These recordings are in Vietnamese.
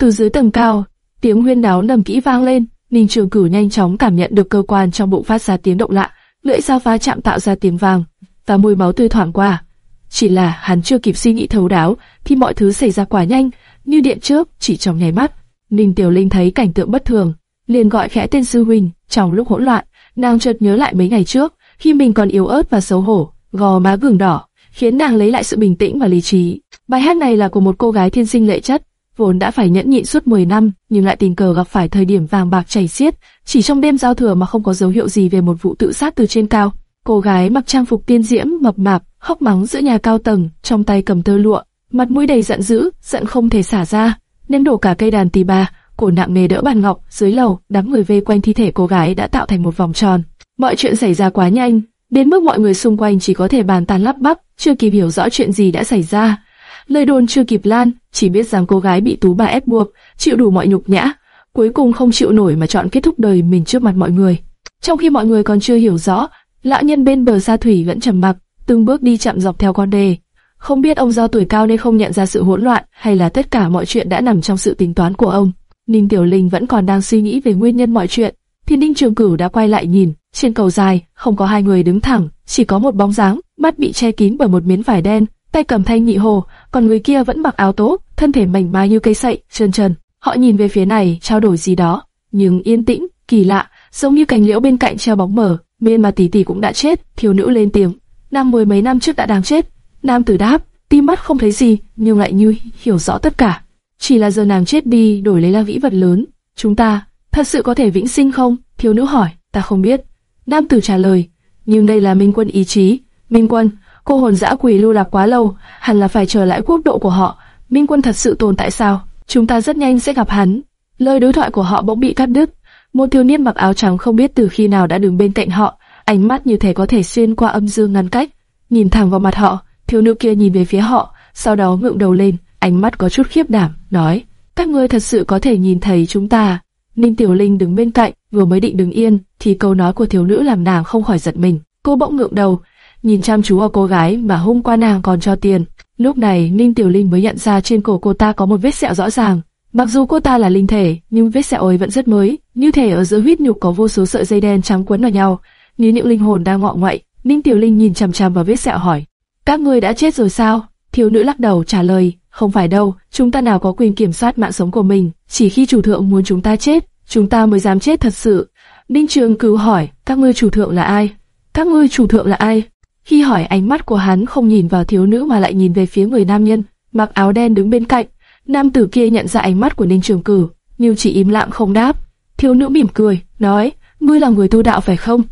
Từ dưới tầng cao, tiếng huyên náo nầm kỹ vang lên, Ninh Trường Cửu nhanh chóng cảm nhận được cơ quan trong bụng phát ra tiếng động lạ, lưỡi dao phá chạm tạo ra tiếng vàng, và mùi máu tươi thoảng qua. Chỉ là hắn chưa kịp suy nghĩ thấu đáo, thì mọi thứ xảy ra quá nhanh, như điện trước, chỉ trong nháy mắt. Ninh Tiểu Linh thấy cảnh tượng bất thường, liền gọi khẽ tên sư huynh. Trong lúc hỗn loạn, nàng chợt nhớ lại mấy ngày trước, khi mình còn yếu ớt và xấu hổ, gò má gừng đỏ, khiến nàng lấy lại sự bình tĩnh và lý trí. Bài hát này là của một cô gái thiên sinh lệ chất, vốn đã phải nhẫn nhịn suốt 10 năm, nhưng lại tình cờ gặp phải thời điểm vàng bạc chảy xiết, chỉ trong đêm giao thừa mà không có dấu hiệu gì về một vụ tự sát từ trên cao. Cô gái mặc trang phục tiên diễm, mập mạp, khóc mắng giữa nhà cao tầng, trong tay cầm tơ lụa, mặt mũi đầy giận dữ, giận không thể xả ra, nên đổ cả cây đàn tỳ bà, cổ nặng nề đỡ bàn ngọc, dưới lầu, đám người vây quanh thi thể cô gái đã tạo thành một vòng tròn. Mọi chuyện xảy ra quá nhanh, đến mức mọi người xung quanh chỉ có thể bàn tán lắp bắp, chưa kịp hiểu rõ chuyện gì đã xảy ra. Lời đồn chưa kịp lan, chỉ biết rằng cô gái bị tú bà ép buộc, chịu đủ mọi nhục nhã, cuối cùng không chịu nổi mà chọn kết thúc đời mình trước mặt mọi người. Trong khi mọi người còn chưa hiểu rõ, lão nhân bên bờ xa thủy vẫn trầm mặc, từng bước đi chậm dọc theo con đê. Không biết ông do tuổi cao nên không nhận ra sự hỗn loạn, hay là tất cả mọi chuyện đã nằm trong sự tính toán của ông. Ninh Tiểu Linh vẫn còn đang suy nghĩ về nguyên nhân mọi chuyện, thì Ninh Trường Cửu đã quay lại nhìn, trên cầu dài, không có hai người đứng thẳng, chỉ có một bóng dáng, mắt bị che kín bởi một miếng vải đen, tay cầm thanh nhị hồ, còn người kia vẫn mặc áo tố, thân thể mảnh mai như cây sậy, trơn trơn. Họ nhìn về phía này, trao đổi gì đó, nhưng yên tĩnh, kỳ lạ, giống như cành liễu bên cạnh treo bóng mờ. Miên mà tỷ tỷ cũng đã chết, thiếu nữ lên tiếng. Nam mười mấy năm trước đã đang chết. Nam tử đáp, tim mắt không thấy gì, nhưng lại như hiểu rõ tất cả. Chỉ là giờ nàng chết đi, đổi lấy la vĩ vật lớn. Chúng ta, thật sự có thể vĩnh sinh không? Thiếu nữ hỏi, ta không biết. Nam tử trả lời, nhưng đây là Minh Quân ý chí. Minh Quân, cô hồn dã quỷ lưu lạc quá lâu, hẳn là phải trở lại quốc độ của họ. Minh Quân thật sự tồn tại sao? Chúng ta rất nhanh sẽ gặp hắn. Lời đối thoại của họ bỗng bị cắt đứt. Một thiếu niên mặc áo trắng không biết từ khi nào đã đứng bên cạnh họ, ánh mắt như thể có thể xuyên qua âm dương ngăn cách, nhìn thẳng vào mặt họ. Thiếu nữ kia nhìn về phía họ, sau đó ngượng đầu lên, ánh mắt có chút khiếp đảm, nói: các ngươi thật sự có thể nhìn thấy chúng ta. Ninh Tiểu Linh đứng bên cạnh, vừa mới định đứng yên, thì câu nói của thiếu nữ làm nàng không khỏi giật mình. Cô bỗng ngượng đầu, nhìn chăm chú vào cô gái mà hôm qua nàng còn cho tiền. Lúc này Ninh Tiểu Linh mới nhận ra trên cổ cô ta có một vết sẹo rõ ràng. Mặc dù cô ta là linh thể, nhưng vết sẹo ấy vẫn rất mới, như thể ở giữa huyết nhục có vô số sợi dây đen trắng quấn vào nhau, như những linh hồn đang ngọ ngoại. Ninh Tiểu Linh nhìn chằm chằm vào vết sẹo hỏi: các ngươi đã chết rồi sao? Thiếu nữ lắc đầu trả lời: không phải đâu, chúng ta nào có quyền kiểm soát mạng sống của mình, chỉ khi chủ thượng muốn chúng ta chết, chúng ta mới dám chết thật sự. Ninh Trường cứu hỏi: các ngươi chủ thượng là ai? Các ngươi chủ thượng là ai? Khi hỏi ánh mắt của hắn không nhìn vào thiếu nữ mà lại nhìn về phía người nam nhân, mặc áo đen đứng bên cạnh. Nam tử kia nhận ra ánh mắt của Ninh Trường Cử, nhưng chỉ im lặng không đáp. Thiếu nữ mỉm cười, nói, ngươi là người tu đạo phải không?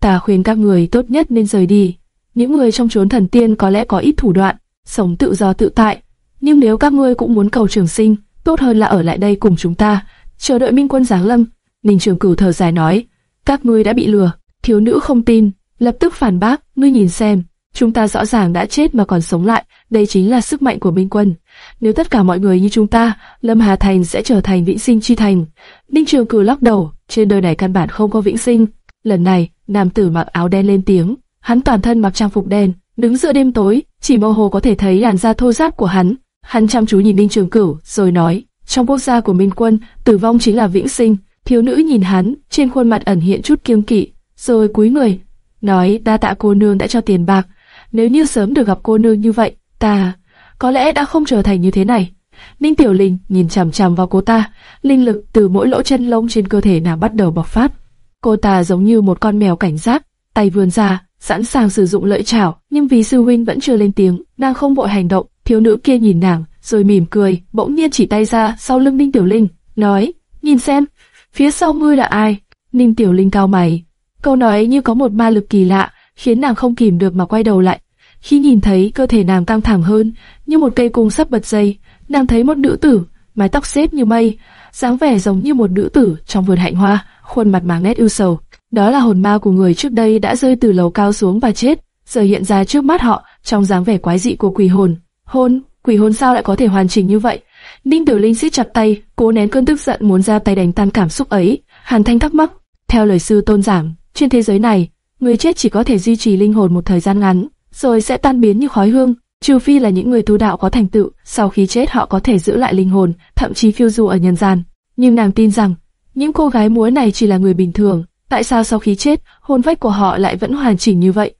Ta khuyên các người tốt nhất nên rời đi. Những người trong chốn thần tiên có lẽ có ít thủ đoạn, sống tự do tự tại. Nhưng nếu các ngươi cũng muốn cầu trường sinh, tốt hơn là ở lại đây cùng chúng ta, chờ đợi minh quân giáng lâm. Ninh Trường Cửu thở dài nói, các ngươi đã bị lừa. Thiếu nữ không tin, lập tức phản bác, ngươi nhìn xem, chúng ta rõ ràng đã chết mà còn sống lại, đây chính là sức mạnh của binh quân. Nếu tất cả mọi người như chúng ta, Lâm Hà Thành sẽ trở thành vĩnh sinh chi thành. Ninh Trường cử lắc đầu, trên đời này căn bản không có vĩnh sinh. Lần này, nam tử mặc áo đen lên tiếng, hắn toàn thân mặc trang phục đen, đứng giữa đêm tối, chỉ mơ hồ có thể thấy làn da thô ráp của hắn. Hắn chăm chú nhìn Ninh Trường Cửu, rồi nói, trong quốc gia của Minh Quân, tử vong chính là vĩnh sinh. Thiếu nữ nhìn hắn, trên khuôn mặt ẩn hiện chút kiêng kỵ, rồi cúi người, nói đa tạ cô nương đã cho tiền bạc. Nếu như sớm được gặp cô nương như vậy, ta có lẽ đã không trở thành như thế này. Ninh Tiểu Linh nhìn chằm chằm vào cô ta, linh lực từ mỗi lỗ chân lông trên cơ thể nàng bắt đầu bộc phát. Cô ta giống như một con mèo cảnh giác, tay vươn ra, sẵn sàng sử dụng lợi chảo, nhưng vì sư huynh vẫn chưa lên tiếng, nàng không vội hành động. Thiếu nữ kia nhìn nàng, rồi mỉm cười, bỗng nhiên chỉ tay ra sau lưng Ninh Tiểu Linh, nói: nhìn xem, phía sau ngươi là ai? Ninh Tiểu Linh cao mày, câu nói như có một ma lực kỳ lạ, khiến nàng không kìm được mà quay đầu lại. Khi nhìn thấy cơ thể nàng căng thẳng hơn, như một cây cung sắp bật dây, nàng thấy một nữ tử, mái tóc xếp như mây, dáng vẻ giống như một nữ tử trong vườn hạnh hoa, khuôn mặt mang nét ưu sầu. Đó là hồn ma của người trước đây đã rơi từ lầu cao xuống và chết, giờ hiện ra trước mắt họ trong dáng vẻ quái dị của quỷ hồn. Hôn, quỷ hồn sao lại có thể hoàn chỉnh như vậy? Ninh Tử Linh siết chặt tay, cố nén cơn tức giận muốn ra tay đánh tan cảm xúc ấy. Hàn Thanh thắc mắc, theo lời sư tôn giảng, trên thế giới này, người chết chỉ có thể duy trì linh hồn một thời gian ngắn, rồi sẽ tan biến như khói hương. trừ phi là những người tu đạo có thành tựu, sau khi chết họ có thể giữ lại linh hồn, thậm chí phiêu du ở nhân gian. Nhưng nàng tin rằng, những cô gái múa này chỉ là người bình thường, tại sao sau khi chết, hồn phách của họ lại vẫn hoàn chỉnh như vậy?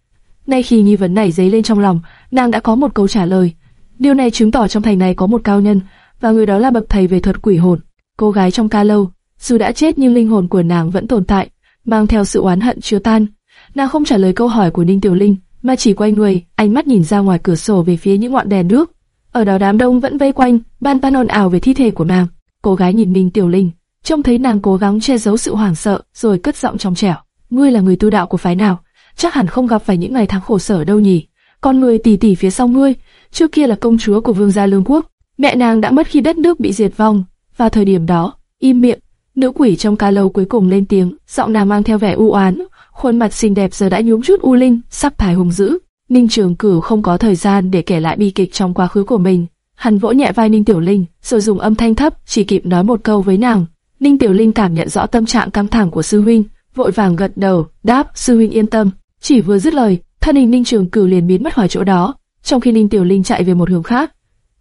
Nay khi nghi vấn này dấy lên trong lòng, nàng đã có một câu trả lời. Điều này chứng tỏ trong thành này có một cao nhân, và người đó là bậc thầy về thuật quỷ hồn. Cô gái trong ca lâu, dù đã chết nhưng linh hồn của nàng vẫn tồn tại, mang theo sự oán hận chưa tan. Nàng không trả lời câu hỏi của Ninh Tiểu Linh, mà chỉ quay người, ánh mắt nhìn ra ngoài cửa sổ về phía những ngọn đèn nước. Ở đó đám đông vẫn vây quanh, ban ban ồn ào về thi thể của nàng. Cô gái nhìn Ninh Tiểu Linh, trông thấy nàng cố gắng che giấu sự hoảng sợ, rồi cất giọng trong trẻo: "Ngươi là người tu đạo của phái nào? Chắc hẳn không gặp phải những ngày tháng khổ sở đâu nhỉ? Con người tỷ tỷ phía sau ngươi, trước kia là công chúa của vương gia lương quốc, mẹ nàng đã mất khi đất nước bị diệt vong. Vào thời điểm đó, im miệng." Nữ quỷ trong ca lâu cuối cùng lên tiếng, giọng nàng mang theo vẻ u oán, khuôn mặt xinh đẹp giờ đã nhuốm chút u linh, sắc thái hùng dữ. Ninh Trường Cửu không có thời gian để kể lại bi kịch trong quá khứ của mình. Hắn vỗ nhẹ vai Ninh Tiểu Linh, rồi dùng âm thanh thấp, chỉ kịp nói một câu với nàng. Ninh Tiểu Linh cảm nhận rõ tâm trạng căng thẳng của sư huynh, vội vàng gật đầu, đáp, sư huynh yên tâm. Chỉ vừa dứt lời, thân hình Ninh Trường Cửu liền biến mất khỏi chỗ đó, trong khi Ninh Tiểu Linh chạy về một hướng khác.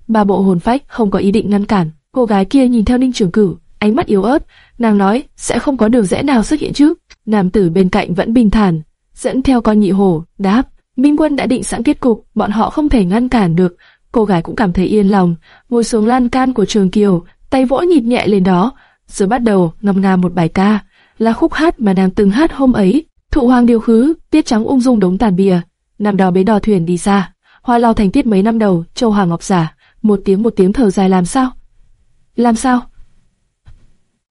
Ba bộ hồn phách không có ý định ngăn cản, cô gái kia nhìn theo Ninh Trường Cửu, ánh mắt yếu ớt, nàng nói, sẽ không có đường rẽ nào xuất hiện chứ. Nam tử bên cạnh vẫn bình thản, dẫn theo con nhị hổ, đáp, Minh Quân đã định sẵn kết cục, bọn họ không thể ngăn cản được. Cô gái cũng cảm thấy yên lòng, ngồi xuống lan can của Trường Kiều, tay vỗ nhịp nhẹ lên đó, rồi bắt đầu ngâm nga một bài ca, là khúc hát mà nàng từng hát hôm ấy. Thụ hoàng điều khứ, tiết trắng ung dung đống tàn bìa, nằm đò bế đò thuyền đi xa. Hoa lao thành tiết mấy năm đầu, châu hoàng ngọc giả, một tiếng một tiếng thở dài làm sao? Làm sao?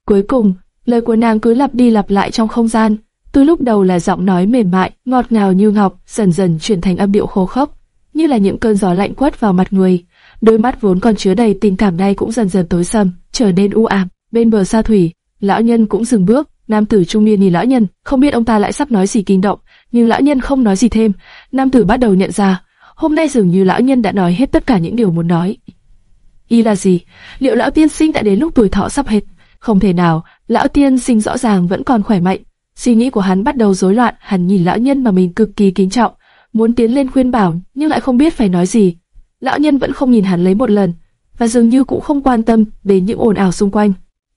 Cuối cùng, lời của nàng cứ lặp đi lặp lại trong không gian. Từ lúc đầu là giọng nói mềm mại, ngọt ngào như ngọc, dần dần chuyển thành âm điệu khô khốc, như là những cơn gió lạnh quất vào mặt người. Đôi mắt vốn còn chứa đầy tình cảm nay cũng dần dần tối sầm, trở nên u ám. Bên bờ xa thủy, lão nhân cũng dừng bước. Nam tử trung niên nhìn lão nhân, không biết ông ta lại sắp nói gì kinh động, nhưng lão nhân không nói gì thêm. Nam tử bắt đầu nhận ra, hôm nay dường như lão nhân đã nói hết tất cả những điều muốn nói. Y là gì? Liệu lão tiên sinh đã đến lúc tuổi thọ sắp hết? Không thể nào, lão tiên sinh rõ ràng vẫn còn khỏe mạnh. Suy nghĩ của hắn bắt đầu rối loạn, hắn nhìn lão nhân mà mình cực kỳ kính trọng, muốn tiến lên khuyên bảo nhưng lại không biết phải nói gì. Lão nhân vẫn không nhìn hắn lấy một lần, và dường như cũng không quan tâm đến những ồn ào xung quanh.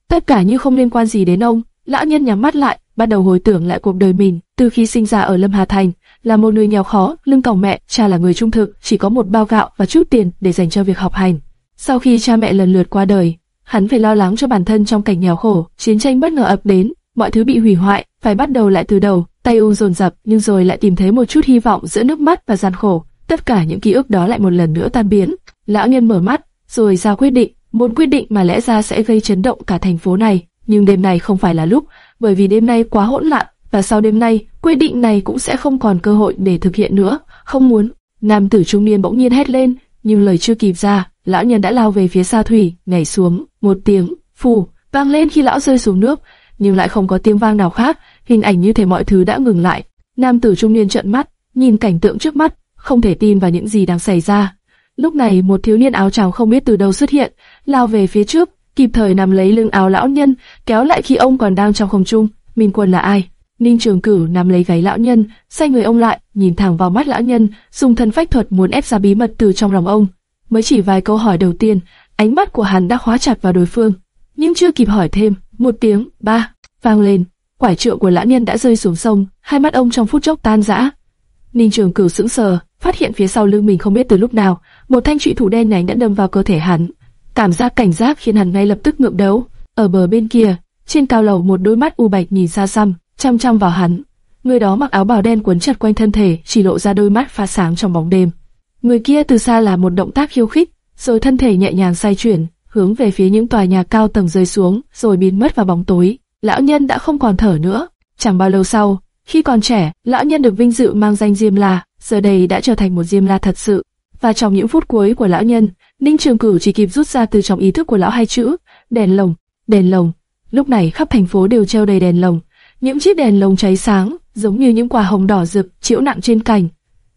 Tất cả như không liên quan gì đến ông. Lão nhân nhắm mắt lại, bắt đầu hồi tưởng lại cuộc đời mình. Từ khi sinh ra ở Lâm Hà Thành, là một người nghèo khó, lưng còng mẹ, cha là người trung thực, chỉ có một bao gạo và chút tiền để dành cho việc học hành. Sau khi cha mẹ lần lượt qua đời, Hắn phải lo lắng cho bản thân trong cảnh nghèo khổ, chiến tranh bất ngờ ập đến, mọi thứ bị hủy hoại, phải bắt đầu lại từ đầu, tay u dồn dập, nhưng rồi lại tìm thấy một chút hy vọng giữa nước mắt và gian khổ. Tất cả những ký ức đó lại một lần nữa tan biến. Lão nhân mở mắt, rồi ra quyết định, một quyết định mà lẽ ra sẽ gây chấn động cả thành phố này. Nhưng đêm này không phải là lúc, bởi vì đêm nay quá hỗn loạn, và sau đêm nay, quyết định này cũng sẽ không còn cơ hội để thực hiện nữa. Không muốn. Nam tử trung niên bỗng nhiên hét lên, nhưng lời chưa kịp ra, lão nhân đã lao về phía xa thủy, nhảy xuống, một tiếng phù vang lên khi lão rơi xuống nước, nhưng lại không có tiếng vang nào khác, hình ảnh như thể mọi thứ đã ngừng lại. Nam tử trung niên trợn mắt, nhìn cảnh tượng trước mắt, không thể tin vào những gì đang xảy ra. Lúc này một thiếu niên áo trào không biết từ đâu xuất hiện, lao về phía trước, kịp thời nắm lấy lưng áo lão nhân, kéo lại khi ông còn đang trong không trung. Minh Quân là ai? Ninh Trường Cửu nắm lấy gáy lão nhân, xoay người ông lại, nhìn thẳng vào mắt lão nhân, dùng thân phách thuật muốn ép ra bí mật từ trong lòng ông. Mới chỉ vài câu hỏi đầu tiên, ánh mắt của hắn đã khóa chặt vào đối phương, nhưng chưa kịp hỏi thêm, một tiếng ba vang lên, quải trượng của lão nhân đã rơi xuống sông, hai mắt ông trong phút chốc tan rã. Ninh Trường Cửu sững sờ, phát hiện phía sau lưng mình không biết từ lúc nào, một thanh trụy thủ đen nhánh đã đâm vào cơ thể hắn. Cảm giác cảnh giác khiến hắn ngay lập tức ngượng đấu. Ở bờ bên kia, trên cao lầu một đôi mắt u bạch nhìn xa xăm, chăm chăm vào hắn. Người đó mặc áo bào đen quấn chặt quanh thân thể, chỉ lộ ra đôi mắt pha sáng trong bóng đêm. Người kia từ xa là một động tác khiêu khích, rồi thân thể nhẹ nhàng xoay chuyển, hướng về phía những tòa nhà cao tầng rơi xuống, rồi biến mất vào bóng tối. Lão nhân đã không còn thở nữa. Chẳng bao lâu sau, khi còn trẻ, lão nhân được vinh dự mang danh Diêm La, giờ đây đã trở thành một Diêm La thật sự. Và trong những phút cuối của lão nhân, Ninh Trường Cửu chỉ kịp rút ra từ trong ý thức của lão hai chữ, đèn lồng, đèn lồng. Lúc này khắp thành phố đều treo đầy đèn lồng, những chiếc đèn lồng cháy sáng, giống như những quả hồng đỏ rực chiếu nặng trên cành,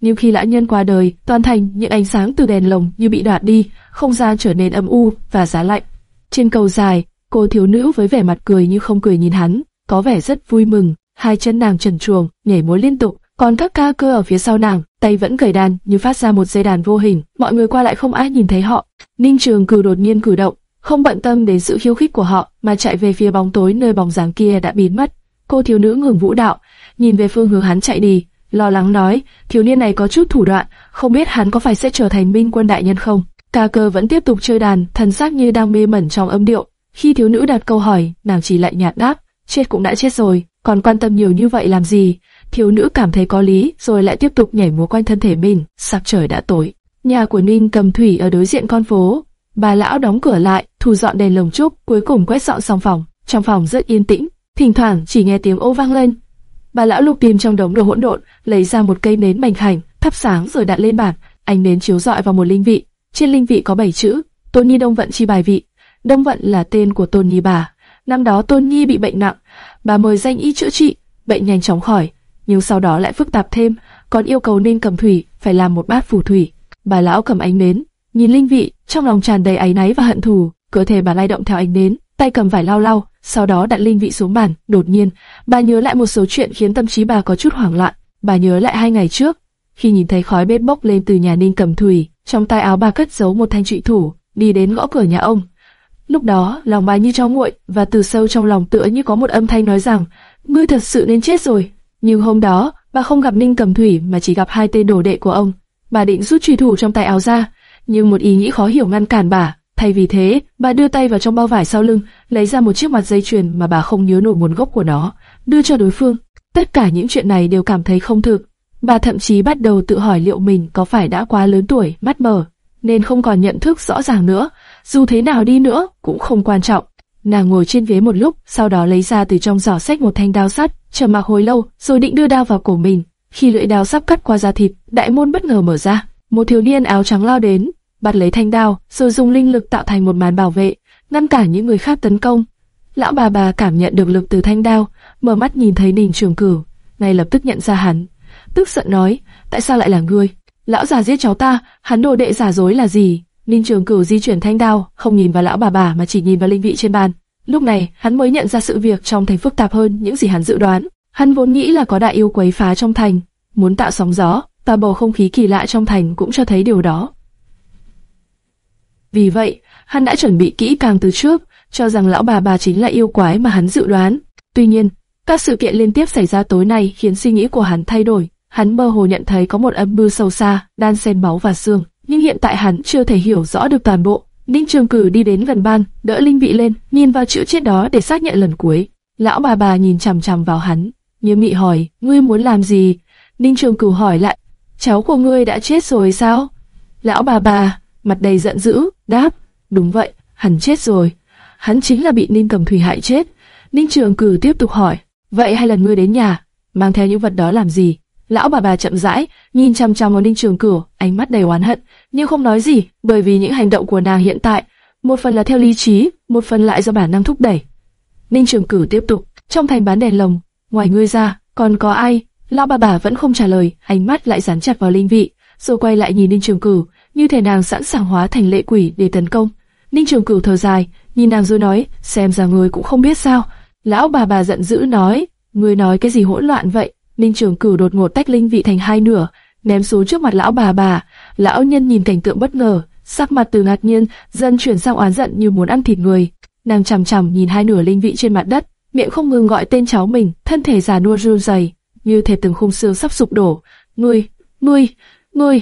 nhưng khi lão nhân qua đời, toàn thành những ánh sáng từ đèn lồng như bị đoạt đi, không gian trở nên âm u và giá lạnh. Trên cầu dài, cô thiếu nữ với vẻ mặt cười như không cười nhìn hắn, có vẻ rất vui mừng, hai chân nàng trần truồng, nhảy múa liên tục, còn các ca cơ ở phía sau nàng, tay vẫn cởi đàn như phát ra một dây đàn vô hình. Mọi người qua lại không ai nhìn thấy họ. Ninh Trường Cử đột nhiên cử động, không bận tâm đến sự khiêu khích của họ, mà chạy về phía bóng tối nơi bóng dáng kia đã biến mất. Cô thiếu nữ ngừng vũ đạo, nhìn về phương hướng hắn chạy đi, lo lắng nói, thiếu niên này có chút thủ đoạn, không biết hắn có phải sẽ trở thành minh quân đại nhân không. Ca cơ vẫn tiếp tục chơi đàn, thần sắc như đang mê mẩn trong âm điệu. Khi thiếu nữ đặt câu hỏi, nàng chỉ lại nhạt đáp, chết cũng đã chết rồi, còn quan tâm nhiều như vậy làm gì? Thiếu nữ cảm thấy có lý, rồi lại tiếp tục nhảy múa quanh thân thể mình. Sạc trời đã tối. Nhà của Ninh cầm thủy ở đối diện con phố. Bà lão đóng cửa lại, thu dọn đèn lồng trúc, cuối cùng quét dọn xong phòng. Trong phòng rất yên tĩnh, thỉnh thoảng chỉ nghe tiếng ô vang lên. Bà lão lục tìm trong đống đồ hỗn độn, lấy ra một cây nến mảnh khảnh, thắp sáng rồi đặt lên bàn. Ánh nến chiếu rọi vào một linh vị. Trên linh vị có bảy chữ: Tôn Nhi Đông Vận chi bài vị. Đông Vận là tên của Tôn Nhi bà. Năm đó Tôn Nhi bị bệnh nặng, bà mời danh y chữa trị, bệnh nhanh chóng khỏi, nhưng sau đó lại phức tạp thêm, còn yêu cầu nên cầm thủy phải làm một bát phù thủy. Bà lão cầm ánh nến, nhìn linh vị, trong lòng tràn đầy áy náy và hận thù, cơ thể bà lay động theo ánh nến, tay cầm vải lau lau, sau đó đặt linh vị xuống bàn. Đột nhiên, bà nhớ lại một số chuyện khiến tâm trí bà có chút hoảng loạn. Bà nhớ lại hai ngày trước, khi nhìn thấy khói bếp bốc lên từ nhà Ninh Cầm Thủy, trong tay áo bà cất giấu một thanh trụy thủ, đi đến gõ cửa nhà ông. Lúc đó, lòng bà như cho nguội, và từ sâu trong lòng tựa như có một âm thanh nói rằng, ngươi thật sự nên chết rồi. Nhưng hôm đó, bà không gặp Ninh Cầm Thủy mà chỉ gặp hai tên đồ đệ của ông. Bà định rút truy thủ trong tay áo ra, nhưng một ý nghĩ khó hiểu ngăn cản bà. Thay vì thế, bà đưa tay vào trong bao vải sau lưng, lấy ra một chiếc mặt dây chuyền mà bà không nhớ nổi nguồn gốc của nó, đưa cho đối phương. Tất cả những chuyện này đều cảm thấy không thực. Bà thậm chí bắt đầu tự hỏi liệu mình có phải đã quá lớn tuổi, mắt mờ, nên không còn nhận thức rõ ràng nữa. Dù thế nào đi nữa, cũng không quan trọng. Nàng ngồi trên ghế một lúc, sau đó lấy ra từ trong giỏ sách một thanh đao sắt, trầm mặc hồi lâu, rồi định đưa đao vào cổ mình. Khi lưỡi đao sắp cắt qua da thịt, đại môn bất ngờ mở ra, một thiếu niên áo trắng lao đến, bắt lấy thanh đao, rồi dùng linh lực tạo thành một màn bảo vệ, ngăn cản những người khác tấn công. Lão bà bà cảm nhận được lực từ thanh đao, mở mắt nhìn thấy Ninh Trường Cửu, ngay lập tức nhận ra hắn, tức giận nói: tại sao lại là ngươi? Lão già giết cháu ta, hắn đồ đệ giả dối là gì? Ninh Trường Cửu di chuyển thanh đao, không nhìn vào lão bà bà mà chỉ nhìn vào linh vị trên bàn. Lúc này, hắn mới nhận ra sự việc trong thành phức tạp hơn những gì hắn dự đoán. Hắn vốn nghĩ là có đại yêu quấy phá trong thành, muốn tạo sóng gió, và bầu không khí kỳ lạ trong thành cũng cho thấy điều đó. Vì vậy, hắn đã chuẩn bị kỹ càng từ trước, cho rằng lão bà bà chính là yêu quái mà hắn dự đoán. Tuy nhiên, các sự kiện liên tiếp xảy ra tối nay khiến suy nghĩ của hắn thay đổi. Hắn mơ hồ nhận thấy có một âm mưu sâu xa, đan xen máu và xương, nhưng hiện tại hắn chưa thể hiểu rõ được toàn bộ. Ninh Trường Cử đi đến gần ban, đỡ linh vị lên, nhìn vào chữ chết đó để xác nhận lần cuối. Lão bà bà nhìn chằm chằm vào hắn, như mị hỏi, ngươi muốn làm gì? Ninh Trường Cử hỏi lại, cháu của ngươi đã chết rồi sao? Lão bà bà, mặt đầy giận dữ, đáp, đúng vậy, hắn chết rồi. Hắn chính là bị Ninh Cầm Thủy hại chết. Ninh Trường Cử tiếp tục hỏi, vậy hai lần ngươi đến nhà, mang theo những vật đó làm gì? Lão bà bà chậm rãi, nhìn chăm chăm vào Ninh Trường Cửu, ánh mắt đầy oán hận, nhưng không nói gì, bởi vì những hành động của nàng hiện tại, một phần là theo lý trí, một phần lại do bản năng thúc đẩy. Ninh Trường Cửu tiếp tục, trong thành bán đèn lồng, ngoài ngươi ra, còn có ai? Lão bà bà vẫn không trả lời, ánh mắt lại dán chặt vào linh vị, rồi quay lại nhìn Ninh Trường Cửu, như thể nàng sẵn sàng hóa thành lệ quỷ để tấn công. Ninh Trường Cửu thở dài, nhìn nàng rồi nói, xem ra ngươi cũng không biết sao. Lão bà bà giận dữ nói, ngươi nói cái gì hỗn loạn vậy? Ninh Trường Cửu đột ngột tách linh vị thành hai nửa, ném xuống trước mặt lão bà bà. Lão nhân nhìn cảnh tượng bất ngờ, sắc mặt từ ngạc nhiên dần chuyển sang oán giận như muốn ăn thịt người. Nàng chằm chằm nhìn hai nửa linh vị trên mặt đất, miệng không ngừng gọi tên cháu mình, thân thể già nua run rẩy, như thể từng khung xương sắp sụp đổ. Ngươi, ngươi, ngươi,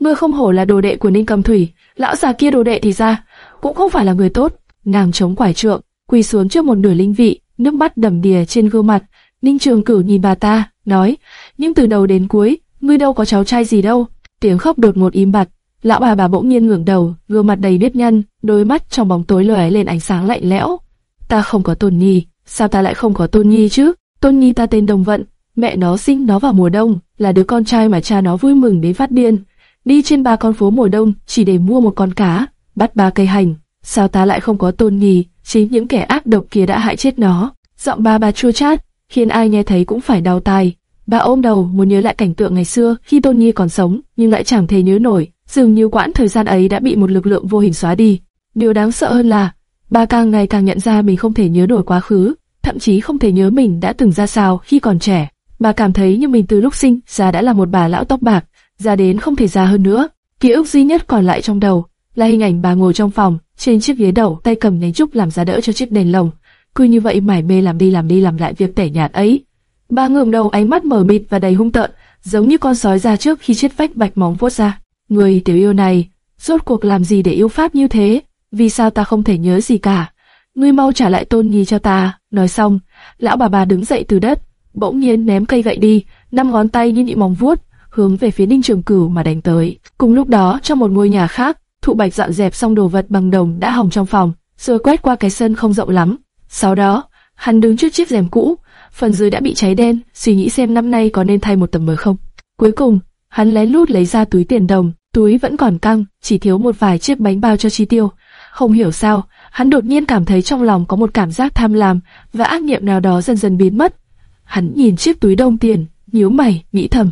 ngươi không hổ là đồ đệ của Ninh Cầm Thủy, lão già kia đồ đệ thì ra, cũng không phải là người tốt. Nàng chống quải trượng, quỳ xuống trước một nửa linh vị, nước mắt đầm đìa trên gương mặt. Ninh Trường Cửu nhìn bà ta, nói, nhưng từ đầu đến cuối, ngươi đâu có cháu trai gì đâu. Tiếng khóc đột ngột im bặt, lão bà bà bỗng nhiên ngẩng đầu, gương mặt đầy nếp nhăn, đôi mắt trong bóng tối lóe lên ánh sáng lạnh lẽo. Ta không có tôn nhi, sao ta lại không có tôn nhi chứ? Tôn nhi ta tên Đồng Vận, mẹ nó sinh nó vào mùa đông, là đứa con trai mà cha nó vui mừng đến phát điên. Đi trên ba con phố mùa đông chỉ để mua một con cá, bắt ba cây hành. Sao ta lại không có tôn nhì, Chính những kẻ ác độc kia đã hại chết nó. Giọng ba bà chua chát, khiến ai nghe thấy cũng phải đau tai. Bà ôm đầu muốn nhớ lại cảnh tượng ngày xưa khi Tôn Nhi còn sống, nhưng lại chẳng thể nhớ nổi. Dường như quãng thời gian ấy đã bị một lực lượng vô hình xóa đi. Điều đáng sợ hơn là, bà càng ngày càng nhận ra mình không thể nhớ nổi quá khứ, thậm chí không thể nhớ mình đã từng ra sao khi còn trẻ. bà cảm thấy như mình từ lúc sinh ra đã là một bà lão tóc bạc, ra đến không thể ra hơn nữa. Ký ức duy nhất còn lại trong đầu là hình ảnh bà ngồi trong phòng, trên chiếc ghế đầu, tay cầm nhánh trúc làm giá đỡ cho chiếc đèn lồng. Cứ như vậy mải mê làm đi làm đi làm lại việc tẻ nhạt ấy. Bà ngẩng đầu ánh mắt mở mịt và đầy hung tợn, giống như con sói ra trước khi chiếc vách bạch móng vuốt ra. Người tiểu yêu này, rốt cuộc làm gì để yêu pháp như thế? Vì sao ta không thể nhớ gì cả? Ngươi mau trả lại tôn nghi cho ta. Nói xong, lão bà bà đứng dậy từ đất, bỗng nhiên ném cây gậy đi, năm ngón tay như nhị móng vuốt, hướng về phía đinh Trường Cửu mà đánh tới. Cùng lúc đó, trong một ngôi nhà khác, Thụ Bạch dọn dẹp xong đồ vật bằng đồng đã hỏng trong phòng, rồi quét qua cái sân không rộng lắm. Sau đó, hắn đứng trước chiếc rèm cũ, phần dưới đã bị cháy đen, suy nghĩ xem năm nay có nên thay một tấm mới không. Cuối cùng, hắn lén lút lấy ra túi tiền đồng, túi vẫn còn căng, chỉ thiếu một vài chiếc bánh bao cho chi tiêu. Không hiểu sao, hắn đột nhiên cảm thấy trong lòng có một cảm giác tham lam và ác niệm nào đó dần dần biến mất. Hắn nhìn chiếc túi đông tiền, nhíu mày, nghĩ thầm.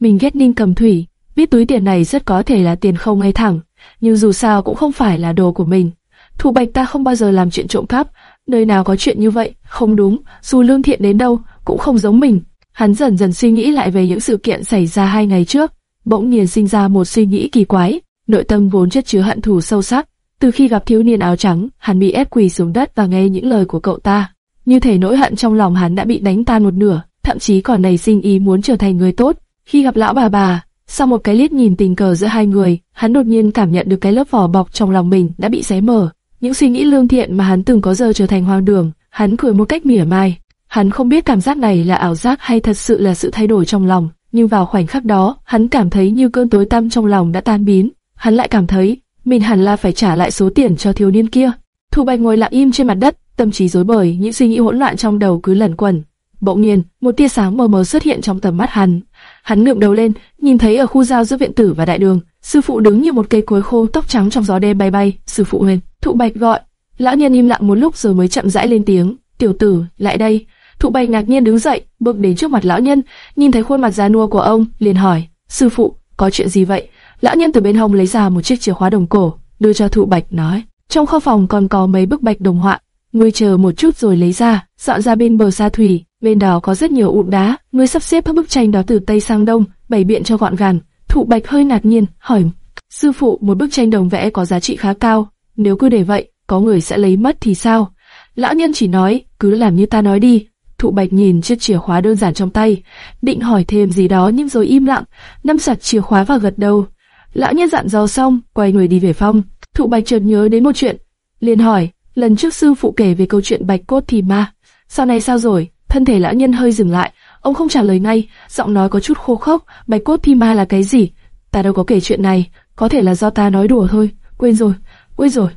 Mình ghét Ninh Cầm Thủy, biết túi tiền này rất có thể là tiền không hay thẳng, nhưng dù sao cũng không phải là đồ của mình. Thủ Bạch ta không bao giờ làm chuyện trộm cắp, nơi nào có chuyện như vậy, không đúng, dù lương thiện đến đâu, cũng không giống mình. Hắn dần dần suy nghĩ lại về những sự kiện xảy ra hai ngày trước, bỗng nhiên sinh ra một suy nghĩ kỳ quái, nội tâm vốn chất chứa hận thù sâu sắc. Từ khi gặp thiếu niên áo trắng, hắn bị ép quỳ xuống đất và nghe những lời của cậu ta. Như thể nỗi hận trong lòng hắn đã bị đánh tan một nửa, thậm chí còn nảy sinh ý muốn trở thành người tốt. Khi gặp lão bà bà, sau một cái liếc nhìn tình cờ giữa hai người, hắn đột nhiên cảm nhận được cái lớp vỏ bọc trong lòng mình đã bị xé mở. Những suy nghĩ lương thiện mà hắn từng có giờ trở thành hoang đường, hắn cười một cách mỉa mai. Hắn không biết cảm giác này là ảo giác hay thật sự là sự thay đổi trong lòng, nhưng vào khoảnh khắc đó, hắn cảm thấy như cơn tối tăm trong lòng đã tan biến. Hắn lại cảm thấy, mình hẳn là phải trả lại số tiền cho thiếu niên kia. Thu Bạch ngồi lặng im trên mặt đất, tâm trí rối bời, những suy nghĩ hỗn loạn trong đầu cứ lẩn quẩn. Bỗng nhiên, một tia sáng mờ mờ xuất hiện trong tầm mắt hắn. Hắn ngượng đầu lên, nhìn thấy ở khu giao giữa viện tử và đại đường, sư phụ đứng như một cây cối khô, tóc trắng trong gió đêm bay bay. Sư phụ huyền, thụ bạch gọi. Lão nhân im lặng một lúc rồi mới chậm rãi lên tiếng. Tiểu tử, lại đây. Thụ bạch ngạc nhiên đứng dậy, bước đến trước mặt lão nhân, nhìn thấy khuôn mặt già nua của ông, liền hỏi: sư phụ, có chuyện gì vậy? Lão nhân từ bên hông lấy ra một chiếc chìa khóa đồng cổ, đưa cho thụ bạch nói: trong kho phòng còn có mấy bức bạch đồng họa, ngươi chờ một chút rồi lấy ra, dọn ra bên bờ xa thủy, bên đó có rất nhiều ụn đá, ngươi sắp xếp các bức tranh đó từ tây sang đông, bày biện cho gọn gàng. Thụ Bạch hơi ngạc nhiên, hỏi: "Sư phụ, một bức tranh đồng vẽ có giá trị khá cao, nếu cứ để vậy, có người sẽ lấy mất thì sao?" Lão nhân chỉ nói: "Cứ làm như ta nói đi." Thụ Bạch nhìn chiếc chìa khóa đơn giản trong tay, định hỏi thêm gì đó nhưng rồi im lặng, nắm chặt chìa khóa và gật đầu. Lão nhân dặn dò xong, quay người đi về phòng. Thụ Bạch chợt nhớ đến một chuyện, liền hỏi: "Lần trước sư phụ kể về câu chuyện Bạch cốt thì ma, sau này sao rồi?" Thân thể lão nhân hơi dừng lại, ông không trả lời ngay, giọng nói có chút khô khốc. Bạch cốt thi ma là cái gì? Ta đâu có kể chuyện này, có thể là do ta nói đùa thôi. Quên rồi, quên rồi.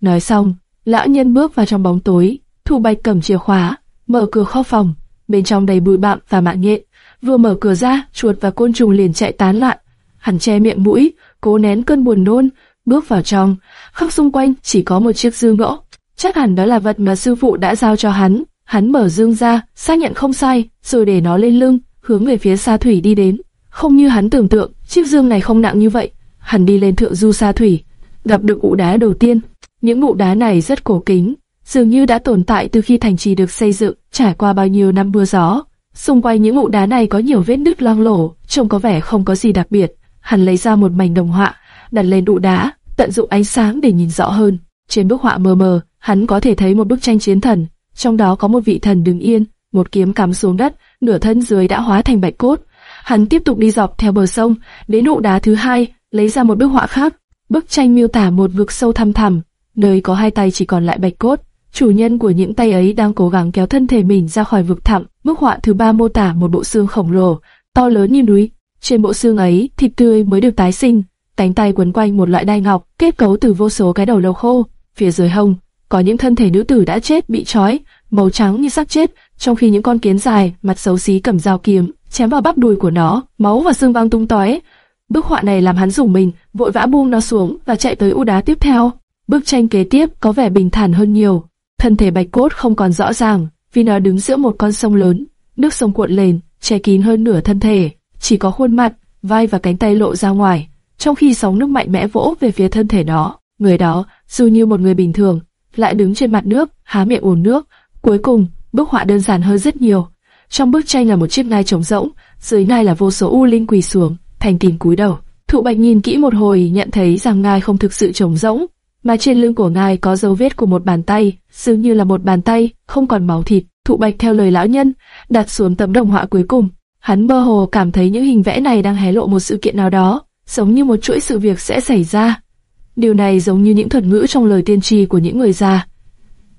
Nói xong, lão nhân bước vào trong bóng tối. Thu Bạch cầm chìa khóa, mở cửa kho phòng. Bên trong đầy bụi bặm và mạng nhện. Vừa mở cửa ra, chuột và côn trùng liền chạy tán loạn. Hắn che miệng mũi, cố nén cơn buồn nôn, bước vào trong. Khắp xung quanh chỉ có một chiếc dư gỗ, Chắc hẳn đó là vật mà sư phụ đã giao cho hắn. Hắn mở dương ra, xác nhận không sai, rồi để nó lên lưng, hướng về phía xa thủy đi đến. Không như hắn tưởng tượng, chiếc dương này không nặng như vậy. Hắn đi lên thượng du xa thủy, gặp được ụ đá đầu tiên. Những ụ đá này rất cổ kính, dường như đã tồn tại từ khi thành trì được xây dựng, trải qua bao nhiêu năm mưa gió. Xung quanh những ụ đá này có nhiều vết nứt loang lổ, trông có vẻ không có gì đặc biệt. Hắn lấy ra một mảnh đồng họa, đặt lên ụ đá, tận dụng ánh sáng để nhìn rõ hơn. Trên bức họa mờ mờ, hắn có thể thấy một bức tranh chiến thần, trong đó có một vị thần đứng yên, một kiếm cắm xuống đất, nửa thân dưới đã hóa thành bạch cốt. Hắn tiếp tục đi dọc theo bờ sông, đến nụ đá thứ hai, lấy ra một bức họa khác. Bức tranh miêu tả một vực sâu thăm thẳm, nơi có hai tay chỉ còn lại bạch cốt. Chủ nhân của những tay ấy đang cố gắng kéo thân thể mình ra khỏi vực thẳm. Bức họa thứ ba mô tả một bộ xương khổng lồ, to lớn như núi. Trên bộ xương ấy, thịt tươi mới được tái sinh, cánh tay quấn quanh một loại đai ngọc, kết cấu từ vô số cái đầu lâu khô. Phía dưới hông, có những thân thể nữ tử đã chết bị trói, màu trắng như xác chết, trong khi những con kiến dài, mặt xấu xí cầm dao kiếm, chém vào bắp đùi của nó, máu và xương văng tung tóe. Bức họa này làm hắn rùng mình, vội vã buông nó xuống và chạy tới u đá tiếp theo. Bức tranh kế tiếp có vẻ bình thản hơn nhiều. Thân thể bạch cốt không còn rõ ràng, vì nó đứng giữa một con sông lớn, nước sông cuộn lên, che kín hơn nửa thân thể, chỉ có khuôn mặt, vai và cánh tay lộ ra ngoài, trong khi sóng nước mạnh mẽ vỗ về phía thân thể nó. Người đó, dù như một người bình thường, lại đứng trên mặt nước, há miệng uống nước. Cuối cùng, bức họa đơn giản hơn rất nhiều. Trong bức tranh là một chiếc nai trống rỗng, dưới nai là vô số u linh quỳ xuống, thành kính cúi đầu. Thụ Bạch nhìn kỹ một hồi, nhận thấy rằng ngai không thực sự trống rỗng, mà trên lưng của ngài có dấu vết của một bàn tay, dường như là một bàn tay, không còn máu thịt. Thụ Bạch theo lời lão nhân, đặt xuống tấm đồng họa cuối cùng. Hắn mơ hồ cảm thấy những hình vẽ này đang hé lộ một sự kiện nào đó, giống như một chuỗi sự việc sẽ xảy ra. Điều này giống như những thuật ngữ trong lời tiên tri của những người già.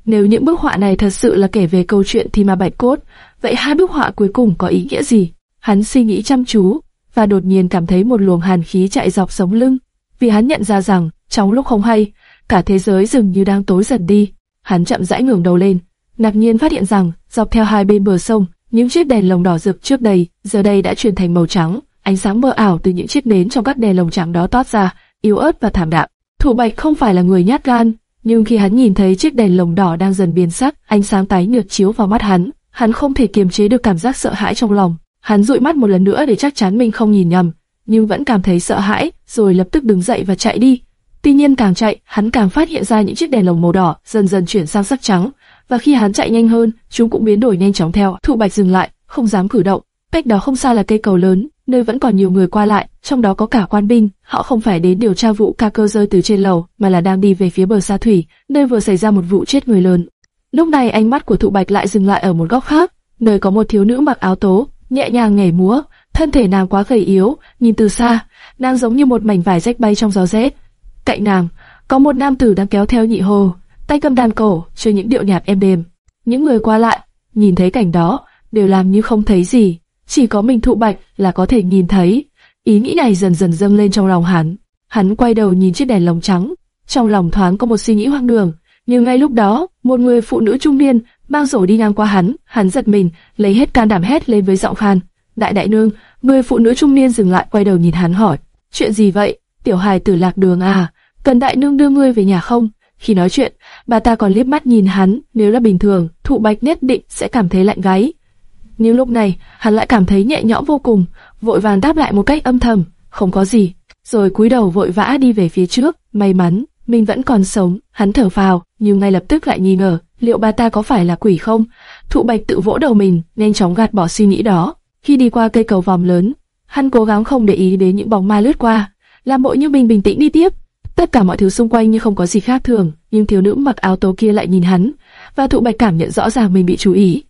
Nếu những bức họa này thật sự là kể về câu chuyện thì mà bạch cốt, vậy hai bức họa cuối cùng có ý nghĩa gì? Hắn suy nghĩ chăm chú, và đột nhiên cảm thấy một luồng hàn khí chạy dọc sống lưng, vì hắn nhận ra rằng, trong lúc không hay, cả thế giới dường như đang tối dần đi. Hắn chậm rãi ngẩng đầu lên, ngạc nhiên phát hiện rằng, dọc theo hai bên bờ sông, những chiếc đèn lồng đỏ rực trước đây, giờ đây đã chuyển thành màu trắng, ánh sáng mờ ảo từ những chiếc nến trong các đèn lồng trắng đó toát ra, yếu ớt và thảm đạm. Thủ Bạch không phải là người nhát gan, nhưng khi hắn nhìn thấy chiếc đèn lồng đỏ đang dần biến sắc, ánh sáng tái nhợt chiếu vào mắt hắn, hắn không thể kiềm chế được cảm giác sợ hãi trong lòng. Hắn dụi mắt một lần nữa để chắc chắn mình không nhìn nhầm, nhưng vẫn cảm thấy sợ hãi, rồi lập tức đứng dậy và chạy đi. Tuy nhiên càng chạy, hắn càng phát hiện ra những chiếc đèn lồng màu đỏ dần dần chuyển sang sắc trắng, và khi hắn chạy nhanh hơn, chúng cũng biến đổi nhanh chóng theo. Thụ Bạch dừng lại, không dám cử động. Cách đó không xa là cây cầu lớn, nơi vẫn còn nhiều người qua lại, trong đó có cả quan binh. Họ không phải đến điều tra vụ ca cơ rơi từ trên lầu, mà là đang đi về phía bờ xa thủy, nơi vừa xảy ra một vụ chết người lớn. Lúc này ánh mắt của Thụ Bạch lại dừng lại ở một góc khác, nơi có một thiếu nữ mặc áo tố, nhẹ nhàng nhảy múa, thân thể nàng quá gầy yếu, nhìn từ xa, nàng giống như một mảnh vải rách bay trong gió rét. Cạnh nàng, có một nam tử đang kéo theo nhị hồ, tay cầm đàn cổ, chơi những điệu nhạc êm đềm. Những người qua lại, nhìn thấy cảnh đó, đều làm như không thấy gì, chỉ có mình thụ bạch là có thể nhìn thấy. Ý nghĩ này dần dần dâng lên trong lòng hắn. Hắn quay đầu nhìn chiếc đèn lồng trắng, trong lòng thoáng có một suy nghĩ hoang đường. Nhưng ngay lúc đó, một người phụ nữ trung niên mang rổ đi ngang qua hắn, hắn giật mình, lấy hết can đảm hét lên với giọng khan. Đại đại nương, người phụ nữ trung niên dừng lại quay đầu nhìn hắn hỏi, chuyện gì vậy? Tiểu hài tử lạc đường à? Cần đại nương đưa ngươi về nhà không? Khi nói chuyện, bà ta còn liếc mắt nhìn hắn, nếu là bình thường, thụ bạch nhất định sẽ cảm thấy lạnh gáy. Nhưng lúc này, hắn lại cảm thấy nhẹ nhõm vô cùng, vội vàng đáp lại một cách âm thầm, không có gì. Rồi cúi đầu vội vã đi về phía trước, may mắn, mình vẫn còn sống, hắn thở phào, nhưng ngay lập tức lại nghi ngờ, liệu bà ta có phải là quỷ không? Thụ bạch tự vỗ đầu mình, nhanh chóng gạt bỏ suy nghĩ đó. Khi đi qua cây cầu vòm lớn, hắn cố gắng không để ý đến những bóng ma lướt qua, làm bộ như mình bình tĩnh đi tiếp. Tất cả mọi thứ xung quanh như không có gì khác thường, nhưng thiếu nữ mặc áo tố kia lại nhìn hắn, và thụ bạch cảm nhận rõ ràng mình bị chú ý.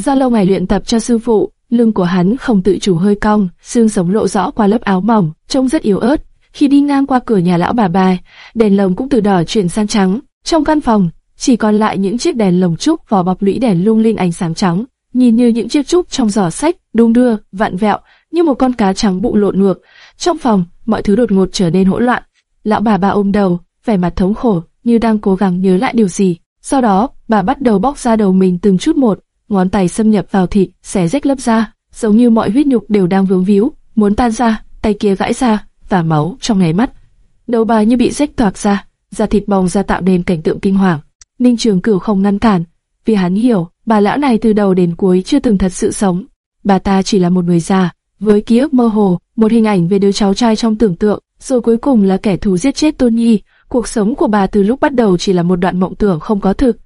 Do lâu ngày luyện tập cho sư phụ, lưng của hắn không tự chủ hơi cong, xương sống lộ rõ qua lớp áo mỏng, trông rất yếu ớt. Khi đi ngang qua cửa nhà lão bà bà, đèn lồng cũng từ đỏ chuyển sang trắng. Trong căn phòng, chỉ còn lại những chiếc đèn lồng trúc vỏ bọc lũy đèn lung linh ánh sáng trắng, nhìn như những chiếc trúc trong giỏ sách, đung đưa, vặn vẹo, như một con cá trắng bụng lộn ngược. Trong phòng, mọi thứ đột ngột trở nên hỗn loạn. Lão bà bà ôm đầu, vẻ mặt thống khổ, như đang cố gắng nhớ lại điều gì. Sau đó, bà bắt đầu bóc ra đầu mình từng chút một, ngón tay xâm nhập vào thịt, xé rách lớp da, giống như mọi huyết nhục đều đang vướng víu, muốn tan ra, tay kia gãi ra, và máu trong nháy mắt. Đầu bà như bị rách toạc ra, da thịt bong ra tạo nên cảnh tượng kinh hoàng. Ninh Trường Cửu không ngăn cản, vì hắn hiểu, bà lão này từ đầu đến cuối chưa từng thật sự sống. Bà ta chỉ là một người già, với ký ức mơ hồ, một hình ảnh về đứa cháu trai trong tưởng tượng, rồi cuối cùng là kẻ thù giết chết Tôn Nhi. Cuộc sống của bà từ lúc bắt đầu chỉ là một đoạn mộng tưởng không có thực.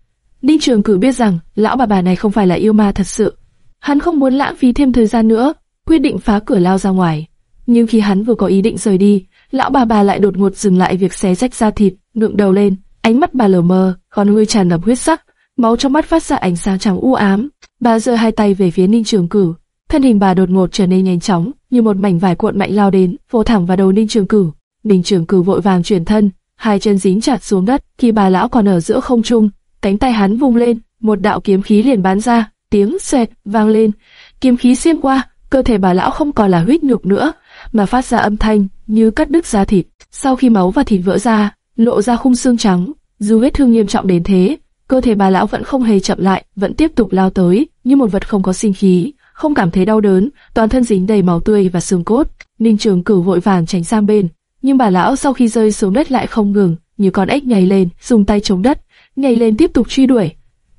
Ninh Trường Cử biết rằng lão bà bà này không phải là yêu ma thật sự. Hắn không muốn lãng phí thêm thời gian nữa, quyết định phá cửa lao ra ngoài. Nhưng khi hắn vừa có ý định rời đi, lão bà bà lại đột ngột dừng lại việc xé rách da thịt, ngượng đầu lên, ánh mắt bà lờ mờ, con ngươi tràn ngập huyết sắc, máu trong mắt phát ra ánh sáng trắng u ám. Bà giơ hai tay về phía Ninh Trường Cử, thân hình bà đột ngột trở nên nhanh chóng, như một mảnh vải cuộn mạnh lao đến, vồ thẳng vào đầu Ninh Trường Cử. Ninh Trường Cử vội vàng chuyển thân, hai chân dính chặt xuống đất, khi bà lão còn ở giữa không trung, cánh tay hắn vung lên, một đạo kiếm khí liền bắn ra, tiếng xoẹt vang lên, kiếm khí xuyên qua, cơ thể bà lão không còn là huyết nhục nữa, mà phát ra âm thanh như cắt đứt da thịt. Sau khi máu và thịt vỡ ra, lộ ra khung xương trắng, dù vết thương nghiêm trọng đến thế, cơ thể bà lão vẫn không hề chậm lại, vẫn tiếp tục lao tới, như một vật không có sinh khí, không cảm thấy đau đớn, toàn thân dính đầy máu tươi và xương cốt. Ninh Trường Cửu vội vàng tránh sang bên, nhưng bà lão sau khi rơi xuống đất lại không ngừng, như con ếch nhảy lên, dùng tay chống đất, nhảy lên tiếp tục truy đuổi.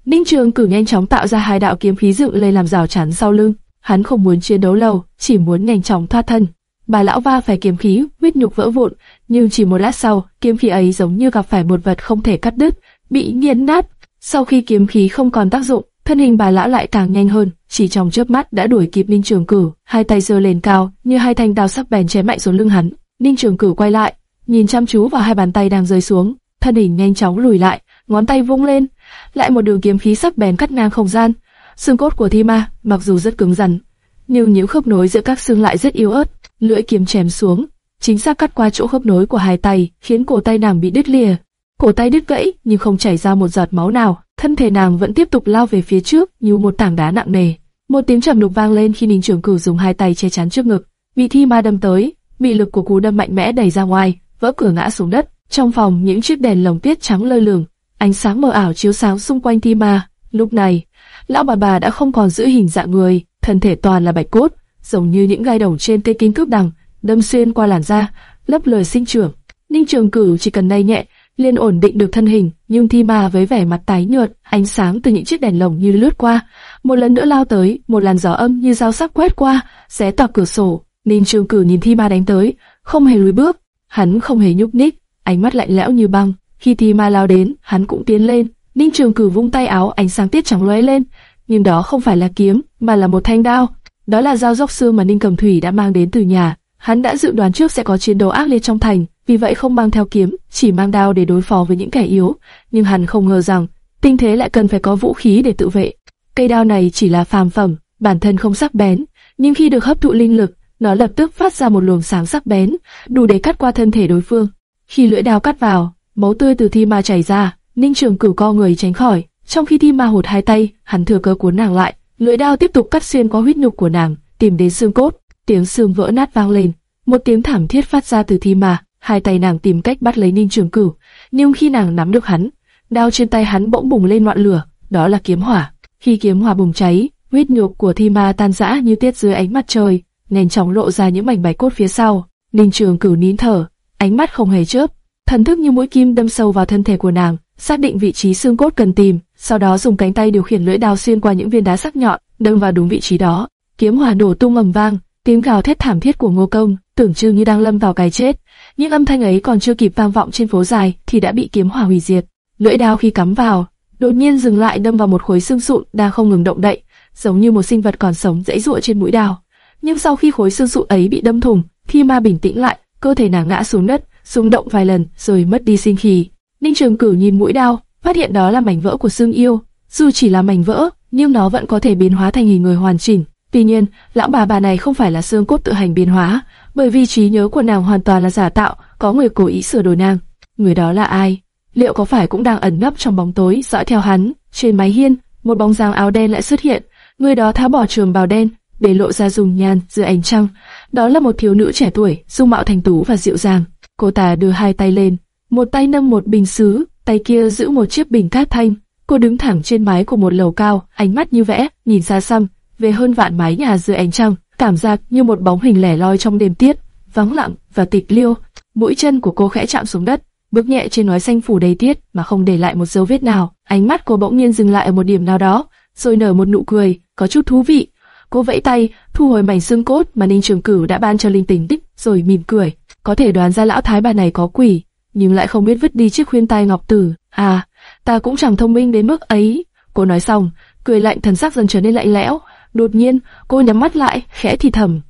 Ninh Trường Cử nhanh chóng tạo ra hai đạo kiếm khí dựng lên làm rào chắn sau lưng. Hắn không muốn chiến đấu lâu, chỉ muốn nhanh chóng thoát thân. Bà lão va phải kiếm khí, huyết nhục vỡ vụn, nhưng chỉ một lát sau, kiếm khí ấy giống như gặp phải một vật không thể cắt đứt, bị nghiền nát. Sau khi kiếm khí không còn tác dụng, thân hình bà lão lại càng nhanh hơn, chỉ trong chớp mắt đã đuổi kịp Ninh Trường Cử. hai tay giơ lên cao, như hai thanh đao sắc bén chém mạnh xuống lưng hắn. Ninh Trường Cử quay lại, nhìn chăm chú vào hai bàn tay đang rơi xuống, thân hình nhanh chóng lùi lại, ngón tay vung lên, lại một đường kiếm khí sắc bén cắt ngang không gian. Xương cốt của Thi Ma, mặc dù rất cứng rắn, nhưng những khớp nối giữa các xương lại rất yếu ớt, lưỡi kiếm chém xuống, chính xác cắt qua chỗ khớp nối của hai tay, khiến cổ tay nàng bị đứt lìa. Cổ tay đứt gãy nhưng không chảy ra một giọt máu nào, thân thể nàng vẫn tiếp tục lao về phía trước như một tảng đá nặng nề. Một tiếng trầm đục vang lên khi Ninh Trường Cửu dùng hai tay che chắn trước ngực, bị thi ma đâm tới, bị lực của cú đâm mạnh mẽ đẩy ra ngoài, vỡ cửa ngã xuống đất. Trong phòng những chiếc đèn lồng tiết trắng lơ lửng, ánh sáng mờ ảo chiếu sáng xung quanh thi ma. Lúc này, lão bà bà đã không còn giữ hình dạng người, thân thể toàn là bạch cốt, giống như những gai đồng trên cây kinh cướp đằng, đâm xuyên qua làn da, lấp lời sinh trưởng. Ninh Trường Cửu chỉ cần nay nhẹ, liền ổn định được thân hình, nhưng thi ma với vẻ mặt tái nhợt, ánh sáng từ những chiếc đèn lồng như lướt qua, một lần nữa lao tới, một làn gió âm như dao sắc quét qua, xé toạc cửa sổ. Ninh Trường Cửu nhìn thi ma đánh tới, không hề lùi bước, hắn không hề nhúc nhích, ánh mắt lạnh lẽo như băng. Khi thi ma lao đến, hắn cũng tiến lên. Ninh Trường cử vung tay áo, ánh sáng tiết trắng lóe lên, nhưng đó không phải là kiếm, mà là một thanh đao. Đó là dao dốc xưa mà Ninh Cầm Thủy đã mang đến từ nhà. Hắn đã dự đoán trước sẽ có chiến đấu ác liệt trong thành, vì vậy không mang theo kiếm, chỉ mang đao để đối phó với những kẻ yếu. Nhưng hắn không ngờ rằng, tinh thế lại cần phải có vũ khí để tự vệ. Cây đao này chỉ là phàm phẩm, bản thân không sắc bén, nhưng khi được hấp thụ linh lực, nó lập tức phát ra một luồng sáng sắc bén, đủ để cắt qua thân thể đối phương. Khi lưỡi đao cắt vào, máu tươi từ thi ma chảy ra, Ninh Trường Cửu co người tránh khỏi, trong khi thi ma hụt hai tay, hắn thừa cơ cuốn nàng lại, lưỡi đao tiếp tục cắt xuyên qua huyết nhục của nàng, tìm đến xương cốt, tiếng xương vỡ nát vang lên, một tiếng thảm thiết phát ra từ thi ma, hai tay nàng tìm cách bắt lấy Ninh Trường Cửu, nhưng khi nàng nắm được hắn, đao trên tay hắn bỗng bùng lên ngọn lửa, đó là kiếm hỏa. Khi kiếm hỏa bùng cháy, huyết nhục của thi ma tan rã như tiết dưới ánh mặt trời, nhanh chóng lộ ra những mảnh bạch cốt phía sau. Ninh Trường Cửu nín thở, ánh mắt không hề chớp, thần thức như mũi kim đâm sâu vào thân thể của nàng, xác định vị trí xương cốt cần tìm, sau đó dùng cánh tay điều khiển lưỡi đao xuyên qua những viên đá sắc nhọn, đâm vào đúng vị trí đó. Kiếm hỏa đổ tung ầm vang, tiếng gào thét thảm thiết của Ngô Công, tưởng chừng như đang lâm vào cái chết. nhưng âm thanh ấy còn chưa kịp vang vọng trên phố dài thì đã bị kiếm hỏa hủy diệt. Lưỡi đao khi cắm vào, đột nhiên dừng lại đâm vào một khối xương sụn đang không ngừng động đậy, giống như một sinh vật còn sống dãy dụa trên mũi đao. Nhưng sau khi khối xương sụn ấy bị đâm thủng, Thi Ma bình tĩnh lại, cơ thể nàng ngã xuống đất, rung động vài lần rồi mất đi sinh khí. Ninh Trường Cửu nhìn mũi đao, phát hiện đó là mảnh vỡ của xương yêu. Dù chỉ là mảnh vỡ, nhưng nó vẫn có thể biến hóa thành hình người hoàn chỉnh. Tuy nhiên, lão bà bà này không phải là xương cốt tự hành biến hóa, bởi vì trí nhớ của nàng hoàn toàn là giả tạo, có người cố ý sửa đổi nàng. Người đó là ai? Liệu có phải cũng đang ẩn nấp trong bóng tối dõi theo hắn? Trên mái hiên, một bóng dáng áo đen lại xuất hiện. Người đó tháo bỏ trường bào đen, để lộ ra dùng nhan dưới ánh trăng. Đó là một thiếu nữ trẻ tuổi, dung mạo thành tú và dịu dàng. Cô ta đưa hai tay lên, một tay nâng một bình sứ, tay kia giữ một chiếc bình cát thanh. Cô đứng thẳng trên mái của một lầu cao, ánh mắt như vẽ, nhìn xa xăm, về hơn vạn mái nhà dưới ánh trăng, cảm giác như một bóng hình lẻ loi trong đêm tiết, vắng lặng và tịch liêu. Mũi chân của cô khẽ chạm xuống đất, bước nhẹ trên nói xanh phủ đầy tiết mà không để lại một dấu vết nào. Ánh mắt cô bỗng nhiên dừng lại ở một điểm nào đó, rồi nở một nụ cười, có chút thú vị. Cô vẫy tay, thu hồi mảnh xương cốt mà Ninh Trường Cửu đã ban cho Linh Tình Tích, rồi mỉm cười. Có thể đoán ra lão thái bà này có quỷ, nhưng lại không biết vứt đi chiếc khuyên tai ngọc tử. À, ta cũng chẳng thông minh đến mức ấy. Cô nói xong, cười lạnh thần sắc dần trở nên lạnh lẽo. Đột nhiên, cô nhắm mắt lại, khẽ thì thầm.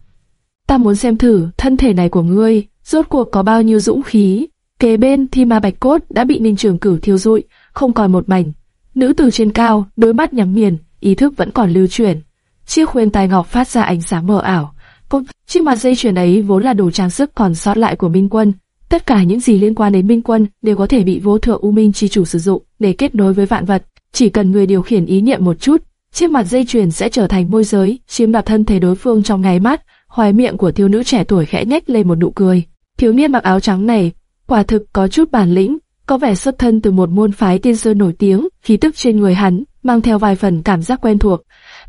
Ta muốn xem thử thân thể này của ngươi, rốt cuộc có bao nhiêu dũng khí. Kế bên thì ma bạch cốt đã bị Ninh Trường Cửu thiêu rụi, không còn một mảnh. Nữ tử trên cao, đôi mắt nhắm nghiền, ý thức vẫn còn lưu chuyển. Chiếc khuyên tai ngọc phát ra ánh sáng mờ ảo. Cô, chiếc mặt dây chuyền ấy vốn là đồ trang sức còn sót lại của Minh Quân. Tất cả những gì liên quan đến Minh Quân đều có thể bị vô thượng U Minh chi chủ sử dụng để kết nối với vạn vật. Chỉ cần người điều khiển ý niệm một chút, chiếc mặt dây chuyền sẽ trở thành môi giới, chiếm đoạt thân thể đối phương trong nháy mắt. Hoài miệng của thiếu nữ trẻ tuổi khẽ nhếch lên một nụ cười. Thiếu niên mặc áo trắng này, quả thực có chút bản lĩnh, có vẻ xuất thân từ một môn phái tiên sơn nổi tiếng, khí tức trên người hắn mang theo vài phần cảm giác quen thuộc.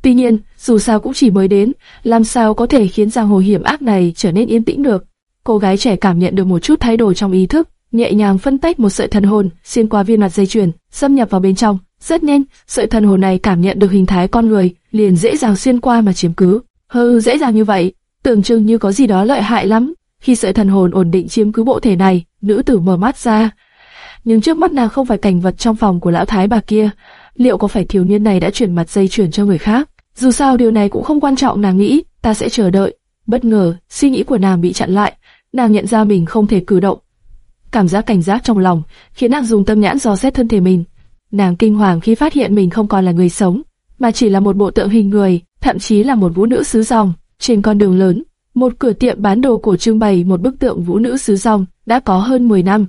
Tuy nhiên, dù sao cũng chỉ mới đến, làm sao có thể khiến giang hồ hiểm ác này trở nên yên tĩnh được. Cô gái trẻ cảm nhận được một chút thay đổi trong ý thức, nhẹ nhàng phân tách một sợi thần hồn xuyên qua viên mặt dây chuyền, xâm nhập vào bên trong. Rất nhanh, sợi thần hồn này cảm nhận được hình thái con người, liền dễ dàng xuyên qua mà chiếm cứ. Hừ, dễ dàng như vậy, tưởng chừng như có gì đó lợi hại lắm. Khi sợi thần hồn ổn định chiếm cứ bộ thể này, nữ tử mở mắt ra. Nhưng trước mắt nàng không phải cảnh vật trong phòng của lão thái bà kia, liệu có phải thiếu niên này đã chuyển mặt dây chuyển cho người khác? Dù sao điều này cũng không quan trọng nàng nghĩ, ta sẽ chờ đợi. Bất ngờ, suy nghĩ của nàng bị chặn lại, nàng nhận ra mình không thể cử động. Cảm giác cảnh giác trong lòng khiến nàng dùng tâm nhãn dò xét thân thể mình. Nàng kinh hoàng khi phát hiện mình không còn là người sống, mà chỉ là một bộ tượng hình người, thậm chí là một vũ nữ sứ dòng. Trên con đường lớn, một cửa tiệm bán đồ cổ trưng bày một bức tượng vũ nữ sứ dòng đã có hơn 10 năm.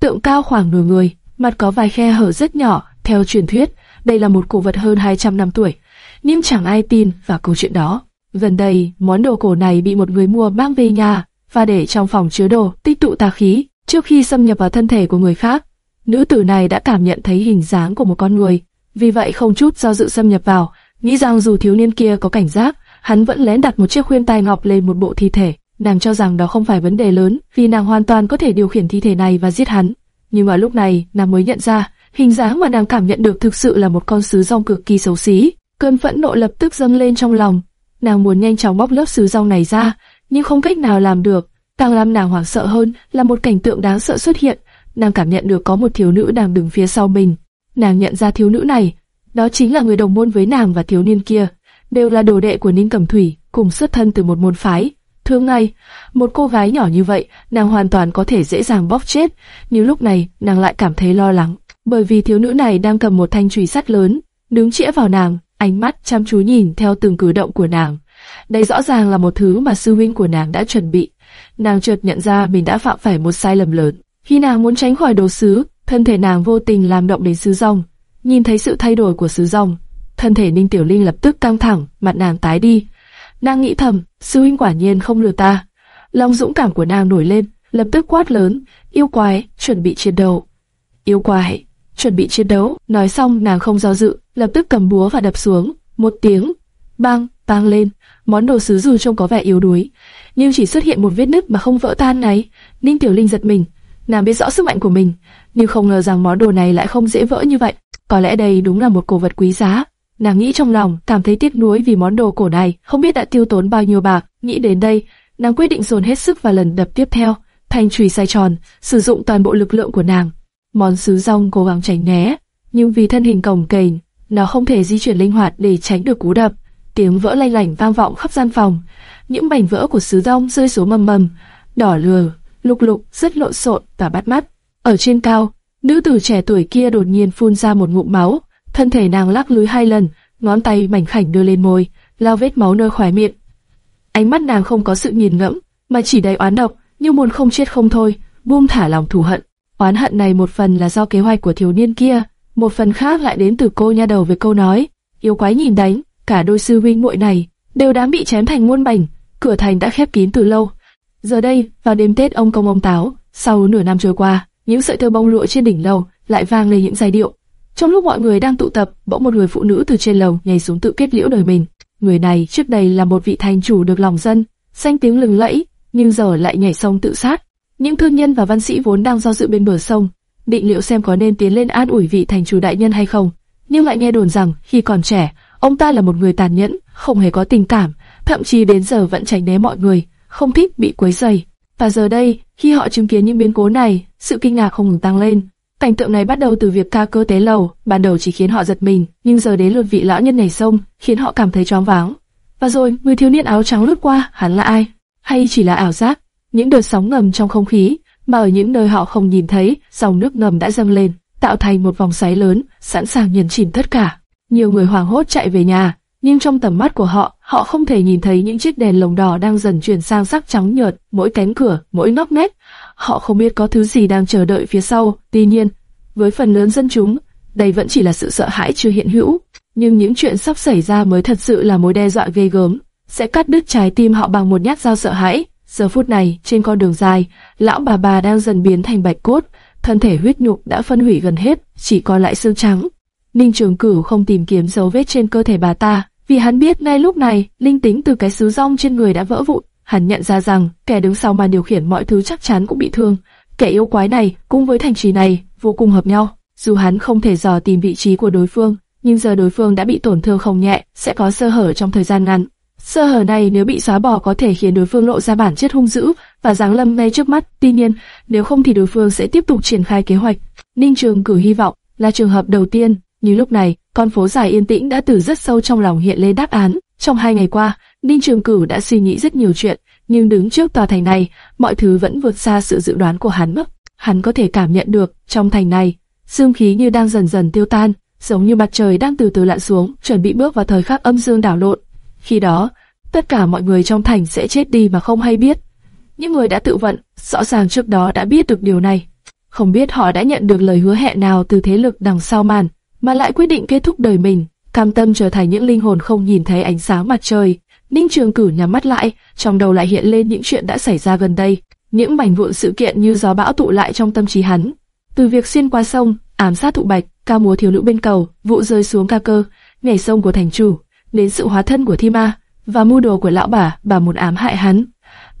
Tượng cao khoảng nửa người, mặt có vài khe hở rất nhỏ, theo truyền thuyết, đây là một cổ vật hơn 200 năm tuổi. Nhưng chẳng ai tin vào câu chuyện đó. Gần đây, món đồ cổ này bị một người mua mang về nhà và để trong phòng chứa đồ, tích tụ tà khí, trước khi xâm nhập vào thân thể của người khác. Nữ tử này đã cảm nhận thấy hình dáng của một con người, vì vậy không chút do dự xâm nhập vào, nghĩ rằng dù thiếu niên kia có cảnh giác, hắn vẫn lén đặt một chiếc khuyên tai ngọc lên một bộ thi thể. Nàng cho rằng đó không phải vấn đề lớn, vì nàng hoàn toàn có thể điều khiển thi thể này và giết hắn. Nhưng vào lúc này, nàng mới nhận ra, hình dáng mà nàng cảm nhận được thực sự là một con sứ rong cực kỳ xấu xí. Cơn phẫn nộ lập tức dâng lên trong lòng. Nàng muốn nhanh chóng bóc lớp sứ rong này ra, nhưng không cách nào làm được. Càng làm nàng hoảng sợ hơn là một cảnh tượng đáng sợ xuất hiện. Nàng cảm nhận được có một thiếu nữ đang đứng phía sau mình. Nàng nhận ra thiếu nữ này, đó chính là người đồng môn với nàng và thiếu niên kia, đều là đồ đệ của Ninh Cẩm Thủy, cùng xuất thân từ một môn phái. Thường ngày, một cô gái nhỏ như vậy, nàng hoàn toàn có thể dễ dàng bóp chết, nhưng lúc này nàng lại cảm thấy lo lắng, bởi vì thiếu nữ này đang cầm một thanh chùy sắt lớn, đứng chĩa vào nàng, ánh mắt chăm chú nhìn theo từng cử động của nàng. Đây rõ ràng là một thứ mà sư huynh của nàng đã chuẩn bị. Nàng chợt nhận ra mình đã phạm phải một sai lầm lớn. Khi nàng muốn tránh khỏi đồ sứ, thân thể nàng vô tình làm động đến sứ rong. Nhìn thấy sự thay đổi của sứ rong, thân thể Ninh Tiểu Linh lập tức căng thẳng, mặt nàng tái đi. Nàng nghĩ thầm, sư huynh quả nhiên không lừa ta. Lòng dũng cảm của nàng nổi lên, lập tức quát lớn, yêu quái, chuẩn bị chiến đấu. Yêu quái, chuẩn bị chiến đấu. Nói xong nàng không do dự, lập tức cầm búa và đập xuống. Một tiếng, bang, bang lên. Món đồ sứ dù trông có vẻ yếu đuối, nhưng chỉ xuất hiện một vết nứt mà không vỡ tan này. Ninh Tiểu Linh giật mình, nàng biết rõ sức mạnh của mình, nhưng không ngờ rằng món đồ này lại không dễ vỡ như vậy. Có lẽ đây đúng là một cổ vật quý giá. Nàng nghĩ trong lòng, cảm thấy tiếc nuối vì món đồ cổ này, không biết đã tiêu tốn bao nhiêu bạc. Nghĩ đến đây, nàng quyết định dồn hết sức vào lần đập tiếp theo. Thanh chùy xoay tròn, sử dụng toàn bộ lực lượng của nàng. Món sứ rong cố gắng tránh né, nhưng vì thân hình cồng kềnh, nó không thể di chuyển linh hoạt để tránh được cú đập. Tiếng vỡ lanh lảnh vang vọng khắp gian phòng. Những mảnh vỡ của sứ rong rơi xuống mầm mầm, đỏ lừa, lục lục, rất lộn xộn và bắt mắt. Ở trên cao, nữ tử trẻ tuổi kia đột nhiên phun ra một ngụm máu, thân thể nàng lắc lưới hai lần, ngón tay mảnh khảnh đưa lên môi, lao vết máu nơi khóe miệng. Ánh mắt nàng không có sự nghiền ngẫm, mà chỉ đầy oán độc, như muốn không chết không thôi, buông thả lòng thù hận. Oán hận này một phần là do kế hoạch của thiếu niên kia, một phần khác lại đến từ cô nha đầu về câu nói, yêu quái nhìn đánh, cả đôi sư huynh muội này đều đã bị chém thành muôn mảnh, cửa thành đã khép kín từ lâu. Giờ đây, vào đêm Tết ông công ông táo, sau nửa năm trôi qua, những sợi tơ bông lụa trên đỉnh lầu lại vang lên những giai điệu. Trong lúc mọi người đang tụ tập, bỗng một người phụ nữ từ trên lầu nhảy xuống tự kết liễu đời mình. Người này trước đây là một vị thành chủ được lòng dân, danh tiếng lừng lẫy, nhưng giờ lại nhảy sông tự sát. Những thương nhân và văn sĩ vốn đang do dự bên bờ sông, định liệu xem có nên tiến lên an ủi vị thành chủ đại nhân hay không, nhưng lại nghe đồn rằng khi còn trẻ, ông ta là một người tàn nhẫn, không hề có tình cảm, thậm chí đến giờ vẫn tránh né mọi người, không thích bị quấy rầy. Và giờ đây, khi họ chứng kiến những biến cố này, sự kinh ngạc không ngừng tăng lên. Cảnh tượng này bắt đầu từ việc ca cơ tế lầu, ban đầu chỉ khiến họ giật mình, nhưng giờ đến lượt vị lão nhân này sông, khiến họ cảm thấy choáng váng. Và rồi, người thiếu niên áo trắng lướt qua, hắn là ai? Hay chỉ là ảo giác? Những đợt sóng ngầm trong không khí, mà ở những nơi họ không nhìn thấy, dòng nước ngầm đã dâng lên, tạo thành một vòng xoáy lớn, sẵn sàng nhấn chìm tất cả. Nhiều người hoảng hốt chạy về nhà, nhưng trong tầm mắt của họ, họ không thể nhìn thấy những chiếc đèn lồng đỏ đang dần chuyển sang sắc trắng nhợt, mỗi cánh cửa, mỗi ngóc nét. Họ không biết có thứ gì đang chờ đợi phía sau. Tuy nhiên, với phần lớn dân chúng, đây vẫn chỉ là sự sợ hãi chưa hiện hữu. Nhưng những chuyện sắp xảy ra mới thật sự là mối đe dọa ghê gớm, sẽ cắt đứt trái tim họ bằng một nhát dao sợ hãi. Giờ phút này, trên con đường dài, lão bà bà đang dần biến thành bạch cốt, thân thể huyết nhục đã phân hủy gần hết, chỉ còn lại xương trắng. Ninh Trường Cửu không tìm kiếm dấu vết trên cơ thể bà ta, vì hắn biết ngay lúc này, linh tính từ cái sứ rong trên người đã vỡ vụn. Hắn nhận ra rằng, kẻ đứng sau màn điều khiển mọi thứ chắc chắn cũng bị thương. Kẻ yêu quái này, cùng với thành trì này, vô cùng hợp nhau. Dù hắn không thể dò tìm vị trí của đối phương, nhưng giờ đối phương đã bị tổn thương không nhẹ, sẽ có sơ hở trong thời gian ngắn. Sơ hở này nếu bị xóa bỏ có thể khiến đối phương lộ ra bản chất hung dữ và giáng lâm ngay trước mắt. Tuy nhiên, nếu không thì đối phương sẽ tiếp tục triển khai kế hoạch. Ninh Trường cử hy vọng là trường hợp đầu tiên Như lúc này, con phố dài yên tĩnh đã từ rất sâu trong lòng hiện lên đáp án. Trong hai ngày qua, Ninh Trường Cửu đã suy nghĩ rất nhiều chuyện, nhưng đứng trước tòa thành này, mọi thứ vẫn vượt xa sự dự đoán của hắn. Hắn có thể cảm nhận được, trong thành này, dương khí như đang dần dần tiêu tan, giống như mặt trời đang từ từ lặn xuống, chuẩn bị bước vào thời khắc âm dương đảo lộn. Khi đó, tất cả mọi người trong thành sẽ chết đi mà không hay biết. Những người đã tự vận, rõ ràng trước đó đã biết được điều này. Không biết họ đã nhận được lời hứa hẹn nào từ thế lực đằng sau màn, mà lại quyết định kết thúc đời mình, cam tâm trở thành những linh hồn không nhìn thấy ánh sáng mặt trời. Ninh Trường Cử nhắm mắt lại, trong đầu lại hiện lên những chuyện đã xảy ra gần đây, những mảnh vụn sự kiện như gió bão tụ lại trong tâm trí hắn. Từ việc xuyên qua sông, ám sát thụ bạch, cao múa thiếu nữ bên cầu, vụ rơi xuống ca cơ, nhảy sông của thành chủ, đến sự hóa thân của Thima và mưu đồ của lão bà, bà muốn ám hại hắn.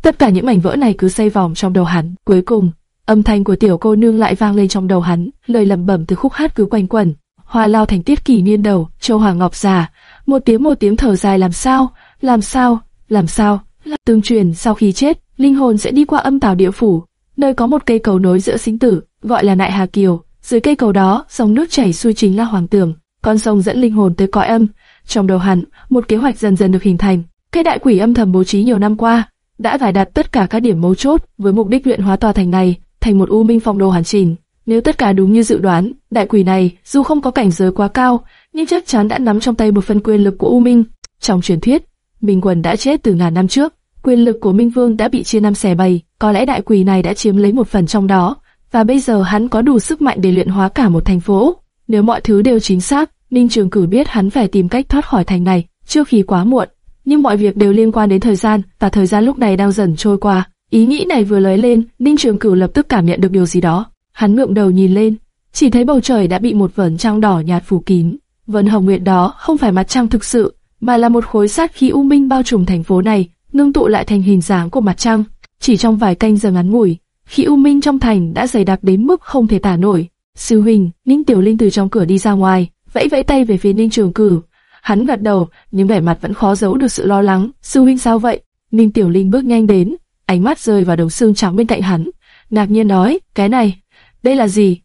Tất cả những mảnh vỡ này cứ xoay vòng trong đầu hắn. Cuối cùng, âm thanh của tiểu cô nương lại vang lên trong đầu hắn, lời lẩm bẩm từ khúc hát cứ quanh quẩn. Hoa lao thành tiết kỷ niên đầu, châu hoàng ngọc già, một tiếng một tiếng thở dài làm sao, làm sao, làm sao. Tương truyền sau khi chết, linh hồn sẽ đi qua âm tào địa phủ, nơi có một cây cầu nối giữa sinh tử, gọi là Nại Hà Kiều. Dưới cây cầu đó, dòng nước chảy xuôi chính là hoàng tường, con sông dẫn linh hồn tới cõi âm. Trong đầu hắn, một kế hoạch dần dần được hình thành. Cái đại quỷ âm thầm bố trí nhiều năm qua, đã giải đặt tất cả các điểm mấu chốt với mục đích luyện hóa tòa thành này thành một u minh phong đồ hoàn chỉnh. Nếu tất cả đúng như dự đoán, đại quỷ này dù không có cảnh giới quá cao, nhưng chắc chắn đã nắm trong tay một phần quyền lực của u minh. Trong truyền thuyết, Minh quần đã chết từ ngàn năm trước, quyền lực của Minh Vương đã bị chia năm xẻ bảy, có lẽ đại quỷ này đã chiếm lấy một phần trong đó, và bây giờ hắn có đủ sức mạnh để luyện hóa cả một thành phố. Nếu mọi thứ đều chính xác, Ninh Trường Cử biết hắn phải tìm cách thoát khỏi thành này trước khi quá muộn. Nhưng mọi việc đều liên quan đến thời gian, và thời gian lúc này đang dần trôi qua. Ý nghĩ này vừa lóe lên, Ninh Trường Cửu lập tức cảm nhận được điều gì đó. Hắn ngượng đầu nhìn lên, chỉ thấy bầu trời đã bị một vầng trăng đỏ nhạt phủ kín. Vầng hồng nguyệt đó không phải mặt trăng thực sự, mà là một khối sát khí u minh bao trùm thành phố này, ngưng tụ lại thành hình dáng của mặt trăng. Chỉ trong vài canh giờ ngắn ngủi, khí u minh trong thành đã dày đặc đến mức không thể tả nổi. Sư huynh, Ninh Tiểu Linh từ trong cửa đi ra ngoài, vẫy vẫy tay về phía Ninh Trường Cử, Hắn gật đầu, nhưng vẻ mặt vẫn khó giấu được sự lo lắng. Sư huynh sao vậy? Ninh Tiểu Linh bước nhanh đến, ánh mắt rơi vào đầu xương trắng bên cạnh hắn, ngạc nhiên nói, cái này, đây là gì?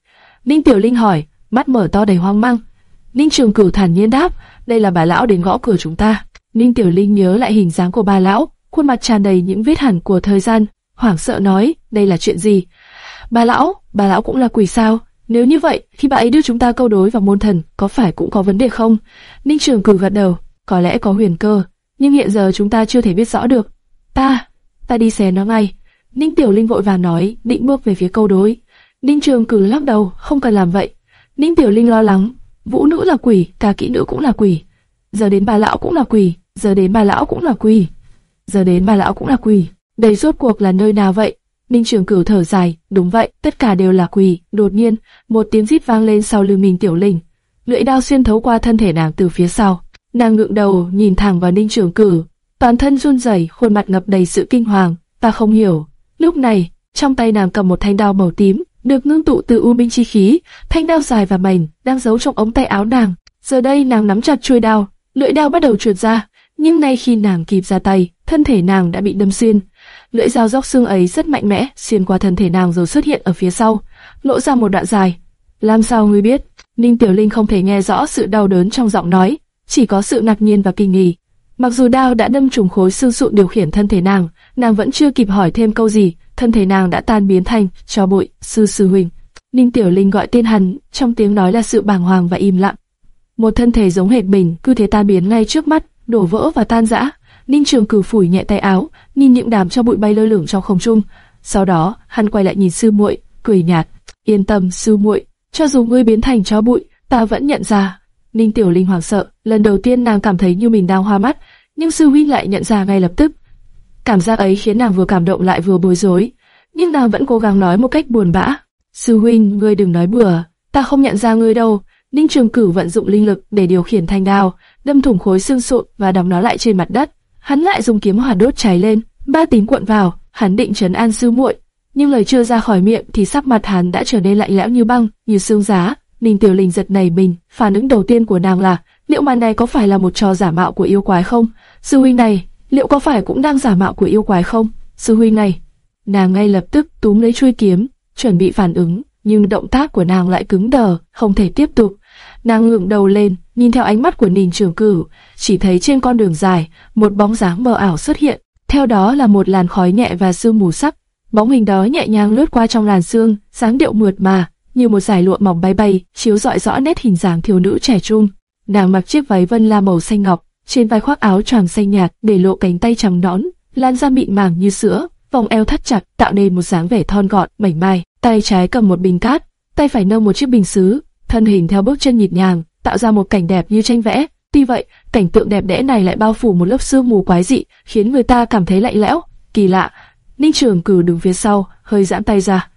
Ninh Tiểu Linh hỏi, mắt mở to đầy hoang mang. Ninh Trường Cửu thản nhiên đáp, đây là bà lão đến gõ cửa chúng ta. Ninh Tiểu Linh nhớ lại hình dáng của bà lão, khuôn mặt tràn đầy những vết hẳn của thời gian, hoảng sợ nói, đây là chuyện gì? Bà lão, bà lão cũng là quỷ sao? Nếu như vậy, khi bà ấy đưa chúng ta câu đối vào môn thần, có phải cũng có vấn đề không? Ninh Trường Cử gật đầu, có lẽ có huyền cơ, nhưng hiện giờ chúng ta chưa thể biết rõ được. Ta, ta đi xé nó ngay. Ninh Tiểu Linh vội vàng nói, định bước về phía câu đối. Ninh Trường Cử lắc đầu, không cần làm vậy. Ninh Tiểu Linh lo lắng, vũ nữ là quỷ, cả kỹ nữ cũng là quỷ. Giờ đến bà lão cũng là quỷ, giờ đến bà lão cũng là quỷ. Giờ đến bà lão cũng là quỷ. Đây rốt cuộc là nơi nào vậy? Ninh Trường Cửu thở dài, đúng vậy, tất cả đều là quỷ. Đột nhiên, một tiếng rít vang lên sau lưng mình Tiểu Linh. Lưỡi đao xuyên thấu qua thân thể nàng từ phía sau. Nàng ngượng đầu, nhìn thẳng vào Ninh Trường Cửu, toàn thân run rẩy, khuôn mặt ngập đầy sự kinh hoàng. Ta không hiểu. Lúc này, trong tay nàng cầm một thanh đao màu tím, được ngưng tụ từ u minh chi khí, thanh đao dài và mảnh đang giấu trong ống tay áo nàng. Giờ đây nàng nắm chặt chuôi đao, lưỡi đao bắt đầu trượt ra, nhưng ngay khi nàng kịp ra tay, thân thể nàng đã bị đâm xuyên. Lưỡi dao róc xương ấy rất mạnh mẽ, xuyên qua thân thể nàng rồi xuất hiện ở phía sau, lộ ra một đoạn dài. Làm sao ngươi biết? Ninh Tiểu Linh không thể nghe rõ sự đau đớn trong giọng nói, chỉ có sự ngạc nhiên và kinh nghi. Mặc dù đao đã đâm trùng khối xương sụn điều khiển thân thể nàng, nàng vẫn chưa kịp hỏi thêm câu gì, thân thể nàng đã tan biến thành cho bụi. Sư sư huynh, Ninh Tiểu Linh gọi tên hắn, trong tiếng nói là sự bàng hoàng và im lặng. Một thân thể giống hệt mình, cứ thế tan biến ngay trước mắt, đổ vỡ và tan rã. Ninh Trường Cửu phủi nhẹ tay áo, nhìn những đám cho bụi bay lơ lửng trong không trung. Sau đó, hắn quay lại nhìn sư muội, cười nhạt, yên tâm sư muội, cho dù ngươi biến thành cho bụi, ta vẫn nhận ra. Ninh Tiểu Linh hoảng sợ, lần đầu tiên nàng cảm thấy như mình đang hoa mắt, nhưng sư huynh lại nhận ra ngay lập tức. Cảm giác ấy khiến nàng vừa cảm động lại vừa bối rối, nhưng nàng vẫn cố gắng nói một cách buồn bã. Sư huynh, ngươi đừng nói bừa, ta không nhận ra ngươi đâu. Ninh Trường Cửu vận dụng linh lực để điều khiển thanh đao, đâm thủng khối xương sụn và đóng nó lại trên mặt đất. Hắn lại dùng kiếm hỏa đốt cháy lên, ba tím cuộn vào, hắn định trấn an sư muội, nhưng lời chưa ra khỏi miệng thì sắc mặt hắn đã trở nên lạnh lẽo như băng, như xương giá. Ninh Tiểu Linh giật nảy mình, phản ứng đầu tiên của nàng là, liệu màn này có phải là một trò giả mạo của yêu quái không? Sư huynh này, liệu có phải cũng đang giả mạo của yêu quái không? Sư huynh này, nàng ngay lập tức túm lấy chuôi kiếm, chuẩn bị phản ứng, nhưng động tác của nàng lại cứng đờ, không thể tiếp tục. Nàng ngẩng đầu lên, nhìn theo ánh mắt của Ninh Trường Cửu, chỉ thấy trên con đường dài, một bóng dáng mờ ảo xuất hiện. Theo đó là một làn khói nhẹ và sương mù sắc. Bóng hình đó nhẹ nhàng lướt qua trong làn sương, dáng điệu mượt mà, như một dải lụa mỏng bay bay, chiếu rọi rõ nét hình dáng thiếu nữ trẻ trung. Nàng mặc chiếc váy vân la màu xanh ngọc, trên vai khoác áo choàng xanh nhạt, để lộ cánh tay trắng nõn, lan da mịn màng như sữa, vòng eo thắt chặt, tạo nên một dáng vẻ thon gọn, mảnh mai. Tay trái cầm một bình cát, tay phải nâng một chiếc bình sứ, thân hình theo bước chân nhịp nhàng, tạo ra một cảnh đẹp như tranh vẽ. Tuy vậy, cảnh tượng đẹp đẽ này lại bao phủ một lớp sương mù quái dị, khiến người ta cảm thấy lạnh lẽo, kỳ lạ. Ninh Trường Cử đứng phía sau, hơi giãn tay ra.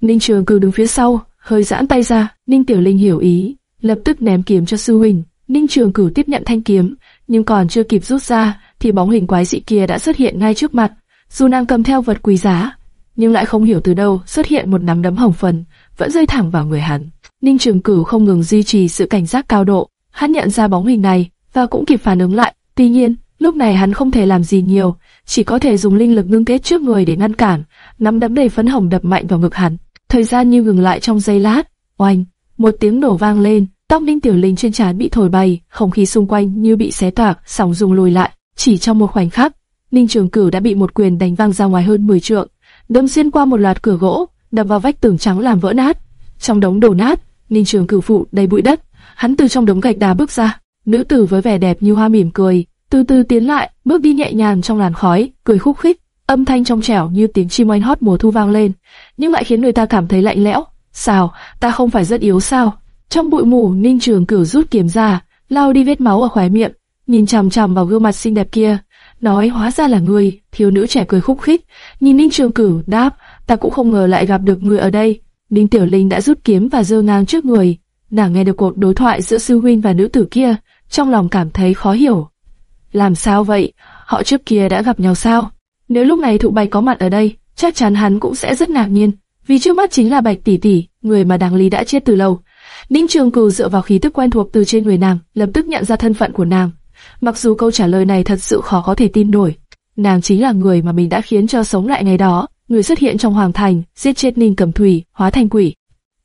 Ninh Trường Cử đứng phía sau, hơi giãn tay ra. Ninh Tiểu Linh hiểu ý, lập tức ném kiếm cho sư huynh. Ninh Trường Cử tiếp nhận thanh kiếm, nhưng còn chưa kịp rút ra, thì bóng hình quái dị kia đã xuất hiện ngay trước mặt. Dù nàng cầm theo vật quý giá, nhưng lại không hiểu từ đâu xuất hiện một nắm đấm hồng phần, vẫn rơi thẳng vào người hắn. Ninh Trường Cửu không ngừng duy trì sự cảnh giác cao độ, hắn nhận ra bóng hình này và cũng kịp phản ứng lại. Tuy nhiên, lúc này hắn không thể làm gì nhiều, chỉ có thể dùng linh lực ngưng kết trước người để ngăn cản. Nắm đấm đầy phấn hồng đập mạnh vào ngực hắn. Thời gian như ngừng lại trong giây lát. Oanh, một tiếng nổ vang lên, tóc Ninh Tiểu Linh trên trán bị thổi bay, không khí xung quanh như bị xé toạc, sóng rung lùi lại. Chỉ trong một khoảnh khắc, Ninh Trường Cửu đã bị một quyền đánh văng ra ngoài hơn 10 trượng, đâm xuyên qua một loạt cửa gỗ, đập vào vách tường trắng làm vỡ nát. Trong đống đổ nát, Ninh Trường Cửu phụ đầy bụi đất, hắn từ trong đống gạch đá bước ra. Nữ tử với vẻ đẹp như hoa mỉm cười, từ từ tiến lại, bước đi nhẹ nhàng trong làn khói, cười khúc khích, âm thanh trong trẻo như tiếng chim oanh hót mùa thu vang lên, nhưng lại khiến người ta cảm thấy lạnh lẽo. Sao, ta không phải rất yếu sao? Trong bụi mù, Ninh Trường Cửu rút kiếm ra, lau đi vết máu ở khóe miệng, nhìn chằm chằm vào gương mặt xinh đẹp kia, nói hóa ra là người. Thiếu nữ trẻ cười khúc khích, nhìn Ninh Trường Cửu đáp, ta cũng không ngờ lại gặp được người ở đây. Ninh Tiểu Linh đã rút kiếm và giơ ngang trước người. Nàng nghe được cuộc đối thoại giữa sư huynh và nữ tử kia, trong lòng cảm thấy khó hiểu. Làm sao vậy? Họ trước kia đã gặp nhau sao? Nếu lúc này Thụ Bạch có mặt ở đây, chắc chắn hắn cũng sẽ rất ngạc nhiên, vì trước mắt chính là Bạch tỷ tỷ, người mà Đàng lý đã chết từ lâu. Ninh Trường Cửu dựa vào khí tức quen thuộc từ trên người nàng, lập tức nhận ra thân phận của nàng. Mặc dù câu trả lời này thật sự khó có thể tin nổi, nàng chính là người mà mình đã khiến cho sống lại ngày đó, người xuất hiện trong hoàng thành, giết chết Ninh Cẩm Thủy, hóa thành quỷ.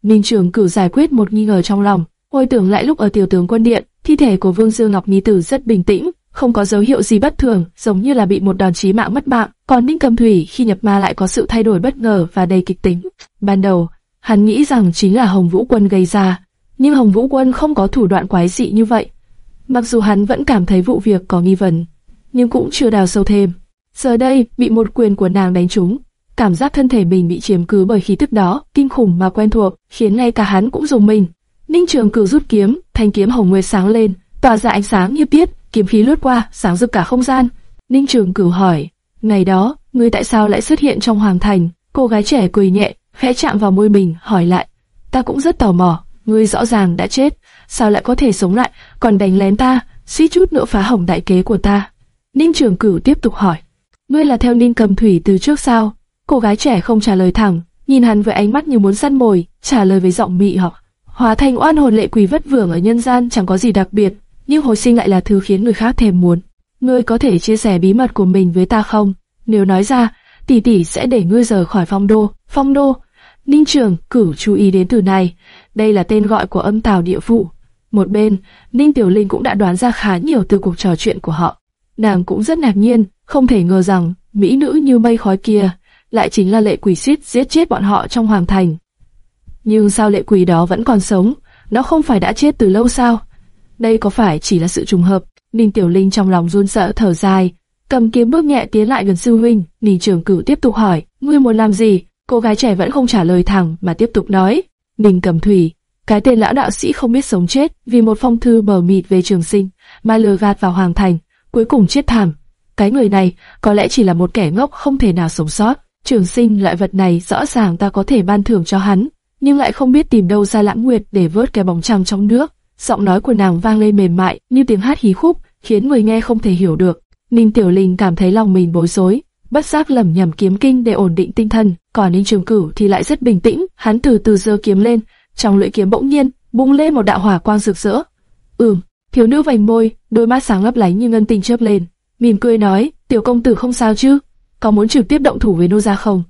Ninh Trường Cửu giải quyết một nghi ngờ trong lòng, hồi tưởng lại lúc ở tiểu tướng quân điện, thi thể của Vương Dương Ngọc Nhi Tử rất bình tĩnh, không có dấu hiệu gì bất thường, giống như là bị một đòn chí mạng mất mạng. Còn Ninh Cẩm Thủy khi nhập ma lại có sự thay đổi bất ngờ và đầy kịch tính. Ban đầu, hắn nghĩ rằng chính là Hồng Vũ Quân gây ra, nhưng Hồng Vũ Quân không có thủ đoạn quái dị như vậy. Mặc dù hắn vẫn cảm thấy vụ việc có nghi vấn, nhưng cũng chưa đào sâu thêm. Giờ đây, bị một quyền của nàng đánh trúng, cảm giác thân thể mình bị chiếm cứ bởi khí tức đó, kinh khủng mà quen thuộc, khiến ngay cả hắn cũng dùng mình. Ninh Trường Cửu rút kiếm, thanh kiếm hồng nguyệt sáng lên, tỏa ra ánh sáng như biết, kiếm khí lướt qua, sáng rực cả không gian. Ninh Trường Cửu hỏi, ngày đó, ngươi tại sao lại xuất hiện trong hoàng thành? Cô gái trẻ cười nhẹ, khẽ chạm vào môi mình, hỏi lại, ta cũng rất tò mò, ngươi rõ ràng đã chết, sao lại có thể sống lại, còn đánh lén ta, suýt chút nữa phá hỏng đại kế của ta. Ninh Trường Cửu tiếp tục hỏi, ngươi là theo Ninh Cầm Thủy từ trước sao? Cô gái trẻ không trả lời thẳng, nhìn hắn với ánh mắt như muốn săn mồi, trả lời với giọng mị hoặc hóa thành oan hồn lệ quỷ vất vưởng ở nhân gian chẳng có gì đặc biệt, nhưng hồi sinh lại là thứ khiến người khác thèm muốn. Ngươi có thể chia sẻ bí mật của mình với ta không? Nếu nói ra, tỷ tỷ sẽ để ngươi rời khỏi phong đô. Phong đô. Ninh Trường cửu chú ý đến từ này, đây là tên gọi của âm tào địa phụ. Một bên, Ninh Tiểu Linh cũng đã đoán ra khá nhiều từ cuộc trò chuyện của họ. Nàng cũng rất ngạc nhiên, không thể ngờ rằng mỹ nữ như mây khói kia lại chính là lệ quỷ suýt giết chết bọn họ trong hoàng thành. Nhưng sao lệ quỷ đó vẫn còn sống? Nó không phải đã chết từ lâu sao? Đây có phải chỉ là sự trùng hợp? Ninh Tiểu Linh trong lòng run sợ thở dài, cầm kiếm bước nhẹ tiến lại gần sư huynh. Ninh Trường Cửu tiếp tục hỏi, ngươi muốn làm gì? Cô gái trẻ vẫn không trả lời thẳng mà tiếp tục nói, Ninh Cầm Thủy, cái tên lão đạo sĩ không biết sống chết vì một phong thư mờ mịt về trường sinh mà lừa gạt vào hoàng thành, cuối cùng chết thảm. Cái người này có lẽ chỉ là một kẻ ngốc không thể nào sống sót. Trường sinh loại vật này rõ ràng ta có thể ban thưởng cho hắn, nhưng lại không biết tìm đâu ra lãng nguyệt để vớt cái bóng trăng trong nước. Giọng nói của nàng vang lên mềm mại như tiếng hát hí khúc, khiến người nghe không thể hiểu được. Ninh Tiểu Linh cảm thấy lòng mình bối rối, bất giác lẩm nhẩm kiếm kinh để ổn định tinh thần. Còn Ninh Trường Cửu thì lại rất bình tĩnh, hắn từ từ giơ kiếm lên, trong lưỡi kiếm bỗng nhiên bung lên một đạo hỏa quang rực rỡ. Ừm, thiếu nữ vành môi, đôi mắt sáng lấp lánh như ngân tinh chớp lên, mỉm cười nói, tiểu công tử không sao chứ? Có muốn trực tiếp động thủ với nô gia không?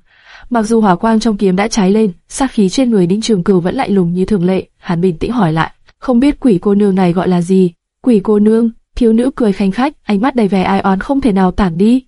Mặc dù hỏa quang trong kiếm đã cháy lên, sát khí trên người Đinh Trường Cửu vẫn lạnh lùng như thường lệ, hắn bình tĩnh hỏi lại, không biết quỷ cô nương này gọi là gì. Quỷ cô nương, thiếu nữ cười khanh khách, ánh mắt đầy vẻ ai oán không thể nào tản đi.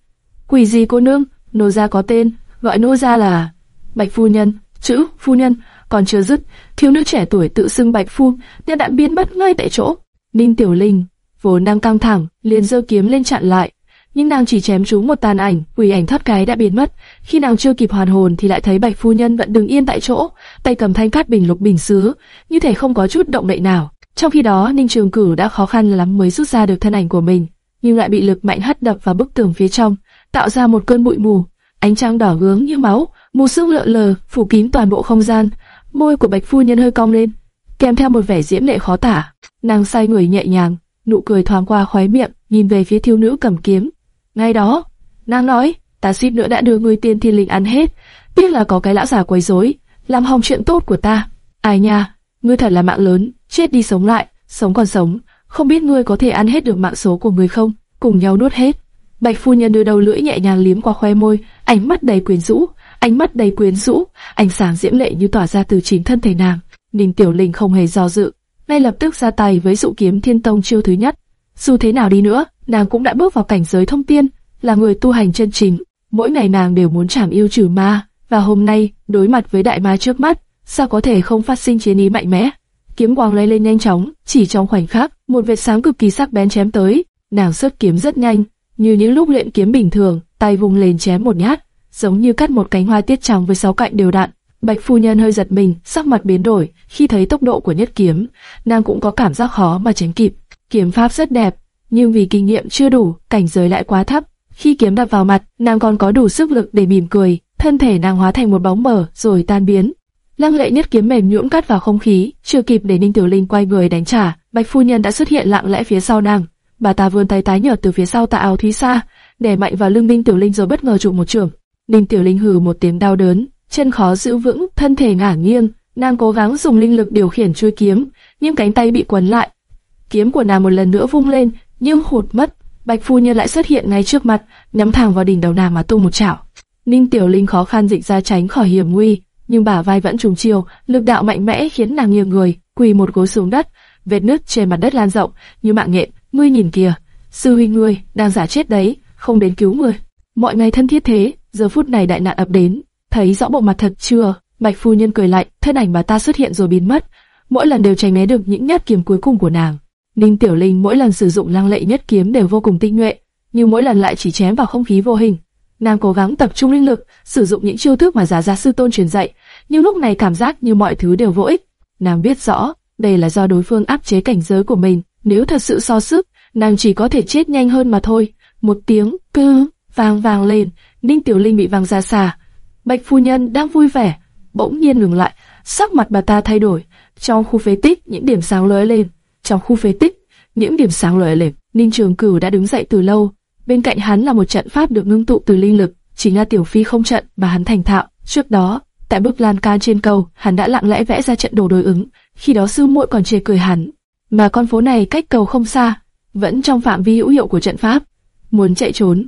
Quỷ gì cô nương, nô gia có tên, gọi nô gia là Bạch phu nhân, chữ phu nhân, còn chưa dứt, thiếu nữ trẻ tuổi tự xưng Bạch phu, nhân đã biến mất ngay tại chỗ. Ninh Tiểu Linh vốn đang căng thẳng, liền giơ kiếm lên chặn lại, nhưng nàng chỉ chém trúng một tàn ảnh, quỷ ảnh thoát cái đã biến mất. Khi nàng chưa kịp hoàn hồn thì lại thấy Bạch phu nhân vẫn đứng yên tại chỗ, tay cầm thanh cát bình lục bình sứ, như thể không có chút động đậy nào. Trong khi đó, Ninh Trường Cửu đã khó khăn lắm mới rút ra được thân ảnh của mình, nhưng lại bị lực mạnh hất đập vào bức tường phía trong, tạo ra một cơn bụi mù. Ánh trăng đỏ gướng như máu, mù sương lợ lờ phủ kín toàn bộ không gian. Môi của Bạch phu nhân hơi cong lên, kèm theo một vẻ diễm lệ khó tả. Nàng say người nhẹ nhàng, nụ cười thoáng qua khóe miệng, nhìn về phía thiếu nữ cầm kiếm. Ngay đó, nàng nói, ta suýt nữa đã đưa ngươi tiên thiên linh ăn hết, tiếc là có cái lão già quấy rối, làm hỏng chuyện tốt của ta. Ai nha, ngươi thật là mạng lớn, chết đi sống lại, sống còn sống, không biết ngươi có thể ăn hết được mạng số của ngươi không? Cùng nhau nuốt hết. Bạch phu nhân đưa đầu lưỡi nhẹ nhàng liếm qua khoe môi, ánh mắt đầy quyến rũ, ánh mắt đầy quyến rũ, ánh sáng diễm lệ như tỏa ra từ chính thân thể nàng. Ninh Tiểu Linh không hề do dự, ngay lập tức ra tay với dụ kiếm Thiên Tông chiêu thứ nhất. Dù thế nào đi nữa, nàng cũng đã bước vào cảnh giới thông tiên, là người tu hành chân chính. Mỗi ngày nàng đều muốn trảm yêu trừ ma, và hôm nay đối mặt với đại ma trước mắt, sao có thể không phát sinh chiến ý mạnh mẽ? Kiếm quang lây lên nhanh chóng, chỉ trong khoảnh khắc, một vệt sáng cực kỳ sắc bén chém tới. Nàng xuất kiếm rất nhanh, như những lúc luyện kiếm bình thường, tay vùng lên chém một nhát, giống như cắt một cánh hoa tiết trắng với sáu cạnh đều đặn. Bạch phu nhân hơi giật mình, sắc mặt biến đổi, khi thấy tốc độ của nhất kiếm, nàng cũng có cảm giác khó mà tránh kịp. Kiếm pháp rất đẹp, nhưng vì kinh nghiệm chưa đủ, cảnh giới lại quá thấp. Khi kiếm đập vào mặt, nàng còn có đủ sức lực để mỉm cười, thân thể nàng hóa thành một bóng mờ rồi tan biến. Lăng lệ nhất kiếm mềm nhũn cắt vào không khí, chưa kịp để Ninh Tiểu Linh quay người đánh trả, Bạch phu nhân đã xuất hiện lặng lẽ phía sau nàng. Bà ta vươn tay tái nhợt từ phía sau tạ áo Thúy Sa, đè mạnh vào lưng Ninh Tiểu Linh rồi bất ngờ trụ một trường. Ninh Tiểu Linh hừ một tiếng đau đớn, chân khó giữ vững, thân thể ngả nghiêng, nàng cố gắng dùng linh lực điều khiển chuôi kiếm, nhưng cánh tay bị quấn lại. Kiếm của nàng một lần nữa vung lên, nhưng hụt mất. Bạch phu nhân lại xuất hiện ngay trước mặt, nhắm thẳng vào đỉnh đầu nàng mà tung một chảo. Ninh Tiểu Linh khó khăn dịch ra tránh khỏi hiểm nguy, nhưng bả vai vẫn trùng chiều, lực đạo mạnh mẽ khiến nàng nghiêng người, quỳ một gối xuống đất, vết nứt trên mặt đất lan rộng như mạng nhện. Ngươi nhìn kìa, sư huynh ngươi đang giả chết đấy, không đến cứu ngươi. Mọi ngày thân thiết thế, giờ phút này đại nạn ập đến, thấy rõ bộ mặt thật chưa? Bạch phu nhân cười lạnh, thân ảnh bà ta xuất hiện rồi biến mất, mỗi lần đều tránh né được những nhát kiếm cuối cùng của nàng. Ninh Tiểu Linh mỗi lần sử dụng lăng lệ nhất kiếm đều vô cùng tinh nhuệ, nhưng mỗi lần lại chỉ chém vào không khí vô hình. Nàng cố gắng tập trung linh lực, sử dụng những chiêu thức mà giả gia sư tôn truyền dạy, nhưng lúc này cảm giác như mọi thứ đều vô ích. Nàng biết rõ, đây là do đối phương áp chế cảnh giới của mình, nếu thật sự so sức, nàng chỉ có thể chết nhanh hơn mà thôi. Một tiếng cư vang vang lên, Ninh Tiểu Linh bị vang ra xa. Bạch phu nhân đang vui vẻ, bỗng nhiên ngừng lại, sắc mặt bà ta thay đổi. Trong khu phế tích, những điểm sáng lóe lên. Trong khu phế tích, những điểm sáng lóe lên. Ninh Trường Cửu đã đứng dậy từ lâu. Bên cạnh hắn là một trận pháp được ngưng tụ từ linh lực, chính là tiểu phi không trận mà hắn thành thạo. Trước đó, tại bức lan can trên cầu, hắn đã lặng lẽ vẽ ra trận đồ đối ứng. Khi đó sư muội còn chê cười hắn, mà con phố này cách cầu không xa, vẫn trong phạm vi hữu hiệu của trận pháp. Muốn chạy trốn,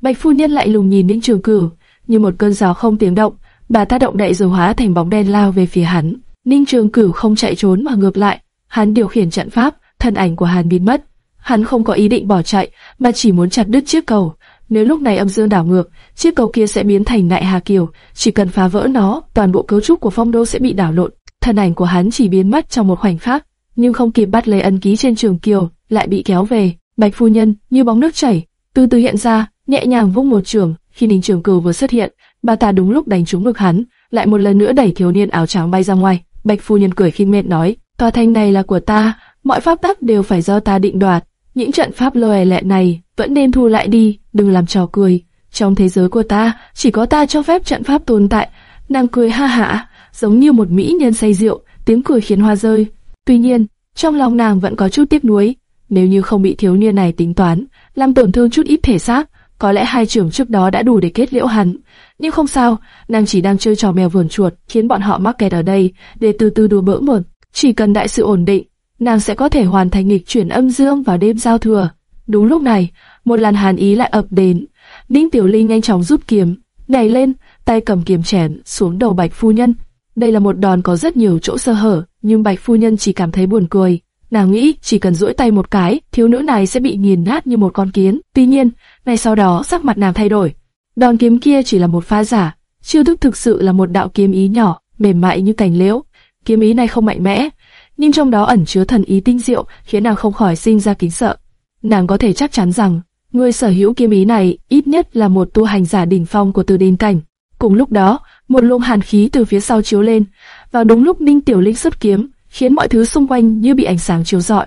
Bạch phu nhân lại lùng nhìn Ninh Trường Cửu, như một cơn gió không tiếng động, bà ta động đậy rồi hóa thành bóng đen lao về phía hắn. Ninh Trường Cửu không chạy trốn mà ngược lại, hắn điều khiển trận pháp, thân ảnh của hắn biến mất. Hắn không có ý định bỏ chạy, mà chỉ muốn chặt đứt chiếc cầu. Nếu lúc này âm dương đảo ngược, chiếc cầu kia sẽ biến thành nại hà kiều, chỉ cần phá vỡ nó, toàn bộ cấu trúc của phong đô sẽ bị đảo lộn. Thân ảnh của hắn chỉ biến mất trong một khoảnh khắc, nhưng không kịp bắt lấy ân ký trên trường kiều, lại bị kéo về. Bạch phu nhân như bóng nước chảy, từ từ hiện ra, nhẹ nhàng vung một trường. Khi Ninh Trường Cửu vừa xuất hiện, bà ta đúng lúc đánh trúng ngực hắn, lại một lần nữa đẩy thiếu niên áo trắng bay ra ngoài. Bạch phu nhân cười khinh miệt nói, tòa thành này là của ta, mọi pháp tắc đều phải do ta định đoạt. Những trận pháp lòe lẹ này vẫn nên thu lại đi, đừng làm trò cười. Trong thế giới của ta, chỉ có ta cho phép trận pháp tồn tại. Nàng cười ha hả, giống như một mỹ nhân say rượu, tiếng cười khiến hoa rơi. Tuy nhiên, trong lòng nàng vẫn có chút tiếc nuối. Nếu như không bị thiếu niên này tính toán, làm tổn thương chút ít thể xác, có lẽ hai trưởng trước đó đã đủ để kết liễu hắn. Nhưng không sao, nàng chỉ đang chơi trò mèo vườn chuột, khiến bọn họ mắc kẹt ở đây, để từ từ đùa bỡ mượn. Chỉ cần đại sự ổn định, nàng sẽ có thể hoàn thành nghịch chuyển âm dương vào đêm giao thừa. Đúng lúc này, một làn hàn ý lại ập đến. Đinh Tiểu Linh nhanh chóng rút kiếm, nhảy lên, tay cầm kiếm chém xuống đầu Bạch phu nhân. Đây là một đòn có rất nhiều chỗ sơ hở, nhưng Bạch phu nhân chỉ cảm thấy buồn cười. Nàng nghĩ chỉ cần duỗi tay một cái, thiếu nữ này sẽ bị nghiền nát như một con kiến. Tuy nhiên, ngay sau đó sắc mặt nàng thay đổi. Đòn kiếm kia chỉ là một pha giả, chiêu thức thực sự là một đạo kiếm ý nhỏ, mềm mại như cành liễu. Kiếm ý này không mạnh mẽ, nhưng trong đó ẩn chứa thần ý tinh diệu, khiến nàng không khỏi sinh ra kính sợ. Nàng có thể chắc chắn rằng, người sở hữu kiếm ý này ít nhất là một tu hành giả đỉnh phong của Từ Đền cảnh. Cùng lúc đó, một luồng hàn khí từ phía sau chiếu lên, vào đúng lúc Ninh Tiểu Linh xuất kiếm, khiến mọi thứ xung quanh như bị ánh sáng chiếu rọi.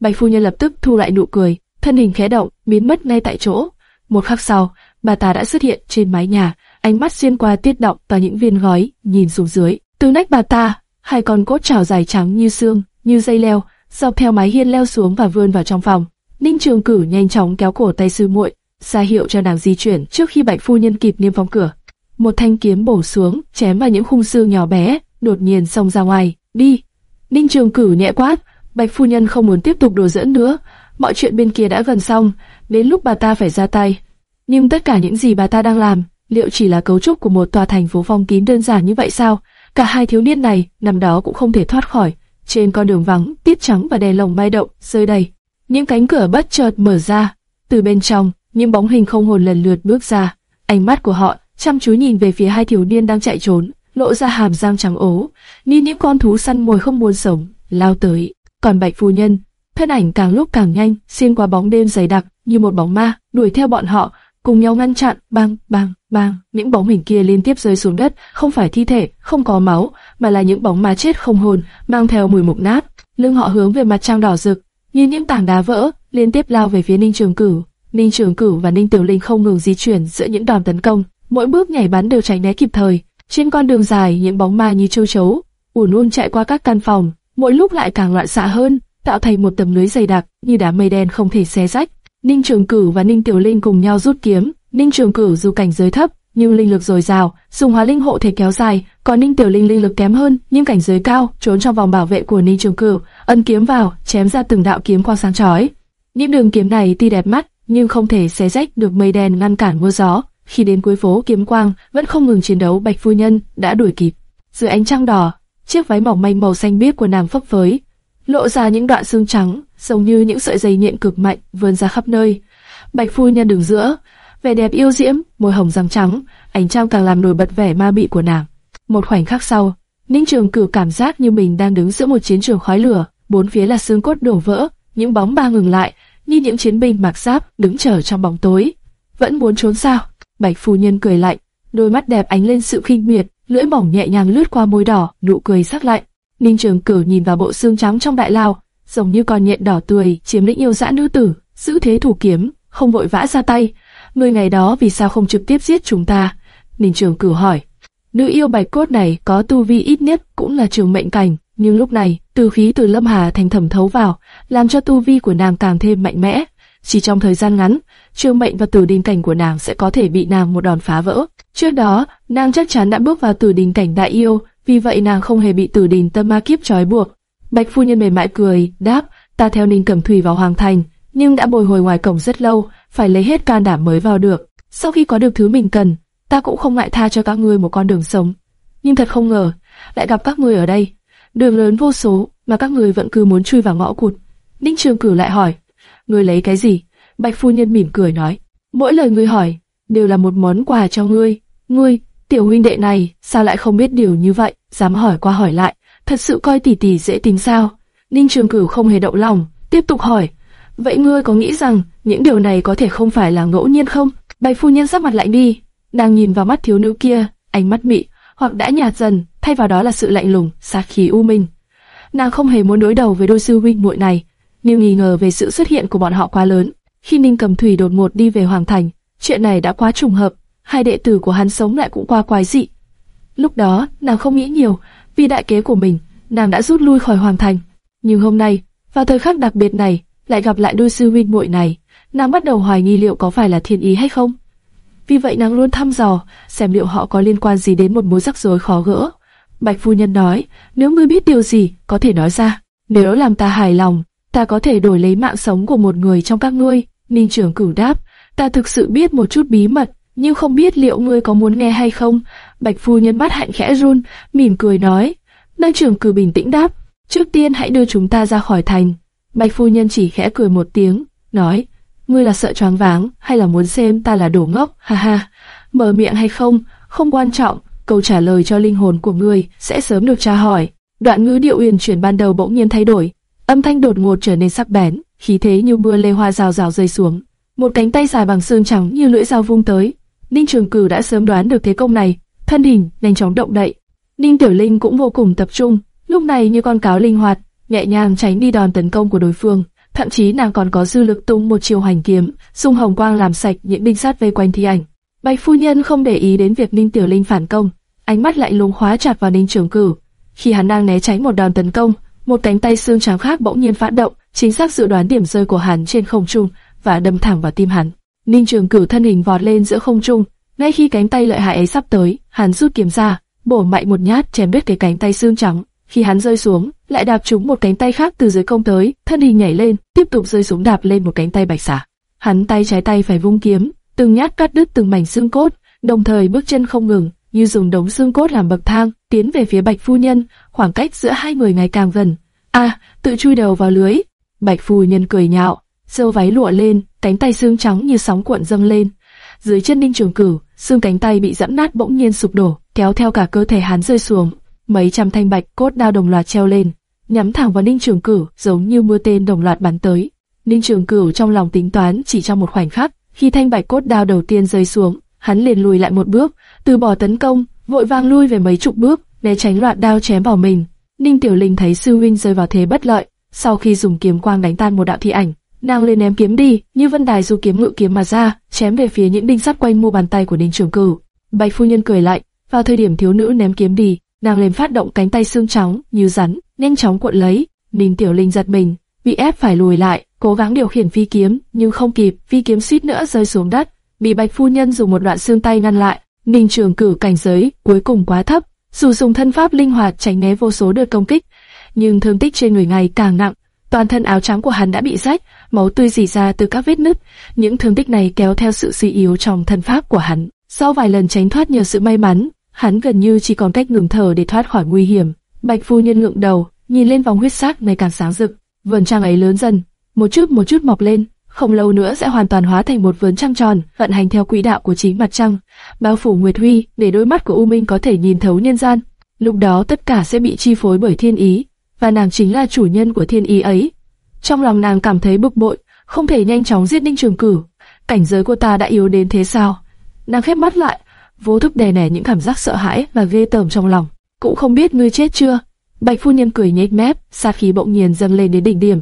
Bạch phu nhân lập tức thu lại nụ cười, thân hình khẽ động, biến mất ngay tại chỗ. Một khắc sau, bà ta đã xuất hiện trên mái nhà, ánh mắt xuyên qua tiết động và những viên gói, nhìn xuống dưới. Từ nách bà ta, hai con cốt trào dài trắng như xương, như dây leo, dọc theo mái hiên leo xuống và vươn vào trong phòng. Ninh Trường Cử nhanh chóng kéo cổ tay sư muội, ra hiệu cho nàng di chuyển trước khi Bạch phu nhân kịp niêm phong cửa. Một thanh kiếm bổ xuống, chém vào những khung xương nhỏ bé, đột nhiên xông ra ngoài. Đi! Ninh Trường Cử nhẹ quát, Bạch phu nhân không muốn tiếp tục đùa giỡn nữa. Mọi chuyện bên kia đã gần xong, đến lúc bà ta phải ra tay. Nhưng tất cả những gì bà ta đang làm, liệu chỉ là cấu trúc của một tòa thành phố phong kín đơn giản như vậy sao? Cả hai thiếu niên này, nằm đó cũng không thể thoát khỏi. Trên con đường vắng, tiết trắng và đèn lồng bay động, rơi đầy. Những cánh cửa bất chợt mở ra. Từ bên trong, những bóng hình không hồn lần lượt bước ra. Ánh mắt của họ chăm chú nhìn về phía hai thiếu niên đang chạy trốn, lộ ra hàm răng trắng ố, như những con thú săn mồi không muốn sống, lao tới. Còn Bạch phu nhân, thân ảnh càng lúc càng nhanh, xuyên qua bóng đêm dày đặc như một bóng ma, đuổi theo bọn họ, cùng nhau ngăn chặn, bang, bang, bang. Những bóng hình kia liên tiếp rơi xuống đất, không phải thi thể, không có máu, mà là những bóng ma chết không hồn, mang theo mùi mục nát. Lưng họ hướng về mặt trăng đỏ rực, như những tảng đá vỡ, liên tiếp lao về phía Ninh Trường Cửu. Ninh Trường Cửu và Ninh Tiểu Linh không ngừng di chuyển giữa những đòn tấn công, mỗi bước nhảy bắn đều tránh né kịp thời. Trên con đường dài, những bóng ma như châu chấu, ùn ùn chạy qua các căn phòng, mỗi lúc lại càng loạn xạ hơn, tạo thành một tấm lưới dày đặc như đám mây đen không thể xé rách. Ninh Trường Cửu và Ninh Tiểu Linh cùng nhau rút kiếm. Ninh Trường Cửu dù cảnh giới thấp, nhưng linh lực dồi dào, dùng hóa linh hộ thể kéo dài, còn Ninh Tiểu Linh linh lực kém hơn, nhưng cảnh giới cao, trốn trong vòng bảo vệ của Ninh Trường Cửu, ân kiếm vào, chém ra từng đạo kiếm quang sáng chói. Những đường kiếm này tuy đẹp mắt, nhưng không thể xé rách được mây đen ngăn cản mưa gió. Khi đến cuối phố kiếm quang, vẫn không ngừng chiến đấu, Bạch phu nhân đã đuổi kịp. Dưới ánh trăng đỏ, chiếc váy mỏng manh màu xanh biếc của nàng phấp phới, lộ ra những đoạn xương trắng, giống như những sợi dây nhện cực mạnh vươn ra khắp nơi. Bạch phu nhân đứng giữa, vẻ đẹp yêu diễm, môi hồng răng trắng, ánh trăng càng làm nổi bật vẻ ma mị của nàng. Một khoảnh khắc sau, Ninh Trường Cửu cảm giác như mình đang đứng giữa một chiến trường khói lửa, bốn phía là xương cốt đổ vỡ, những bóng ba ngừng lại, như những chiến binh mặc giáp đứng chờ trong bóng tối. Vẫn muốn trốn sao? Bạch phu nhân cười lạnh, đôi mắt đẹp ánh lên sự khinh miệt, lưỡi mỏng nhẹ nhàng lướt qua môi đỏ, nụ cười sắc lạnh. Ninh Trường Cửu nhìn vào bộ xương trắng trong đại lao, giống như con nhện đỏ tươi chiếm lĩnh yêu dã nữ tử, giữ thế thủ kiếm, không vội vã ra tay. Người ngày đó vì sao không trực tiếp giết chúng ta? Ninh Trường Cửu hỏi. Nữ yêu bạch cốt này có tu vi ít nhất cũng là trường mệnh cảnh, nhưng lúc này từ khí từ Lâm Hà thành thẩm thấu vào, làm cho tu vi của nàng càng thêm mạnh mẽ. Chỉ trong thời gian ngắn, trường mệnh và tử đình cảnh của nàng sẽ có thể bị nàng một đòn phá vỡ. Trước đó, nàng chắc chắn đã bước vào tử đình cảnh đại yêu, vì vậy nàng không hề bị tử đình tâm ma kiếp trói buộc. Bạch phu nhân mềm mại cười, đáp, ta theo Ninh Cẩm Thủy vào hoàng thành, nhưng đã bồi hồi ngoài cổng rất lâu, phải lấy hết can đảm mới vào được. Sau khi có được thứ mình cần, ta cũng không ngại tha cho các ngươi một con đường sống. Nhưng thật không ngờ, lại gặp các ngươi ở đây. Đường lớn vô số, mà các ngươi vẫn cứ muốn chui vào ngõ cụt. Ninh Trường Cửu lại hỏi, ngươi lấy cái gì? Bạch phu nhân mỉm cười nói, mỗi lời ngươi hỏi đều là một món quà cho ngươi. Ngươi, tiểu huynh đệ này, sao lại không biết điều như vậy? Dám hỏi qua hỏi lại, thật sự coi tỷ tỷ dễ tính sao? Ninh Trường Cửu không hề động lòng, tiếp tục hỏi, vậy ngươi có nghĩ rằng những điều này có thể không phải là ngẫu nhiên không? Bạch phu nhân sắc mặt lạnh đi, đang nhìn vào mắt thiếu nữ kia, ánh mắt mị, hoặc đã nhạt dần, thay vào đó là sự lạnh lùng, sát khí u minh. Nàng không hề muốn đối đầu với đôi sư huynh muội này, nhưng nghi ngờ về sự xuất hiện của bọn họ quá lớn. Khi Ninh Cầm Thủy đột ngột đi về Hoàng Thành, chuyện này đã quá trùng hợp, hai đệ tử của hắn sống lại cũng qua quái dị. Lúc đó, nàng không nghĩ nhiều, vì đại kế của mình, nàng đã rút lui khỏi Hoàng Thành. Nhưng hôm nay, vào thời khắc đặc biệt này, lại gặp lại đôi sư huynh muội này, nàng bắt đầu hoài nghi liệu có phải là thiên ý hay không. Vì vậy nàng luôn thăm dò, xem liệu họ có liên quan gì đến một mối rắc rối khó gỡ. Bạch phu nhân nói, nếu ngươi biết điều gì, có thể nói ra. Nếu làm ta hài lòng, ta có thể đổi lấy mạng sống của một người trong các ngươi. Ninh trưởng cửu đáp, ta thực sự biết một chút bí mật, nhưng không biết liệu ngươi có muốn nghe hay không. Bạch phu nhân mắt hạnh khẽ run, mỉm cười nói. năng trưởng cử bình tĩnh đáp, trước tiên hãy đưa chúng ta ra khỏi thành. Bạch phu nhân chỉ khẽ cười một tiếng, nói, ngươi là sợ choáng váng hay là muốn xem ta là đồ ngốc, ha ha, mở miệng hay không, không quan trọng, câu trả lời cho linh hồn của ngươi sẽ sớm được tra hỏi. Đoạn ngữ điệu uyển chuyển ban đầu bỗng nhiên thay đổi, âm thanh đột ngột trở nên sắc bén, khí thế như mưa lê hoa rào rào rơi xuống. Một cánh tay dài bằng xương trắng như lưỡi dao vung tới. Ninh Trường Cửu đã sớm đoán được thế công này, thân hình nhanh chóng động đậy. Ninh Tiểu Linh cũng vô cùng tập trung, lúc này như con cáo linh hoạt, nhẹ nhàng tránh đi đòn tấn công của đối phương. Thậm chí nàng còn có dư lực tung một chiêu hành kiếm, xung hồng quang làm sạch những binh sát vây quanh thi ảnh. Bạch phu nhân không để ý đến việc Ninh Tiểu Linh phản công, ánh mắt lại lùng khóa chặt vào Ninh Trường Cửu. Khi hắn đang né tránh một đòn tấn công, một cánh tay xương trắng khác bỗng nhiên phát động, chính xác dự đoán điểm rơi của hắn trên không trung và đâm thẳng vào tim hắn. Ninh Trường Cửu thân hình vọt lên giữa không trung, ngay khi cánh tay lợi hại ấy sắp tới, hắn rút kiếm ra, bổ mạnh một nhát chém đứt cái cánh tay xương trắng. Khi hắn rơi xuống, lại đạp trúng một cánh tay khác từ dưới công tới, thân hình nhảy lên, tiếp tục rơi xuống đạp lên một cánh tay bạch xả. Hắn tay trái tay phải vung kiếm, từng nhát cắt đứt từng mảnh xương cốt, đồng thời bước chân không ngừng, như dùng đống xương cốt làm bậc thang, tiến về phía Bạch phu nhân, khoảng cách giữa hai người ngày càng gần. A, tự chui đầu vào lưới. Bạch phu nhân cười nhạo, sâu váy lụa lên, cánh tay xương trắng như sóng cuộn dâng lên. Dưới chân Ninh Trường Cửu, xương cánh tay bị dẫm nát bỗng nhiên sụp đổ, kéo theo cả cơ thể hắn rơi xuống. Mấy trăm thanh bạch cốt đao đồng loạt treo lên, nhắm thẳng vào Ninh Trường Cửu, giống như mưa tên đồng loạt bắn tới. Ninh Trường Cửu trong lòng tính toán chỉ trong một khoảnh khắc, khi thanh bạch cốt đao đầu tiên rơi xuống, hắn liền lùi lại một bước, từ bỏ tấn công, vội vàng lui về mấy chục bước, né tránh loạt đao chém vào mình. Ninh Tiểu Linh thấy sư huynh rơi vào thế bất lợi, sau khi dùng kiếm quang đánh tan một đạo thi ảnh, nàng lên ném kiếm đi, như vân đài du kiếm ngự kiếm mà ra, chém về phía những đinh sắt quanh mu bàn tay của Đinh Trường Cửu. Bạch phu nhân cười lại, vào thời điểm thiếu nữ ném kiếm đi, nàng liền phát động cánh tay xương trắng như rắn, nhanh chóng cuộn lấy. Ninh Tiểu Linh giật mình, bị ép phải lùi lại, cố gắng điều khiển phi kiếm, nhưng không kịp, phi kiếm suýt nữa rơi xuống đất, bị Bạch phu nhân dùng một đoạn xương tay ngăn lại. Ninh Trường Cửu cảnh giới cuối cùng quá thấp, dù dùng thân pháp linh hoạt tránh né vô số đợt công kích, nhưng thương tích trên người ngày càng nặng. Toàn thân áo trắng của hắn đã bị rách, máu tươi rỉ ra từ các vết nứt. Những thương tích này kéo theo sự suy yếu trong thân pháp của hắn. Sau vài lần tránh thoát nhờ sự may mắn, hắn gần như chỉ còn cách ngừng thở để thoát khỏi nguy hiểm. Bạch phu nhân ngượng đầu, nhìn lên vòng huyết sắc ngày càng sáng rực. Vườn trang ấy lớn dần, một chút một chút mọc lên, không lâu nữa sẽ hoàn toàn hóa thành một vườn trăng tròn, vận hành theo quỹ đạo của chính mặt trăng, bao phủ Nguyệt Huy, để đôi mắt của U Minh có thể nhìn thấu nhân gian. Lúc đó tất cả sẽ bị chi phối bởi thiên ý, và nàng chính là chủ nhân của thiên ý ấy. Trong lòng nàng cảm thấy bực bội, không thể nhanh chóng giết Ninh Trường Cử. Cảnh giới của ta đã yếu đến thế sao? Nàng khép mắt lại, vô thức đè nẻ những cảm giác sợ hãi và ghê tởm trong lòng. Cũng không biết ngươi chết chưa? Bạch phu nhân cười nhếch mép, sát khí bỗng nhiên dâng lên đến đỉnh điểm.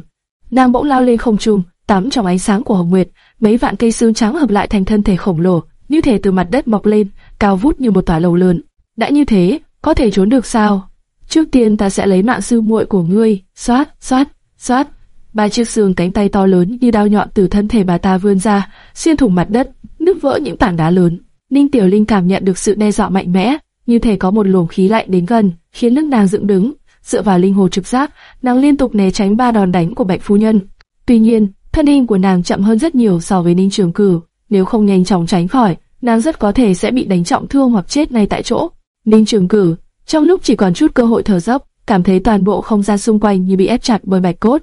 Nàng bỗng lao lên không trung, tắm trong ánh sáng của hồng nguyệt, mấy vạn cây xương trắng hợp lại thành thân thể khổng lồ, như thể từ mặt đất mọc lên, cao vút như một tòa lầu lớn. Đã như thế, có thể trốn được sao? Trước tiên ta sẽ lấy mạng sư muội của ngươi, xoát, xoát, xoát. Ba chiếc xương cánh tay to lớn như đao nhọn từ thân thể bà ta vươn ra, xuyên thủng mặt đất, nứt vỡ những tảng đá lớn. Ninh Tiểu Linh cảm nhận được sự đe dọa mạnh mẽ, như thể có một luồng khí lạnh đến gần, khiến nước nàng dựng đứng. Dựa vào linh hồ trực giác, nàng liên tục né tránh ba đòn đánh của Bạch phu nhân. Tuy nhiên, thân hình của nàng chậm hơn rất nhiều so với Ninh Trường Cử. Nếu không nhanh chóng tránh khỏi, nàng rất có thể sẽ bị đánh trọng thương hoặc chết ngay tại chỗ. Ninh Trường Cử, trong lúc chỉ còn chút cơ hội thở dốc, cảm thấy toàn bộ không gian xung quanh như bị ép chặt bởi bạch cốt,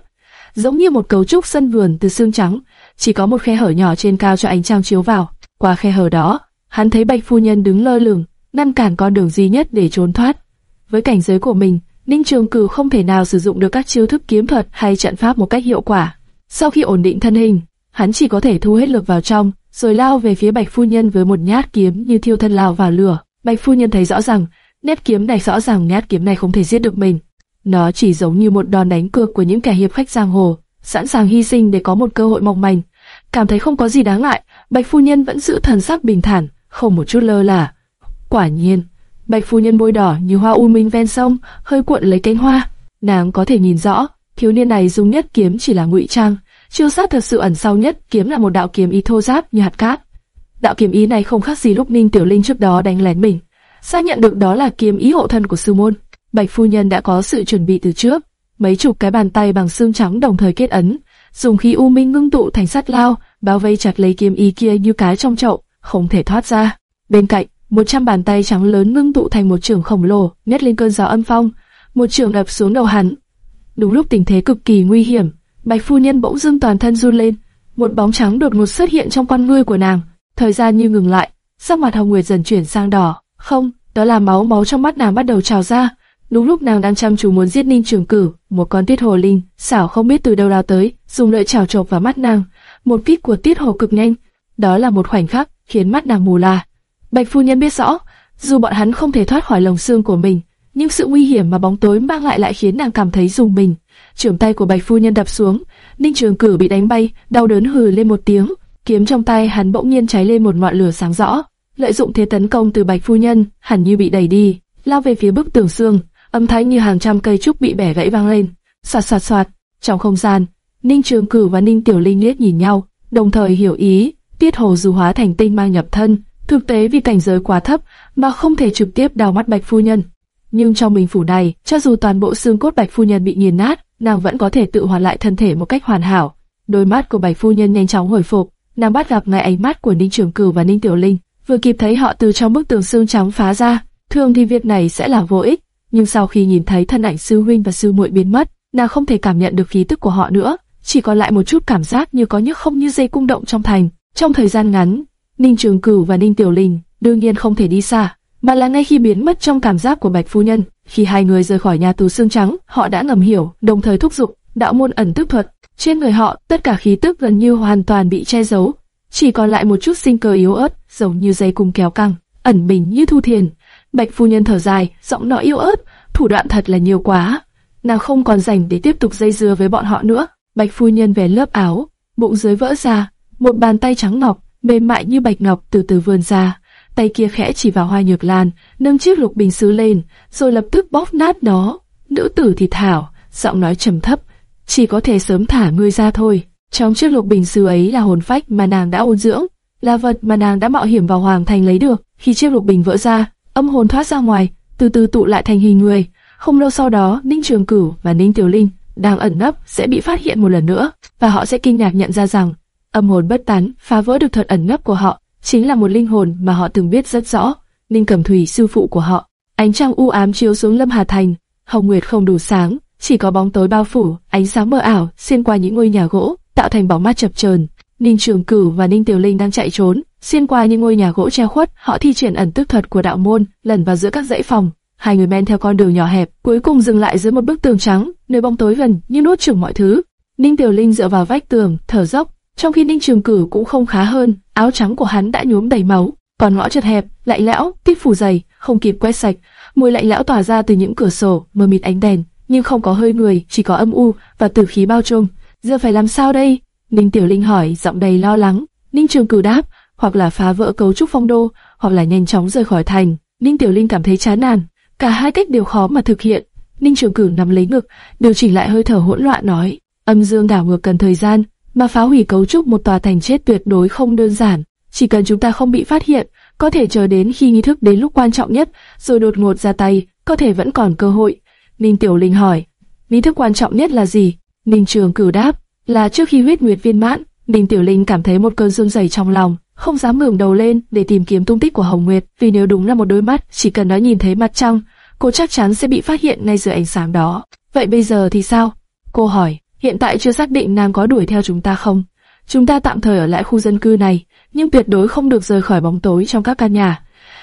giống như một cấu trúc sân vườn từ xương trắng, chỉ có một khe hở nhỏ trên cao cho ánh trăng chiếu vào. Qua khe hở đó, hắn thấy bạch phu nhân đứng lơ lửng, ngăn cản con đường duy nhất để trốn thoát. Với cảnh giới của mình, Ninh Trường Cử không thể nào sử dụng được các chiêu thức kiếm thuật hay trận pháp một cách hiệu quả. Sau khi ổn định thân hình, hắn chỉ có thể thu hết lực vào trong, rồi lao về phía Bạch phu nhân với một nhát kiếm như thiêu thân lao vào lửa. Bạch phu nhân thấy rõ ràng, nét kiếm này rõ ràng nét kiếm này không thể giết được mình. Nó chỉ giống như một đòn đánh cược của những kẻ hiệp khách giang hồ, sẵn sàng hy sinh để có một cơ hội mong manh. Cảm thấy không có gì đáng ngại, Bạch phu nhân vẫn giữ thần sắc bình thản, không một chút lơ là. Quả nhiên, Bạch phu nhân bôi đỏ như hoa u minh ven sông, hơi cuộn lấy cánh hoa. Nàng có thể nhìn rõ, thiếu niên này dùng nhất kiếm chỉ là ngụy trang, chiêu sát thật sự ẩn sau nhất kiếm là một đạo kiếm ý thô ráp như hạt cát. Đạo kiếm ý này không khác gì lúc Ninh Tiểu Linh trước đó đánh lén mình, xác nhận được đó là kiếm ý hộ thân của sư môn. Bạch phu nhân đã có sự chuẩn bị từ trước, mấy chục cái bàn tay bằng xương trắng đồng thời kết ấn, dùng khí u minh ngưng tụ thành sắt lao, bao vây chặt lấy kiếm ý kia như cái trong chậu, không thể thoát ra. Bên cạnh, một trăm bàn tay trắng lớn ngưng tụ thành một trường khổng lồ, nhét lên cơn gió âm phong, một trường đập xuống đầu hắn. Đúng lúc tình thế cực kỳ nguy hiểm, Bạch phu nhân bỗng dưng toàn thân run lên, một bóng trắng đột ngột xuất hiện trong con ngươi của nàng. Thời gian như ngừng lại, sắc mặt Hồng Nguyệt dần chuyển sang đỏ. Không, đó là máu máu trong mắt nàng bắt đầu trào ra. Đúng lúc nàng đang chăm chú muốn giết Ninh Trường Cử, một con tiết hồ linh, xảo không biết từ đâu lao tới, dùng lợi chảo chộp vào mắt nàng. Một kích của tiết hồ cực nhanh, đó là một khoảnh khắc khiến mắt nàng mù là. Bạch phu nhân biết rõ, dù bọn hắn không thể thoát khỏi lồng xương của mình, nhưng sự nguy hiểm mà bóng tối mang lại lại khiến nàng cảm thấy dùng mình. Trường tay của Bạch phu nhân đập xuống, Ninh Trường Cử bị đánh bay, đau đớn hừ lên một tiếng, kiếm trong tay hắn bỗng nhiên cháy lên một ngọn lửa sáng rõ. Lợi dụng thế tấn công từ Bạch phu nhân, hẳn như bị đẩy đi, lao về phía bức tường xương, âm thanh như hàng trăm cây trúc bị bẻ gãy vang lên. xoạt xoạt xoạt, trong không gian, Ninh Trường Cử và Ninh Tiểu Linh liếc nhìn nhau, đồng thời hiểu ý, Tiết Hồ dù hóa thành tinh mang nhập thân, thực tế vì cảnh giới quá thấp mà không thể trực tiếp đào mắt Bạch phu nhân. Nhưng trong bình phủ này, cho dù toàn bộ xương cốt Bạch phu nhân bị nghiền nát, nàng vẫn có thể tự hoàn lại thân thể một cách hoàn hảo. Đôi mắt của Bạch phu nhân nhanh chóng hồi phục, nàng bắt gặp ngay ánh mắt của Ninh Trường Cửu và Ninh Tiểu Linh, vừa kịp thấy họ từ trong bức tường xương trắng phá ra. Thường thì việc này sẽ là vô ích, nhưng sau khi nhìn thấy thân ảnh sư huynh và sư muội biến mất, nàng không thể cảm nhận được khí tức của họ nữa, chỉ còn lại một chút cảm giác như có nhức không như dây cung động trong thành. Trong thời gian ngắn, Ninh Trường Cửu và Ninh Tiểu Linh đương nhiên không thể đi xa, mà là ngay khi biến mất trong cảm giác của Bạch phu nhân. Khi hai người rời khỏi nhà tù xương trắng, họ đã ngầm hiểu, đồng thời thúc giục đạo môn ẩn tức thuật. Trên người họ, tất cả khí tức gần như hoàn toàn bị che giấu, chỉ còn lại một chút sinh cơ yếu ớt, giống như dây cung kéo căng, ẩn mình như thu thiền. Bạch phu nhân thở dài, giọng nói yếu ớt, thủ đoạn thật là nhiều quá. Nàng không còn dành để tiếp tục dây dưa với bọn họ nữa. Bạch phu nhân về lớp áo, bụng dưới vỡ ra, một bàn tay trắng ngọc, mềm mại như bạch ngọc từ từ vươn ra tay kia khẽ chỉ vào hoa nhược lan, nâng chiếc lục bình sứ lên, rồi lập tức bóp nát nó. Nữ tử thì thảo, giọng nói trầm thấp, chỉ có thể sớm thả ngươi ra thôi. Trong chiếc lục bình sứ ấy là hồn phách mà nàng đã ôn dưỡng, là vật mà nàng đã mạo hiểm vào hoàng thành lấy được. Khi chiếc lục bình vỡ ra, âm hồn thoát ra ngoài, từ từ tụ lại thành hình người. Không lâu sau đó, Ninh Trường Cửu và Ninh Tiểu Linh đang ẩn nấp sẽ bị phát hiện một lần nữa, và họ sẽ kinh ngạc nhận ra rằng âm hồn bất tán phá vỡ được thuật ẩn nấp của họ chính là một linh hồn mà họ từng biết rất rõ, Ninh Cẩm Thủy sư phụ của họ. Ánh trăng u ám chiếu xuống Lâm Hà Thành, hồng nguyệt không đủ sáng, chỉ có bóng tối bao phủ, ánh sáng mờ ảo xuyên qua những ngôi nhà gỗ, tạo thành bóng mát chập chờn. Ninh Trường Cửu và Ninh Tiểu Linh đang chạy trốn, xuyên qua những ngôi nhà gỗ che khuất, họ thi triển ẩn tức thuật của đạo môn, lẩn vào giữa các dãy phòng. Hai người men theo con đường nhỏ hẹp, cuối cùng dừng lại dưới một bức tường trắng, nơi bóng tối gần như nuốt chửng mọi thứ. Ninh Tiểu Linh dựa vào vách tường, thở dốc, trong khi Ninh Trường Cửu cũng không khá hơn, áo trắng của hắn đã nhuốm đầy máu, còn ngõ chật hẹp, lạnh lẽo, tít phủ dày, không kịp quét sạch, mùi lạnh lẽo tỏa ra từ những cửa sổ, mờ mịt ánh đèn, nhưng không có hơi người, chỉ có âm u và tử khí bao trùm. Giờ phải làm sao đây? Ninh Tiểu Linh hỏi, giọng đầy lo lắng. Ninh Trường Cửu đáp, hoặc là phá vỡ cấu trúc phong đô, hoặc là nhanh chóng rời khỏi thành. Ninh Tiểu Linh cảm thấy chán nản, cả hai cách đều khó mà thực hiện. Ninh Trường Cửu nắm lấy ngực, điều chỉnh lại hơi thở hỗn loạn nói, âm dương đảo ngược cần thời gian, mà phá hủy cấu trúc một tòa thành chết tuyệt đối không đơn giản. Chỉ cần chúng ta không bị phát hiện, có thể chờ đến khi nghi thức đến lúc quan trọng nhất, rồi đột ngột ra tay, có thể vẫn còn cơ hội. Ninh Tiểu Linh hỏi, nghi thức quan trọng nhất là gì? Ninh Trường cử đáp, là trước khi huyết nguyệt viên mãn. Ninh Tiểu Linh cảm thấy một cơn run rẩy trong lòng, không dám ngẩng đầu lên để tìm kiếm tung tích của Hồng Nguyệt, vì nếu đúng là một đôi mắt, chỉ cần nó nhìn thấy mặt trăng, cô chắc chắn sẽ bị phát hiện ngay dưới ánh sáng đó. Vậy bây giờ thì sao? Cô hỏi. Hiện tại chưa xác định nàng có đuổi theo chúng ta không. Chúng ta tạm thời ở lại khu dân cư này, nhưng tuyệt đối không được rời khỏi bóng tối trong các căn nhà.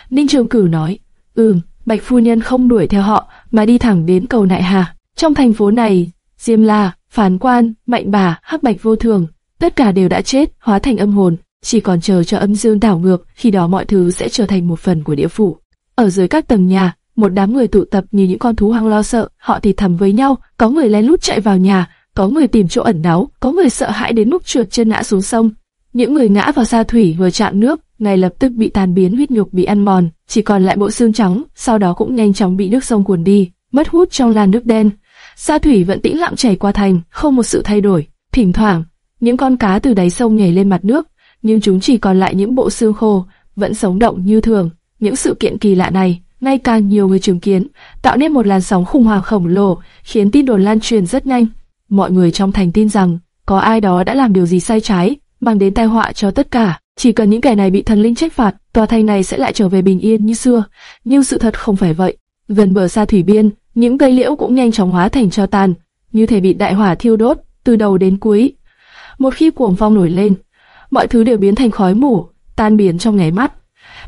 Ninh Trường Cửu nói, ừm, Bạch Phu Nhân không đuổi theo họ, mà đi thẳng đến cầu Nại Hà. Trong thành phố này, Diêm La, Phán Quan, Mạnh Bà, Hắc Bạch Vô Thường, tất cả đều đã chết, hóa thành âm hồn, chỉ còn chờ cho âm dương đảo ngược, khi đó mọi thứ sẽ trở thành một phần của địa phủ. Ở dưới các tầng nhà, một đám người tụ tập như những con thú hoang lo sợ, họ thì thầm với nhau, có người lén lút chạy vào nhà, có người tìm chỗ ẩn náu, có người sợ hãi đến mức trượt chân ngã xuống sông. Những người ngã vào sa thủy vừa chạm nước, ngay lập tức bị tàn biến huyết nhục bị ăn mòn, chỉ còn lại bộ xương trắng, sau đó cũng nhanh chóng bị nước sông cuốn đi, mất hút trong làn nước đen. Sa thủy vẫn tĩnh lặng chảy qua thành, không một sự thay đổi. Thỉnh thoảng, những con cá từ đáy sông nhảy lên mặt nước, nhưng chúng chỉ còn lại những bộ xương khô, vẫn sống động như thường. Những sự kiện kỳ lạ này, ngay càng nhiều người chứng kiến, tạo nên một làn sóng khủng hoảng khổng lồ, khiến tin đồn lan truyền rất nhanh. Mọi người trong thành tin rằng có ai đó đã làm điều gì sai trái, mang đến tai họa cho tất cả. Chỉ cần những kẻ này bị thần linh trách phạt, tòa thành này sẽ lại trở về bình yên như xưa. Nhưng sự thật không phải vậy. Gần bờ xa thủy biên, những cây liễu cũng nhanh chóng hóa thành cho tàn. như thể bị đại hỏa thiêu đốt từ đầu đến cuối. Một khi cuồng phong nổi lên, mọi thứ đều biến thành khói mù, tan biến trong nháy mắt.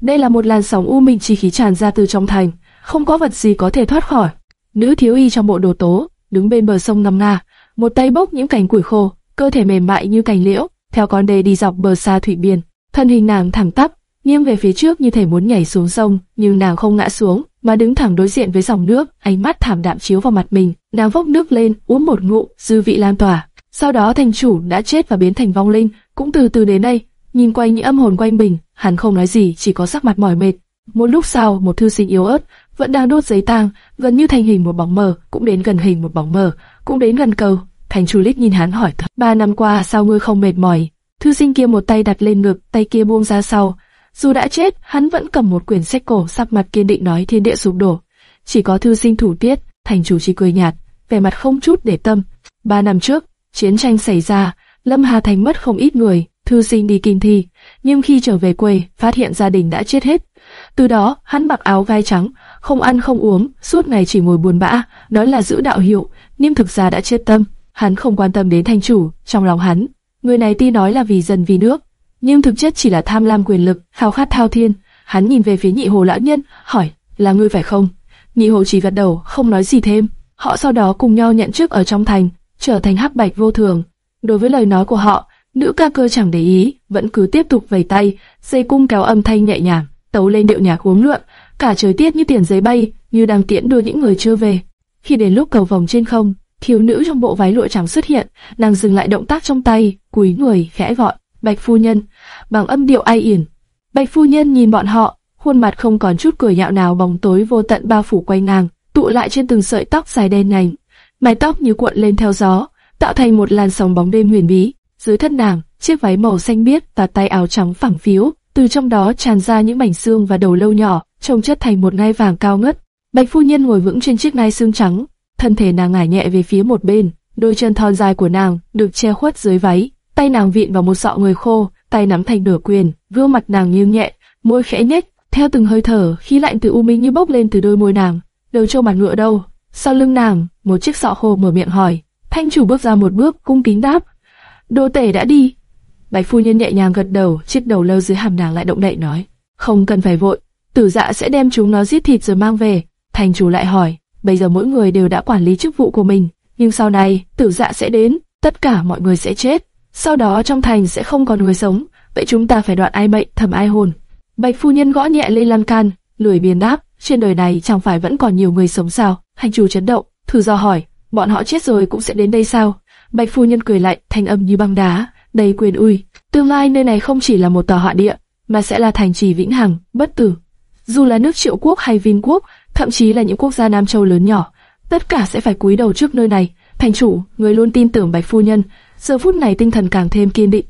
Đây là một làn sóng u minh chi khí tràn ra từ trong thành, không có vật gì có thể thoát khỏi. Nữ thiếu y trong bộ đồ tố, đứng bên bờ sông ngâm Nga, một tay bốc những cành củi khô, cơ thể mềm mại như cành liễu, theo con đê đi dọc bờ xa thủy biên. Thân hình nàng thẳng tắp, nghiêng về phía trước như thể muốn nhảy xuống sông, nhưng nàng không ngã xuống, mà đứng thẳng đối diện với dòng nước, ánh mắt thảm đạm chiếu vào mặt mình. Nàng vốc nước lên, uống một ngụm, dư vị lan tỏa. Sau đó thành chủ đã chết và biến thành vong linh, cũng từ từ đến đây, nhìn quanh những âm hồn quanh mình, hắn không nói gì, chỉ có sắc mặt mỏi mệt. Một lúc sau, một thư sinh yếu ớt vẫn đang đốt giấy tang, gần như thành hình một bóng mờ, cũng đến gần hình một bóng mờ, cũng đến gần cầu. Thành chủ lít nhìn hắn hỏi thật, ba năm qua sao ngươi không mệt mỏi? Thư sinh kia một tay đặt lên ngực, tay kia buông ra sau. Dù đã chết, hắn vẫn cầm một quyển sách cổ, sắc mặt kiên định nói thiên địa sụp đổ. Chỉ có thư sinh thủ tiết, thành chủ chỉ cười nhạt, vẻ mặt không chút để tâm. Ba năm trước, chiến tranh xảy ra, Lâm Hà Thành mất không ít người, thư sinh đi kinh thi, nhưng khi trở về quê, phát hiện gia đình đã chết hết. Từ đó, hắn mặc áo gai trắng, không ăn không uống, suốt ngày chỉ ngồi buồn bã, nói là giữ đạo hiệu, nhưng thực ra đã chết tâm. Hắn không quan tâm đến thành chủ, trong lòng hắn, người này tuy nói là vì dân vì nước, nhưng thực chất chỉ là tham lam quyền lực, khao khát thao thiên. Hắn nhìn về phía nhị hồ lão nhân, hỏi, là ngươi phải không? Nhị hồ chỉ gật đầu, không nói gì thêm. Họ sau đó cùng nhau nhận chức ở trong thành, trở thành hắc bạch vô thường. Đối với lời nói của họ, nữ ca cơ chẳng để ý, vẫn cứ tiếp tục vẩy tay, dây cung kéo âm thanh nhẹ nhàng, tấu lên điệu nhạc uống lượn, cả trời tiết như tiền giấy bay, như đang tiễn đưa những người chưa về. Khi đến lúc cầu vòng trên không, thiếu nữ trong bộ váy lụa trắng xuất hiện, nàng dừng lại động tác trong tay, cúi người khẽ gọi, "Bạch phu nhân", bằng âm điệu ai yển. Bạch phu nhân nhìn bọn họ, khuôn mặt không còn chút cười nhạo nào, bóng tối vô tận bao phủ quanh nàng, tụ lại trên từng sợi tóc dài đen nhánh, mái tóc như cuộn lên theo gió, tạo thành một làn sóng bóng đêm huyền bí. Dưới thân nàng, chiếc váy màu xanh biếc và tay áo trắng phẳng phiu, từ trong đó tràn ra những mảnh xương và đầu lâu nhỏ, trông chất thành một ngai vàng cao ngất. Bạch phu nhân ngồi vững trên chiếc ngai xương trắng, thân thể nàng ngả nhẹ về phía một bên, đôi chân thon dài của nàng được che khuất dưới váy, tay nàng vịn vào một sọ người khô, tay nắm thành nửa quyền, gương mặt nàng nghiêng nhẹ, môi khẽ nhếch, theo từng hơi thở, khí lạnh từ u minh như bốc lên từ đôi môi nàng. Đầu trâu mặt ngựa đâu? Sau lưng nàng, một chiếc sọ khô mở miệng hỏi. Thanh chủ bước ra một bước, cung kính đáp. Đồ tể đã đi. Bạch phu nhân nhẹ nhàng gật đầu, chiếc đầu lâu dưới hàm nàng lại động đậy nói. Không cần phải vội, tử dạ sẽ đem chúng nó giết thịt rồi mang về. Thành chủ lại hỏi, bây giờ mỗi người đều đã quản lý chức vụ của mình, nhưng sau này, tử dạ sẽ đến, tất cả mọi người sẽ chết. Sau đó trong thành sẽ không còn người sống, vậy chúng ta phải đoạn ai mệnh, thầm ai hồn. Bạch phu nhân gõ nhẹ lên lan can, lười biếng đáp, trên đời này chẳng phải vẫn còn nhiều người sống sao? Hành chủ chấn động, thử do hỏi, bọn họ chết rồi cũng sẽ đến đây sao? Bạch phu nhân cười lạnh, thanh âm như băng đá, đầy quyền uy. Tương lai nơi này không chỉ là một tòa họa địa, mà sẽ là thành trì vĩnh hằng, bất tử. Dù là nước triệu quốc hay vinh quốc, thậm chí là những quốc gia Nam Châu lớn nhỏ, tất cả sẽ phải cúi đầu trước nơi này. Thành chủ, người luôn tin tưởng Bạch phu nhân, giờ phút này tinh thần càng thêm kiên định.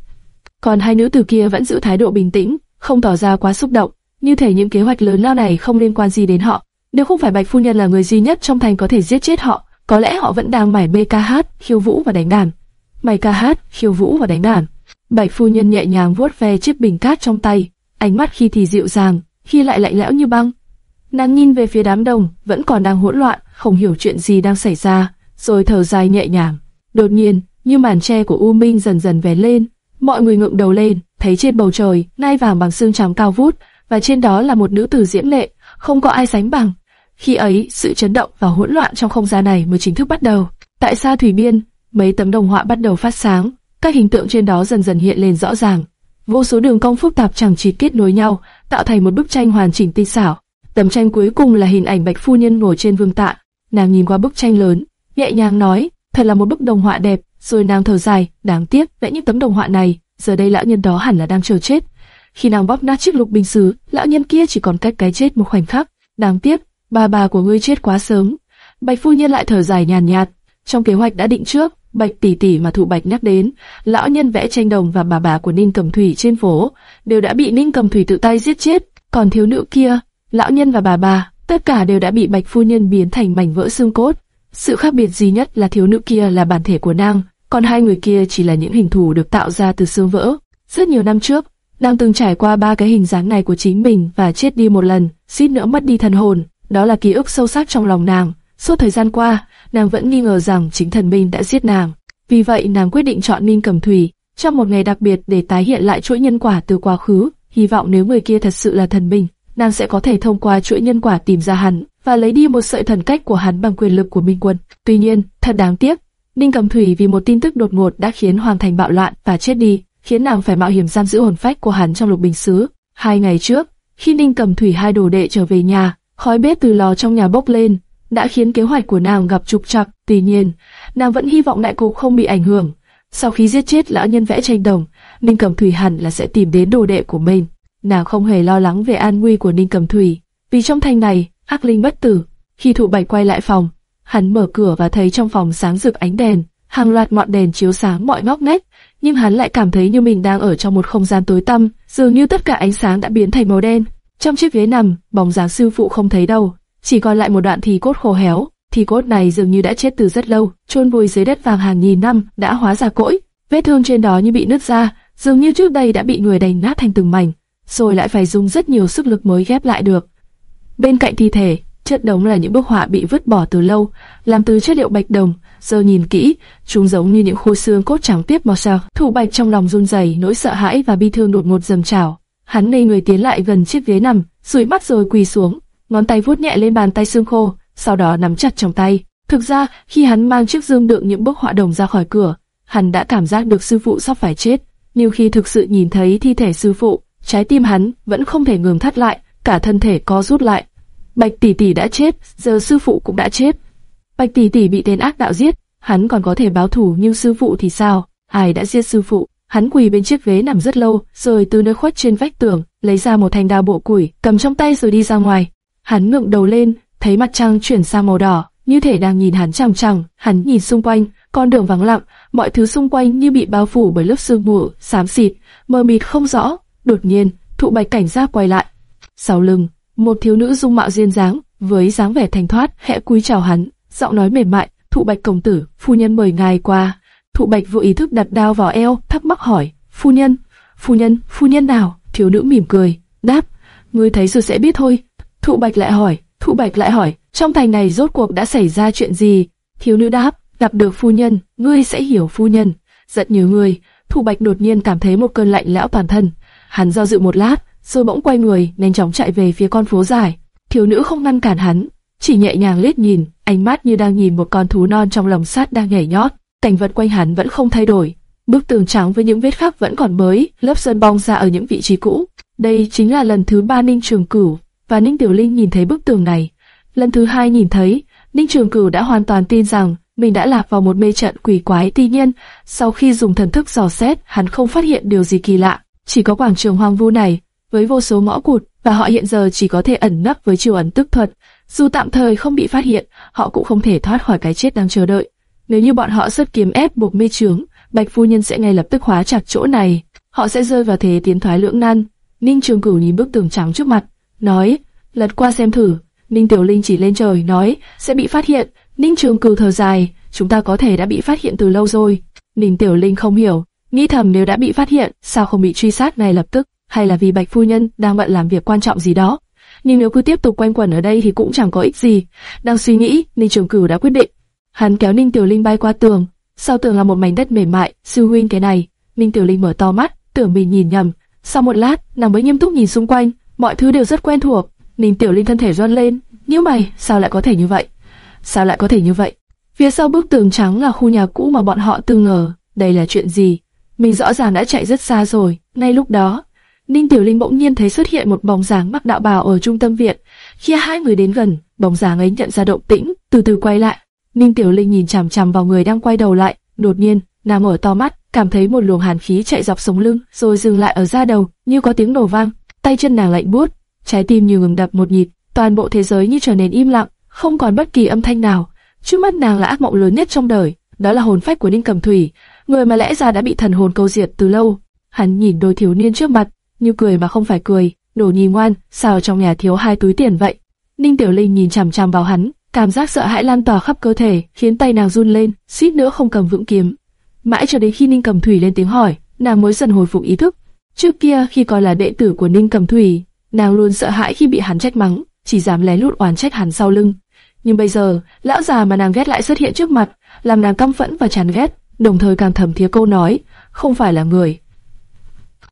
Còn hai nữ tử kia vẫn giữ thái độ bình tĩnh, không tỏ ra quá xúc động, như thể những kế hoạch lớn lao này không liên quan gì đến họ. Nếu không phải Bạch phu nhân là người duy nhất trong thành có thể giết chết họ, có lẽ họ vẫn đang mải mê ca hát, khiêu vũ và đánh đàn. Mày ca hát, khiêu vũ và đánh đàn. Bạch phu nhân nhẹ nhàng vuốt ve chiếc bình cát trong tay, ánh mắt khi thì dịu dàng, khi lại lạnh lẽo như băng. Nàng nhìn về phía đám đông, vẫn còn đang hỗn loạn, không hiểu chuyện gì đang xảy ra, rồi thở dài nhẹ nhàng. Đột nhiên, như màn che của U Minh dần dần vén lên, mọi người ngượng đầu lên, thấy trên bầu trời ngai vàng bằng xương trắng cao vút, và trên đó là một nữ tử diễm lệ, không có ai sánh bằng. Khi ấy, sự chấn động và hỗn loạn trong không gian này mới chính thức bắt đầu. Tại xa thủy biên, mấy tấm đồng họa bắt đầu phát sáng, các hình tượng trên đó dần dần hiện lên rõ ràng. Vô số đường cong phức tạp chẳng chịt kết nối nhau, tạo thành một bức tranh hoàn chỉnh tinh xảo. Tấm tranh cuối cùng là hình ảnh Bạch phu nhân ngồi trên vương tạ. Nàng nhìn qua bức tranh lớn, nhẹ nhàng nói, thật là một bức đồng họa đẹp. Rồi nàng thở dài, đáng tiếc, vẽ những tấm đồng họa này, giờ đây lão nhân đó hẳn là đang chờ chết. Khi nàng bóp nát chiếc lục bình sứ, lão nhân kia chỉ còn cách cái chết một khoảnh khắc. Đáng tiếc, bà bà của ngươi chết quá sớm. Bạch phu nhân lại thở dài nhàn nhạt, trong kế hoạch đã định trước, Bạch tỷ tỷ mà Thụ Bạch nhắc đến, lão nhân vẽ tranh đồng và bà bà của Ninh Cầm Thủy trên phố đều đã bị Ninh Cầm Thủy tự tay giết chết, còn thiếu nữ kia, lão nhân và bà bà, tất cả đều đã bị Bạch phu nhân biến thành mảnh vỡ xương cốt. Sự khác biệt duy nhất là thiếu nữ kia là bản thể của nàng, còn hai người kia chỉ là những hình thù được tạo ra từ xương vỡ. Rất nhiều năm trước, nàng từng trải qua ba cái hình dáng này của chính mình và chết đi một lần, suýt nữa mất đi thần hồn. Đó là ký ức sâu sắc trong lòng nàng. Suốt thời gian qua, nàng vẫn nghi ngờ rằng chính thần minh đã giết nàng. Vì vậy nàng quyết định chọn Ninh Cẩm Thủy trong một ngày đặc biệt để tái hiện lại chuỗi nhân quả từ quá khứ. Hy vọng nếu người kia thật sự là thần minh, nàng sẽ có thể thông qua chuỗi nhân quả tìm ra hắn và lấy đi một sợi thần cách của hắn bằng quyền lực của Minh Quân. Tuy nhiên, thật đáng tiếc, Ninh Cầm Thủy vì một tin tức đột ngột đã khiến hoàng thành bạo loạn và chết đi, khiến nàng phải mạo hiểm giam giữ hồn phách của hắn trong lục bình sứ. Hai ngày trước, khi Ninh Cầm Thủy hai đồ đệ trở về nhà, khói bếp từ lò trong nhà bốc lên, đã khiến kế hoạch của nàng gặp trục trặc. Tuy nhiên, nàng vẫn hy vọng đại cục không bị ảnh hưởng. Sau khi giết chết lão nhân vẽ tranh đồng, Ninh Cầm Thủy hẳn là sẽ tìm đến đồ đệ của mình. Nàng không hề lo lắng về an nguy của Ninh Cầm Thủy, vì trong thành này, ác linh bất tử. Khi thụ bạch quay lại phòng, hắn mở cửa và thấy trong phòng sáng rực ánh đèn, hàng loạt ngọn đèn chiếu sáng mọi ngóc ngách, nhưng hắn lại cảm thấy như mình đang ở trong một không gian tối tăm, dường như tất cả ánh sáng đã biến thành màu đen. Trong chiếc ghế nằm, bóng dáng sư phụ không thấy đâu, chỉ còn lại một đoạn thì cốt khô héo. Thì cốt này dường như đã chết từ rất lâu, chôn vùi dưới đất vàng hàng nghìn năm, đã hóa ra cỗi. Vết thương trên đó như bị nứt ra, dường như trước đây đã bị người đánh nát thành từng mảnh, rồi lại phải dùng rất nhiều sức lực mới ghép lại được. Bên cạnh thi thể, chất đống là những bức họa bị vứt bỏ từ lâu, làm từ chất liệu bạch đồng. Giờ nhìn kỹ, chúng giống như những khối xương cốt trắng tiếp màu sao. Thủ bạch trong lòng run rẩy, nỗi sợ hãi và bi thương đột ngột dầm trào. Hắn nay người tiến lại gần chiếc ghế nằm, dụi mắt rồi quỳ xuống, ngón tay vuốt nhẹ lên bàn tay xương khô, sau đó nắm chặt trong tay. Thực ra, khi hắn mang chiếc dương đựng những bức họa đồng ra khỏi cửa, hắn đã cảm giác được sư phụ sắp phải chết. Nhưng khi thực sự nhìn thấy thi thể sư phụ, trái tim hắn vẫn không thể ngừng thắt lại, cả thân thể co rút lại. Bạch tỷ tỷ đã chết, giờ sư phụ cũng đã chết. Bạch tỷ tỷ bị tên ác đạo giết, hắn còn có thể báo thù nhưng sư phụ thì sao? Ai đã giết sư phụ? Hắn quỳ bên chiếc ghế nằm rất lâu, rồi từ nơi khuất trên vách tường, lấy ra một thanh đao bộ củi, cầm trong tay rồi đi ra ngoài. Hắn ngẩng đầu lên, thấy mặt trăng chuyển sang màu đỏ, như thể đang nhìn hắn chằm chằm. Hắn nhìn xung quanh, con đường vắng lặng, mọi thứ xung quanh như bị bao phủ bởi lớp sương mù, xám xịt, mờ mịt không rõ. Đột nhiên, thụ bạch cảnh giác quay lại. Sau lưng, một thiếu nữ dung mạo duyên dáng, với dáng vẻ thanh thoát, hẹ cúi chào hắn, giọng nói mềm mại, "Thụ Bạch công tử, phu nhân mời ngài qua." Thụ Bạch vô ý thức đặt đao vào eo, thắc mắc hỏi, "Phu nhân, phu nhân, phu nhân nào?" Thiếu nữ mỉm cười, đáp, "Ngươi thấy rồi sẽ biết thôi." Thụ Bạch lại hỏi, Thụ Bạch lại hỏi, "Trong thành này rốt cuộc đã xảy ra chuyện gì?" Thiếu nữ đáp, "Gặp được phu nhân, ngươi sẽ hiểu phu nhân." Giận nhiều người, Thụ Bạch đột nhiên cảm thấy một cơn lạnh lẽo toàn thân. Hắn do dự một lát, rồi bỗng quay người, nhanh chóng chạy về phía con phố dài. Thiếu nữ không ngăn cản hắn, chỉ nhẹ nhàng liếc nhìn, ánh mắt như đang nhìn một con thú non trong lồng sắt đang nhảy nhót. Cảnh vật quanh hắn vẫn không thay đổi, bức tường trắng với những vết khắc vẫn còn mới, lớp sơn bong ra ở những vị trí cũ. Đây chính là lần thứ ba Ninh Trường Cửu và Ninh Tiểu Linh nhìn thấy bức tường này. Lần thứ hai nhìn thấy, Ninh Trường Cửu đã hoàn toàn tin rằng mình đã lạc vào một mê trận quỷ quái. Tuy nhiên, sau khi dùng thần thức dò xét, hắn không phát hiện điều gì kỳ lạ. Chỉ có quảng trường hoang vu này với vô số ngõ cụt, và họ hiện giờ chỉ có thể ẩn nấp với chiêu ẩn tức thuật. Dù tạm thời không bị phát hiện, họ cũng không thể thoát khỏi cái chết đang chờ đợi. Nếu như bọn họ xuất kiếm ép buộc mê trướng, Bạch phu nhân sẽ ngay lập tức khóa chặt chỗ này. Họ sẽ rơi vào thế tiến thoái lưỡng nan. Ninh Trường Cửu nhìn bức tường trắng trước mặt, nói: lật qua xem thử. Ninh Tiểu Linh chỉ lên trời nói sẽ bị phát hiện. Ninh Trường Cửu thở dài, chúng ta có thể đã bị phát hiện từ lâu rồi. Ninh Tiểu Linh không hiểu, nghĩ thầm nếu đã bị phát hiện, sao không bị truy sát ngay lập tức hay là vì Bạch phu nhân đang bận làm việc quan trọng gì đó. Nhưng nếu cứ tiếp tục quanh quẩn ở đây thì cũng chẳng có ích gì. Đang suy nghĩ, Ninh Trường Cửu đã quyết định. Hắn kéo Ninh Tiểu Linh bay qua tường. Sau tường là một mảnh đất mềm mại, sư huynh cái này. Ninh Tiểu Linh mở to mắt, tưởng mình nhìn nhầm. Sau một lát, nàng mới nghiêm túc nhìn xung quanh, mọi thứ đều rất quen thuộc. Ninh Tiểu Linh thân thể run lên, nhíu mày, sao lại có thể như vậy? Sao lại có thể như vậy? Phía sau bức tường trắng là khu nhà cũ mà bọn họ từng ngờ. Đây là chuyện gì? Mình rõ ràng đã chạy rất xa rồi. Ngay lúc đó, Ninh Tiểu Linh bỗng nhiên thấy xuất hiện một bóng dáng mặc đạo bào ở trung tâm viện. Khi hai người đến gần, bóng dáng ấy nhận ra động tĩnh, từ từ quay lại. Ninh Tiểu Linh nhìn chằm chằm vào người đang quay đầu lại, đột nhiên, nàng mở to mắt, cảm thấy một luồng hàn khí chạy dọc sống lưng, rồi dừng lại ở da đầu, như có tiếng nổ vang. Tay chân nàng lạnh buốt, trái tim như ngừng đập một nhịp, toàn bộ thế giới như trở nên im lặng, không còn bất kỳ âm thanh nào. Trước mắt nàng là ác mộng lớn nhất trong đời, đó là hồn phách của Ninh Cẩm Thủy, người mà lẽ ra đã bị thần hồn câu diệt từ lâu. Hắn nhìn đôi thiếu niên trước mặt, như cười mà không phải cười, đồ nhì ngoan, sao trong nhà thiếu hai túi tiền vậy? Ninh Tiểu Linh nhìn chằm chằm vào hắn, cảm giác sợ hãi lan tỏa khắp cơ thể, khiến tay nàng run lên, suýt nữa không cầm vững kiếm. Mãi cho đến khi Ninh Cầm Thủy lên tiếng hỏi, nàng mới dần hồi phục ý thức. Trước kia khi còn là đệ tử của Ninh Cầm Thủy, nàng luôn sợ hãi khi bị hắn trách mắng, chỉ dám lén lút oán trách hắn sau lưng. Nhưng bây giờ, lão già mà nàng ghét lại xuất hiện trước mặt, làm nàng căm phẫn và chán ghét, đồng thời càng thầm thía câu nói, không phải là người.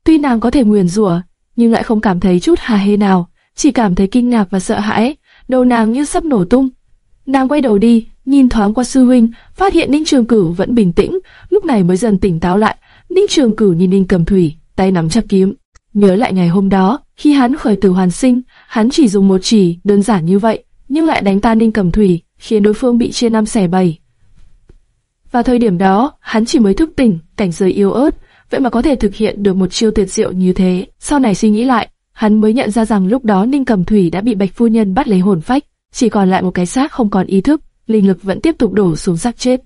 Tuy nàng có thể nguyền rủa, nhưng lại không cảm thấy chút hà hê nào, chỉ cảm thấy kinh ngạc và sợ hãi, đầu nàng như sắp nổ tung. Nàng quay đầu đi, nhìn thoáng qua sư huynh, phát hiện Ninh Trường Cửu vẫn bình tĩnh, lúc này mới dần tỉnh táo lại. Ninh Trường Cửu nhìn Ninh Cầm Thủy, tay nắm chặt kiếm, nhớ lại ngày hôm đó, khi hắn khởi tử hoàn sinh, hắn chỉ dùng một chỉ đơn giản như vậy, nhưng lại đánh tan Ninh Cầm Thủy, khiến đối phương bị chia năm xẻ bảy. Và thời điểm đó, hắn chỉ mới thức tỉnh, cảnh giới yếu ớt, vậy mà có thể thực hiện được một chiêu tuyệt diệu như thế. Sau này suy nghĩ lại, hắn mới nhận ra rằng lúc đó Ninh Cầm Thủy đã bị Bạch Phu Nhân bắt lấy hồn phách, chỉ còn lại một cái xác không còn ý thức, linh lực vẫn tiếp tục đổ xuống xác chết.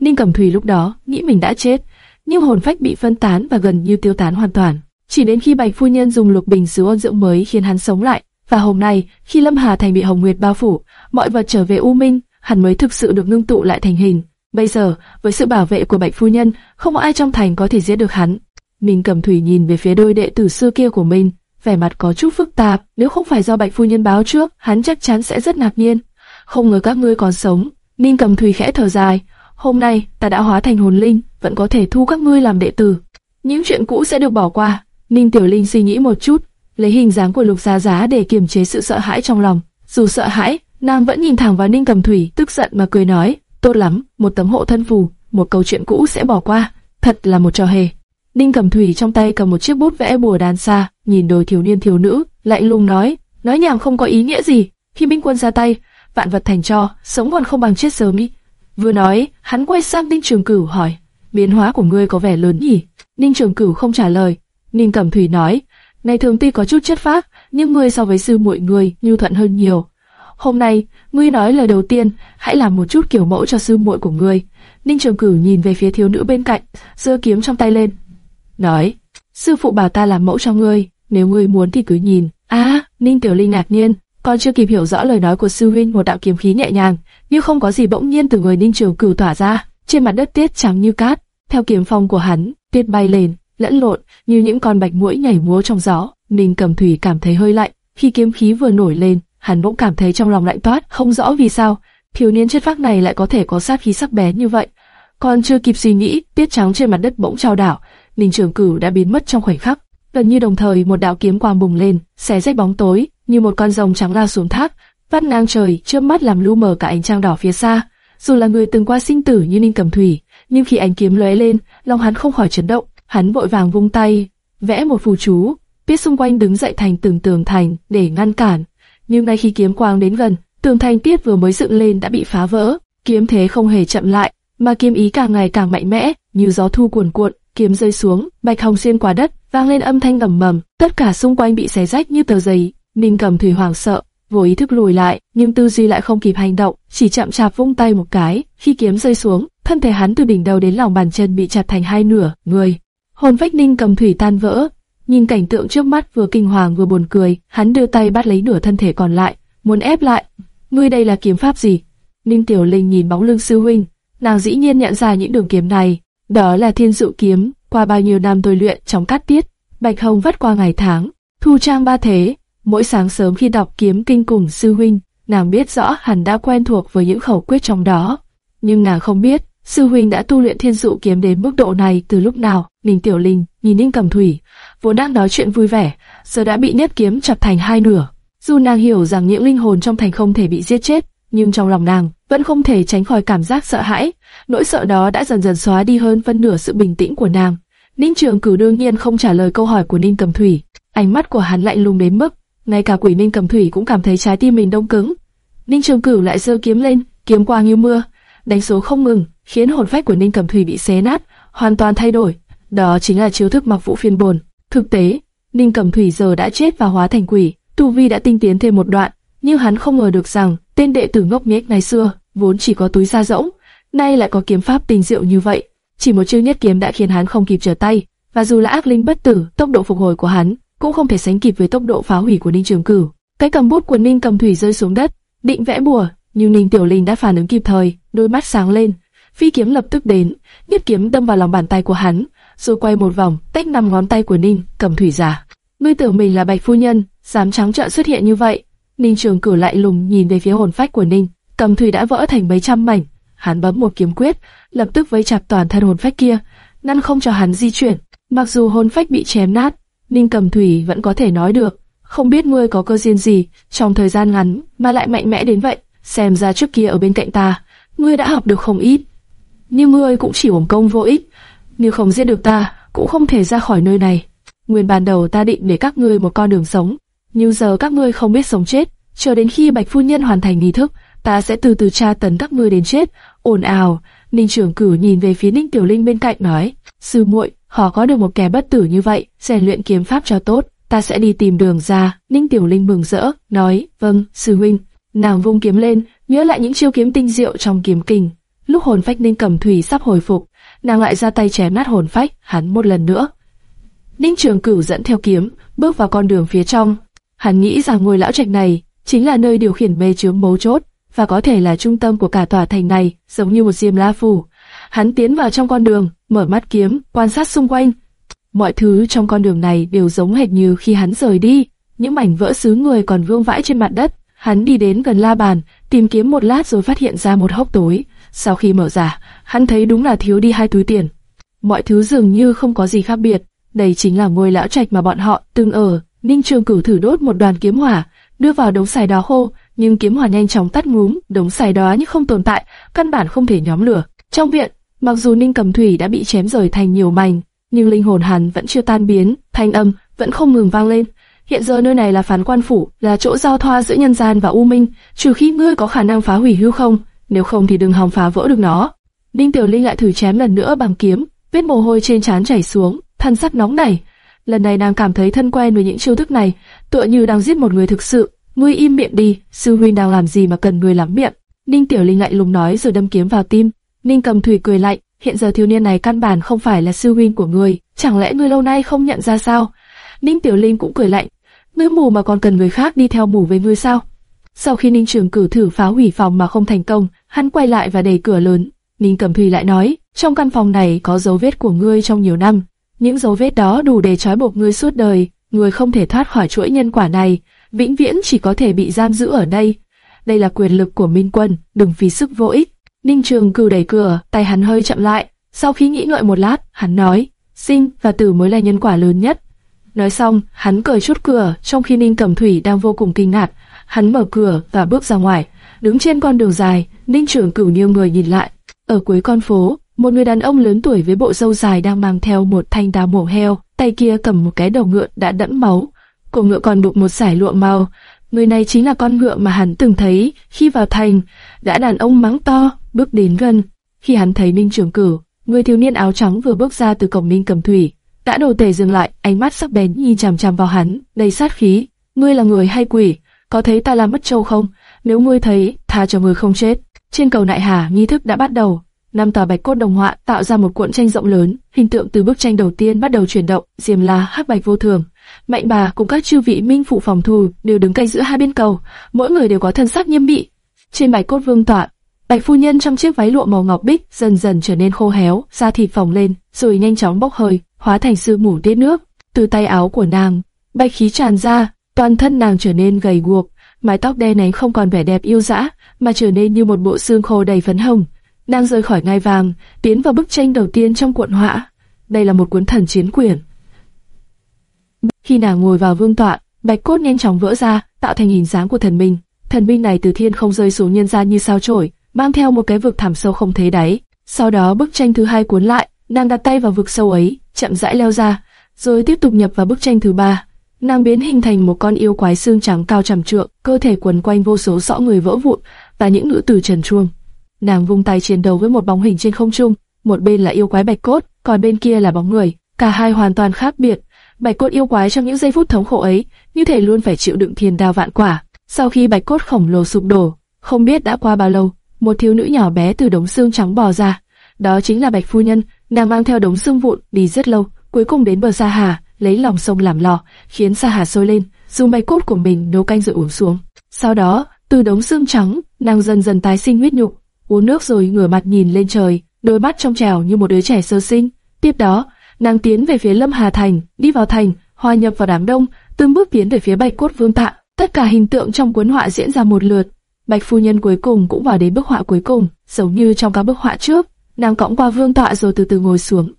Ninh Cầm Thủy lúc đó nghĩ mình đã chết, nhưng hồn phách bị phân tán và gần như tiêu tán hoàn toàn. Chỉ đến khi Bạch Phu Nhân dùng lục bình sứ ôn rượu mới khiến hắn sống lại, và hôm nay, khi Lâm Hà Thành bị Hồng Nguyệt bao phủ, mọi vật trở về u minh, hắn mới thực sự được ngưng tụ lại thành hình. Bây giờ, với sự bảo vệ của Bạch Phu Nhân, không có ai trong thành có thể giết được hắn. Mình Cầm Thủy nhìn về phía đôi đệ tử xưa kia của mình, vẻ mặt có chút phức tạp. Nếu không phải do Bạch Phu Nhân báo trước, hắn chắc chắn sẽ rất ngạc nhiên. Không ngờ các ngươi còn sống. Ninh Cầm Thủy khẽ thở dài. Hôm nay, ta đã hóa thành hồn linh, vẫn có thể thu các ngươi làm đệ tử. Những chuyện cũ sẽ được bỏ qua. Ninh Tiểu Linh suy nghĩ một chút, lấy hình dáng của Lục Giá Giá để kiềm chế sự sợ hãi trong lòng. Dù sợ hãi, nàng vẫn nhìn thẳng vào Ninh Cầm Thủy, tức giận mà cười nói, tốt lắm, một tấm hộ thân phù, một câu chuyện cũ sẽ bỏ qua, thật là một trò hề. Ninh Cầm Thủy trong tay cầm một chiếc bút vẽ bùa đàn xa, nhìn đôi thiếu niên thiếu nữ, lạnh lùng nói, nói nhảm không có ý nghĩa gì. Khi binh quân ra tay, vạn vật thành cho, sống còn không bằng chết sớm đi. Vừa nói, hắn quay sang Ninh Trường Cửu hỏi, biến hóa của ngươi có vẻ lớn nhỉ? Ninh Trường Cửu không trả lời. Ninh Cẩm Thủy nói, ngày thường tuy có chút chất phác, nhưng ngươi so với sư muội ngươi nhu thuận hơn nhiều. Hôm nay, ngươi nói lời đầu tiên, hãy làm một chút kiểu mẫu cho sư muội của ngươi. Ninh Trường Cửu nhìn về phía thiếu nữ bên cạnh, giơ kiếm trong tay lên, nói, sư phụ bảo ta làm mẫu cho ngươi, nếu ngươi muốn thì cứ nhìn. À, Ninh Tiểu Linh ngạc nhiên, còn chưa kịp hiểu rõ lời nói của sư huynh một đạo kiếm khí nhẹ nhàng, như không có gì bỗng nhiên từ người Ninh Trường Cửu tỏa ra, trên mặt đất tiết trắng như cát, theo kiếm phong của hắn, tiết bay lên, lẫn lộn như những con bạch muỗi nhảy múa trong gió. Ninh Cầm Thủy cảm thấy hơi lạnh, khi kiếm khí vừa nổi lên, hắn bỗng cảm thấy trong lòng lạnh toát, không rõ vì sao, thiếu niên chất phác này lại có thể có sát khí sắc bén như vậy. Còn chưa kịp suy nghĩ, tiết trắng trên mặt đất bỗng trao đảo, Ninh Trường Cửu đã biến mất trong khoảnh khắc. Gần như đồng thời một đạo kiếm quang bùng lên, xé rách bóng tối, như một con rồng trắng lao xuống thác, vắt ngang trời, chớp mắt làm lu mờ cả ánh trăng đỏ phía xa. Dù là người từng qua sinh tử như Ninh Cẩm Thủy, nhưng khi ánh kiếm lóe lên, lòng hắn không khỏi chấn động, hắn vội vàng vung tay, vẽ một phù chú, biết xung quanh đứng dậy thành từng tường thành để ngăn cản. Nhưng ngay khi kiếm quang đến gần, tường thành tiết vừa mới dựng lên đã bị phá vỡ, kiếm thế không hề chậm lại, mà kiếm ý càng ngày càng mạnh mẽ, như gió thu cuồn cuộn, kiếm rơi xuống, bạch hồng xuyên qua đất, vang lên âm thanh ầm mầm, tất cả xung quanh bị xé rách như tờ giấy. Ninh Cầm Thủy hoảng sợ, vô ý thức lùi lại, nhưng tư duy lại không kịp hành động, chỉ chậm chạp vung tay một cái, khi kiếm rơi xuống, thân thể hắn từ đỉnh đầu đến lòng bàn chân bị chặt thành hai nửa, người. Hồn phách Ninh Cầm Thủy tan vỡ, nhìn cảnh tượng trước mắt vừa kinh hoàng vừa buồn cười, hắn đưa tay bắt lấy nửa thân thể còn lại, muốn ép lại. Ngươi đây là kiếm pháp gì? Ninh Tiểu Linh nhìn bóng lưng sư huynh, nàng dĩ nhiên nhận ra những đường kiếm này, đó là thiên dụ kiếm, qua bao nhiêu năm tôi luyện trong cát tiết, bạch hồng vất qua ngày tháng, thu trang ba thế. Mỗi sáng sớm khi đọc kiếm kinh cùng sư huynh, nàng biết rõ hắn đã quen thuộc với những khẩu quyết trong đó. Nhưng nàng không biết, sư huynh đã tu luyện thiên dụ kiếm đến mức độ này từ lúc nào. Ninh Tiểu Linh nhìn Ninh Cầm Thủy, vốn đang nói chuyện vui vẻ, giờ đã bị nếp kiếm chặt thành hai nửa. Dù nàng hiểu rằng những linh hồn trong thành không thể bị giết chết, nhưng trong lòng nàng vẫn không thể tránh khỏi cảm giác sợ hãi. Nỗi sợ đó đã dần dần xóa đi hơn phân nửa sự bình tĩnh của nàng. Ninh Trường cử đương nhiên không trả lời câu hỏi của Ninh Cầm Thủy, ánh mắt của hắn lạnh lùng đến mức ngay cả quỷ Ninh Cầm Thủy cũng cảm thấy trái tim mình đông cứng. Ninh Trường cử lại giơ kiếm lên, kiếm quang như mưa, đánh số không ngừng, khiến hồn phách của Ninh Cầm Thủy bị xé nát, hoàn toàn thay đổi. Đó chính là chiêu thức mặc vũ phiên bồn. Thực tế, Ninh Cầm Thủy giờ đã chết và hóa thành quỷ, tu vi đã tinh tiến thêm một đoạn, nhưng hắn không ngờ được rằng tên đệ tử ngốc nghếch ngày xưa vốn chỉ có túi da rỗng, nay lại có kiếm pháp tinh diệu như vậy. Chỉ một chiêu nhất kiếm đã khiến hắn không kịp trở tay, và dù là ác linh bất tử, tốc độ phục hồi của hắn cũng không thể sánh kịp với tốc độ phá hủy của Ninh Trường Cửu. Cái cầm bút của Ninh Cầm Thủy rơi xuống đất, định vẽ bùa, nhưng Ninh Tiểu Linh đã phản ứng kịp thời, đôi mắt sáng lên, phi kiếm lập tức đến, nhất kiếm đâm vào lòng bàn tay của hắn, rồi quay một vòng, tách năm ngón tay của Ninh Cầm Thủy ra. Ngươi tưởng mình là Bạch phu nhân, dám trắng trợn xuất hiện như vậy? Ninh Trường Cửu lại lùng nhìn về phía hồn phách của Ninh cầm thủy đã vỡ thành mấy trăm mảnh. Hắn bấm một kiếm quyết, lập tức vây chặt toàn thân hồn phách kia, ngăn không cho hắn di chuyển. Mặc dù hồn phách bị chém nát, Ninh Cầm Thủy vẫn có thể nói được. Không biết ngươi có cơ duyên gì, trong thời gian ngắn mà lại mạnh mẽ đến vậy. Xem ra trước kia ở bên cạnh ta, ngươi đã học được không ít. Nhưng ngươi cũng chỉ uổng công vô ích. Nếu không giết được ta, cũng không thể ra khỏi nơi này. Nguyên ban đầu ta định để các ngươi một con đường sống, nhưng giờ các ngươi không biết sống chết. Chờ đến khi Bạch Phu Nhân hoàn thành nghi thức, ta sẽ từ từ tra tấn các ngươi đến chết. ồn ào. Ninh trưởng cử nhìn về phía Ninh Tiểu Linh bên cạnh nói, sư muội, họ có được một kẻ bất tử như vậy, rèn luyện kiếm pháp cho tốt, ta sẽ đi tìm đường ra. Ninh Tiểu Linh mừng rỡ, nói, vâng, sư huynh. Nàng vung kiếm lên, nhớ lại những chiêu kiếm tinh diệu trong kiếm kình. Lúc hồn phách Ninh Cẩm Thủy sắp hồi phục, nàng lại ra tay chém nát hồn phách hắn một lần nữa. Ninh Trường Cửu dẫn theo kiếm, bước vào con đường phía trong. Hắn nghĩ rằng ngôi lão trạch này chính là nơi điều khiển mê chướng mấu chốt và có thể là trung tâm của cả tòa thành này, giống như một diêm la phủ. Hắn tiến vào trong con đường, mở mắt kiếm, quan sát xung quanh. Mọi thứ trong con đường này đều giống hệt như khi hắn rời đi. Những mảnh vỡ xứ người còn vương vãi trên mặt đất. Hắn đi đến gần la bàn, tìm kiếm một lát rồi phát hiện ra một hốc tối. Sau khi mở ra, hắn thấy đúng là thiếu đi hai túi tiền. Mọi thứ dường như không có gì khác biệt. Đây chính là ngôi lão trạch mà bọn họ từng ở. Ninh Trường Cửu thử đốt một đoàn kiếm hỏa, đưa vào đống xài đó khô, nhưng kiếm hỏa nhanh chóng tắt ngúm, đống xài đó như không tồn tại, căn bản không thể nhóm lửa. Trong viện, mặc dù Ninh Cầm Thủy đã bị chém rời thành nhiều mảnh, nhưng linh hồn hắn vẫn chưa tan biến, thanh âm vẫn không ngừng vang lên. Hiện giờ nơi này là phán quan phủ, là chỗ giao thoa giữa nhân gian và u minh, trừ khi ngươi có khả năng phá hủy hư không, nếu không thì đừng hòng phá vỡ được nó. Ninh Tiểu Linh lại thử chém lần nữa bằng kiếm, vết mồ hôi trên trán chảy xuống, thân sắc nóng nảy. Lần này nàng cảm thấy thân quen với những chiêu thức này, tựa như đang giết một người thực sự. Ngươi im miệng đi, sư huynh đang làm gì mà cần ngươi lắm miệng? Ninh Tiểu Linh lạnh lùng nói rồi đâm kiếm vào tim. Ninh Cầm Thủy cười lạnh, hiện giờ thiếu niên này căn bản không phải là sư huynh của ngươi, chẳng lẽ ngươi lâu nay không nhận ra sao? Ninh Tiểu Linh cũng cười lạnh, ngươi mù mà còn cần người khác đi theo mù với ngươi sao? Sau khi Ninh Trường Cử thử phá hủy phòng mà không thành công, hắn quay lại và đẩy cửa lớn. Ninh Cẩm Thủy lại nói, trong căn phòng này có dấu vết của ngươi trong nhiều năm, những dấu vết đó đủ để trói buộc ngươi suốt đời, ngươi không thể thoát khỏi chuỗi nhân quả này, vĩnh viễn chỉ có thể bị giam giữ ở đây. Đây là quyền lực của Minh Quân, đừng phí sức vô ích. Ninh Trường Cử đẩy cửa, tay hắn hơi chậm lại. Sau khi nghĩ ngợi một lát, hắn nói, sinh và tử mới là nhân quả lớn nhất. Nói xong, hắn cởi chút cửa, trong khi Ninh Cẩm Thủy đang vô cùng kinh ngạc. Hắn mở cửa và bước ra ngoài, đứng trên con đường dài. Ninh Trường Cửu nghiêng người nhìn lại, ở cuối con phố, một người đàn ông lớn tuổi với bộ râu dài đang mang theo một thanh đao mổ heo, tay kia cầm một cái đầu ngựa đã đẫm máu, cổ ngựa còn buộc một sải lụa màu. Người này chính là con ngựa mà hắn từng thấy khi vào thành, đã đàn ông mắng to, bước đến gần. Khi hắn thấy ninh Trường Cửu, người thiếu niên áo trắng vừa bước ra từ cổng Minh Cầm Thủy, đã đầu tề dừng lại, ánh mắt sắc bén nhìn chằm chằm vào hắn, đầy sát khí. Ngươi là người hay quỷ? Có thấy ta làm mất châu không? Nếu ngươi thấy, tha cho ngươi không chết. Trên cầu Nại Hà, nghi thức đã bắt đầu. Năm tòa bạch cốt đồng họa tạo ra một cuộn tranh rộng lớn, hình tượng từ bức tranh đầu tiên bắt đầu chuyển động. diềm là Hắc Bạch vô thường, Mạnh Bà cùng các chư vị minh phụ phòng thủ đều đứng canh giữa hai bên cầu, mỗi người đều có thân sắc nghiêm bị. Trên bạch cốt vương tọa, bạch phu nhân trong chiếc váy lụa màu ngọc bích dần dần trở nên khô héo, da thịt phồng lên, rồi nhanh chóng bốc hơi, hóa thành sương mù tiết nước. Từ tay áo của nàng, bạch khí tràn ra, toàn thân nàng trở nên gầy guộc, mái tóc đen ấy không còn vẻ đẹp yêu dã, mà trở nên như một bộ xương khô đầy phấn hồng. Nàng rời khỏi ngai vàng, tiến vào bức tranh đầu tiên trong cuộn họa. Đây là một cuốn thần chiến quyển. Khi nàng ngồi vào vương tọa, bạch cốt nhanh chóng vỡ ra, tạo thành hình dáng của thần minh. Thần minh này từ thiên không rơi xuống nhân gian như sao chổi, mang theo một cái vực thẳm sâu không thấy đáy. Sau đó bức tranh thứ hai cuốn lại, nàng đặt tay vào vực sâu ấy, chậm rãi leo ra, rồi tiếp tục nhập vào bức tranh thứ ba. Nàng biến hình thành một con yêu quái xương trắng cao trầm trượng, cơ thể quấn quanh vô số rõ người vỡ vụn và những nữ tử trần truông. Nàng vung tay chiến đấu với một bóng hình trên không trung, một bên là yêu quái bạch cốt, còn bên kia là bóng người, cả hai hoàn toàn khác biệt. Bạch cốt yêu quái trong những giây phút thống khổ ấy, như thể luôn phải chịu đựng thiên đao vạn quả. Sau khi bạch cốt khổng lồ sụp đổ, không biết đã qua bao lâu, một thiếu nữ nhỏ bé từ đống xương trắng bò ra. Đó chính là bạch phu nhân, nàng mang theo đống xương vụn đi rất lâu, cuối cùng đến bờ Sa Hà, lấy lòng sông làm lò, khiến Sa Hà sôi lên, dùng bạch cốt của mình nấu canh rồi uống xuống. Sau đó, từ đống xương trắng, nàng dần dần tái sinh huyết nhục, uống nước rồi ngửa mặt nhìn lên trời, đôi mắt trong trèo như một đứa trẻ sơ sinh. Tiếp đó, nàng tiến về phía Lâm Hà Thành, đi vào thành, hòa nhập vào đám đông, từng bước tiến về phía Bạch Cốt Vương Tạ. Tất cả hình tượng trong cuốn họa diễn ra một lượt. Bạch phu nhân cuối cùng cũng vào đến bức họa cuối cùng, giống như trong các bức họa trước, nàng cõng qua vương tọa rồi từ từ ngồi xuống.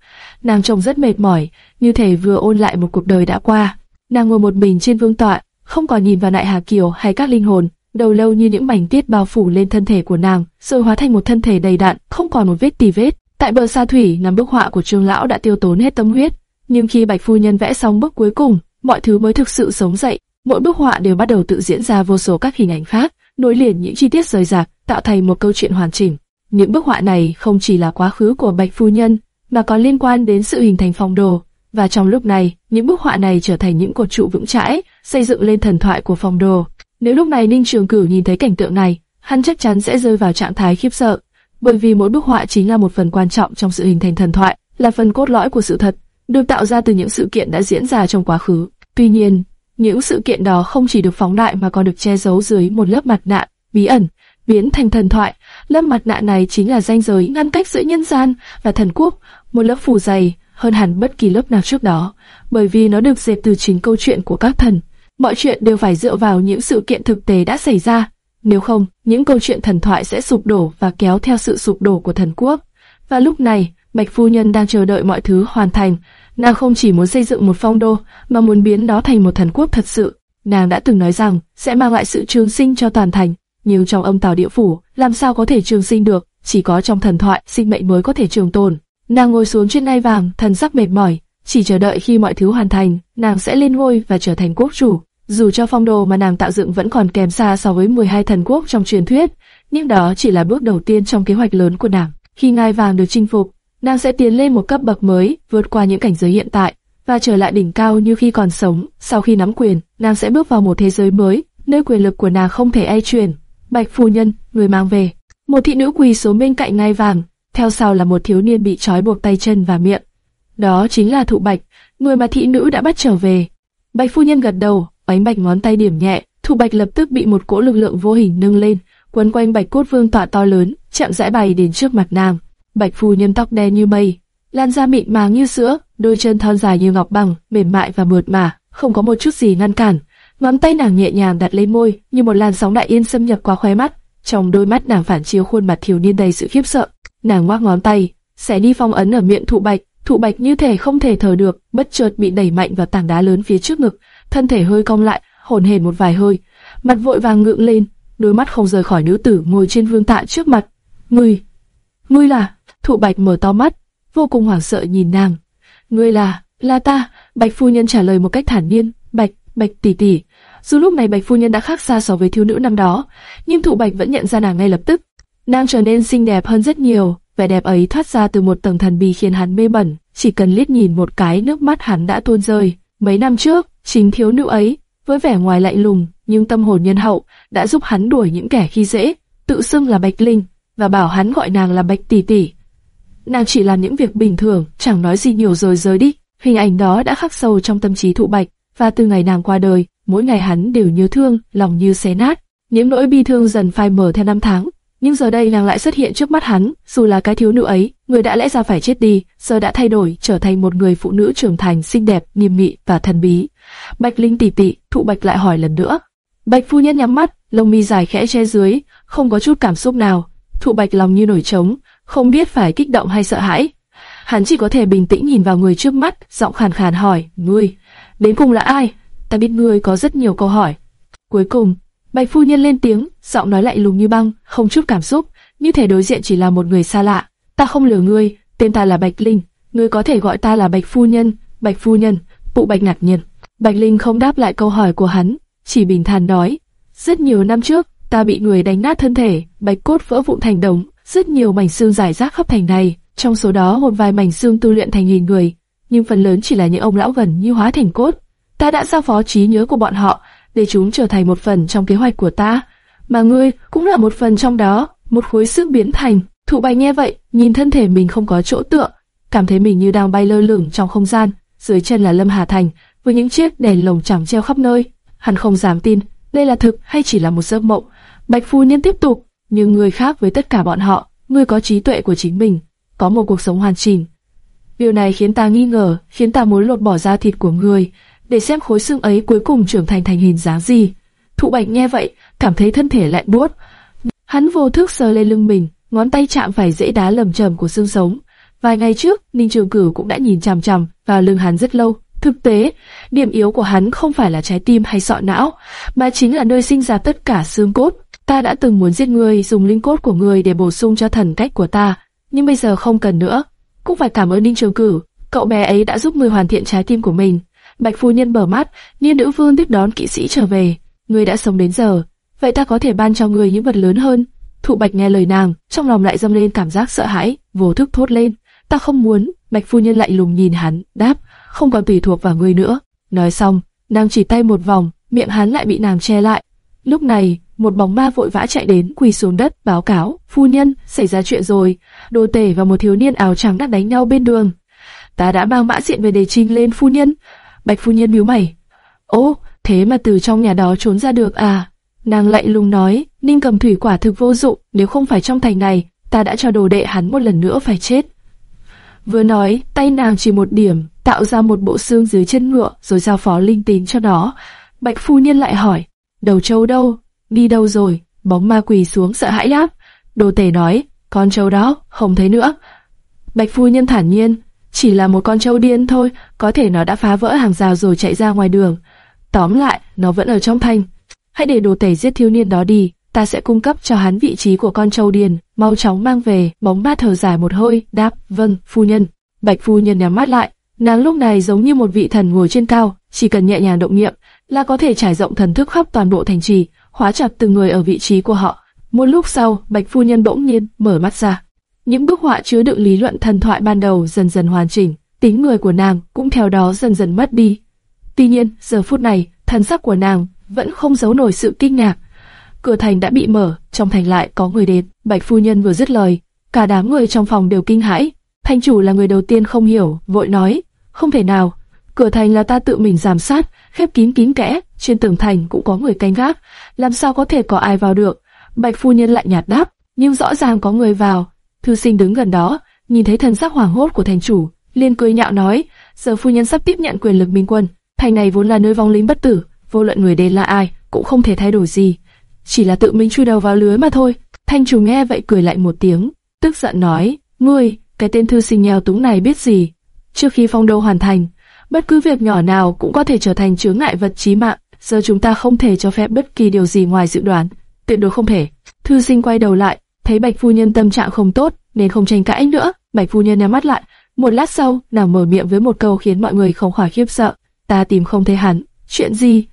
Nàng trông rất mệt mỏi, như thể vừa ôn lại một cuộc đời đã qua. Nàng ngồi một mình trên vương tọa, không còn nhìn vào Nại Hà Kiều hay các linh hồn, đầu lâu như những mảnh tiết bao phủ lên thân thể của nàng, rồi hóa thành một thân thể đầy đặn, không còn một vết tì vết. Tại bờ sa thủy, nằm bức họa của Trương lão đã tiêu tốn hết tâm huyết, nhưng khi Bạch phu nhân vẽ xong bức cuối cùng, mọi thứ mới thực sự sống dậy. Mỗi bức họa đều bắt đầu tự diễn ra vô số các hình ảnh khác, nối liền những chi tiết rời rạc, tạo thành một câu chuyện hoàn chỉnh. Những bức họa này không chỉ là quá khứ của Bạch phu nhân, mà còn liên quan đến sự hình thành phong đồ. Và trong lúc này, những bức họa này trở thành những cột trụ vững chãi, xây dựng lên thần thoại của phong đồ. Nếu lúc này Ninh Trường Cửu nhìn thấy cảnh tượng này, hắn chắc chắn sẽ rơi vào trạng thái khiếp sợ, bởi vì mỗi bức họa chính là một phần quan trọng trong sự hình thành thần thoại, là phần cốt lõi của sự thật, được tạo ra từ những sự kiện đã diễn ra trong quá khứ. Tuy nhiên, những sự kiện đó không chỉ được phóng đại mà còn được che giấu dưới một lớp mặt nạ bí ẩn, biến thành thần thoại. Lớp mặt nạ này chính là ranh giới ngăn cách giữa nhân gian và thần quốc, một lớp phủ dày hơn hẳn bất kỳ lớp nào trước đó, bởi vì nó được dệt từ chính câu chuyện của các thần. Mọi chuyện đều phải dựa vào những sự kiện thực tế đã xảy ra, nếu không, những câu chuyện thần thoại sẽ sụp đổ và kéo theo sự sụp đổ của thần quốc. Và lúc này, Bạch Phu Nhân đang chờ đợi mọi thứ hoàn thành. Nàng không chỉ muốn xây dựng một phong đô, mà muốn biến đó thành một thần quốc thật sự. Nàng đã từng nói rằng sẽ mang lại sự trường sinh cho toàn thành, nhưng trong âm tào địa phủ, làm sao có thể trường sinh được? Chỉ có trong thần thoại, sinh mệnh mới có thể trường tồn. Nàng ngồi xuống trên ngai vàng, thần sắc mệt mỏi, chỉ chờ đợi khi mọi thứ hoàn thành, nàng sẽ lên ngôi và trở thành quốc chủ. Dù cho phong đồ mà nàng tạo dựng vẫn còn kém xa so với 12 thần quốc trong truyền thuyết, nhưng đó chỉ là bước đầu tiên trong kế hoạch lớn của nàng. Khi ngai vàng được chinh phục, nàng sẽ tiến lên một cấp bậc mới, vượt qua những cảnh giới hiện tại và trở lại đỉnh cao như khi còn sống. Sau khi nắm quyền, nàng sẽ bước vào một thế giới mới, nơi quyền lực của nàng không thể ai truyền. Bạch phu nhân, người mang về. Một thị nữ quỳ xuống bên cạnh ngai vàng, theo sau là một thiếu niên bị trói buộc tay chân và miệng. Đó chính là thụ bạch, người mà thị nữ đã bắt trở về. Bạch phu nhân gật đầu, bánh bạch ngón tay điểm nhẹ, thụ bạch lập tức bị một cỗ lực lượng vô hình nâng lên, quấn quanh bạch cốt vương tọa to lớn, chậm rãi bày đến trước mặt nàng. Bạch phu nhân tóc đen như mây, lan da mịn màng như sữa, đôi chân thon dài như ngọc bằng, mềm mại và mượt mà, không có một chút gì ngăn cản. Ngón tay nàng nhẹ nhàng đặt lên môi, như một làn sóng đại yên xâm nhập qua khóe mắt. Trong đôi mắt nàng phản chiếu khuôn mặt thiếu niên đầy sự khiếp sợ. Nàng ngoác ngón tay, sẽ đi phong ấn ở miệng thụ bạch. Thụ bạch như thể không thể thở được, bất chợt bị đẩy mạnh vào tảng đá lớn phía trước ngực, thân thể hơi cong lại, hồn hển một vài hơi, mặt vội vàng ngượng lên, đôi mắt không rời khỏi nữ tử ngồi trên vương tạ trước mặt. Ngươi, ngươi là? Thụ bạch mở to mắt, vô cùng hoảng sợ nhìn nàng. Ngươi là, là ta. Bạch phu nhân trả lời một cách thản nhiên. Bạch, bạch tỷ tỷ. Dù lúc này bạch phu nhân đã khác xa so với thiếu nữ năm đó, nhưng thụ bạch vẫn nhận ra nàng ngay lập tức. Nàng trở nên xinh đẹp hơn rất nhiều, vẻ đẹp ấy thoát ra từ một tầng thần bí khiến hắn mê bẩn, Chỉ cần liếc nhìn một cái nước mắt hắn đã tuôn rơi. Mấy năm trước, chính thiếu nữ ấy, với vẻ ngoài lạnh lùng nhưng tâm hồn nhân hậu, đã giúp hắn đuổi những kẻ khi dễ, tự xưng là Bạch Linh và bảo hắn gọi nàng là Bạch tỷ tỷ. Nàng chỉ làm những việc bình thường, chẳng nói gì nhiều rồi rời đi. Hình ảnh đó đã khắc sâu trong tâm trí thụ Bạch, và từ ngày nàng qua đời, mỗi ngày hắn đều nhớ thương, lòng như xé nát. Những nỗi bi thương dần phai mờ theo năm tháng, nhưng giờ đây nàng lại xuất hiện trước mắt hắn, dù là cái thiếu nữ ấy, người đã lẽ ra phải chết đi, giờ đã thay đổi, trở thành một người phụ nữ trưởng thành, xinh đẹp, nghiêm nghị và thần bí. Bạch Linh tỉ tỉ, thụ Bạch lại hỏi lần nữa. Bạch phu nhân nhắm mắt, lông mi dài khẽ che dưới, không có chút cảm xúc nào. Thụ Bạch lòng như nổi trống, không biết phải kích động hay sợ hãi. Hắn chỉ có thể bình tĩnh nhìn vào người trước mắt, giọng khàn khàn hỏi, ngươi, đến cùng là ai? Ta biết ngươi có rất nhiều câu hỏi. Cuối cùng, Bạch phu nhân lên tiếng, giọng nói lạnh lùng như băng, không chút cảm xúc, như thể đối diện chỉ là một người xa lạ. Ta không lừa ngươi, tên ta là Bạch Linh, ngươi có thể gọi ta là Bạch phu nhân, Bạch phu nhân, phụ Bạch ngạc nhiên. Bạch Linh không đáp lại câu hỏi của hắn, chỉ bình thản nói, rất nhiều năm trước, ta bị người đánh nát thân thể, bạch cốt vỡ vụn thành đống, rất nhiều mảnh xương rải rác khắp thành này, trong số đó một vài mảnh xương tu luyện thành hình người, nhưng phần lớn chỉ là những ông lão gần như hóa thành cốt. Ta đã giao phó trí nhớ của bọn họ, để chúng trở thành một phần trong kế hoạch của ta, mà ngươi cũng là một phần trong đó, một khối xương biến thành. Thụ Bạch nghe vậy, nhìn thân thể mình không có chỗ tựa, cảm thấy mình như đang bay lơ lửng trong không gian, dưới chân là Lâm Hà Thành, với những chiếc đèn lồng chẳng treo khắp nơi. Hắn không dám tin, đây là thực hay chỉ là một giấc mộng. Bạch phu niên tiếp tục, nhưng người khác với tất cả bọn họ, ngươi có trí tuệ của chính mình, có một cuộc sống hoàn chỉnh. Điều này khiến ta nghi ngờ, khiến ta muốn lột bỏ da thịt của ngươi, để xem khối xương ấy cuối cùng trưởng thành thành hình dáng gì. Thụ Bạch nghe vậy, cảm thấy thân thể lạnh buốt, Hắn vô thức sờ lên lưng mình, ngón tay chạm phải dãy đá lầm trầm của xương sống. Vài ngày trước, Ninh Trường Cửu cũng đã nhìn chằm chằm vào lưng hắn rất lâu. Thực tế, điểm yếu của hắn không phải là trái tim hay sọ não, mà chính là nơi sinh ra tất cả xương cốt. Ta đã từng muốn giết ngươi, dùng linh cốt của ngươi để bổ sung cho thần cách của ta, nhưng bây giờ không cần nữa. Cũng phải cảm ơn Ninh Trường Cửu, cậu bé ấy đã giúp ngươi hoàn thiện trái tim của mình. Bạch phu nhân mở mắt, Niên nữ vương tiếp đón kỵ sĩ trở về. Ngươi đã sống đến giờ, vậy ta có thể ban cho ngươi những vật lớn hơn. Thụ Bạch nghe lời nàng, trong lòng lại dâng lên cảm giác sợ hãi, vô thức thốt lên. Ta không muốn. Bạch phu nhân lạnh lùng nhìn hắn, đáp, không còn tùy thuộc vào ngươi nữa. Nói xong, nàng chỉ tay một vòng, miệng hắn lại bị nàng che lại. Lúc này, một bóng ma vội vã chạy đến, quỳ xuống đất, báo cáo, phu nhân, xảy ra chuyện rồi. Đồ tể và một thiếu niên áo trắng đang đánh nhau bên đường. Ta đã mang mã diện về đề trình lên phu nhân. Bạch phu nhân bĩu mày. Ô, thế mà từ trong nhà đó trốn ra được à? Nàng lạnh lùng nói, Ninh cầm thủy quả thực vô dụng, nếu không phải trong thành này, ta đã cho đồ đệ hắn một lần nữa phải chết. Vừa nói, tay nàng chỉ một điểm, tạo ra một bộ xương dưới chân ngựa, rồi giao phó linh tín cho nó. Bạch phu nhân lại hỏi, đầu trâu đâu, đi đâu rồi? Bóng ma quỳ xuống sợ hãi đáp. Đồ tể nói, con trâu đó, không thấy nữa. Bạch phu nhân thản nhiên, chỉ là một con trâu điên thôi, có thể nó đã phá vỡ hàng rào rồi chạy ra ngoài đường. Tóm lại, nó vẫn ở trong thành. Hãy để đồ tể giết thiếu niên đó đi, ta sẽ cung cấp cho hắn vị trí của con trâu điền, mau chóng mang về. Bóng ma thở dài một hơi, đáp, vâng, phu nhân. Bạch phu nhân nhắm mắt lại, nàng lúc này giống như một vị thần ngồi trên cao, chỉ cần nhẹ nhàng động niệm là có thể trải rộng thần thức khắp toàn bộ thành trì, hóa chặt từng người ở vị trí của họ. Một lúc sau, Bạch phu nhân bỗng nhiên mở mắt ra. Những bức họa chứa đựng lý luận thần thoại ban đầu dần dần hoàn chỉnh, tính người của nàng cũng theo đó dần dần mất đi. Tuy nhiên, giờ phút này, thần sắc của nàng vẫn không giấu nổi sự kinh ngạc. Cửa thành đã bị mở, trong thành lại có người đến. Bạch phu nhân vừa dứt lời, cả đám người trong phòng đều kinh hãi. Thành chủ là người đầu tiên không hiểu, vội nói, không thể nào, cửa thành là ta tự mình giám sát, khép kín kín kẽ, trên tường thành cũng có người canh gác, làm sao có thể có ai vào được? Bạch phu nhân lại nhạt đáp, nhưng rõ ràng có người vào. Thư sinh đứng gần đó, nhìn thấy thần sắc hoảng hốt của thành chủ, liền cười nhạo nói, giờ phu nhân sắp tiếp nhận quyền lực minh quân, thành này vốn là nơi vong linh bất tử, vô luận người đến là ai cũng không thể thay đổi gì, chỉ là tự mình chui đầu vào lưới mà thôi. Thanh chủ nghe vậy cười lại một tiếng, tức giận nói, ngươi, cái tên thư sinh nghèo túng này biết gì? Trước khi phong đô hoàn thành, bất cứ việc nhỏ nào cũng có thể trở thành chướng ngại vật chí mạng. Giờ chúng ta không thể cho phép bất kỳ điều gì ngoài dự đoán, tuyệt đối không thể. Thư sinh quay đầu lại, thấy bạch phu nhân tâm trạng không tốt, nên không tranh cãi nữa. Bạch phu nhân nhắm mắt lại, một lát sau, nàng mở miệng với một câu khiến mọi người không khỏi khiếp sợ. Ta tìm không thấy hắn. Chuyện gì?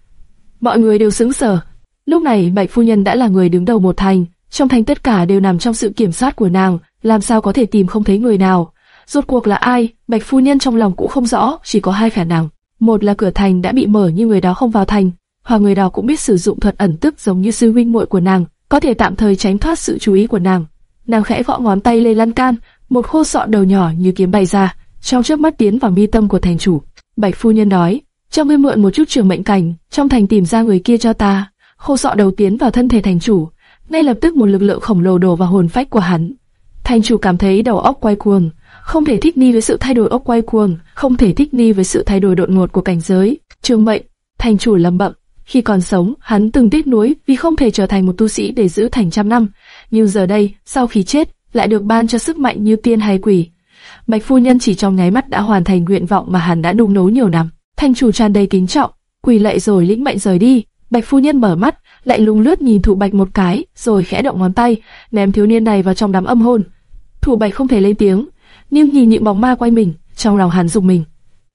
Mọi người đều sững sờ. Lúc này Bạch phu nhân đã là người đứng đầu một thành, trong thành tất cả đều nằm trong sự kiểm soát của nàng, làm sao có thể tìm không thấy người nào? Rốt cuộc là ai? Bạch phu nhân trong lòng cũng không rõ, chỉ có hai khả năng. Một là cửa thành đã bị mở nhưng người đó không vào thành, hoặc người đó cũng biết sử dụng thuật ẩn tức giống như sư huynh muội của nàng, có thể tạm thời tránh thoát sự chú ý của nàng. Nàng khẽ gõ ngón tay lên lan can, một khô sọ đầu nhỏ như kiếm bay ra, trong chớp mắt tiến vào mi tâm của thành chủ. Bạch phu nhân nói, cho ngươi mượn một chút trường mệnh cảnh, trong thành tìm ra người kia cho ta. Khô sọ đầu tiến vào thân thể thành chủ, ngay lập tức một lực lượng khổng lồ đổ vào hồn phách của hắn. Thành chủ cảm thấy đầu óc quay cuồng, không thể thích nghi với sự thay đổi óc quay cuồng, không thể thích nghi với sự thay đổi đột ngột của cảnh giới. Trường mệnh, thành chủ lầm bậm, khi còn sống, hắn từng tiếc nuối vì không thể trở thành một tu sĩ để giữ thành trăm năm, nhưng giờ đây, sau khi chết, lại được ban cho sức mạnh như tiên hay quỷ. Bạch phu nhân chỉ trong nháy mắt đã hoàn thành nguyện vọng mà hắn đã nung nấu nhiều năm. Thanh chủ tràn đầy kính trọng, quỳ lạy rồi lĩnh mệnh rời đi. Bạch phu nhân mở mắt, lại lung lướt nhìn Thủ Bạch một cái, rồi khẽ động ngón tay, ném thiếu niên này vào trong đám âm hồn. Thủ Bạch không thể lên tiếng, nhưng nhìn những bóng ma quay mình, trong lòng hắn dùng mình.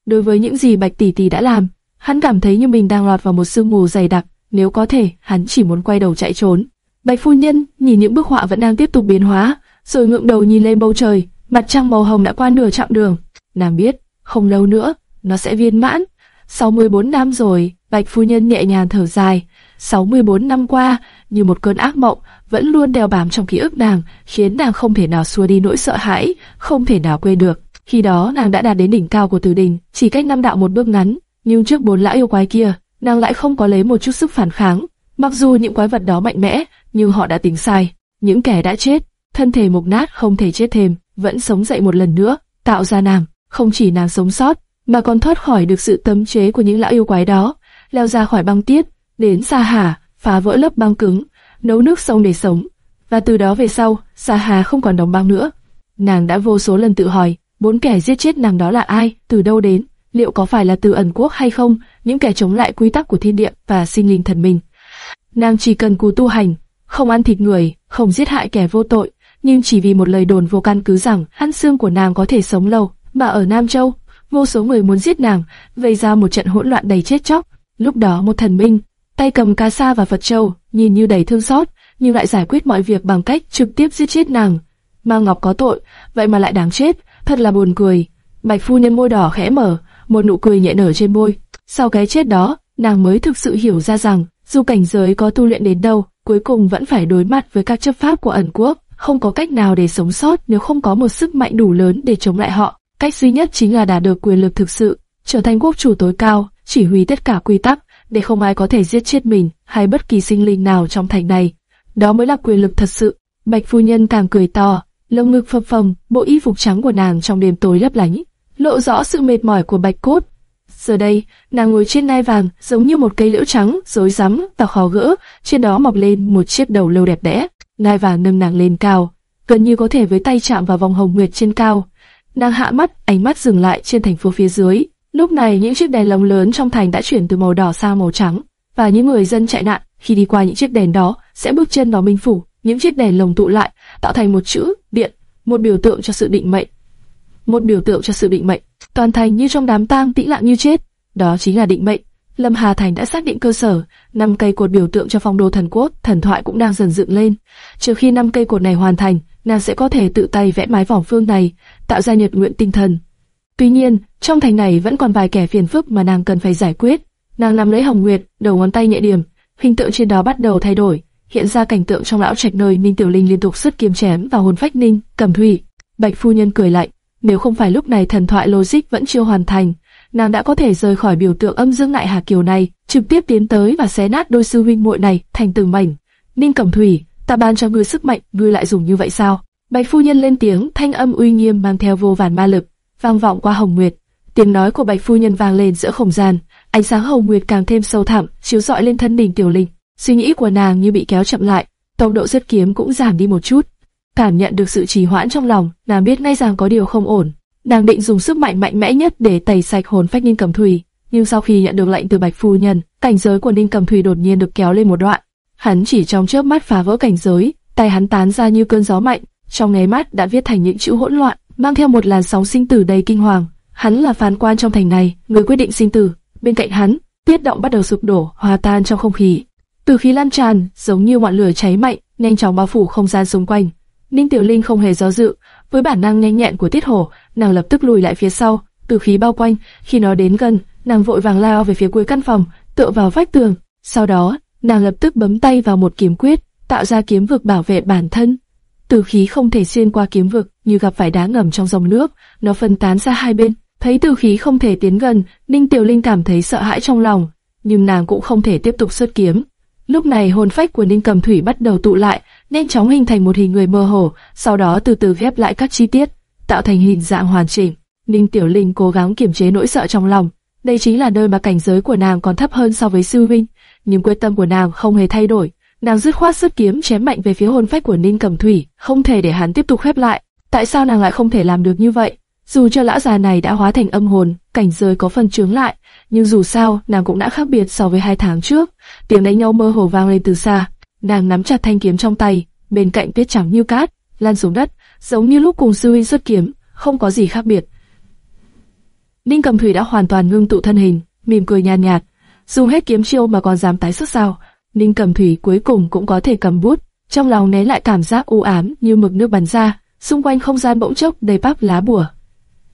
Đối với những gì Bạch tỷ tỷ đã làm, hắn cảm thấy như mình đang lọt vào một sương mù dày đặc. Nếu có thể, hắn chỉ muốn quay đầu chạy trốn. Bạch phu nhân nhìn những bức họa vẫn đang tiếp tục biến hóa, rồi ngượng đầu nhìn lên bầu trời, mặt trăng màu hồng đã qua nửa chặng đường. Nàng biết, không lâu nữa, nó sẽ viên mãn. 64 năm rồi, Bạch phu nhân nhẹ nhàng thở dài. 64 năm qua, như một cơn ác mộng, vẫn luôn đeo bám trong ký ức nàng, khiến nàng không thể nào xua đi nỗi sợ hãi, không thể nào quên được. Khi đó nàng đã đạt đến đỉnh cao của tử đình, chỉ cách năm đạo một bước ngắn, nhưng trước bốn lão yêu quái kia, nàng lại không có lấy một chút sức phản kháng. Mặc dù những quái vật đó mạnh mẽ, nhưng họ đã tính sai. Những kẻ đã chết, thân thể mục nát không thể chết thêm, vẫn sống dậy một lần nữa, tạo ra nàng. Không chỉ nàng sống sót, mà còn thoát khỏi được sự tấm chế của những lão yêu quái đó, leo ra khỏi băng tiết, đến xa hà, phá vỡ lớp băng cứng, nấu nước sông để sống, và từ đó về sau, Sa Hà không còn đóng băng nữa. Nàng đã vô số lần tự hỏi, bốn kẻ giết chết nàng đó là ai, từ đâu đến, liệu có phải là từ ẩn quốc hay không, những kẻ chống lại quy tắc của thiên địa và sinh linh thần minh. Nàng chỉ cần cù tu hành, không ăn thịt người, không giết hại kẻ vô tội, nhưng chỉ vì một lời đồn vô căn cứ rằng ăn xương của nàng có thể sống lâu, mà ở Nam Châu, vô số người muốn giết nàng, gây ra một trận hỗn loạn đầy chết chóc. Lúc đó một thần minh, tay cầm ca sa và Phật châu, nhìn như đầy thương xót, nhưng lại giải quyết mọi việc bằng cách trực tiếp giết chết nàng. Ma Ngọc có tội, vậy mà lại đáng chết, thật là buồn cười. Bạch phu nhân môi đỏ khẽ mở, một nụ cười nhẹ nở trên môi. Sau cái chết đó, nàng mới thực sự hiểu ra rằng, dù cảnh giới có tu luyện đến đâu, cuối cùng vẫn phải đối mặt với các chấp pháp của ẩn quốc, không có cách nào để sống sót nếu không có một sức mạnh đủ lớn để chống lại họ. Cách duy nhất chính là đạt được quyền lực thực sự, trở thành quốc chủ tối cao, chỉ huy tất cả quy tắc, để không ai có thể giết chết mình hay bất kỳ sinh linh nào trong thành này. Đó mới là quyền lực thật sự. Bạch phu nhân càng cười to, lông ngực phập phồng, bộ y phục trắng của nàng trong đêm tối lấp lánh, lộ rõ sự mệt mỏi của bạch cốt. Giờ đây, nàng ngồi trên nai vàng giống như một cây liễu trắng, rối rắm và khó gỡ, trên đó mọc lên một chiếc đầu lâu đẹp đẽ. Nai vàng nâng nàng lên cao, gần như có thể với tay chạm vào vòng hồng nguyệt trên cao. Nàng hạ mắt, ánh mắt dừng lại trên thành phố phía dưới. Lúc này những chiếc đèn lồng lớn trong thành đã chuyển từ màu đỏ sang màu trắng, và những người dân chạy nạn khi đi qua những chiếc đèn đó sẽ bước chân vào minh phủ. Những chiếc đèn lồng tụ lại tạo thành một chữ điện, một biểu tượng cho sự định mệnh. Một biểu tượng cho sự định mệnh. Toàn thành như trong đám tang tĩnh lặng như chết. Đó chính là định mệnh. Lâm Hà Thành đã xác định cơ sở, năm cây cột biểu tượng cho phong đô thần quốc, thần thoại cũng đang dần dựng lên. Trừ khi năm cây cột này hoàn thành, nàng sẽ có thể tự tay vẽ mái vòng phương này, tạo ra nhật nguyện tinh thần. Tuy nhiên, trong thành này vẫn còn vài kẻ phiền phức mà nàng cần phải giải quyết. Nàng nắm lấy Hồng Nguyệt, đầu ngón tay nhẹ điểm, hình tượng trên đó bắt đầu thay đổi, hiện ra cảnh tượng trong lão trạch nơi Ninh Tiểu Linh liên tục xuất kiếm chém vào hồn phách Ninh, Cầm Thủy. Bạch phu nhân cười lạnh, nếu không phải lúc này thần thoại logic vẫn chưa hoàn thành, nàng đã có thể rời khỏi biểu tượng âm dương lại Hà Kiều này, trực tiếp tiến tới và xé nát đôi sư huynh muội này thành từng mảnh. Ninh Cẩm Thủy, ta ban cho ngươi sức mạnh, ngươi lại dùng như vậy sao? Bạch phu nhân lên tiếng, thanh âm uy nghiêm mang theo vô vàn ma lực, vang vọng qua Hồng Nguyệt. Tiếng nói của Bạch phu nhân vang lên giữa không gian, ánh sáng Hồng Nguyệt càng thêm sâu thẳm, chiếu rọi lên thân mình Tiểu Linh. Suy nghĩ của nàng như bị kéo chậm lại, tốc độ giết kiếm cũng giảm đi một chút. Cảm nhận được sự trì hoãn trong lòng, nàng biết ngay rằng có điều không ổn. Nàng định dùng sức mạnh mạnh mẽ nhất để tẩy sạch hồn phách Ninh Cầm Thủy, nhưng sau khi nhận được lệnh từ Bạch phu nhân, cảnh giới của Ninh Cầm Thủy đột nhiên được kéo lên một đoạn. Hắn chỉ trong chớp mắt phá vỡ cảnh giới, tay hắn tán ra như cơn gió mạnh, trong nháy mắt đã viết thành những chữ hỗn loạn, mang theo một làn sóng sinh tử đầy kinh hoàng. Hắn là phán quan trong thành này, người quyết định sinh tử. Bên cạnh hắn, tiết động bắt đầu sụp đổ, hòa tan trong không khí. Từ khí lan tràn, giống như ngọn lửa cháy mạnh, nhanh chóng bao phủ không gian xung quanh. Ninh Tiểu Linh không hề do dự, với bản năng nhanh nhẹn của Tiết Hổ, nàng lập tức lùi lại phía sau, từ khí bao quanh, khi nó đến gần, nàng vội vàng lao về phía cuối căn phòng, tựa vào vách tường. Sau đó, nàng lập tức bấm tay vào một kiếm quyết, tạo ra kiếm vực bảo vệ bản thân. Từ khí không thể xuyên qua kiếm vực, như gặp phải đá ngầm trong dòng nước, nó phân tán ra hai bên. Thấy từ khí không thể tiến gần, Ninh Tiểu Linh cảm thấy sợ hãi trong lòng, nhưng nàng cũng không thể tiếp tục xuất kiếm. Lúc này hồn phách của Ninh Cầm Thủy bắt đầu tụ lại, nhanh chóng hình thành một hình người mơ hồ, sau đó từ từ ghép lại các chi tiết, tạo thành hình dạng hoàn chỉnh. Ninh Tiểu Linh cố gắng kiềm chế nỗi sợ trong lòng. Đây chính là nơi mà cảnh giới của nàng còn thấp hơn so với sư huynh, nhưng quyết tâm của nàng không hề thay đổi. Nàng dứt khoát xuất kiếm chém mạnh về phía hồn phách của Ninh Cẩm Thủy, không thể để hắn tiếp tục khép lại. Tại sao nàng lại không thể làm được như vậy? Dù cho lão già này đã hóa thành âm hồn, cảnh giới có phần trướng lại, nhưng dù sao, nàng cũng đã khác biệt so với hai tháng trước. Tiếng đánh nhau mơ hồ vang lên từ xa. Nàng nắm chặt thanh kiếm trong tay, bên cạnh tuyết trắng như cát, lan xuống đất, giống như lúc cùng sư huynh xuất kiếm, không có gì khác biệt. Ninh Cầm Thủy đã hoàn toàn ngưng tụ thân hình, mỉm cười nhàn nhạt, dùng hết kiếm chiêu mà còn dám tái xuất sao? Ninh Cầm Thủy cuối cùng cũng có thể cầm bút, trong lòng né lại cảm giác u ám như mực nước bắn ra, xung quanh không gian bỗng chốc đầy bắp lá bùa.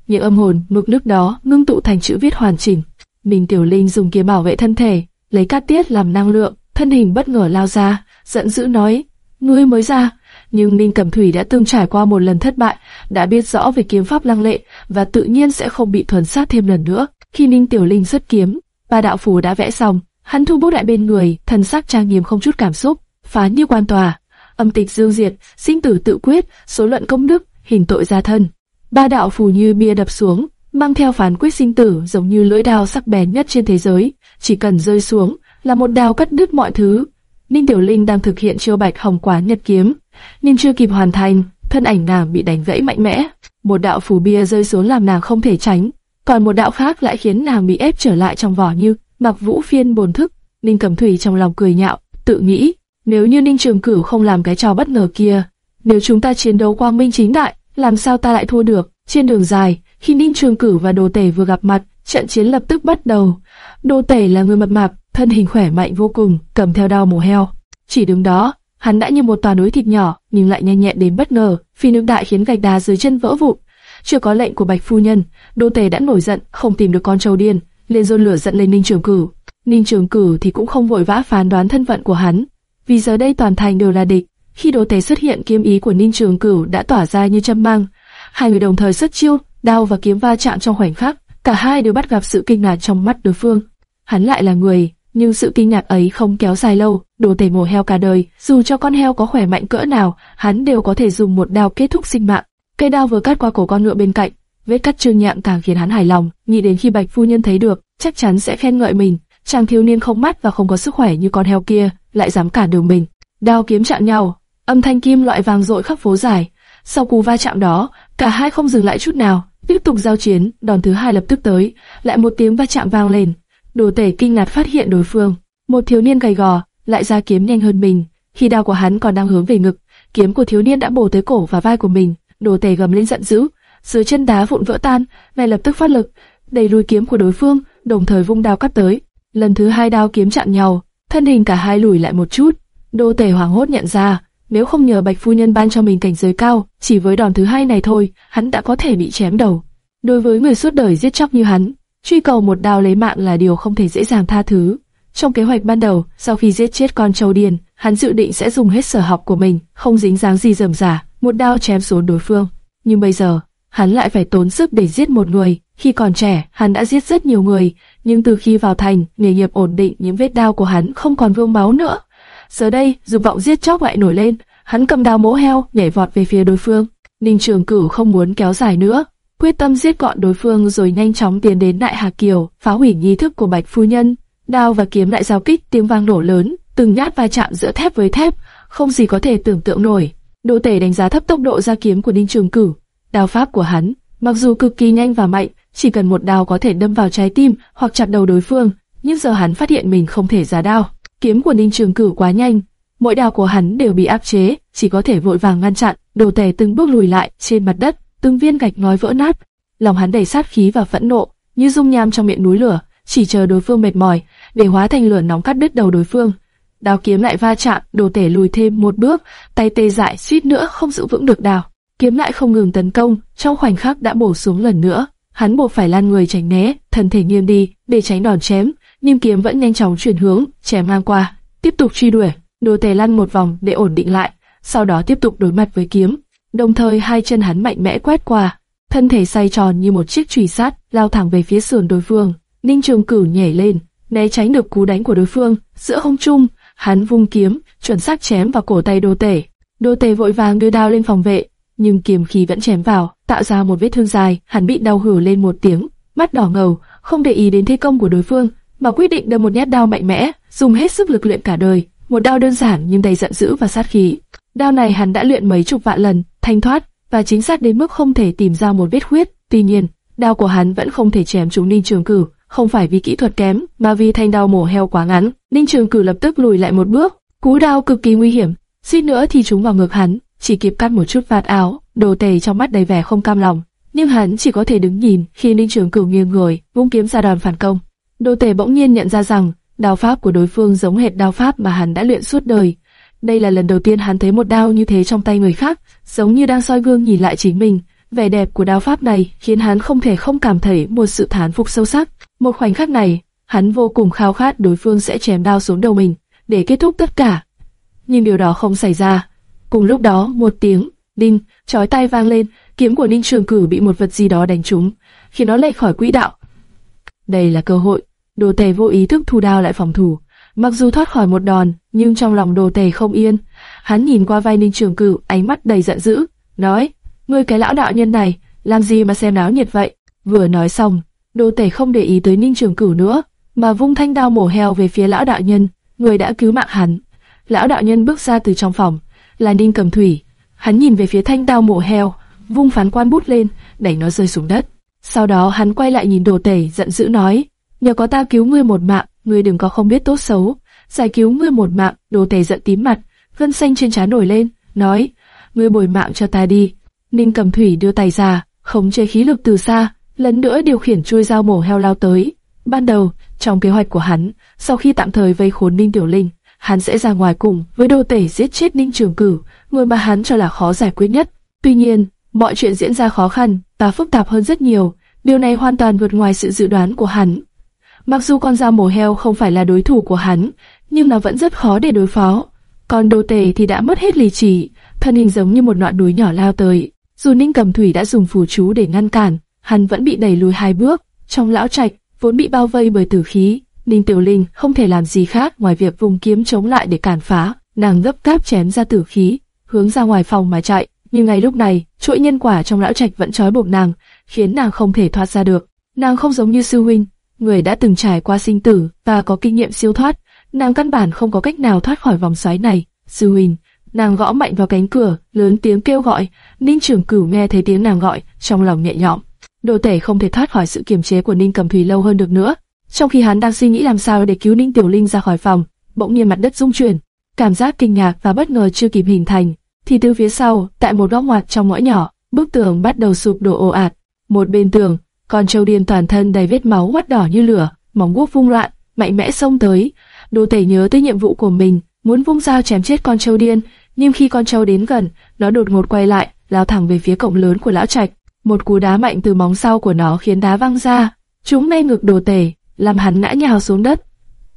Những âm hồn mực nước đó ngưng tụ thành chữ viết hoàn chỉnh. minh Tiểu Linh dùng kiếm bảo vệ thân thể, lấy cát tiết làm năng lượng, thân hình bất ngờ lao ra, giận dữ nói: "Ngươi mới ra, nhưng Ninh Cẩm Thủy đã từng trải qua một lần thất bại, đã biết rõ về kiếm pháp lăng lệ và tự nhiên sẽ không bị thuần sát thêm lần nữa. Khi Ninh Tiểu Linh xuất kiếm, ba đạo phù đã vẽ xong, hắn thu bút lại bên người, thần sắc trang nghiêm không chút cảm xúc, phán như quan tòa, âm tịch dương diệt, sinh tử tự quyết, số luận công đức, hình tội gia thân. Ba đạo phù như bia đập xuống, mang theo phán quyết sinh tử giống như lưỡi đao sắc bén nhất trên thế giới, chỉ cần rơi xuống là một đao cắt đứt mọi thứ. Ninh Tiểu Linh đang thực hiện chiêu bạch hồng quá nhật kiếm, nhưng chưa kịp hoàn thành, thân ảnh nàng bị đánh gãy mạnh mẽ. Một đạo phù bia rơi xuống làm nàng không thể tránh, còn một đạo khác lại khiến nàng bị ép trở lại trong vỏ như mặc vũ phiên bồn thức. Ninh Cẩm Thủy trong lòng cười nhạo, tự nghĩ, nếu như Ninh Trường Cửu không làm cái trò bất ngờ kia, nếu chúng ta chiến đấu quang minh chính đại, làm sao ta lại thua được? Trên đường dài, khi Ninh Trường Cửu và Đồ Tể vừa gặp mặt, trận chiến lập tức bắt đầu. Đồ Tể là người mập mạp, thân hình khỏe mạnh vô cùng, cầm theo đao mổ heo. Chỉ đứng đó, hắn đã như một tòa núi thịt nhỏ, nhưng lại nhanh nhẹn đến bất ngờ. Phi nước đại khiến gạch đá dưới chân vỡ vụn. Chưa có lệnh của Bạch phu nhân, Đô Tề đã nổi giận, không tìm được con trâu điên, liền dồn lửa giận lên Ninh Trường Cửu. Ninh Trường Cửu thì cũng không vội vã phán đoán thân phận của hắn, vì giờ đây toàn thành đều là địch. Khi Đô Tề xuất hiện, kiếm ý của Ninh Trường Cửu đã tỏa ra như châm mang. Hai người đồng thời xuất chiêu, đao và kiếm va chạm trong khoảnh khắc, cả hai đều bắt gặp sự kinh ngạc trong mắt đối phương. Hắn lại là người, nhưng sự kinh ngạc ấy không kéo dài lâu. Đồ tể mổ heo cả đời, dù cho con heo có khỏe mạnh cỡ nào, hắn đều có thể dùng một đao kết thúc sinh mạng. Cây đao vừa cắt qua cổ con ngựa bên cạnh, vết cắt trương nhạng càng khiến hắn hài lòng, nghĩ đến khi Bạch phu nhân thấy được, chắc chắn sẽ khen ngợi mình. Chàng thiếu niên không mắt và không có sức khỏe như con heo kia, lại dám cản đường mình. Đao kiếm chạm nhau, âm thanh kim loại vàng rội khắp phố dài. Sau cú va chạm đó, cả hai không dừng lại chút nào, tiếp tục giao chiến. Đòn thứ hai lập tức tới, lại một tiếng va chạm vang lên. Đồ tể kinh ngạc phát hiện đối phương, một thiếu niên gầy gò, lại ra kiếm nhanh hơn mình. Khi đao của hắn còn đang hướng về ngực, kiếm của thiếu niên đã bổ tới cổ và vai của mình. Đồ tể gầm lên giận dữ, dưới chân đá vụn vỡ tan, ngay lập tức phát lực, đẩy lùi kiếm của đối phương, đồng thời vung đao cắt tới. Lần thứ hai đao kiếm chạm nhau, thân hình cả hai lùi lại một chút. Đô tể hoảng hốt nhận ra, nếu không nhờ Bạch phu nhân ban cho mình cảnh giới cao, chỉ với đòn thứ hai này thôi, hắn đã có thể bị chém đầu. Đối với người suốt đời giết chóc như hắn, truy cầu một đao lấy mạng là điều không thể dễ dàng tha thứ. Trong kế hoạch ban đầu, sau khi giết chết con trâu điên, hắn dự định sẽ dùng hết sở học của mình, không dính dáng gì dườm giả, một đao chém xuống đối phương. Nhưng bây giờ, hắn lại phải tốn sức để giết một người. Khi còn trẻ, hắn đã giết rất nhiều người, nhưng từ khi vào thành, nghề nghiệp ổn định, những vết đao của hắn không còn vương máu nữa. Giờ đây, dục vọng giết chóc lại nổi lên, hắn cầm đao mỗ heo, nhảy vọt về phía đối phương. Ninh Trường Cửu không muốn kéo dài nữa, quyết tâm giết gọn đối phương rồi nhanh chóng tiến đến Đại Hà Kiều, phá hủy nghi thức của Bạch phu nhân. Đao và kiếm đại giao kích, tiếng vang nổ lớn, từng nhát va chạm giữa thép với thép, không gì có thể tưởng tượng nổi. Đỗ Tể đánh giá thấp tốc độ ra kiếm của Ninh Trường Cửu, đao pháp của hắn, mặc dù cực kỳ nhanh và mạnh, chỉ cần một đao có thể đâm vào trái tim hoặc chặt đầu đối phương, nhưng giờ hắn phát hiện mình không thể ra đao. Kiếm của Ninh Trường Cửu quá nhanh, mỗi đao của hắn đều bị áp chế, chỉ có thể vội vàng ngăn chặn. Đồ Tề từng bước lùi lại trên mặt đất, từng viên gạch ngói vỡ nát, lòng hắn đầy sát khí và phẫn nộ, như dung nham trong miệng núi lửa, chỉ chờ đối phương mệt mỏi để hóa thành lửa nóng cắt đứt đầu đối phương. Đao kiếm lại va chạm, Đồ Tể lùi thêm một bước, tay tê dại suýt nữa không giữ vững được đao. Kiếm lại không ngừng tấn công, trong khoảnh khắc đã bổ xuống lần nữa. Hắn buộc phải lan người tránh né, thân thể nghiêng đi để tránh đòn chém, nhưng kiếm vẫn nhanh chóng chuyển hướng, chém ngang qua, tiếp tục truy đuổi. Đồ Tể lăn một vòng để ổn định lại, sau đó tiếp tục đối mặt với kiếm. Đồng thời hai chân hắn mạnh mẽ quét qua, thân thể xoay tròn như một chiếc chùy sắt lao thẳng về phía sườn đối phương. Ninh Trường Cửu nhảy lên, né tránh được cú đánh của đối phương. Giữa không trung, hắn vung kiếm, chuẩn xác chém vào cổ tay Đô Tể. Đô Tể vội vàng đưa đao lên phòng vệ, nhưng kiếm khí vẫn chém vào, tạo ra một vết thương dài. Hắn bị đau hử lên một tiếng, mắt đỏ ngầu, không để ý đến thế công của đối phương, mà quyết định đâm một nhát đao mạnh mẽ, dùng hết sức lực luyện cả đời. Một đao đơn giản nhưng đầy giận dữ và sát khí. Đao này hắn đã luyện mấy chục vạn lần, thanh thoát và chính xác đến mức không thể tìm ra một vết khuyết. Tuy nhiên, đao của hắn vẫn không thể chém trúng Ninh Trường Cửu, không phải vì kỹ thuật kém, mà vì thanh đao mổ heo quá ngắn. Ninh Trường Cửu lập tức lùi lại một bước, cú đao cực kỳ nguy hiểm, suýt nữa thì trúng vào ngực hắn, chỉ kịp cắt một chút vạt áo. Đồ Tề trong mắt đầy vẻ không cam lòng, nhưng hắn chỉ có thể đứng nhìn khi Ninh Trường Cửu nghiêng người, vung kiếm ra đòn phản công. Đồ Tề bỗng nhiên nhận ra rằng đao pháp của đối phương giống hệt đao pháp mà hắn đã luyện suốt đời. Đây là lần đầu tiên hắn thấy một đao như thế trong tay người khác, giống như đang soi gương nhìn lại chính mình. Vẻ đẹp của đao pháp này khiến hắn không thể không cảm thấy một sự thán phục sâu sắc. Một khoảnh khắc này, hắn vô cùng khao khát đối phương sẽ chém đao xuống đầu mình, để kết thúc tất cả. Nhưng điều đó không xảy ra. Cùng lúc đó, một tiếng, đinh, chói tay vang lên, kiếm của Ninh Trường Cử bị một vật gì đó đánh trúng, khiến nó lệch khỏi quỹ đạo. Đây là cơ hội, đồ tề vô ý thức thu đao lại phòng thủ. Mặc dù thoát khỏi một đòn, nhưng trong lòng đồ tề không yên. Hắn nhìn qua vai Ninh Trường Cửu, ánh mắt đầy giận dữ, nói: "Ngươi cái lão đạo nhân này, làm gì mà xem náo nhiệt vậy?" Vừa nói xong, đồ tể không để ý tới Ninh Trường Cửu nữa, mà vung thanh đao mổ heo về phía lão đạo nhân, người đã cứu mạng hắn. Lão đạo nhân bước ra từ trong phòng, là Ninh Cầm Thủy. Hắn nhìn về phía thanh đao mổ heo, vung phán quan bút lên, đẩy nó rơi xuống đất. Sau đó hắn quay lại nhìn đồ tể giận dữ nói, nhờ có ta cứu ngươi một mạng, ngươi đừng có không biết tốt xấu. Giải cứu ngươi một mạng, đồ tể giận tím mặt, gân xanh trên trán nổi lên, nói, ngươi bồi mạng cho ta đi. Ninh cầm thủy đưa tay ra, khống chế khí lực từ xa, lần nữa điều khiển chui dao mổ heo lao tới. Ban đầu, trong kế hoạch của hắn, sau khi tạm thời vây khốn Ninh Tiểu Linh, hắn sẽ ra ngoài cùng với đô tể giết chết Ninh Trường Cử, người mà hắn cho là khó giải quyết nhất. Tuy nhiên, mọi chuyện diễn ra khó khăn và phức tạp hơn rất nhiều, điều này hoàn toàn vượt ngoài sự dự đoán của hắn. Mặc dù con dao mổ heo không phải là đối thủ của hắn, nhưng nó vẫn rất khó để đối phó. Còn đồ tể thì đã mất hết lý trí, thân hình giống như một ngọn núi nhỏ lao tới. Dù Ninh Cầm Thủy đã dùng phù chú để ngăn cản, hắn vẫn bị đẩy lùi hai bước. Trong lão trạch, vốn bị bao vây bởi tử khí, Ninh Tiểu Linh không thể làm gì khác ngoài việc vùng kiếm chống lại để cản phá. Nàng gấp cáp chém ra tử khí, hướng ra ngoài phòng mà chạy. Nhưng ngay lúc này, chuỗi nhân quả trong lão trạch vẫn trói buộc nàng, khiến nàng không thể thoát ra được. Nàng không giống như sư huynh, người đã từng trải qua sinh tử và có kinh nghiệm siêu thoát, nàng căn bản không có cách nào thoát khỏi vòng xoáy này. Sư huynh, nàng gõ mạnh vào cánh cửa, lớn tiếng kêu gọi. Ninh Trường Cửu nghe thấy tiếng nàng gọi, trong lòng nhẹ nhõm. Đồ Tể không thể thoát khỏi sự kiềm chế của Ninh Cầm Thủy lâu hơn được nữa. Trong khi hắn đang suy nghĩ làm sao để cứu Ninh Tiểu Linh ra khỏi phòng, bỗng nhiên mặt đất rung chuyển, cảm giác kinh ngạc và bất ngờ chưa kịp hình thành, thì từ phía sau, tại một góc ngoặt trong ngõ nhỏ, bức tường bắt đầu sụp đổ ồ ạt. Một bên tường, con trâu điên toàn thân đầy vết máu quắt đỏ như lửa, móng guốc vung loạn, mạnh mẽ xông tới. Đồ Tể nhớ tới nhiệm vụ của mình, muốn vung dao chém chết con trâu điên, nhưng khi con trâu đến gần, nó đột ngột quay lại, lao thẳng về phía cổng lớn của lão trạch. Một cú đá mạnh từ móng sau của nó khiến đá văng ra, chúng mê ngực Đồ Tể, làm hắn ngã nhào xuống đất.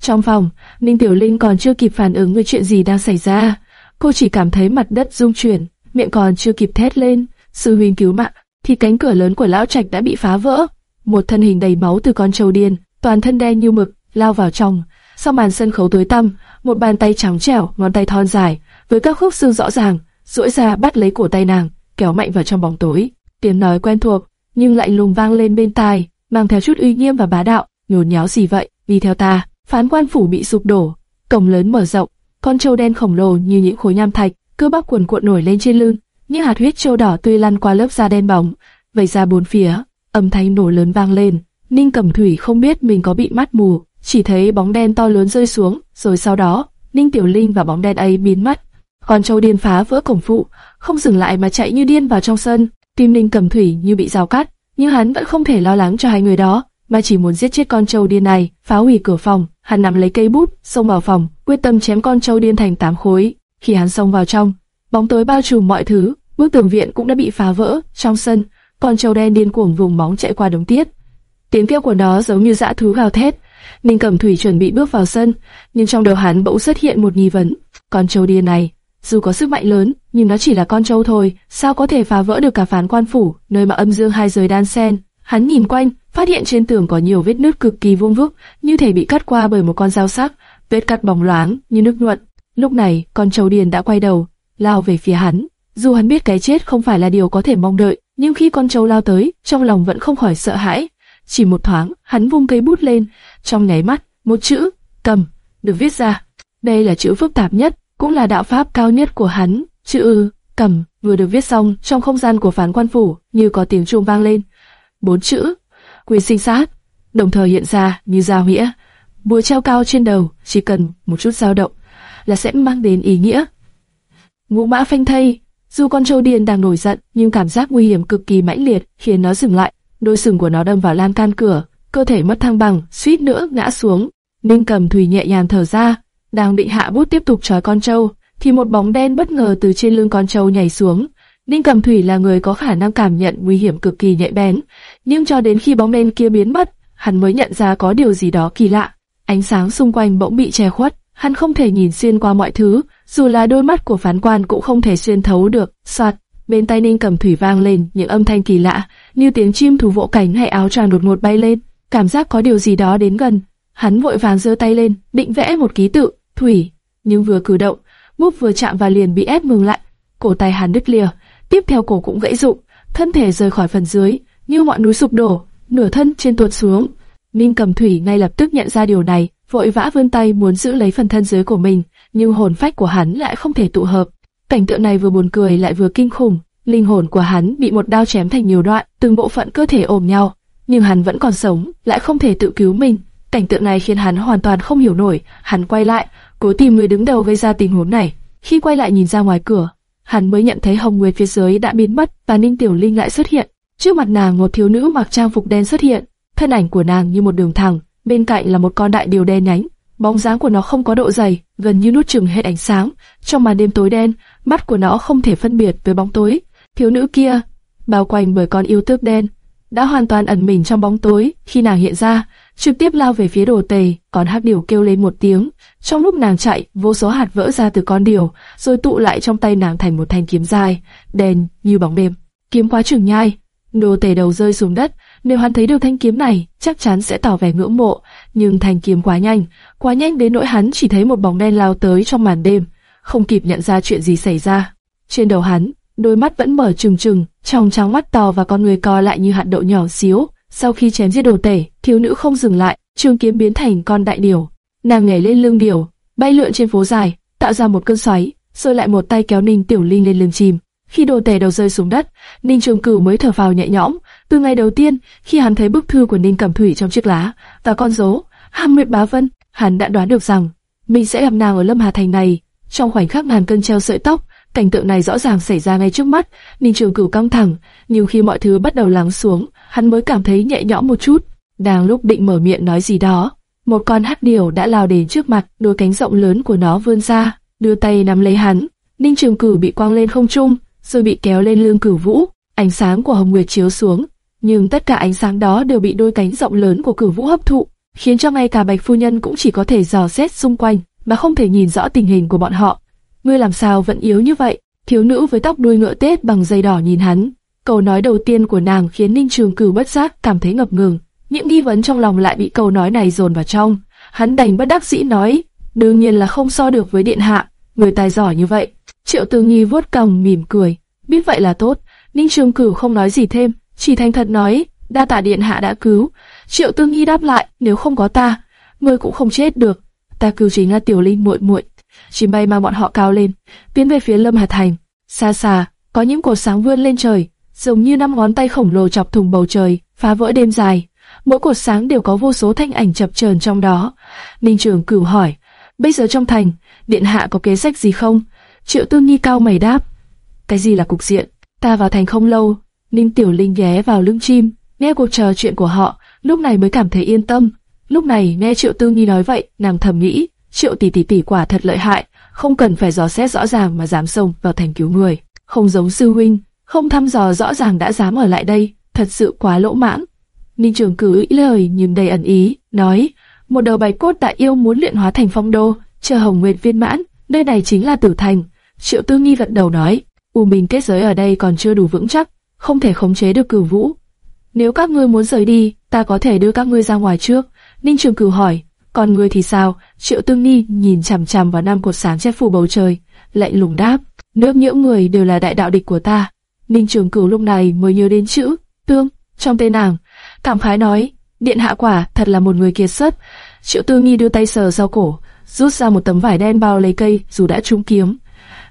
Trong phòng, Ninh Tiểu Linh còn chưa kịp phản ứng về chuyện gì đang xảy ra, cô chỉ cảm thấy mặt đất rung chuyển, miệng còn chưa kịp thét lên, sư huynh cứu mạng, thì cánh cửa lớn của lão trạch đã bị phá vỡ. Một thân hình đầy máu từ con trâu điên, toàn thân đen như mực, lao vào trong. Sau màn sân khấu tối tăm, một bàn tay trắng trẻo, ngón tay thon dài, với các khúc xương rõ ràng, duỗi ra bắt lấy cổ tay nàng, kéo mạnh vào trong bóng tối. Tiếng nói quen thuộc, nhưng lạnh lùng vang lên bên tai, mang theo chút uy nghiêm và bá đạo. Nhốn nháo gì vậy? Đi theo ta. Phán quan phủ bị sụp đổ, cổng lớn mở rộng, con trâu đen khổng lồ như những khối nham thạch, cơ bắp cuồn cuộn nổi lên trên lưng, những hạt huyết trâu đỏ tươi lăn qua lớp da đen bóng, vẩy ra bốn phía, âm thanh nổ lớn vang lên. Ninh Cẩm Thủy không biết mình có bị mắt mù, chỉ thấy bóng đen to lớn rơi xuống, rồi sau đó, Ninh Tiểu Linh và bóng đen ấy biến mất. Con trâu điên phá vỡ cổng phụ, không dừng lại mà chạy như điên vào trong sân. Tim Ninh Cẩm Thủy như bị rào cắt, nhưng hắn vẫn không thể lo lắng cho hai người đó, mà chỉ muốn giết chết con trâu điên này, phá hủy cửa phòng. Hắn nắm lấy cây bút, xông vào phòng, quyết tâm chém con trâu điên thành tám khối. Khi hắn xông vào trong, bóng tối bao trùm mọi thứ, bức tường viện cũng đã bị phá vỡ. Trong sân, con trâu đen điên cuồng vùng móng chạy qua đống tiết. Tiếng kêu của nó giống như dã thú gào thét. Ninh Cẩm Thủy chuẩn bị bước vào sân, nhưng trong đầu hắn bỗng xuất hiện một nghi vấn. Con trâu điên này, dù có sức mạnh lớn, nhưng nó chỉ là con trâu thôi, sao có thể phá vỡ được cả phán quan phủ, nơi mà âm dương hai giới đan xen. Hắn nhìn quanh, phát hiện trên tường có nhiều vết nứt cực kỳ vuông vức, như thể bị cắt qua bởi một con dao sắc, vết cắt bóng loáng như nước nhuận. Lúc này, con trâu điên đã quay đầu, lao về phía hắn. Dù hắn biết cái chết không phải là điều có thể mong đợi, nhưng khi con trâu lao tới, trong lòng vẫn không khỏi sợ hãi. Chỉ một thoáng, hắn vung cây bút lên, trong nháy mắt, một chữ cầm được viết ra. Đây là chữ phức tạp nhất, cũng là đạo pháp cao nhất của hắn. Chữ cầm vừa được viết xong trong không gian của phán quan phủ, như có tiếng chuông vang lên. Bốn chữ quyền sinh sát, đồng thời hiện ra như giao nghĩa. Búa treo cao trên đầu, chỉ cần một chút dao động là sẽ mang đến ý nghĩa. Ngũ mã phanh thây, dù con trâu điên đang nổi giận, nhưng cảm giác nguy hiểm cực kỳ mãnh liệt khiến nó dừng lại. Đôi sừng của nó đâm vào lan can cửa, cơ thể mất thăng bằng, suýt nữa ngã xuống. Ninh cầm thủy nhẹ nhàng thở ra, đang định hạ bút tiếp tục trói con trâu, thì một bóng đen bất ngờ từ trên lưng con trâu nhảy xuống. Ninh Cầm Thủy là người có khả năng cảm nhận nguy hiểm cực kỳ nhạy bén, nhưng cho đến khi bóng đen kia biến mất, hắn mới nhận ra có điều gì đó kỳ lạ. Ánh sáng xung quanh bỗng bị che khuất, hắn không thể nhìn xuyên qua mọi thứ, dù là đôi mắt của phán quan cũng không thể xuyên thấu được. Soạt, bên tay Ninh Cầm Thủy vang lên những âm thanh kỳ lạ, như tiếng chim thú vỗ cánh hay áo choàng đột ngột bay lên, cảm giác có điều gì đó đến gần. Hắn vội vàng giơ tay lên, định vẽ một ký tự, thủy, nhưng vừa cử động, bút vừa chạm vào liền bị ép ngừng lại, cổ tay hắn đứt lìa tiếp theo cổ cũng gãy rụng, thân thể rời khỏi phần dưới, như ngọn núi sụp đổ, nửa thân trên tuột xuống. Ninh Cầm Thủy ngay lập tức nhận ra điều này, vội vã vươn tay muốn giữ lấy phần thân dưới của mình, nhưng hồn phách của hắn lại không thể tụ hợp. Cảnh tượng này vừa buồn cười lại vừa kinh khủng. Linh hồn của hắn bị một đao chém thành nhiều đoạn, từng bộ phận cơ thể ôm nhau, nhưng hắn vẫn còn sống, lại không thể tự cứu mình. Cảnh tượng này khiến hắn hoàn toàn không hiểu nổi. Hắn quay lại, cố tìm người đứng đầu gây ra tình huống này. Khi quay lại nhìn ra ngoài cửa, hắn mới nhận thấy Hồng Nguyệt phía dưới đã biến mất và Ninh Tiểu Linh lại xuất hiện. Trước mặt nàng một thiếu nữ mặc trang phục đen xuất hiện, thân ảnh của nàng như một đường thẳng, bên cạnh là một con đại điều đen nhánh. Bóng dáng của nó không có độ dày, gần như nuốt chửng hết ánh sáng. Trong màn đêm tối đen, mắt của nó không thể phân biệt với bóng tối. Thiếu nữ kia, bao quanh bởi con yêu tước đen, đã hoàn toàn ẩn mình trong bóng tối. Khi nàng hiện ra, trực tiếp lao về phía đồ tề, còn hắc điểu kêu lên một tiếng. Trong lúc nàng chạy, vô số hạt vỡ ra từ con điểu, rồi tụ lại trong tay nàng thành một thanh kiếm dài, đen như bóng đêm. Kiếm quá trường nhai, đồ tề đầu rơi xuống đất. Nếu hắn thấy được thanh kiếm này, chắc chắn sẽ tỏ vẻ ngưỡng mộ. Nhưng thanh kiếm quá nhanh, quá nhanh đến nỗi hắn chỉ thấy một bóng đen lao tới trong màn đêm, không kịp nhận ra chuyện gì xảy ra. Trên đầu hắn, đôi mắt vẫn mở trừng trừng, trong trắng mắt to và con người co lại như hạt đậu nhỏ xíu. Sau khi chém giết đồ tể, thiếu nữ không dừng lại, trường kiếm biến thành con đại điểu. Nàng nhảy lên lưng điểu, bay lượn trên phố dài, tạo ra một cơn xoáy, rồi lại một tay kéo Ninh Tiểu Linh lên lưng chìm Khi đồ tể đầu rơi xuống đất, Ninh Trường Cửu mới thở phào nhẹ nhõm. Từ ngày đầu tiên, khi hắn thấy bức thư của Ninh Cẩm Thủy trong chiếc lá và con dấu Hàm Nguyệt Bá Vân, hắn đã đoán được rằng mình sẽ gặp nàng ở Lâm Hà Thành này. Trong khoảnh khắc ngàn cân treo sợi tóc, cảnh tượng này rõ ràng xảy ra ngay trước mắt. Ninh Trường Cửu căng thẳng, nhưng khi mọi thứ bắt đầu lắng xuống, hắn mới cảm thấy nhẹ nhõm một chút. Đang lúc định mở miệng nói gì đó, một con hắc điểu đã lao đến trước mặt, đôi cánh rộng lớn của nó vươn ra, đưa tay nắm lấy hắn. Ninh Trường Cửu bị quăng lên không trung, rồi bị kéo lên lưng Cửu Vũ. Ánh sáng của Hồng Nguyệt chiếu xuống, nhưng tất cả ánh sáng đó đều bị đôi cánh rộng lớn của Cửu Vũ hấp thụ, khiến cho ngay cả Bạch phu nhân cũng chỉ có thể dò xét xung quanh, mà không thể nhìn rõ tình hình của bọn họ. Ngươi làm sao vẫn yếu như vậy? Thiếu nữ với tóc đuôi ngựa tết bằng dây đỏ nhìn hắn. Câu nói đầu tiên của nàng khiến Ninh Trường Cửu bất giác cảm thấy ngập ngừng. Những nghi vấn trong lòng lại bị câu nói này dồn vào trong. Hắn đành bất đắc dĩ nói, đương nhiên là không so được với điện hạ, người tài giỏi như vậy. Triệu Tư Nghi vuốt cằm mỉm cười, biết vậy là tốt. Ninh Trường Cửu không nói gì thêm, chỉ thành thật nói, đa tả điện hạ đã cứu. Triệu tương Nghi đáp lại, nếu không có ta, ngươi cũng không chết được. Ta cứu chính là Tiểu Linh muội muội. chỉ bay mang bọn họ cao lên, tiến về phía Lâm Hà Thành. Xa xa, có những cột sáng vươn lên trời, giống như năm ngón tay khổng lồ chọc thùng bầu trời, phá vỡ đêm dài. Mỗi cột sáng đều có vô số thanh ảnh chập chờn trong đó. Ninh Trường Cửu hỏi, bây giờ trong thành, điện hạ có kế sách gì không? Triệu tương nghi cao mày đáp, cái gì là cục diện? Ta vào thành không lâu, Ninh Tiểu Linh ghé vào lưng chim, nghe cuộc trò chuyện của họ, lúc này mới cảm thấy yên tâm. Lúc này nghe Triệu Tư Nhi nói vậy, nàng thầm nghĩ, Triệu tỷ tỷ tỷ quả thật lợi hại, không cần phải dò xét rõ ràng mà dám xông vào thành cứu người, không giống sư huynh, không thăm dò rõ ràng đã dám ở lại đây, thật sự quá lỗ mãng. Ninh Trường Cử ý lời nhìn đầy ẩn ý, nói, một đầu bạch cốt đại yêu muốn luyện hóa thành phong đô, chờ Hồng Nguyệt viên mãn, nơi này chính là tử thành. Triệu Tư Nghi gật đầu nói, U Minh kết giới ở đây còn chưa đủ vững chắc, không thể khống chế được cửu vũ. Nếu các ngươi muốn rời đi, ta có thể đưa các ngươi ra ngoài trước. Ninh Trường Cửu hỏi, còn ngươi thì sao? Triệu Tương Ni nhìn chằm chằm vào năm cột sáng che phủ bầu trời, lạnh lùng đáp, nước nhiễu người đều là đại đạo địch của ta. Ninh Trường Cửu lúc này mới nhớ đến chữ tương trong tên nàng, cảm khái nói, điện hạ quả thật là một người kiệt xuất. Triệu Tương Nhi đưa tay sờ sau cổ, rút ra một tấm vải đen bao lấy cây, dù đã trúng kiếm.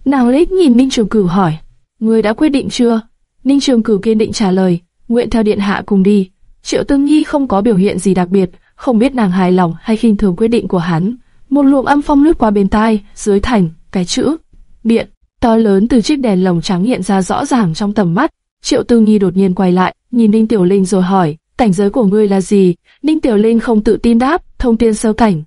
Nàng lít nhìn Ninh Trường Cửu hỏi, ngươi đã quyết định chưa? Ninh Trường Cửu kiên định trả lời, nguyện theo điện hạ cùng đi. Triệu Tương Nhi không có biểu hiện gì đặc biệt, không biết nàng hài lòng hay khinh thường quyết định của hắn. Một luồng âm phong lướt qua bên tai, dưới thành, cái chữ điện to lớn từ chiếc đèn lồng trắng hiện ra rõ ràng trong tầm mắt. Triệu Tương Nhi đột nhiên quay lại, nhìn Ninh Tiểu Linh rồi hỏi, cảnh giới của ngươi là gì? Ninh Tiểu Linh không tự tin đáp, thông tiên sơ cảnh.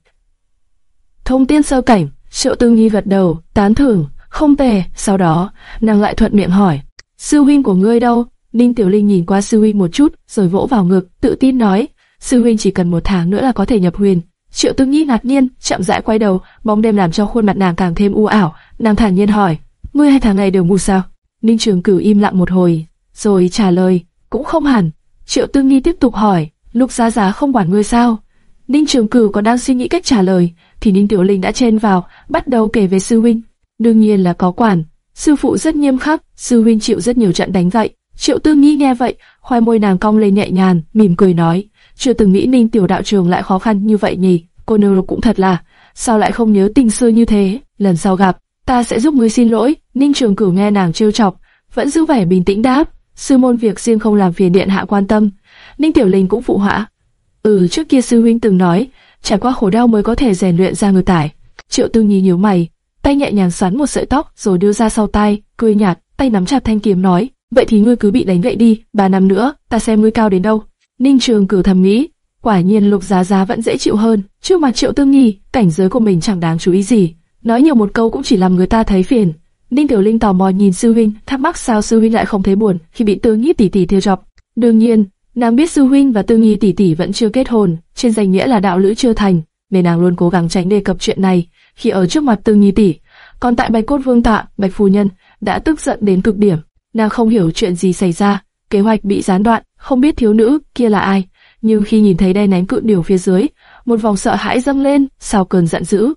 Thông tiên sơ cảnh, Triệu Tương Nhi gật đầu, tán thưởng, không tệ. Sau đó, nàng lại thuận miệng hỏi, sư huynh của ngươi đâu? Ninh Tiểu Linh nhìn qua sư huynh một chút, rồi vỗ vào ngực, tự tin nói, sư huynh chỉ cần một tháng nữa là có thể nhập huyền. Triệu Tư Nhi ngạc nhiên, chậm rãi quay đầu, bóng đêm làm cho khuôn mặt nàng càng thêm u ảo. Nàng thản nhiên hỏi, ngươi hai tháng này đều mù sao? Ninh Trường Cửu im lặng một hồi, rồi trả lời, cũng không hẳn. Triệu Tư Nhi tiếp tục hỏi, Lục Giá Giá không quản ngươi sao? Ninh Trường Cửu còn đang suy nghĩ cách trả lời, thì Ninh Tiểu Linh đã chen vào, bắt đầu kể về sư huynh. Đương nhiên là có quản, sư phụ rất nghiêm khắc, sư huynh chịu rất nhiều trận đánh vậy. Triệu Tư Nhi nghe vậy, khoai môi nàng cong lên nhẹ nhàng, mỉm cười nói, chưa từng nghĩ Ninh tiểu đạo trường lại khó khăn như vậy nhỉ. Cô nương cũng thật là, sao lại không nhớ tình xưa như thế? Lần sau gặp, ta sẽ giúp ngươi xin lỗi. Ninh Trường Cửu nghe nàng trêu chọc, vẫn giữ vẻ bình tĩnh đáp, sư môn việc riêng không làm phiền điện hạ quan tâm. Ninh Tiểu Linh cũng phụ họa. Ừ, trước kia sư huynh từng nói, trải qua khổ đau mới có thể rèn luyện ra người tải. Triệu Tư Nhi nhíu mày, tay nhẹ nhàng xoắn một sợi tóc rồi đưa ra sau tai cười nhạt, tay nắm chặt thanh kiếm nói, vậy thì ngươi cứ bị đánh vậy đi, ba năm nữa, ta xem ngươi cao đến đâu. Ninh Trường cử thầm nghĩ, quả nhiên Lục Giá Giá vẫn dễ chịu hơn, trước mặt Triệu tương Nhi, cảnh giới của mình chẳng đáng chú ý gì, nói nhiều một câu cũng chỉ làm người ta thấy phiền. Ninh Tiểu Linh tò mò nhìn sư huynh, thắc mắc sao sư huynh lại không thấy buồn khi bị tương Nhi tỷ tỷ theo chọc. Đương nhiên, nàng biết sư huynh và tương Nhi tỷ tỷ vẫn chưa kết hôn, trên danh nghĩa là đạo lữ chưa thành, nên nàng luôn cố gắng tránh đề cập chuyện này khi ở trước mặt Tư Nhi tỷ. Còn tại Bạch Cốt Vương Tạ, Bạch phu nhân đã tức giận đến cực điểm. Nàng không hiểu chuyện gì xảy ra, kế hoạch bị gián đoạn, không biết thiếu nữ kia là ai. Nhưng khi nhìn thấy đai ném cự điểu phía dưới, một vòng sợ hãi dâng lên, sao cơn giận dữ.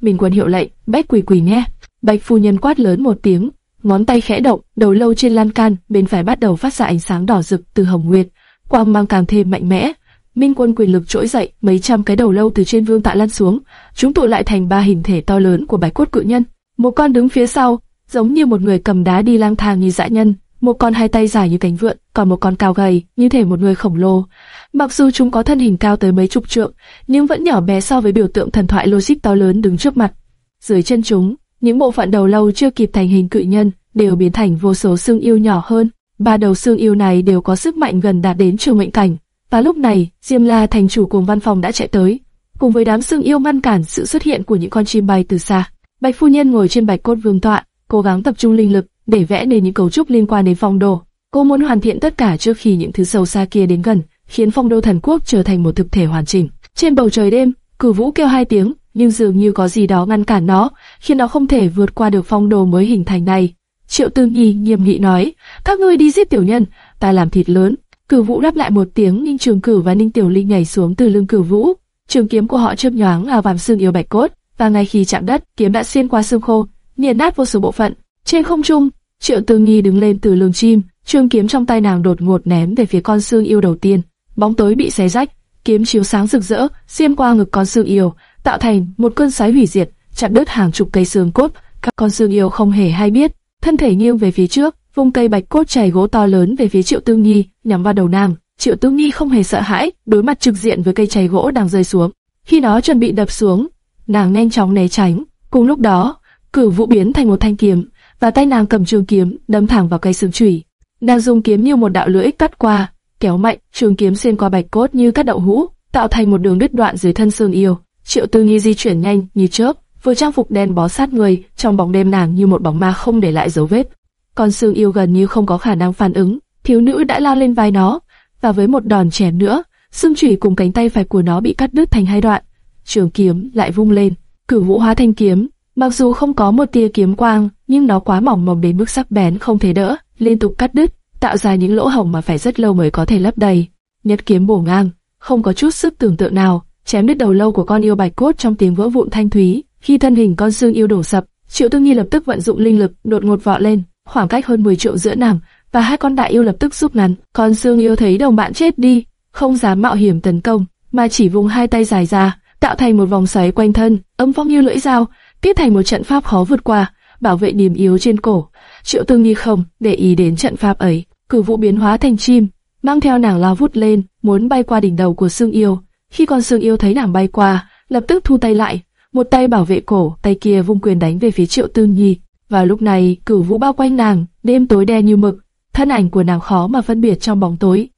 Mình quân hiệu lệnh, bách quỳ quỳ nghe. Bạch phu nhân quát lớn một tiếng, ngón tay khẽ động, đầu lâu trên lan can bên phải bắt đầu phát ra ánh sáng đỏ rực từ hồng nguyệt, quang mang càng thêm mạnh mẽ. Minh quân quyền lực trỗi dậy, mấy trăm cái đầu lâu từ trên vương tạ lăn xuống, chúng tụ lại thành ba hình thể to lớn của bạch cốt cự nhân. Một con đứng phía sau, giống như một người cầm đá đi lang thang như dã nhân, một con hai tay dài như cánh vượn, còn một con cao gầy, như thể một người khổng lồ. Mặc dù chúng có thân hình cao tới mấy chục trượng, nhưng vẫn nhỏ bé so với biểu tượng thần thoại logic to lớn đứng trước mặt. Dưới chân chúng, những bộ phận đầu lâu chưa kịp thành hình cự nhân đều biến thành vô số xương yêu nhỏ hơn. Ba đầu xương yêu này đều có sức mạnh gần đạt đến trường mệnh cảnh. Và lúc này, Diêm La thành chủ cùng văn phòng đã chạy tới, cùng với đám xương yêu ngăn cản sự xuất hiện của những con chim bay từ xa. Bạch phu nhân ngồi trên bạch cốt vương tọa, cố gắng tập trung linh lực để vẽ nên những cấu trúc liên quan đến phong đồ. Cô muốn hoàn thiện tất cả trước khi những thứ sâu xa kia đến gần, khiến phong đô thần quốc trở thành một thực thể hoàn chỉnh. Trên bầu trời đêm, cử vũ kêu hai tiếng, nhưng dường như có gì đó ngăn cản nó, khiến nó không thể vượt qua được phong đồ mới hình thành này. Triệu Tư Nhi nghiêm nghị nói, các ngươi đi giết tiểu nhân, ta làm thịt lớn. Cửu vũ đáp lại một tiếng, Ninh Trường Cử và Ninh Tiểu Linh nhảy xuống từ lưng cửu vũ. Trường kiếm của họ chớp nhoáng vào vàm xương yêu bạch cốt, và ngay khi chạm đất, kiếm đã xuyên qua xương khô, nghiền nát vô số bộ phận. Trên không trung, Triệu Tư nghi đứng lên từ lưng chim, trường kiếm trong tay nàng đột ngột ném về phía con xương yêu đầu tiên. Bóng tối bị xé rách, kiếm chiếu sáng rực rỡ, xuyên qua ngực con xương yêu, tạo thành một cơn xoáy hủy diệt, chặt đứt hàng chục cây xương cốt. Các con xương yêu không hề hay biết, thân thể nghiêng về phía trước, vung cây bạch cốt chảy gỗ to lớn về phía Triệu Tư Nhi, nhắm vào đầu nàng. Triệu Tư Nhi không hề sợ hãi, đối mặt trực diện với cây chày gỗ đang rơi xuống. Khi nó chuẩn bị đập xuống, nàng nhanh chóng né tránh. Cùng lúc đó, cửu vũ biến thành một thanh kiếm, và tay nàng cầm trường kiếm đâm thẳng vào cây xương chủy. Nàng dùng kiếm như một đạo lưỡi cắt qua, kéo mạnh, trường kiếm xuyên qua bạch cốt như cắt đậu hũ, tạo thành một đường đứt đoạn dưới thân xương yêu. Triệu Tư Nhi di chuyển nhanh như chớp, vừa trang phục đen bó sát người, trong bóng đêm nàng như một bóng ma không để lại dấu vết. Con xương yêu gần như không có khả năng phản ứng, thiếu nữ đã lao lên vai nó, và với một đòn chém nữa, xương chủy cùng cánh tay phải của nó bị cắt đứt thành hai đoạn. Trường kiếm lại vung lên, cử vũ hóa thanh kiếm, mặc dù không có một tia kiếm quang, nhưng nó quá mỏng mỏng đến mức sắc bén không thể đỡ, liên tục cắt đứt, tạo ra những lỗ hổng mà phải rất lâu mới có thể lấp đầy. Nhất kiếm bổ ngang, không có chút sức tưởng tượng nào, chém đứt đầu lâu của con yêu bạch cốt trong tiếng vỡ vụn thanh thúy. Khi thân hình con xương yêu đổ sập, Triệu Tư nghi lập tức vận dụng linh lực, đột ngột vọt lên, khoảng cách hơn 10 triệu giữa nàng và hai con đại yêu lập tức rút ngắn. Con xương yêu thấy đồng bạn chết đi, không dám mạo hiểm tấn công, mà chỉ vùng hai tay dài ra, tạo thành một vòng xoáy quanh thân, âm phong như lưỡi dao, tiếp thành một trận pháp khó vượt qua, bảo vệ điểm yếu trên cổ. Triệu tương Nhi không để ý đến trận pháp ấy, cử vụ biến hóa thành chim, mang theo nàng lao vút lên, muốn bay qua đỉnh đầu của xương yêu. Khi con xương yêu thấy nàng bay qua, lập tức thu tay lại, một tay bảo vệ cổ, tay kia vung quyền đánh về phía Triệu tương Nhi. Và lúc này, cửu vũ bao quanh nàng, đêm tối đen như mực, thân ảnh của nàng khó mà phân biệt trong bóng tối.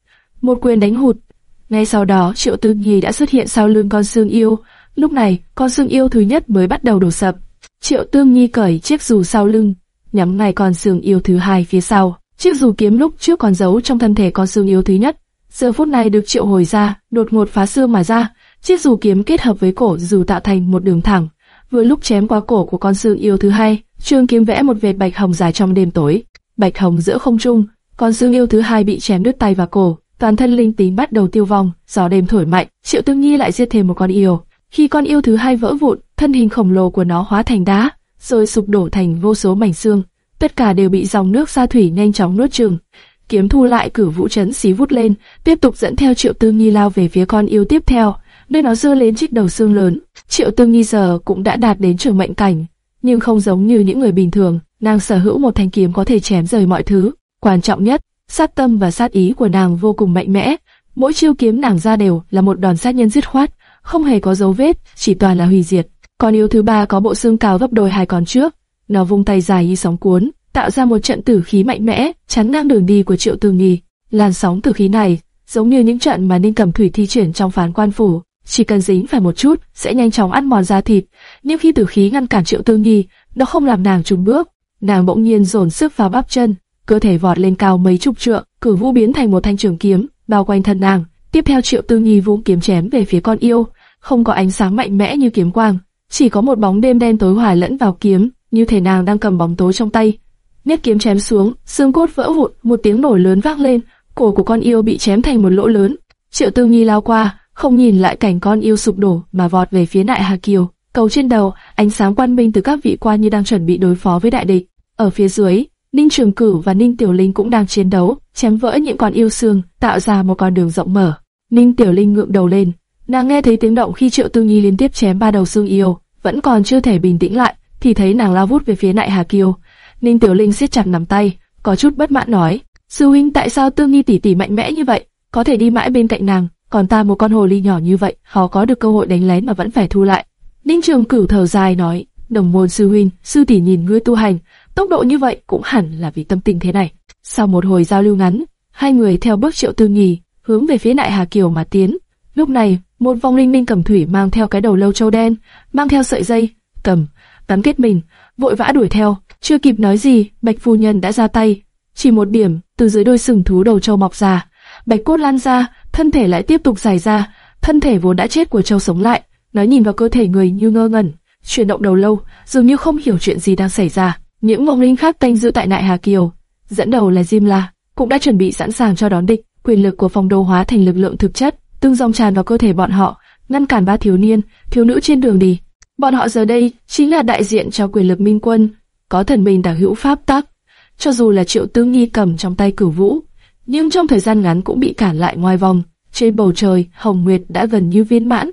Một quyền đánh hụt. Ngay sau đó, Triệu Tư Nhi đã xuất hiện sau lưng con xương yêu. Lúc này, con xương yêu thứ nhất mới bắt đầu đổ sập. Triệu Tương Nhi cởi chiếc dù sau lưng, nhắm ngay con xương yêu thứ hai phía sau. Chiếc dù kiếm lúc trước còn giấu trong thân thể con xương yêu thứ nhất, giờ phút này được triệu hồi ra, đột ngột phá xương mà ra. Chiếc dù kiếm kết hợp với cổ dù tạo thành một đường thẳng. Vừa lúc chém qua cổ của con sư yêu thứ hai, Trương kiếm vẽ một vệt bạch hồng dài trong đêm tối. Bạch hồng giữa không trung, con sư yêu thứ hai bị chém đứt tay và cổ, toàn thân linh tính bắt đầu tiêu vong. Gió đêm thổi mạnh, Triệu Tương Nhi lại giết thêm một con yêu. Khi con yêu thứ hai vỡ vụn, thân hình khổng lồ của nó hóa thành đá, rồi sụp đổ thành vô số mảnh xương. Tất cả đều bị dòng nước xa thủy nhanh chóng nuốt chửng. Kiếm thu lại cử vũ chấn xí vút lên, tiếp tục dẫn theo Triệu tương Nghi lao về phía con yêu tiếp theo, nơi nó dưa lên chiếc đầu xương lớn. Triệu tương nhi giờ cũng đã đạt đến trường mệnh cảnh, nhưng không giống như những người bình thường, nàng sở hữu một thanh kiếm có thể chém rời mọi thứ. Quan trọng nhất, sát tâm và sát ý của nàng vô cùng mạnh mẽ, mỗi chiêu kiếm nàng ra đều là một đòn sát nhân dứt khoát, không hề có dấu vết, chỉ toàn là hủy diệt. Còn yêu thứ ba có bộ xương cao gấp đôi hai con trước, nó vung tay dài như sóng cuốn, tạo ra một trận tử khí mạnh mẽ, chắn ngang đường đi của Triệu tương nhi Làn sóng tử khí này, giống như những trận mà Ninh Cẩm Thủy thi triển trong phán quan phủ, chỉ cần dính phải một chút sẽ nhanh chóng ăn mòn da thịt. Nhưng khi tử khí ngăn cản Triệu Tư Nghi, nó không làm nàng trùng bước, nàng bỗng nhiên dồn sức vào bắp chân, cơ thể vọt lên cao mấy chục trượng, cử vũ biến thành một thanh trường kiếm, bao quanh thân nàng. Tiếp theo Triệu Tư Nghi vung kiếm chém về phía con yêu, không có ánh sáng mạnh mẽ như kiếm quang, chỉ có một bóng đêm đen tối hòa lẫn vào kiếm, như thể nàng đang cầm bóng tối trong tay. Nét kiếm chém xuống, xương cốt vỡ vụn, một tiếng nổ lớn vang lên, cổ của con yêu bị chém thành một lỗ lớn. Triệu Tư Nhi lao qua, không nhìn lại cảnh con yêu sụp đổ mà vọt về phía Đại Hà Kiều. Cầu trên đầu, ánh sáng quan minh từ các vị quan như đang chuẩn bị đối phó với đại địch. Ở phía dưới, Ninh Trường Cửu và Ninh Tiểu Linh cũng đang chiến đấu, chém vỡ những con yêu xương, tạo ra một con đường rộng mở. Ninh Tiểu Linh ngượng đầu lên, nàng nghe thấy tiếng động khi Triệu Tư Nhi liên tiếp chém ba đầu xương yêu, vẫn còn chưa thể bình tĩnh lại, thì thấy nàng lao vút về phía Đại Hà Kiều. Ninh Tiểu Linh siết chặt nắm tay, có chút bất mãn nói: Sư huynh tại sao Tương Nhi tỷ tỷ mạnh mẽ như vậy, có thể đi mãi bên cạnh nàng, còn ta một con hồ ly nhỏ như vậy, khó có được cơ hội đánh lén mà vẫn phải thu lại. Ninh Trường Cửu thở dài nói, đồng môn sư huynh, sư tỷ nhìn ngươi tu hành, tốc độ như vậy cũng hẳn là vì tâm tình thế này. Sau một hồi giao lưu ngắn, hai người theo bước triệu tư nhì, hướng về phía đại Hà Kiều mà tiến. Lúc này, một vong linh minh cầm thủy mang theo cái đầu lâu châu đen, mang theo sợi dây, cầm, bám kết mình, vội vã đuổi theo. Chưa kịp nói gì, Bạch phu nhân đã ra tay, chỉ một điểm, từ dưới đôi sừng thú đầu châu mọc ra, bạch cốt lan ra, thân thể lại tiếp tục dài ra, thân thể vốn đã chết của châu sống lại, nó nhìn vào cơ thể người như ngơ ngẩn, chuyển động đầu lâu, dường như không hiểu chuyện gì đang xảy ra. Những vong linh khác canh giữ tại nại Hà Kiều, dẫn đầu là Diêm La, cũng đã chuẩn bị sẵn sàng cho đón địch. Quyền lực của phong đô hóa thành lực lượng thực chất, tương dòng tràn vào cơ thể bọn họ, ngăn cản ba thiếu niên, thiếu nữ trên đường đi. Bọn họ giờ đây chính là đại diện cho quyền lực minh quân, có thần minh đả hữu pháp tắc, cho dù là triệu tương nghi cầm trong tay cửu vũ, nhưng trong thời gian ngắn cũng bị cản lại ngoài vòng. Trên bầu trời, Hồng Nguyệt đã gần như viên mãn.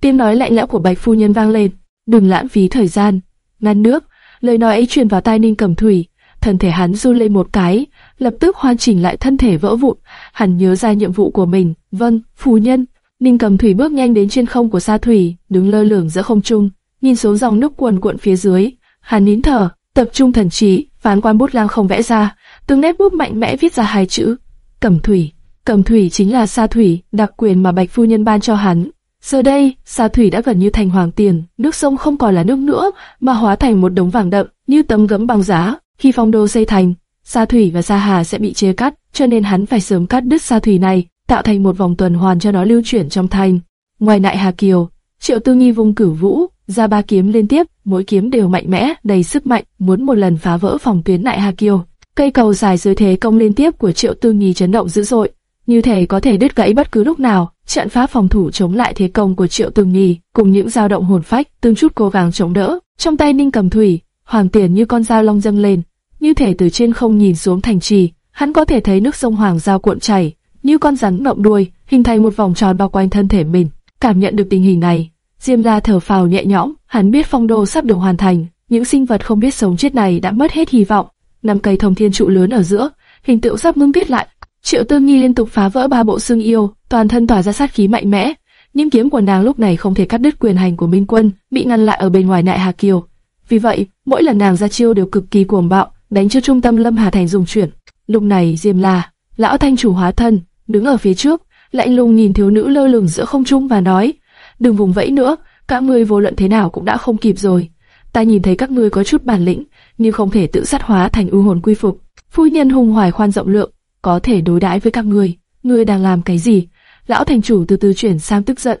Tiếng nói lạnh lẽo của Bạch Phu Nhân vang lên, đừng lãng phí thời gian. Ngăn nước, lời nói ấy truyền vào tai Ninh Cẩm Thủy, thân thể hắn run lên một cái, lập tức hoàn chỉnh lại thân thể vỡ vụn. Hắn nhớ ra nhiệm vụ của mình, vâng, Phu Nhân. Ninh Cẩm Thủy bước nhanh đến trên không của Sa Thủy, đứng lơ lửng giữa không trung, nhìn xuống dòng nước cuồn cuộn phía dưới. Hắn nín thở, tập trung thần trí, phán quan bút lang không vẽ ra, từng nét bút mạnh mẽ viết ra hai chữ Cẩm Thủy. Cẩm Thủy chính là sa thủy, đặc quyền mà Bạch phu nhân ban cho hắn. Giờ đây, sa thủy đã gần như thành hoàng tiền, nước sông không còn là nước nữa, mà hóa thành một đống vàng đậm, như tấm gấm bằng giá. Khi phong đô xây thành, sa thủy và sa hà sẽ bị chia cắt, cho nên hắn phải sớm cắt đứt sa thủy này, tạo thành một vòng tuần hoàn cho nó lưu chuyển trong thành. Ngoài nại Hà Kiều, Triệu Tư Nghi vung cửu vũ, ra ba kiếm liên tiếp, mỗi kiếm đều mạnh mẽ, đầy sức mạnh, muốn một lần phá vỡ phòng tuyến nại Hà Kiều. Cây cầu dài dưới thế công liên tiếp của Triệu Tư Nghi chấn động dữ dội, như thể có thể đứt gãy bất cứ lúc nào. Trận pháp phòng thủ chống lại thế công của Triệu Tư Nghi, cùng những dao động hồn phách, từng chút cố gắng chống đỡ. Trong tay Ninh Cầm Thủy, hoàng tiền như con dao long dâng lên, như thể từ trên không nhìn xuống thành trì, hắn có thể thấy nước sông Hoàng Giao cuộn chảy, như con rắn ngậm đuôi, hình thành một vòng tròn bao quanh thân thể mình. Cảm nhận được tình hình này, Diêm La thở phào nhẹ nhõm, hắn biết phong đô sắp được hoàn thành, những sinh vật không biết sống chết này đã mất hết hy vọng. Năm cây thông thiên trụ lớn ở giữa, hình tượng sắp ngưng kết lại. Triệu tư nghi liên tục phá vỡ ba bộ xương yêu, toàn thân tỏa ra sát khí mạnh mẽ. Nhưng kiếm của nàng lúc này không thể cắt đứt quyền hành của Minh Quân, bị ngăn lại ở bên ngoài nại Hà Kiều. Vì vậy, mỗi lần nàng ra chiêu đều cực kỳ cuồng bạo, đánh cho trung tâm Lâm Hà Thành dùng chuyển. Lúc này Diêm La, lão thanh chủ hóa thân, đứng ở phía trước, lạnh lùng nhìn thiếu nữ lơ lửng giữa không trung và nói: đừng vùng vẫy nữa, các ngươi vô luận thế nào cũng đã không kịp rồi. Ta nhìn thấy các ngươi có chút bản lĩnh, nhưng không thể tự sát hóa thành ưu hồn quy phục. Phu nhân hùng hoài khoan rộng lượng, có thể đối đãi với các ngươi. Ngươi đang làm cái gì? Lão thành chủ từ từ chuyển sang tức giận.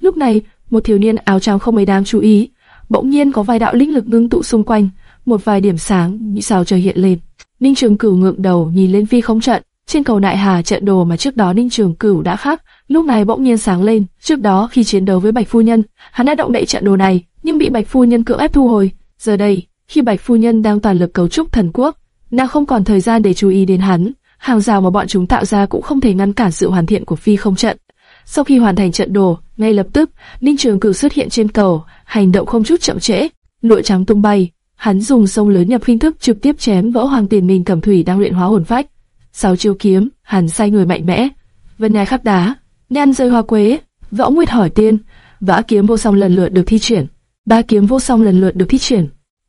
Lúc này, một thiếu niên áo trắng không mấy đáng chú ý, bỗng nhiên có vài đạo linh lực ngưng tụ xung quanh, một vài điểm sáng như sao trời hiện lên. Ninh Trường Cửu ngượng đầu nhìn lên phi không trận, trên cầu Nại Hà trận đồ mà trước đó Ninh Trường Cửu đã khắc, lúc này bỗng nhiên sáng lên. Trước đó khi chiến đấu với Bạch Phu Nhân, hắn đã động đậy trận đồ này, nhưng bị Bạch Phu Nhân cưỡng ép thu hồi. Giờ đây, khi Bạch Phu Nhân đang toàn lực cấu trúc thần quốc, nàng không còn thời gian để chú ý đến hắn. Hàng rào mà bọn chúng tạo ra cũng không thể ngăn cản sự hoàn thiện của phi không trận. Sau khi hoàn thành trận đồ, ngay lập tức, Ninh Trường Cửu xuất hiện trên cầu, hành động không chút chậm trễ. lụa trắng tung bay. Hắn dùng sông lớn nhập hình thức trực tiếp chém vỡ hoàng tiền mình cẩm thủy đang luyện hóa hồn phách. Sáu chiêu kiếm, hắn sai người mạnh mẽ. Vân nhai khắp đá, nhan rơi hoa quế, võ nguyệt hỏi tiên, vã kiếm vô song lần lượt được thi triển. Ba kiếm vô song lần lượt được thi triển.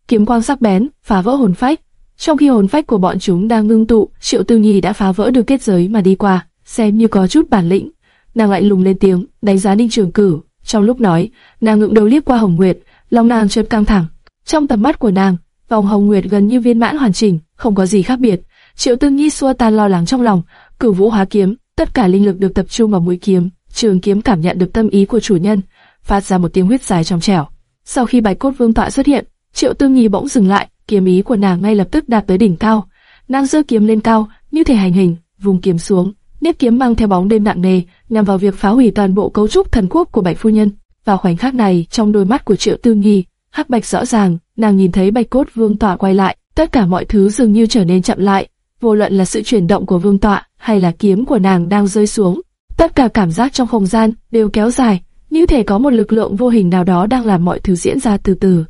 Kiếm quang sắc bén, phá vỡ hồn phách. Trong khi hồn phách của bọn chúng đang ngưng tụ, Triệu Tư Nhi đã phá vỡ được kết giới mà đi qua, xem như có chút bản lĩnh. Nàng lại lùng lên tiếng, đánh giá Ninh Trường Cửu. Trong lúc nói, nàng ngượng đầu liếc qua Hồng Nguyệt, lòng nàng chợt căng thẳng. Trong tầm mắt của nàng, vòng Hồng Nguyệt gần như viên mãn hoàn chỉnh, không có gì khác biệt. Triệu Tư Nhi xua tan lo lắng trong lòng, cửu vũ hóa kiếm, tất cả linh lực được tập trung vào mũi kiếm. Trường kiếm cảm nhận được tâm ý của chủ nhân, phát ra một tiếng huyết dài trong trẻo. Sau khi bạch cốt vương tọa xuất hiện, Triệu Tư Nhi bỗng dừng lại, kiếm ý của nàng ngay lập tức đạt tới đỉnh cao. Nàng giơ kiếm lên cao, như thể hành hình, vùng kiếm xuống, nếp kiếm mang theo bóng đêm nặng nề, nhằm vào việc phá hủy toàn bộ cấu trúc thần quốc của Bạch phu nhân. Vào khoảnh khắc này, trong đôi mắt của Triệu Tư Nhi, hắc bạch rõ ràng, nàng nhìn thấy Bạch cốt vương tọa quay lại, tất cả mọi thứ dường như trở nên chậm lại, vô luận là sự chuyển động của vương tọa hay là kiếm của nàng đang rơi xuống, tất cả cảm giác trong không gian đều kéo dài, như thể có một lực lượng vô hình nào đó đang làm mọi thứ diễn ra từ từ.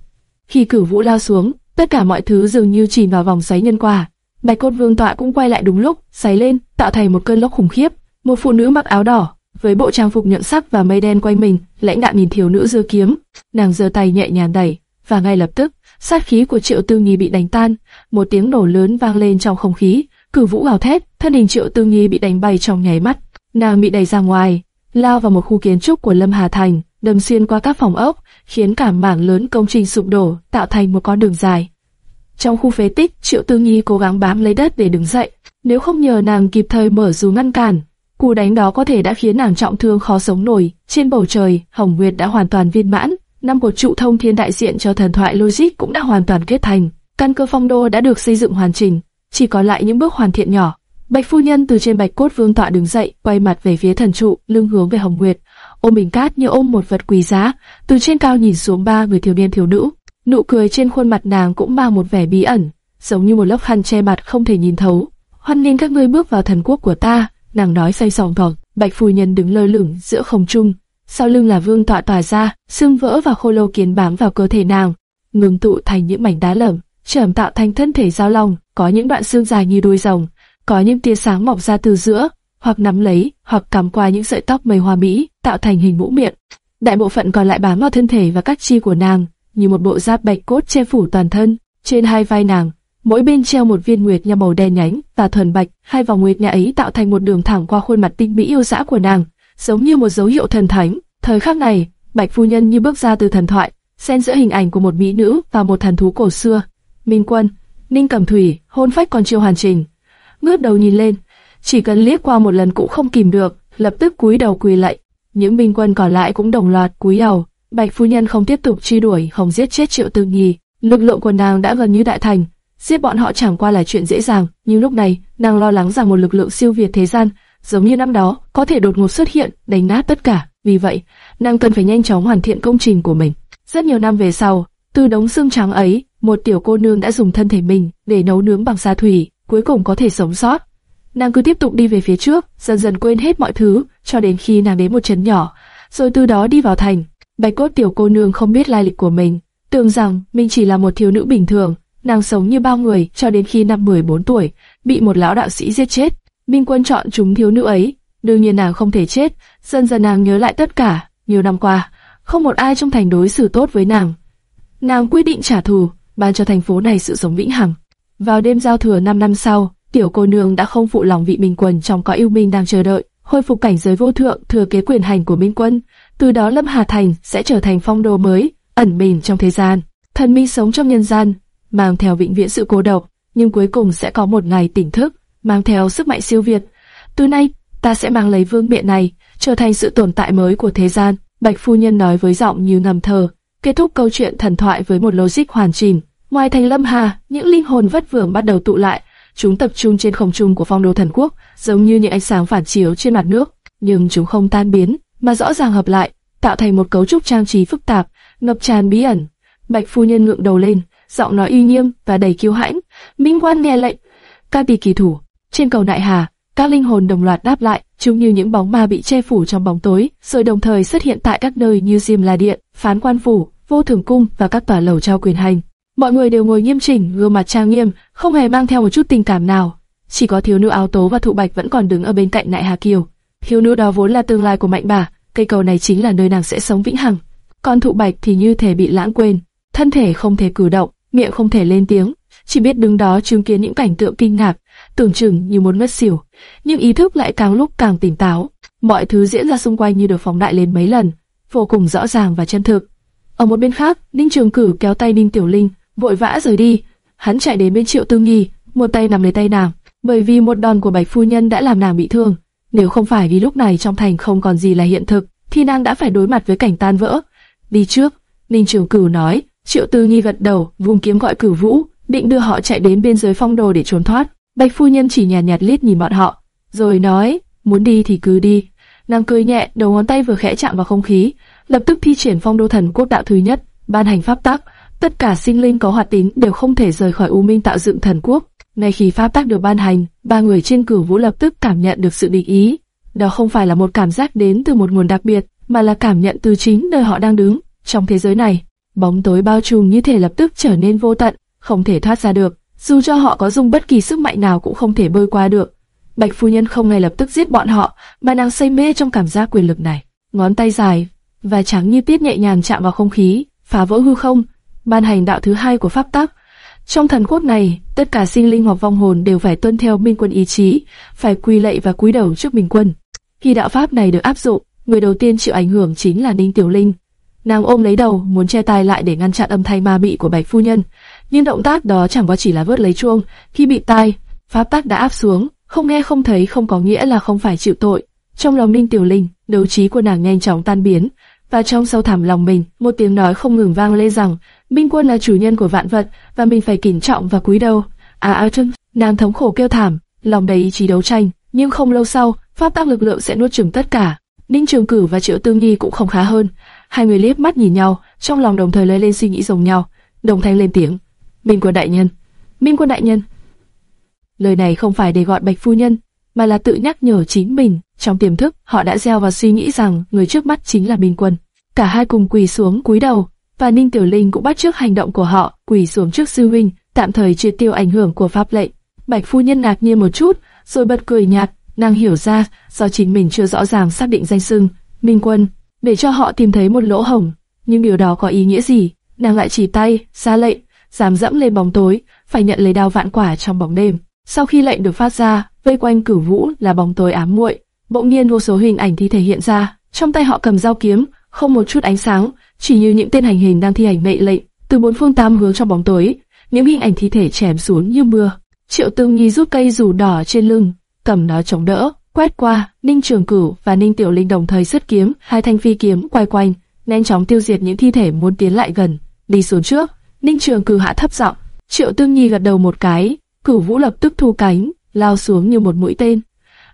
Khi cửu vũ lao xuống, tất cả mọi thứ dường như chìm vào vòng xoáy nhân quả. Bạch cốt vương tọa cũng quay lại đúng lúc, xoáy lên, tạo thành một cơn lốc khủng khiếp. Một phụ nữ mặc áo đỏ, với bộ trang phục nhuận sắc và mây đen quanh mình, lãnh đạm nhìn thiếu nữ giơ kiếm, nàng giơ tay nhẹ nhàng đẩy, và ngay lập tức, sát khí của Triệu Tư Nhi bị đánh tan, một tiếng nổ lớn vang lên trong không khí, cửu vũ gào thét, thân hình Triệu Tư Nhi bị đánh bay trong nháy mắt, nàng bị đẩy ra ngoài, lao vào một khu kiến trúc của Lâm Hà Thành, đâm xuyên qua các phòng ốc, khiến cả mảng lớn công trình sụp đổ, tạo thành một con đường dài. Trong khu phế tích, Triệu Tư Nhi cố gắng bám lấy đất để đứng dậy, nếu không nhờ nàng kịp thời mở dù ngăn cản, cú đánh đó có thể đã khiến nàng trọng thương khó sống nổi. Trên bầu trời, Hồng Nguyệt đã hoàn toàn viên mãn, năm cột trụ thông thiên đại diện cho thần thoại logic cũng đã hoàn toàn kết thành, căn cơ phong đô đã được xây dựng hoàn chỉnh, chỉ còn lại những bước hoàn thiện nhỏ. Bạch phu nhân từ trên bạch cốt vương tọa đứng dậy, quay mặt về phía thần trụ, lưng hướng về Hồng Nguyệt, ôm bình cát như ôm một vật quý giá, từ trên cao nhìn xuống ba người thiếu niên thiếu nữ. Nụ cười trên khuôn mặt nàng cũng mang một vẻ bí ẩn, giống như một lớp khăn che mặt không thể nhìn thấu. Hoan nghênh các ngươi bước vào thần quốc của ta, nàng nói say sòng thòng. Bạch phu nhân đứng lơ lửng giữa không trung, sau lưng là vương tọa tỏa ra, xương vỡ và khô lâu kiến bám vào cơ thể nàng, ngừng tụ thành những mảnh đá lởm, trởm tạo thành thân thể giao long, có những đoạn xương dài như đuôi rồng, có những tia sáng mọc ra từ giữa, hoặc nắm lấy, hoặc cắm qua những sợi tóc mây hoa mỹ, tạo thành hình mũ miệng. Đại bộ phận còn lại bám vào thân thể và các chi của nàng, như một bộ giáp bạch cốt che phủ toàn thân. Trên hai vai nàng, mỗi bên treo một viên nguyệt nha màu đen nhánh và thuần bạch, hai vòng nguyệt nha ấy tạo thành một đường thẳng qua khuôn mặt tinh mỹ yêu dã của nàng, giống như một dấu hiệu thần thánh. Thời khắc này, Bạch phu nhân như bước ra từ thần thoại, xen giữa hình ảnh của một mỹ nữ và một thần thú cổ xưa. Minh Quân, Ninh Cẩm Thủy, hôn phách còn chưa hoàn chỉnh. Ngước đầu nhìn lên, chỉ cần liếc qua một lần cũng không kìm được, lập tức cúi đầu quỳ lạy. Những binh quân còn lại cũng đồng loạt cúi đầu. Bạch phu nhân không tiếp tục truy đuổi, không giết chết Triệu Tư Nhi. Lực lượng của nàng đã gần như đại thành, giết bọn họ chẳng qua là chuyện dễ dàng. Nhưng lúc này, nàng lo lắng rằng một lực lượng siêu việt thế gian, giống như năm đó, có thể đột ngột xuất hiện, đánh nát tất cả. Vì vậy, nàng cần phải nhanh chóng hoàn thiện công trình của mình. Rất nhiều năm về sau, từ đống xương trắng ấy, một tiểu cô nương đã dùng thân thể mình để nấu nướng bằng sa thủy, cuối cùng có thể sống sót. Nàng cứ tiếp tục đi về phía trước, dần dần quên hết mọi thứ, cho đến khi nàng đến một trấn nhỏ, rồi từ đó đi vào thành. Bạch cốt tiểu cô nương không biết lai lịch của mình, tưởng rằng mình chỉ là một thiếu nữ bình thường, nàng sống như bao người cho đến khi năm 14 tuổi, bị một lão đạo sĩ giết chết. Minh Quân chọn chúng thiếu nữ ấy, đương nhiên nàng không thể chết, dần dần nàng nhớ lại tất cả, nhiều năm qua, không một ai trong thành đối xử tốt với nàng. Nàng quyết định trả thù, ban cho thành phố này sự sống vĩnh hằng. Vào đêm giao thừa 5 năm sau, tiểu cô nương đã không phụ lòng vị Minh Quân trong có yêu minh đang chờ đợi, khôi phục cảnh giới vô thượng, thừa kế quyền hành của Minh Quân. Từ đó Lâm Hà Thành sẽ trở thành phong đô mới, ẩn mình trong thế gian. Thần minh sống trong nhân gian, mang theo vĩnh viễn sự cô độc, nhưng cuối cùng sẽ có một ngày tỉnh thức, mang theo sức mạnh siêu việt. Từ nay, ta sẽ mang lấy vương miện này, trở thành sự tồn tại mới của thế gian. Bạch phu nhân nói với giọng như ngầm thờ, kết thúc câu chuyện thần thoại với một logic hoàn chỉnh. Ngoài thành Lâm Hà, những linh hồn vất vưởng bắt đầu tụ lại, chúng tập trung trên không trung của phong đô thần quốc, giống như những ánh sáng phản chiếu trên mặt nước, nhưng chúng không tan biến, mà rõ ràng hợp lại, tạo thành một cấu trúc trang trí phức tạp, ngập tràn bí ẩn. Bạch phu nhân ngượng đầu lên, giọng nói uy nghiêm và đầy kiêu hãnh. Minh quan nghe lệnh, các vị kỳ thủ trên cầu đại hà, các linh hồn đồng loạt đáp lại, chúng như những bóng ma bị che phủ trong bóng tối, rồi đồng thời xuất hiện tại các nơi như Diêm La Điện, Phán Quan Phủ, vô thường cung và các tòa lầu trao quyền hành. Mọi người đều ngồi nghiêm chỉnh, gương mặt trang nghiêm, không hề mang theo một chút tình cảm nào. Chỉ có thiếu nữ áo tố và thụ bạch vẫn còn đứng ở bên cạnh Nại Hà Kiều. Thiếu nữ đó vốn là tương lai của mạnh bà, cây cầu này chính là nơi nàng sẽ sống vĩnh hằng. Còn thụ bạch thì như thể bị lãng quên, thân thể không thể cử động, miệng không thể lên tiếng, chỉ biết đứng đó chứng kiến những cảnh tượng kinh ngạc, tưởng chừng như muốn mất xỉu, nhưng ý thức lại càng lúc càng tỉnh táo. Mọi thứ diễn ra xung quanh như được phóng đại lên mấy lần, vô cùng rõ ràng và chân thực. Ở một bên khác, Ninh Trường Cử kéo tay Ninh Tiểu Linh, vội vã rời đi. Hắn chạy đến bên Triệu Tư Nghi, một tay nắm lấy tay nàng, bởi vì một đòn của Bạch phu nhân đã làm nàng bị thương. Nếu không phải vì lúc này trong thành không còn gì là hiện thực, thì nàng đã phải đối mặt với cảnh tan vỡ. Đi trước, Ninh Trường Cửu nói. Triệu Tư Nghi gật đầu, vung kiếm gọi Cửu Vũ, định đưa họ chạy đến bên dưới phong đồ để trốn thoát. Bạch phu nhân chỉ nhàn nhạt, nhạt liếc nhìn bọn họ, rồi nói, muốn đi thì cứ đi. Nàng cười nhẹ, đầu ngón tay vừa khẽ chạm vào không khí, lập tức thi triển phong đô thần quốc đạo thứ nhất, ban hành pháp tắc. Tất cả sinh linh có hoạt tính đều không thể rời khỏi U Minh tạo dựng thần quốc. Ngay khi pháp tắc được ban hành, ba người trên cửu vũ lập tức cảm nhận được sự định ý. Đó không phải là một cảm giác đến từ một nguồn đặc biệt, mà là cảm nhận từ chính nơi họ đang đứng. Trong thế giới này, bóng tối bao trùm như thể lập tức trở nên vô tận, không thể thoát ra được. Dù cho họ có dùng bất kỳ sức mạnh nào cũng không thể bơi qua được. Bạch phu nhân không ngay lập tức giết bọn họ, mà nàng say mê trong cảm giác quyền lực này. Ngón tay dài và trắng như tiết nhẹ nhàng chạm vào không khí, phá vỡ hư không, ban hành đạo thứ hai của pháp tắc. Trong thần quốc này, tất cả sinh linh hoặc vong hồn đều phải tuân theo minh quân ý chí, phải quy lệ và cúi đầu trước minh quân. Khi đạo pháp này được áp dụng, người đầu tiên chịu ảnh hưởng chính là Ninh Tiểu Linh. Nàng ôm lấy đầu, muốn che tai lại để ngăn chặn âm thanh ma mị của Bạch phu nhân, nhưng động tác đó chẳng qua chỉ là vớt lấy chuông. Khi bị tai, pháp tắc đã áp xuống, không nghe không thấy không có nghĩa là không phải chịu tội. Trong lòng Ninh Tiểu Linh, đấu trí của nàng nhanh chóng tan biến, và trong sâu thẳm lòng mình, một tiếng nói không ngừng vang lên rằng, Minh Quân là chủ nhân của vạn vật và mình phải kính trọng và cúi đầu. À à chân, nàng thống khổ kêu thảm, lòng đầy ý chí đấu tranh, nhưng không lâu sau, pháp tắc lực lượng sẽ nuốt chửng tất cả. Ninh Trường Cử và Triệu Tương Nhi cũng không khá hơn, hai người liếc mắt nhìn nhau, trong lòng đồng thời lấy lên suy nghĩ giống nhau, đồng thanh lên tiếng, Minh Quân đại nhân, Minh Quân đại nhân. Lời này không phải để gọi Bạch phu nhân, mà là tự nhắc nhở chính mình. Trong tiềm thức, họ đã gieo vào suy nghĩ rằng người trước mắt chính là Minh Quân. Cả hai cùng quỳ xuống cúi đầu, và Ninh Tiểu Linh cũng bắt trước hành động của họ, quỳ xuống trước sư huynh, tạm thời triệt tiêu ảnh hưởng của pháp lệnh. Bạch phu nhân ngạc nhiên một chút, rồi bật cười nhạt, nàng hiểu ra, do chính mình chưa rõ ràng xác định danh xưng, Minh Quân, để cho họ tìm thấy một lỗ hổng. Nhưng điều đó có ý nghĩa gì? Nàng lại chỉ tay, ra lệnh, dám dẫm lên bóng tối, phải nhận lấy đao vạn quả trong bóng đêm. Sau khi lệnh được phát ra, vây quanh cửu vũ là bóng tối ám muội, bỗng nhiên vô số hình ảnh thi thể hiện ra, trong tay họ cầm dao kiếm, không một chút ánh sáng, chỉ như những tên hành hình đang thi hành mệnh lệnh. Từ bốn phương tám hướng trong bóng tối, những hình ảnh thi thể chém xuống như mưa. Triệu Tương Nhi rút cây rủ đỏ trên lưng, cầm nó chống đỡ, quét qua. Ninh Trường Cửu và Ninh Tiểu Linh đồng thời xuất kiếm, hai thanh phi kiếm quay quanh, nhanh chóng tiêu diệt những thi thể muốn tiến lại gần. Đi xuống trước, Ninh Trường Cửu hạ thấp giọng, Triệu Tương Nhi gật đầu một cái, Cửu Vũ lập tức thu cánh, lao xuống như một mũi tên.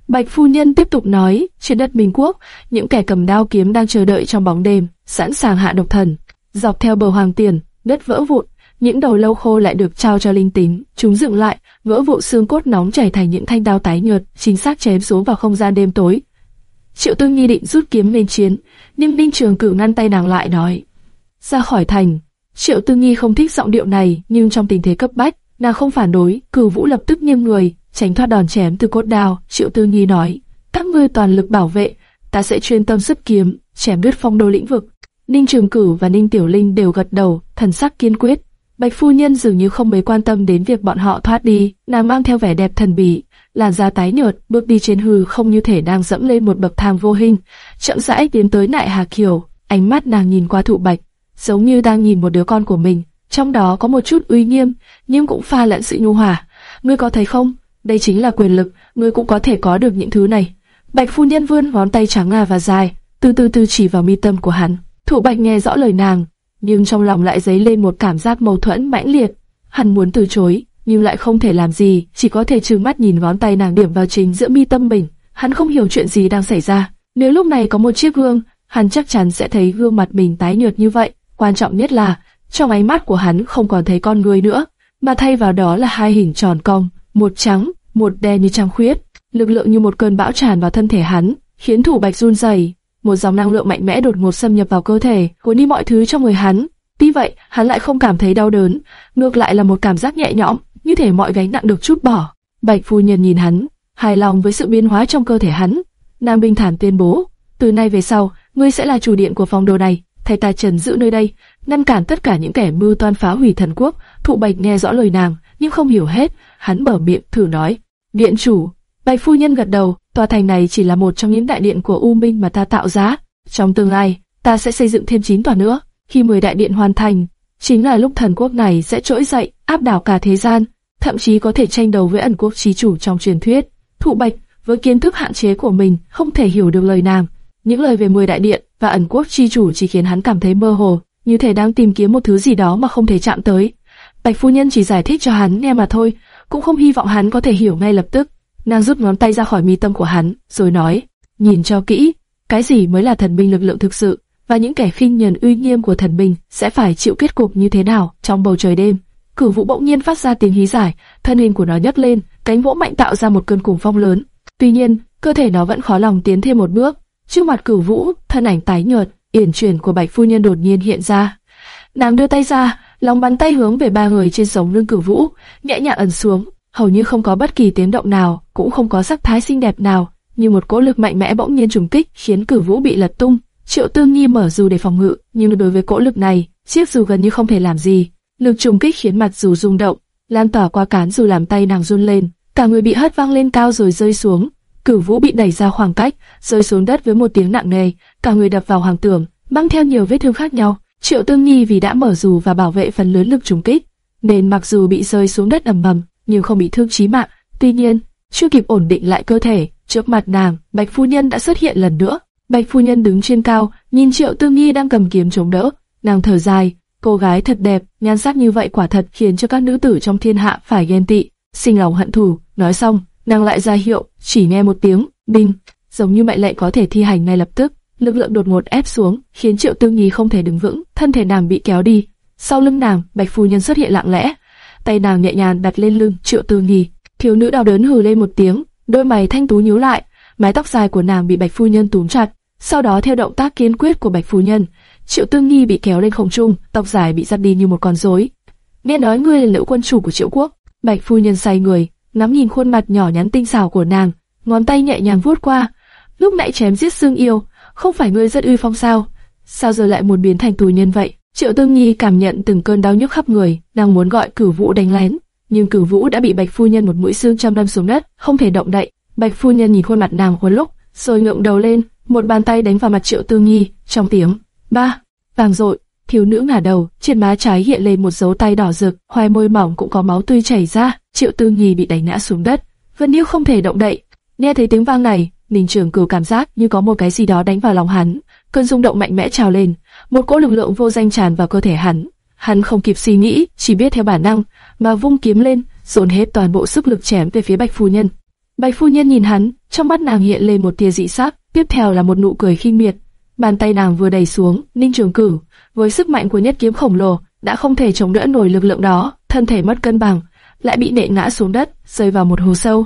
Bạch phu nhân tiếp tục nói, trên đất Minh Quốc, những kẻ cầm đao kiếm đang chờ đợi trong bóng đêm, sẵn sàng hạ độc thần. Dọc theo bờ hoàng tiền, đất vỡ vụn, những đầu lâu khô lại được trao cho linh tính, chúng dựng lại, vỡ vụn xương cốt nóng chảy thành những thanh đao tái nhợt, chính xác chém xuống vào không gian đêm tối. Triệu Tương Nhi định rút kiếm lên chiến, nhưng Đinh Trường Cửu ngăn tay nàng lại nói: "Ra khỏi thành." Triệu Tương Nhi không thích giọng điệu này, nhưng trong tình thế cấp bách, nàng không phản đối, Cửu Vũ lập tức nghiêng người, tránh thoát đòn chém từ cốt đao. Triệu Tư Nhi nói, các ngươi toàn lực bảo vệ, ta sẽ chuyên tâm sức kiếm, chém đứt phong đô lĩnh vực. Ninh Trường Cửu và Ninh Tiểu Linh đều gật đầu, thần sắc kiên quyết. Bạch phu nhân dường như không mấy quan tâm đến việc bọn họ thoát đi, nàng mang theo vẻ đẹp thần bí, làn da tái nhợt, bước đi trên hư không như thể đang dẫm lên một bậc thang vô hình, chậm rãi tiến tới Nại Hà Kiều, ánh mắt nàng nhìn qua thụ bạch, giống như đang nhìn một đứa con của mình, trong đó có một chút uy nghiêm, nhưng cũng pha lẫn sự nhu hòa. Ngươi có thấy không? đây chính là quyền lực, ngươi cũng có thể có được những thứ này. Bạch phu nhân vươn ngón tay trắng ngà và dài, từ từ từ chỉ vào mi tâm của hắn. thụ Bạch nghe rõ lời nàng, nhưng trong lòng lại dấy lên một cảm giác mâu thuẫn mãnh liệt. Hắn muốn từ chối, nhưng lại không thể làm gì, chỉ có thể trừng mắt nhìn ngón tay nàng điểm vào chính giữa mi tâm mình. Hắn không hiểu chuyện gì đang xảy ra. Nếu lúc này có một chiếc gương, hắn chắc chắn sẽ thấy gương mặt mình tái nhợt như vậy. Quan trọng nhất là, trong ánh mắt của hắn không còn thấy con người nữa, mà thay vào đó là hai hình tròn cong, một trắng, một đen như trăng khuyết, lực lượng như một cơn bão tràn vào thân thể hắn, khiến thủ bạch run rẩy. Một dòng năng lượng mạnh mẽ đột ngột xâm nhập vào cơ thể, cuốn đi mọi thứ trong người hắn. Tuy vậy, hắn lại không cảm thấy đau đớn, ngược lại là một cảm giác nhẹ nhõm, như thể mọi gánh nặng được chút bỏ. Bạch phu nhân nhìn hắn, hài lòng với sự biến hóa trong cơ thể hắn. Nam bình thản tuyên bố, từ nay về sau, ngươi sẽ là chủ điện của phòng đồ này, thay ta trần giữ nơi đây, ngăn cản tất cả những kẻ mưu toan phá hủy thần quốc. Thụ Bạch nghe rõ lời nàng, nhưng không hiểu hết, hắn mở miệng thử nói, điện chủ. Bạch phu nhân gật đầu, tòa thành này chỉ là một trong những đại điện của U Minh mà ta tạo ra. Trong tương lai, ta sẽ xây dựng thêm 9 tòa nữa. Khi 10 đại điện hoàn thành, chính là lúc thần quốc này sẽ trỗi dậy, áp đảo cả thế gian, thậm chí có thể tranh đầu với ẩn quốc chí chủ trong truyền thuyết. Thụ Bạch với kiến thức hạn chế của mình không thể hiểu được lời nàng. Những lời về 10 đại điện và ẩn quốc chi chủ chỉ khiến hắn cảm thấy mơ hồ, như thể đang tìm kiếm một thứ gì đó mà không thể chạm tới. Bạch phu nhân chỉ giải thích cho hắn nghe mà thôi, cũng không hy vọng hắn có thể hiểu ngay lập tức. Nàng rút ngón tay ra khỏi mi tâm của hắn, rồi nói, nhìn cho kỹ, cái gì mới là thần binh lực lượng thực sự, và những kẻ khinh nhờn uy nghiêm của thần binh sẽ phải chịu kết cục như thế nào trong bầu trời đêm. Cửu vũ bỗng nhiên phát ra tiếng hí giải, thân hình của nó nhấc lên, cánh vỗ mạnh tạo ra một cơn cuồng phong lớn. Tuy nhiên, cơ thể nó vẫn khó lòng tiến thêm một bước. Trước mặt cửu vũ, thân ảnh tái nhợt, yển chuyển của bạch phu nhân đột nhiên hiện ra. Nàng đưa tay ra, lòng bàn tay hướng về ba người trên sống lưng cửu vũ, nhẹ nhàng ẩn xuống, hầu như không có bất kỳ tiếng động nào, cũng không có sắc thái xinh đẹp nào, như một cỗ lực mạnh mẽ bỗng nhiên trùng kích khiến cửu vũ bị lật tung. Triệu Tương Nhi mở dù để phòng ngự, nhưng đối với cỗ lực này, chiếc dù gần như không thể làm gì. Lực trùng kích khiến mặt dù rung động, lan tỏa qua cán dù làm tay nàng run lên, cả người bị hất văng lên cao rồi rơi xuống. Cửu Vũ bị đẩy ra khoảng cách, rơi xuống đất với một tiếng nặng nề, cả người đập vào hoàng tường, mang theo nhiều vết thương khác nhau. Triệu Tương Nhi vì đã mở dù và bảo vệ phần lớn lực trùng kích, nên mặc dù bị rơi xuống đất ầm ầm, nhưng không bị thương chí mạng. Tuy nhiên, chưa kịp ổn định lại cơ thể, trước mặt nàng, Bạch phu nhân đã xuất hiện lần nữa. Bạch phu nhân đứng trên cao, nhìn Triệu Tương Nhi đang cầm kiếm chống đỡ, nàng thở dài, cô gái thật đẹp, nhan sắc như vậy quả thật khiến cho các nữ tử trong thiên hạ phải ghen tị, sinh lòng hận thù. Nói xong, nàng lại ra hiệu, chỉ nghe một tiếng, đinh, giống như mệnh lệnh có thể thi hành ngay lập tức. Lực lượng đột ngột ép xuống, khiến Triệu Tương Nhi không thể đứng vững, thân thể nàng bị kéo đi. Sau lưng nàng, Bạch phu nhân xuất hiện lặng lẽ, tay nàng nhẹ nhàng đặt lên lưng Triệu Tương Nhi. Thiếu nữ đau đớn hừ lên một tiếng, đôi mày thanh tú nhíu lại, mái tóc dài của nàng bị Bạch phu nhân túm chặt. Sau đó theo động tác kiên quyết của Bạch phu nhân, Triệu Tương Nhi bị kéo lên không trung, tóc dài bị giật đi như một con rối. Nghe nói ngươi là nữ quân chủ của Triệu Quốc. Bạch phu nhân say người, ngắm nhìn khuôn mặt nhỏ nhắn tinh xảo của nàng, ngón tay nhẹ nhàng vuốt qua. Lúc nãy chém giết xương yêu, không phải ngươi rất uy phong sao? Sao giờ lại muốn biến thành tù nhân vậy? Triệu Tương Nhi cảm nhận từng cơn đau nhức khắp người, nàng muốn gọi Cửu Vũ đánh lén, nhưng Cửu Vũ đã bị Bạch phu nhân một mũi xương châm đâm xuống đất, không thể động đậy. Bạch phu nhân nhìn khuôn mặt nàng một lúc, rồi ngượng đầu lên, một bàn tay đánh vào mặt Triệu Tương Nhi, trong tiếng ba vàng rội, thiếu nữ ngả đầu, trên má trái hiện lên một dấu tay đỏ rực, hoài môi mỏng cũng có máu tươi chảy ra. Triệu tư Nhi bị đánh ngã xuống đất, Vân Nhiêu không thể động đậy. Nghe thấy tiếng vang này, Ninh Trường Cửu cảm giác như có một cái gì đó đánh vào lòng hắn, cơn rung động mạnh mẽ trào lên, một cỗ lực lượng vô danh tràn vào cơ thể hắn. Hắn không kịp suy nghĩ, chỉ biết theo bản năng mà vung kiếm lên, dồn hết toàn bộ sức lực chém về phía Bạch phu nhân. Bạch phu nhân nhìn hắn, trong mắt nàng hiện lên một tia dị sắc, tiếp theo là một nụ cười khinh miệt. Bàn tay nàng vừa đẩy xuống, Ninh Trường Cửu, với sức mạnh của nhất kiếm khổng lồ, đã không thể chống đỡ nổi lực lượng đó, thân thể mất cân bằng, lại bị nện ngã xuống đất, rơi vào một hồ sâu.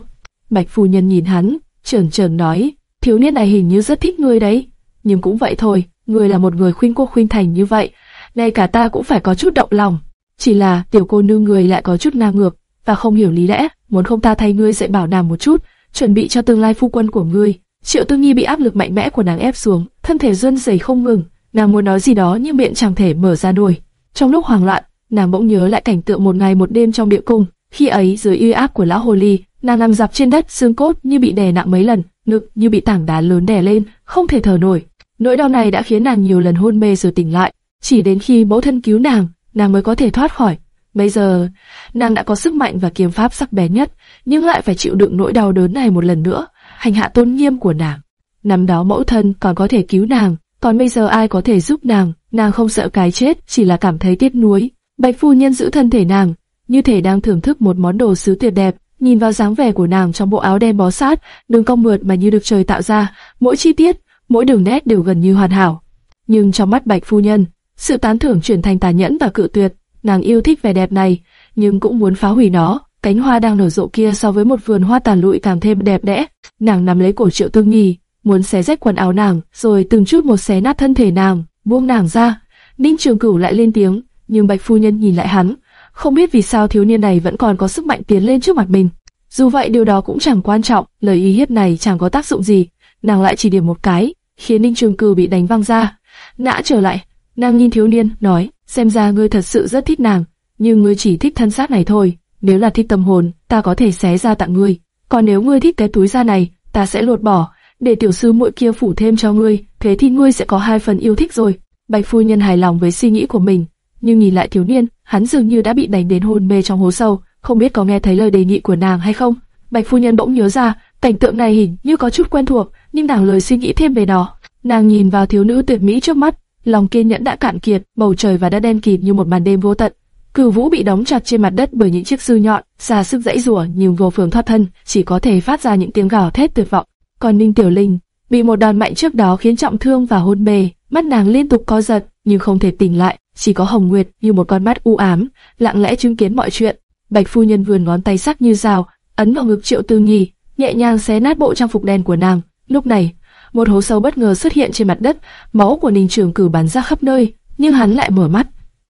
Bạch phu nhân nhìn hắn, trởn trởn nói, thiếu niên này hình như rất thích ngươi đấy, nhưng cũng vậy thôi, ngươi là một người khuyên quốc khuyên thành như vậy, ngay cả ta cũng phải có chút động lòng. Chỉ là tiểu cô nương người lại có chút ngang ngược và không hiểu lý lẽ, muốn không ta thay ngươi dạy bảo nàng một chút, chuẩn bị cho tương lai phu quân của ngươi. Triệu Tư nghi bị áp lực mạnh mẽ của nàng ép xuống, thân thể run rẩy không ngừng, nàng muốn nói gì đó nhưng miệng chẳng thể mở ra nổi. Trong lúc hoảng loạn, nàng bỗng nhớ lại cảnh tượng một ngày một đêm trong địa cung, khi ấy dưới uy áp của lão hồ ly, nàng nằm dạp trên đất, xương cốt như bị đè nặng mấy lần, ngực như bị tảng đá lớn đè lên, không thể thở nổi. Nỗi đau này đã khiến nàng nhiều lần hôn mê rồi tỉnh lại, chỉ đến khi mẫu thân cứu nàng, nàng mới có thể thoát khỏi. Bây giờ, nàng đã có sức mạnh và kiếm pháp sắc bén nhất, nhưng lại phải chịu đựng nỗi đau đớn này một lần nữa, hành hạ tôn nghiêm của nàng. Năm đó mẫu thân còn có thể cứu nàng, còn bây giờ ai có thể giúp nàng, nàng không sợ cái chết, chỉ là cảm thấy tiếc nuối. Bạch phu nhân giữ thân thể nàng, như thể đang thưởng thức một món đồ sứ tuyệt đẹp, nhìn vào dáng vẻ của nàng trong bộ áo đen bó sát, đường cong mượt mà như được trời tạo ra, mỗi chi tiết, mỗi đường nét đều gần như hoàn hảo. Nhưng trong mắt Bạch phu nhân, sự tán thưởng chuyển thành tàn nhẫn và cự tuyệt, nàng yêu thích vẻ đẹp này, nhưng cũng muốn phá hủy nó. Cánh hoa đang nở rộ kia so với một vườn hoa tàn lụi càng thêm đẹp đẽ. Nàng nắm lấy cổ Triệu Tương Nhi, muốn xé rách quần áo nàng, rồi từng chút một xé nát thân thể nàng, buông nàng ra. Ninh Trường Cửu lại lên tiếng, nhưng Bạch phu nhân nhìn lại hắn, không biết vì sao thiếu niên này vẫn còn có sức mạnh tiến lên trước mặt mình. Dù vậy điều đó cũng chẳng quan trọng, lời uy hiếp này chẳng có tác dụng gì, nàng lại chỉ điểm một cái, khiến Ninh Trường Cửu bị đánh văng ra. Nã trở lại, nàng nhìn thiếu niên, nói, xem ra ngươi thật sự rất thích nàng, nhưng ngươi chỉ thích thân xác này thôi. Nếu là thích tâm hồn, ta có thể xé ra tặng ngươi. Còn nếu ngươi thích cái túi da này, ta sẽ lột bỏ, để tiểu sư muội kia phủ thêm cho ngươi, thế thì ngươi sẽ có hai phần yêu thích rồi. Bạch phu nhân hài lòng với suy nghĩ của mình, nhưng nhìn lại thiếu niên, hắn dường như đã bị đánh đến hôn mê trong hố sâu, không biết có nghe thấy lời đề nghị của nàng hay không. Bạch phu nhân bỗng nhớ ra, cảnh tượng này hình như có chút quen thuộc, nhưng nàng lời suy nghĩ thêm về nó. Nàng nhìn vào thiếu nữ tuyệt mỹ trước mắt, lòng kiên nhẫn đã cạn kiệt, bầu trời và đã đen kịt như một màn đêm vô tận. Cửu Vũ bị đóng chặt trên mặt đất bởi những chiếc sư nhọn, ra sức dãy rủa nhưng vô phương thoát thân, chỉ có thể phát ra những tiếng gào thét tuyệt vọng. Còn Ninh Tiểu Linh bị một đòn mạnh trước đó khiến trọng thương và hôn mê, mắt nàng liên tục co giật nhưng không thể tỉnh lại, chỉ có Hồng Nguyệt như một con mắt u ám, lặng lẽ chứng kiến mọi chuyện. Bạch phu nhân vươn ngón tay sắc như rào, ấn vào ngực Triệu Tư Nhi, nhẹ nhàng xé nát bộ trang phục đen của nàng. Lúc này, một hố sâu bất ngờ xuất hiện trên mặt đất, máu của Ninh Trường Cử bắn ra khắp nơi, nhưng hắn lại mở mắt.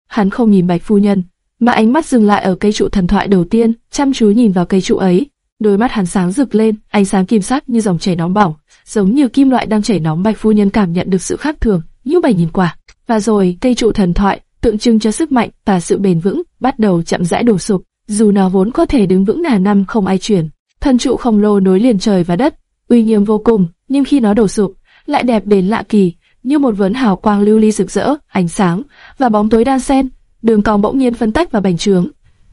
Hắn không nhìn Bạch phu nhân, mà ánh mắt dừng lại ở cây trụ thần thoại đầu tiên, chăm chú nhìn vào cây trụ ấy. Đôi mắt hắn sáng rực lên, ánh sáng kim sắc như dòng chảy nóng bỏng, giống như kim loại đang chảy nóng. Bạch phu nhân cảm nhận được sự khác thường, như mày nhìn qua. Và rồi, cây trụ thần thoại, tượng trưng cho sức mạnh và sự bền vững, bắt đầu chậm rãi đổ sụp. Dù nó vốn có thể đứng vững ngàn năm không ai chuyển, thần trụ khổng lồ nối liền trời và đất, uy nghiêm vô cùng, nhưng khi nó đổ sụp, lại đẹp đến lạ kỳ, như một vấn hào quang lưu ly rực rỡ, ánh sáng và bóng tối đan xen, đường cong bỗng nhiên phân tách và bành trướng.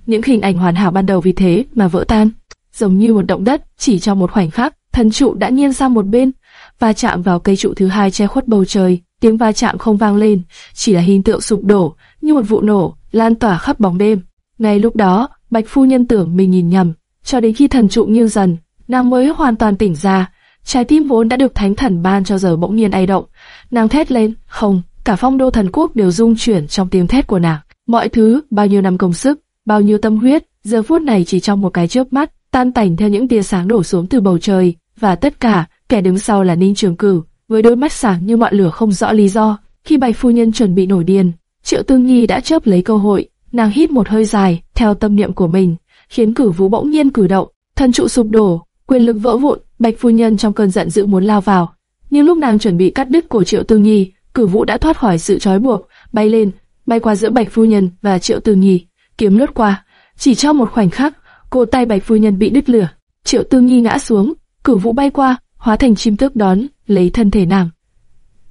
Những hình ảnh hoàn hảo ban đầu vì thế mà vỡ tan, giống như một động đất, chỉ trong một khoảnh khắc, thần trụ đã nghiêng sang một bên, và chạm vào cây trụ thứ hai che khuất bầu trời. Tiếng va chạm không vang lên, chỉ là hình tượng sụp đổ, như một vụ nổ, lan tỏa khắp bóng đêm. Ngay lúc đó, Bạch phu nhân tưởng mình nhìn nhầm, cho đến khi thần trụ nghiêng dần, nàng mới hoàn toàn tỉnh ra. Trái tim vốn đã được thánh thần ban cho giờ bỗng nhiên ai động. Nàng thét lên, không, cả phong đô thần quốc đều rung chuyển trong tiếng thét của nàng. Mọi thứ, bao nhiêu năm công sức, bao nhiêu tâm huyết, giờ phút này chỉ trong một cái chớp mắt, tan tành theo những tia sáng đổ xuống từ bầu trời, và tất cả, kẻ đứng sau là Ninh Trường Cửu, với đôi mắt sáng như ngọn lửa không rõ lý do. Khi Bạch phu nhân chuẩn bị nổi điên, Triệu Tương Nhi đã chớp lấy cơ hội, nàng hít một hơi dài, theo tâm niệm của mình, khiến cử Vũ bỗng nhiên cử động, thân trụ sụp đổ, quyền lực vỡ vụn, Bạch phu nhân trong cơn giận dữ muốn lao vào, nhưng lúc nàng chuẩn bị cắt đứt cổ Triệu Tương Nhi, cử Vũ đã thoát khỏi sự trói buộc, bay lên, bay qua giữa Bạch phu nhân và Triệu Tương Nhi, kiếm lướt qua, chỉ trong một khoảnh khắc, cổ tay Bạch phu nhân bị đứt lửa, Triệu Tương Nhi ngã xuống, cử Vũ bay qua, hóa thành chim tước đón lấy thân thể nàng.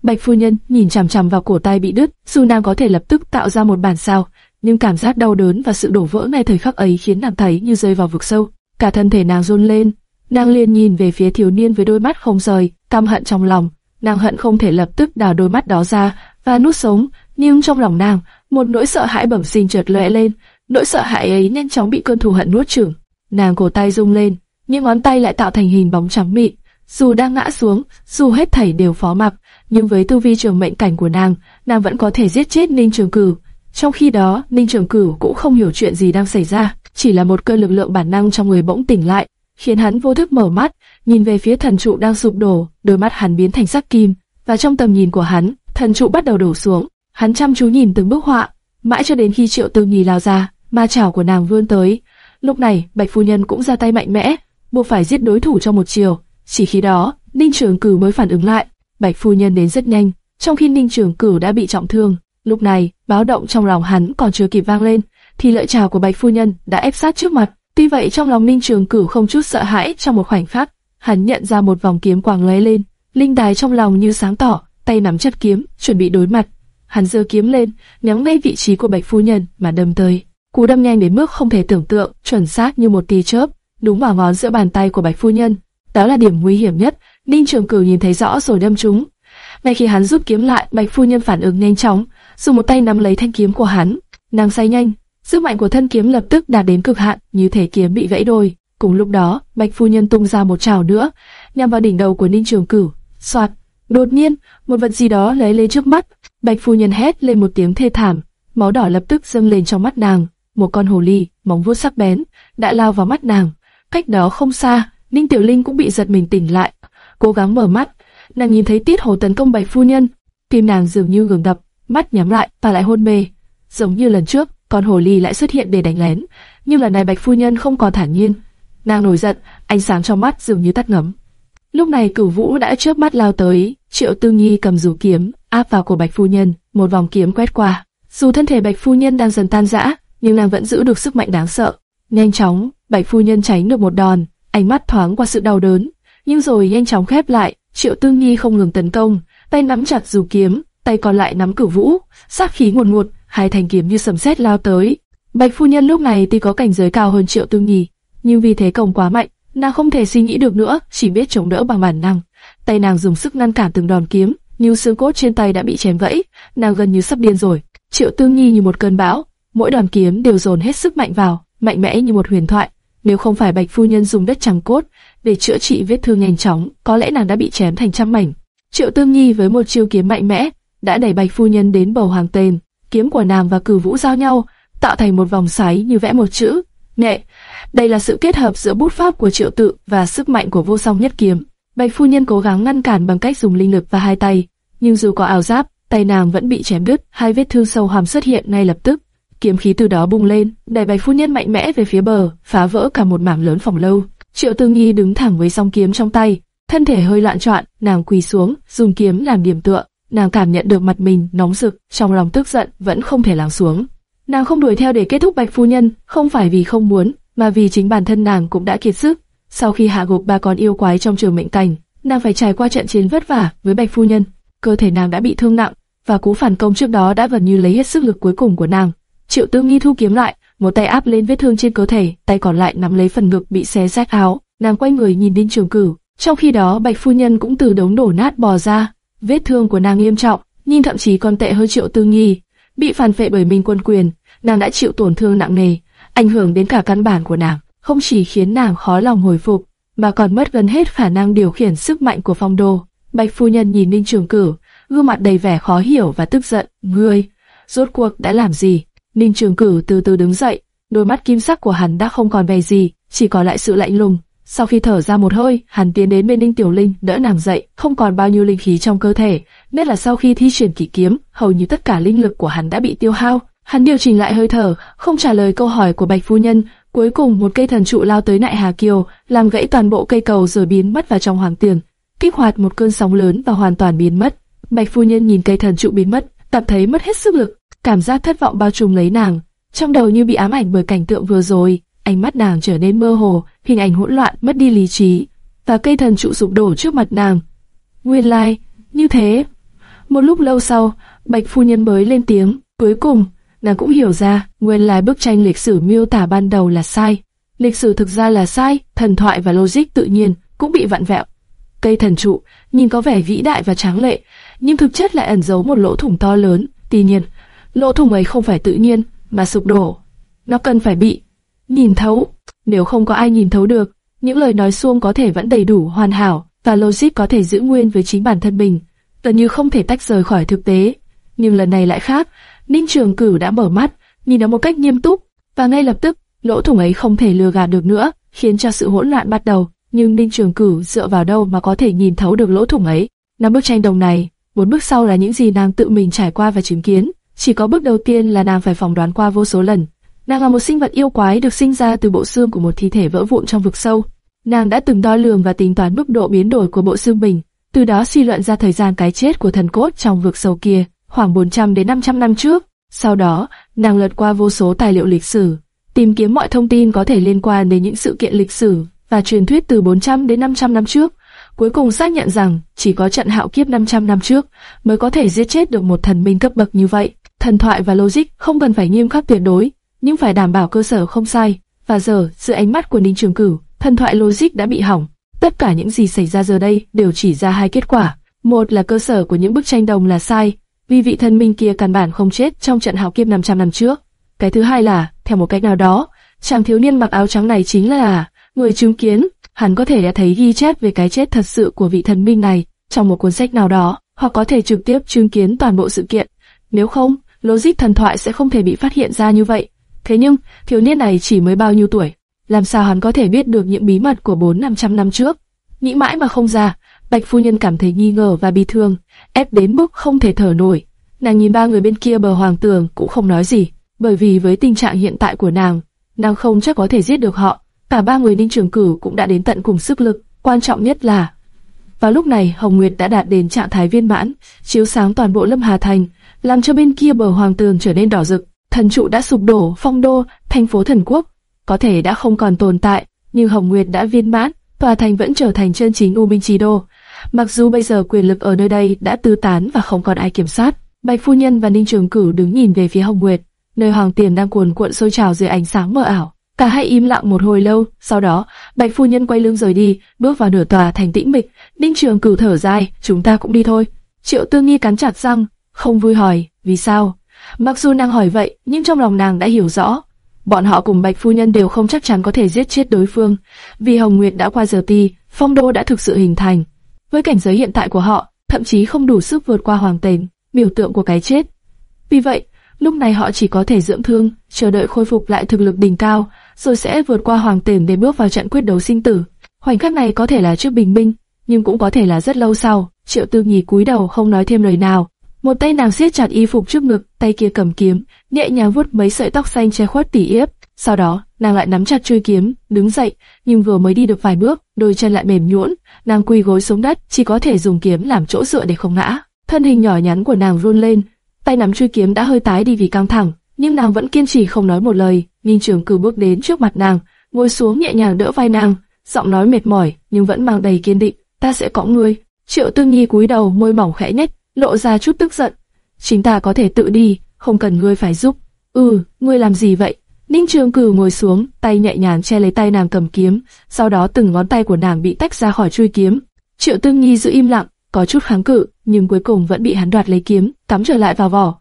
Bạch phu nhân nhìn chằm chằm vào cổ tay bị đứt, dù nàng có thể lập tức tạo ra một bản sao, nhưng cảm giác đau đớn và sự đổ vỡ ngay thời khắc ấy khiến nàng thấy như rơi vào vực sâu. Cả thân thể nàng run lên, nàng liền nhìn về phía thiếu niên với đôi mắt không rời, căm hận trong lòng. Nàng hận không thể lập tức đào đôi mắt đó ra và nuốt sống, nhưng trong lòng nàng, một nỗi sợ hãi bẩm sinh chợt lóe lên, nỗi sợ hãi ấy nhanh chóng bị cơn thù hận nuốt chửng. Nàng cổ tay rung lên, những ngón tay lại tạo thành hình bóng trắng mịn, dù đang ngã xuống, dù hết thảy đều phó mặc, nhưng với tu vi trường mệnh cảnh của nàng, nàng vẫn có thể giết chết Ninh Trường Cửu. Trong khi đó, Ninh Trường Cửu cũng không hiểu chuyện gì đang xảy ra, chỉ là một cơn lực lượng bản năng trong người bỗng tỉnh lại, khiến hắn vô thức mở mắt, nhìn về phía thần trụ đang sụp đổ, đôi mắt hắn biến thành sắc kim, và trong tầm nhìn của hắn, thần trụ bắt đầu đổ xuống. Hắn chăm chú nhìn từng bức họa, mãi cho đến khi Triệu Tư nghi lao ra, ma chảo của nàng vươn tới. Lúc này, Bạch phu nhân cũng ra tay mạnh mẽ, buộc phải giết đối thủ trong một chiều. Chỉ khi đó, Ninh Trường Cửu mới phản ứng lại. Bạch phu nhân đến rất nhanh, trong khi Ninh Trường Cửu đã bị trọng thương. Lúc này, báo động trong lòng hắn còn chưa kịp vang lên, thì lợi chào của Bạch phu nhân đã ép sát trước mặt. Tuy vậy trong lòng Ninh Trường Cửu không chút sợ hãi trong một khoảnh khắc, hắn nhận ra một vòng kiếm quàng lóe lên, linh đài trong lòng như sáng tỏ, tay nắm chặt kiếm, chuẩn bị đối mặt. Hắn giơ kiếm lên, nhắm ngay vị trí của Bạch phu nhân mà đâm tới. Cú đâm nhanh đến mức không thể tưởng tượng, chuẩn xác như một tia chớp, đúng vào ngón giữa bàn tay của Bạch phu nhân. Đó là điểm nguy hiểm nhất, Ninh Trường Cửu nhìn thấy rõ rồi đâm trúng. Ngay khi hắn rút kiếm lại, Bạch phu nhân phản ứng nhanh chóng, dùng một tay nắm lấy thanh kiếm của hắn. Nàng say nhanh, sức mạnh của thân kiếm lập tức đạt đến cực hạn, như thể kiếm bị gãy đôi. Cùng lúc đó, Bạch phu nhân tung ra một chảo nữa, nhằm vào đỉnh đầu của Ninh Trường Cửu. Soạt, đột nhiên, một vật gì đó lấy lên trước mắt. Bạch phu nhân hét lên một tiếng thê thảm, máu đỏ lập tức dâng lên trong mắt nàng. Một con hồ ly, móng vuốt sắc bén, đã lao vào mắt nàng. Cách đó không xa, Ninh Tiểu Linh cũng bị giật mình tỉnh lại, cố gắng mở mắt, nàng nhìn thấy Tiết Hồ tấn công Bạch phu nhân, tim nàng dường như ngừng đập, mắt nhắm lại và lại hôn mê. Giống như lần trước, con hồ ly lại xuất hiện để đánh lén, nhưng lần này Bạch phu nhân không còn thản nhiên. Nàng nổi giận, ánh sáng trong mắt dường như tắt ngấm. Lúc này Cửu Vũ đã chớp mắt lao tới, Triệu Tư Nhi cầm dù kiếm áp vào cổ Bạch phu nhân, một vòng kiếm quét qua. Dù thân thể Bạch phu nhân đang dần tan rã, nhưng nàng vẫn giữ được sức mạnh đáng sợ. Nhanh chóng, Bạch phu nhân tránh được một đòn, ánh mắt thoáng qua sự đau đớn, nhưng rồi nhanh chóng khép lại. Triệu Tư Nhi không ngừng tấn công, tay nắm chặt dù kiếm, tay còn lại nắm cửu vũ, sát khí ngột ngụt, hai thanh kiếm như sấm sét lao tới. Bạch phu nhân lúc này tuy có cảnh giới cao hơn Triệu Tư Nhi, nhưng vì thế công quá mạnh, nàng không thể suy nghĩ được nữa, chỉ biết chống đỡ bằng bản năng. Tay nàng dùng sức ngăn cản từng đòn kiếm, nhưng xương cốt trên tay đã bị chém vẫy, nàng gần như sắp điên rồi. Triệu Tư Nhi như một cơn bão, mỗi đòn kiếm đều dồn hết sức mạnh vào, mạnh mẽ như một huyền thoại. Nếu không phải Bạch phu nhân dùng đất chẳng cốt để chữa trị vết thương nhanh chóng, có lẽ nàng đã bị chém thành trăm mảnh. Triệu Tương Nhi với một chiêu kiếm mạnh mẽ đã đẩy Bạch phu nhân đến bầu hoàng tên. Kiếm của nàng và cử vũ giao nhau, tạo thành một vòng xoáy như vẽ một chữ nghệ. Đây là sự kết hợp giữa bút pháp của Triệu Tự và sức mạnh của vô song nhất kiếm. Bạch phu nhân cố gắng ngăn cản bằng cách dùng linh lực và hai tay, nhưng dù có ảo giáp, tay nàng vẫn bị chém đứt, hai vết thương sâu hoàm xuất hiện ngay lập tức kiếm khí từ đó bùng lên, đẩy bạch phu nhân mạnh mẽ về phía bờ, phá vỡ cả một mảng lớn phòng lâu. Triệu Tư Nghi đứng thẳng với song kiếm trong tay, thân thể hơi loạn trọn, nàng quỳ xuống, dùng kiếm làm điểm tựa. Nàng cảm nhận được mặt mình nóng rực, trong lòng tức giận vẫn không thể lắng xuống. Nàng không đuổi theo để kết thúc bạch phu nhân, không phải vì không muốn, mà vì chính bản thân nàng cũng đã kiệt sức. Sau khi hạ gục ba con yêu quái trong trường mệnh cảnh, nàng phải trải qua trận chiến vất vả với bạch phu nhân. Cơ thể nàng đã bị thương nặng, và cú phản công trước đó đã gần như lấy hết sức lực cuối cùng của nàng. Triệu Tư Nghi thu kiếm lại, một tay áp lên vết thương trên cơ thể, tay còn lại nắm lấy phần ngực bị xé rách áo. Nàng quay người nhìn Đinh Trường Cửu. Trong khi đó, Bạch phu nhân cũng từ đống đổ nát bò ra. Vết thương của nàng nghiêm trọng, nhưng thậm chí còn tệ hơn Triệu Tư Nghi. Bị phản phệ bởi Minh Quân Quyền, nàng đã chịu tổn thương nặng nề, ảnh hưởng đến cả căn bản của nàng, không chỉ khiến nàng khó lòng hồi phục, mà còn mất gần hết khả năng điều khiển sức mạnh của phong đô. Bạch phu nhân nhìn Ninh Trường Cửu, gương mặt đầy vẻ khó hiểu và tức giận. Ngươi, rốt cuộc đã làm gì? Ninh Trường Cửu từ từ đứng dậy, đôi mắt kim sắc của hắn đã không còn vẻ gì, chỉ còn lại sự lạnh lùng. Sau khi thở ra một hơi, hắn tiến đến bên Ninh Tiểu Linh, đỡ nàng dậy, không còn bao nhiêu linh khí trong cơ thể, nhất là sau khi thi triển kỷ kiếm, hầu như tất cả linh lực của hắn đã bị tiêu hao. Hắn điều chỉnh lại hơi thở, không trả lời câu hỏi của Bạch phu nhân. Cuối cùng một cây thần trụ lao tới nại Hà Kiều, làm gãy toàn bộ cây cầu rồi biến mất vào trong hoàng tiền, kích hoạt một cơn sóng lớn và hoàn toàn biến mất. Bạch phu nhân nhìn cây thần trụ biến mất, cảm thấy mất hết sức lực, cảm giác thất vọng bao trùm lấy nàng, trong đầu như bị ám ảnh bởi cảnh tượng vừa rồi, ánh mắt nàng trở nên mơ hồ, hình ảnh hỗn loạn, mất đi lý trí, và cây thần trụ sụp đổ trước mặt nàng. Nguyên lai, like, như thế. Một lúc lâu sau, Bạch phu nhân mới lên tiếng, cuối cùng, nàng cũng hiểu ra, nguyên lai bức tranh lịch sử miêu tả ban đầu là sai. Lịch sử thực ra là sai, thần thoại và logic tự nhiên cũng bị vặn vẹo. Cây thần trụ nhìn có vẻ vĩ đại và tráng lệ, nhưng thực chất lại ẩn giấu một lỗ thủng to lớn. Tuy nhiên, lỗ thủng ấy không phải tự nhiên, mà sụp đổ. Nó cần phải bị nhìn thấu. Nếu không có ai nhìn thấu được, những lời nói xuông có thể vẫn đầy đủ hoàn hảo và logic có thể giữ nguyên với chính bản thân mình, gần như không thể tách rời khỏi thực tế. Nhưng lần này lại khác, Ninh Trường Cửu đã mở mắt, nhìn nó một cách nghiêm túc, và ngay lập tức, lỗ thủng ấy không thể lừa gạt được nữa, khiến cho sự hỗn loạn bắt đầu. Nhưng Ninh Trường Cửu dựa vào đâu mà có thể nhìn thấu được lỗ thủng ấy? Năm bức tranh đồng này, bốn bước sau là những gì nàng tự mình trải qua và chứng kiến. Chỉ có bước đầu tiên là nàng phải phỏng đoán qua vô số lần. Nàng là một sinh vật yêu quái được sinh ra từ bộ xương của một thi thể vỡ vụn trong vực sâu. Nàng đã từng đo lường và tính toán mức độ biến đổi của bộ xương mình, từ đó suy luận ra thời gian cái chết của thần cốt trong vực sâu kia, khoảng 400 đến 500 năm trước. Sau đó, nàng lật qua vô số tài liệu lịch sử, tìm kiếm mọi thông tin có thể liên quan đến những sự kiện lịch sử và truyền thuyết từ 400 đến 500 năm trước. Cuối cùng xác nhận rằng chỉ có trận hạo kiếp 500 năm trước mới có thể giết chết được một thần minh cấp bậc như vậy thần thoại và logic không cần phải nghiêm khắc tuyệt đối, nhưng phải đảm bảo cơ sở không sai. Và giờ, dưới ánh mắt của Ninh Trường Cửu, thần thoại logic đã bị hỏng. Tất cả những gì xảy ra giờ đây đều chỉ ra hai kết quả. Một là cơ sở của những bức tranh đồng là sai, vì vị thần minh kia căn bản không chết trong trận hạo kiếp 500 năm trước. Cái thứ hai là, theo một cách nào đó, chàng thiếu niên mặc áo trắng này chính là người chứng kiến, hắn có thể đã thấy ghi chép về cái chết thật sự của vị thần minh này trong một cuốn sách nào đó, hoặc có thể trực tiếp chứng kiến toàn bộ sự kiện. Nếu không, logic thần thoại sẽ không thể bị phát hiện ra như vậy. Thế nhưng, thiếu niên này chỉ mới bao nhiêu tuổi? Làm sao hắn có thể biết được những bí mật của bốn năm trăm năm trước? Nghĩ mãi mà không ra, Bạch phu nhân cảm thấy nghi ngờ và bi thương, ép đến mức không thể thở nổi. Nàng nhìn ba người bên kia bờ hoàng tường cũng không nói gì, bởi vì với tình trạng hiện tại của nàng, nàng không chắc có thể giết được họ. Cả ba người Ninh Trường Cửu cũng đã đến tận cùng sức lực, quan trọng nhất là vào lúc này Hồng Nguyệt đã đạt đến trạng thái viên mãn, chiếu sáng toàn bộ Lâm Hà Thành, làm cho bên kia bờ hoàng tường trở nên đỏ rực. Thần trụ đã sụp đổ, phong đô, thành phố thần quốc, có thể đã không còn tồn tại, nhưng Hồng Nguyệt đã viên mãn, tòa thành vẫn trở thành chân chính U Minh trì Đô. Mặc dù bây giờ quyền lực ở nơi đây đã tư tán và không còn ai kiểm soát, Bạch Phu Nhân và Ninh Trường Cửu đứng nhìn về phía Hồng Nguyệt, nơi hoàng tiền đang cuồn cuộn sôi trào dưới ánh sáng mờ ảo. Cả hai im lặng một hồi lâu, sau đó, Bạch Phu Nhân quay lưng rời đi, bước vào nửa tòa thành tĩnh mịch. Ninh Trường Cửu thở dài, chúng ta cũng đi thôi. Triệu Tương Nghi cắn chặt răng, không vui hỏi, vì sao? Mặc dù nàng hỏi vậy, nhưng trong lòng nàng đã hiểu rõ. Bọn họ cùng Bạch Phu Nhân đều không chắc chắn có thể giết chết đối phương, vì Hồng Nguyệt đã qua giờ ti, phong đô đã thực sự hình thành. Với cảnh giới hiện tại của họ, thậm chí không đủ sức vượt qua hoàng tình, biểu tượng của cái chết. Vì vậy, lúc này họ chỉ có thể dưỡng thương, chờ đợi khôi phục lại thực lực đỉnh cao, rồi sẽ vượt qua hoàng tiền để bước vào trận quyết đấu sinh tử. Khoảnh khắc này có thể là trước bình minh, nhưng cũng có thể là rất lâu sau. Triệu Tư Nhì cúi đầu không nói thêm lời nào. Một tay nàng siết chặt y phục trước ngực, tay kia cầm kiếm, nhẹ nhàng vuốt mấy sợi tóc xanh che khuất tỉ yếp. Sau đó, nàng lại nắm chặt chuôi kiếm, đứng dậy, nhưng vừa mới đi được vài bước, đôi chân lại mềm nhũn, nàng quỳ gối xuống đất, chỉ có thể dùng kiếm làm chỗ dựa để không ngã. Thân hình nhỏ nhắn của nàng run lên, tay nắm chuôi kiếm đã hơi tái đi vì căng thẳng, nhưng nàng vẫn kiên trì không nói một lời. Ninh Trường Cử bước đến trước mặt nàng, ngồi xuống nhẹ nhàng đỡ vai nàng, giọng nói mệt mỏi nhưng vẫn mang đầy kiên định. Ta sẽ có ngươi. Triệu Tương Nhi cúi đầu, môi mỏng khẽ nhếch, lộ ra chút tức giận. Chính ta có thể tự đi, không cần ngươi phải giúp. Ừ, ngươi làm gì vậy? Ninh Trường Cử ngồi xuống, tay nhẹ nhàng che lấy tay nàng cầm kiếm, sau đó từng ngón tay của nàng bị tách ra khỏi chuôi kiếm. Triệu Tương Nhi giữ im lặng, có chút kháng cự, nhưng cuối cùng vẫn bị hắn đoạt lấy kiếm, cắm trở lại vào vỏ.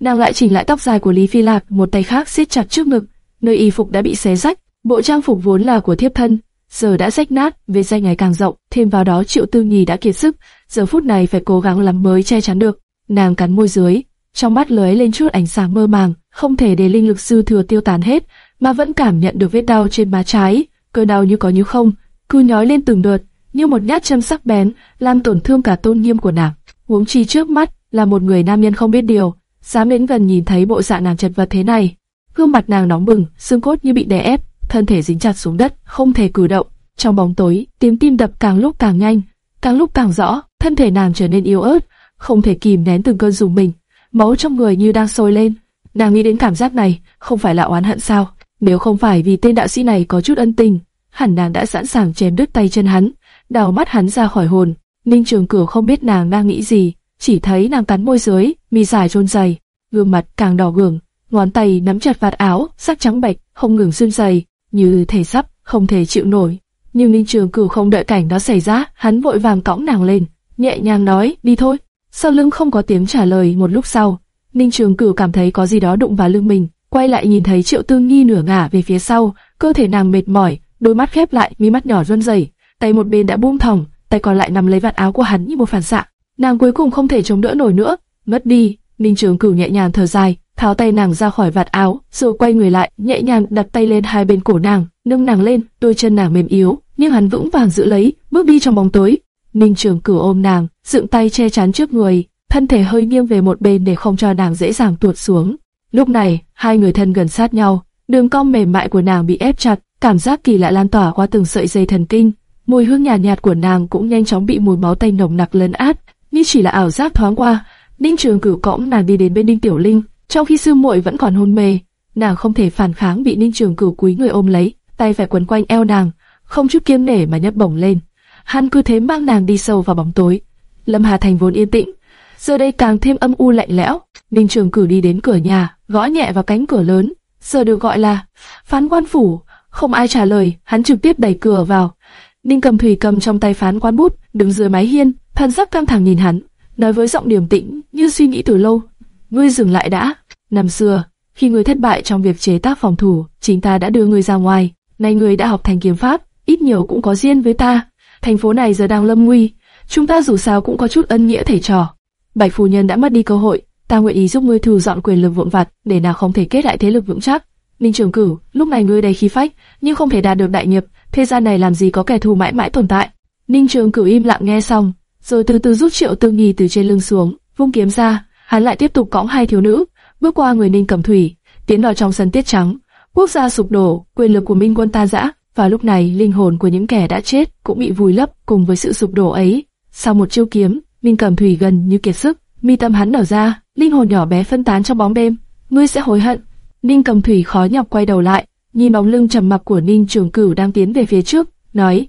Nàng lại chỉnh lại tóc dài của Lý Phi Lạc, một tay khác siết chặt trước ngực, nơi y phục đã bị xé rách, bộ trang phục vốn là của thiếp thân, giờ đã rách nát, vết danh ngày càng rộng, thêm vào đó Triệu Tư Nhì đã kiệt sức, giờ phút này phải cố gắng lắm mới che chắn được. Nàng cắn môi dưới, trong mắt lóe lên chút ánh sáng mơ màng, không thể để linh lực dư thừa tiêu tán hết, mà vẫn cảm nhận được vết đau trên má trái, cơn đau như có như không, cứ nhói lên từng đợt, như một nhát châm sắc bén, làm tổn thương cả tôn nghiêm của nàng. Huống chi trước mắt là một người nam nhân không biết điều, dám đến gần nhìn thấy bộ dạng nàng chật vật thế này, gương mặt nàng nóng bừng, xương cốt như bị đè ép, thân thể dính chặt xuống đất, không thể cử động. Trong bóng tối, tiếng tim đập càng lúc càng nhanh, càng lúc càng rõ, thân thể nàng trở nên yếu ớt, không thể kìm nén từng cơn rùng mình, máu trong người như đang sôi lên. Nàng nghĩ đến cảm giác này, không phải là oán hận sao? Nếu không phải vì tên đạo sĩ này có chút ân tình, hẳn nàng đã sẵn sàng chém đứt tay chân hắn, đào mắt hắn ra khỏi hồn. Ninh Trường Cửu không biết nàng đang nghĩ gì, chỉ thấy nàng cắn môi dưới, mi dài trôn dày, gương mặt càng đỏ gường, ngón tay nắm chặt vạt áo, sắc trắng bệch, không ngừng run rẩy, như thể sắp không thể chịu nổi. Nhưng Ninh Trường Cửu không đợi cảnh đó xảy ra, hắn vội vàng cõng nàng lên, nhẹ nhàng nói, đi thôi. Sau lưng không có tiếng trả lời một lúc sau, Ninh Trường Cửu cảm thấy có gì đó đụng vào lưng mình, quay lại nhìn thấy Triệu Tương Nhi nửa ngả về phía sau, cơ thể nàng mệt mỏi, đôi mắt khép lại, mi mắt nhỏ run rẩy, tay một bên đã buông thòng, tay còn lại nắm lấy vạt áo của hắn như một phản xạ. Nàng cuối cùng không thể chống đỡ nổi nữa, mất đi. Ninh Trường Cửu nhẹ nhàng thở dài, tháo tay nàng ra khỏi vạt áo, rồi quay người lại, nhẹ nhàng đặt tay lên hai bên cổ nàng, nâng nàng lên, đôi chân nàng mềm yếu, nhưng hắn vững vàng giữ lấy, bước đi trong bóng tối. Ninh Trường Cửu ôm nàng, dựng tay che chắn trước người, thân thể hơi nghiêng về một bên để không cho nàng dễ dàng tuột xuống. Lúc này, hai người thân gần sát nhau, đường cong mềm mại của nàng bị ép chặt, cảm giác kỳ lạ lan tỏa qua từng sợi dây thần kinh. Mùi hương nhạt, nhạt của nàng cũng nhanh chóng bị mùi máu tanh nồng nặc lấn át, như chỉ là ảo giác thoáng qua. Ninh Trường Cửu cõng nàng đi đến bên Ninh Tiểu Linh, trong khi sư muội vẫn còn hôn mê, nàng không thể phản kháng bị Ninh Trường Cửu cúi người ôm lấy, tay phải quấn quanh eo nàng, không chút kiêng nể mà nhấc bổng lên. Hắn cứ thế mang nàng đi sâu vào bóng tối. Lâm Hà Thành vốn yên tĩnh, giờ đây càng thêm âm u lạnh lẽo. Ninh Trường Cửu đi đến cửa nhà, gõ nhẹ vào cánh cửa lớn, giờ được gọi là phán quan phủ. Không ai trả lời, hắn trực tiếp đẩy cửa vào. Ninh Cầm Thủy cầm trong tay phán quan bút, đứng dưới mái hiên, thần sắc căng thẳng nhìn hắn, nói với giọng điềm tĩnh, như suy nghĩ từ lâu. Ngươi dừng lại đã. Năm xưa, khi ngươi thất bại trong việc chế tác phòng thủ, chính ta đã đưa ngươi ra ngoài. Nay ngươi đã học thành kiếm pháp, ít nhiều cũng có duyên với ta. Thành phố này giờ đang lâm nguy, chúng ta dù sao cũng có chút ân nghĩa thầy trò. Bạch phu nhân đã mất đi cơ hội, ta nguyện ý giúp ngươi thu dọn quyền lực vụn vặt, để nào không thể kết lại thế lực vững chắc. Ninh Trường Cửu, lúc này ngươi đầy khí phách, nhưng không thể đạt được đại nghiệp, thế gian này làm gì có kẻ thù mãi mãi tồn tại. Ninh Trường Cửu im lặng nghe xong, rồi từ từ rút Triệu Tương nghi từ trên lưng xuống, vung kiếm ra, hắn lại tiếp tục cõng hai thiếu nữ, bước qua người Ninh Cẩm Thủy, tiến vào trong sân tiết trắng. Quốc gia sụp đổ, quyền lực của Minh quân ta dã. và lúc này linh hồn của những kẻ đã chết cũng bị vùi lấp cùng với sự sụp đổ ấy. Sau một chiêu kiếm, Minh Cẩm Thủy gần như kiệt sức, mi tâm hắn nở ra, linh hồn nhỏ bé phân tán trong bóng đêm. Ngươi sẽ hối hận. Ninh Cầm Thủy khó nhọc quay đầu lại, nhìn bóng lưng trầm mặc của Ninh Trường Cửu đang tiến về phía trước, nói: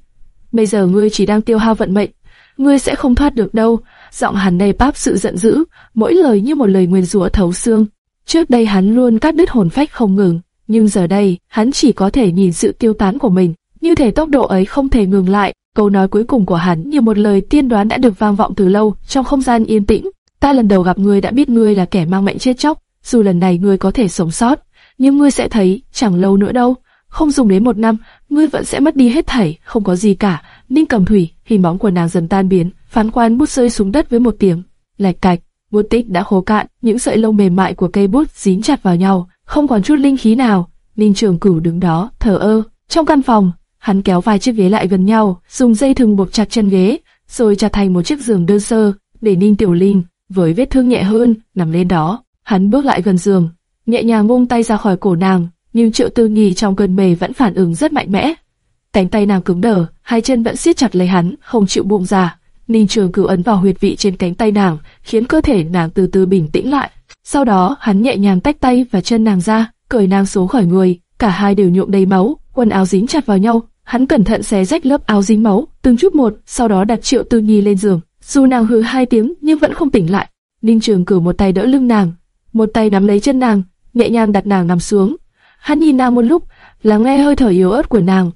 "Bây giờ ngươi chỉ đang tiêu hao vận mệnh, ngươi sẽ không thoát được đâu." Giọng hắn đầy báp sự giận dữ, mỗi lời như một lời nguyền rủa thấu xương. Trước đây hắn luôn cắt đứt hồn phách không ngừng, nhưng giờ đây, hắn chỉ có thể nhìn sự tiêu tán của mình, như thể tốc độ ấy không thể ngừng lại. Câu nói cuối cùng của hắn như một lời tiên đoán đã được vang vọng từ lâu trong không gian yên tĩnh. Ta lần đầu gặp ngươi đã biết ngươi là kẻ mang mệnh chết chóc, dù lần này ngươi có thể sống sót, nhưng ngươi sẽ thấy chẳng lâu nữa đâu, không dùng đến một năm, ngươi vẫn sẽ mất đi hết thảy, không có gì cả. Ninh Cầm Thủy, hình bóng của nàng dần tan biến, phán quan bút rơi xuống đất với một tiếng lạch cạch, bút tích đã khô cạn, những sợi lông mềm mại của cây bút dính chặt vào nhau, không còn chút linh khí nào. Ninh Trường Cửu đứng đó, thở ơ. Trong căn phòng, hắn kéo vài chiếc ghế lại gần nhau, dùng dây thừng buộc chặt chân ghế, rồi chặt thành một chiếc giường đơn sơ, để Ninh Tiểu Linh với vết thương nhẹ hơn nằm lên đó. Hắn bước lại gần giường, nhẹ nhàng buông tay ra khỏi cổ nàng, nhưng Triệu Tư Nghi trong cơn mê vẫn phản ứng rất mạnh mẽ. Cánh tay nàng cứng đờ, hai chân vẫn siết chặt lấy hắn, không chịu buông ra. Ninh Trường Cửu ấn vào huyệt vị trên cánh tay nàng, khiến cơ thể nàng từ từ bình tĩnh lại. Sau đó, hắn nhẹ nhàng tách tay và chân nàng ra, cởi nàng xuống khỏi người, cả hai đều nhuộm đầy máu, quần áo dính chặt vào nhau. Hắn cẩn thận xé rách lớp áo dính máu, từng chút một, sau đó đặt Triệu Tư Nhi lên giường. Dù nàng hừ hai tiếng nhưng vẫn không tỉnh lại. Ninh Trường Cửu một tay đỡ lưng nàng, một tay nắm lấy chân nàng, nhẹ nhàng đặt nàng nằm xuống. Hắn nhìn nàng một lúc, lắng nghe hơi thở yếu ớt của nàng.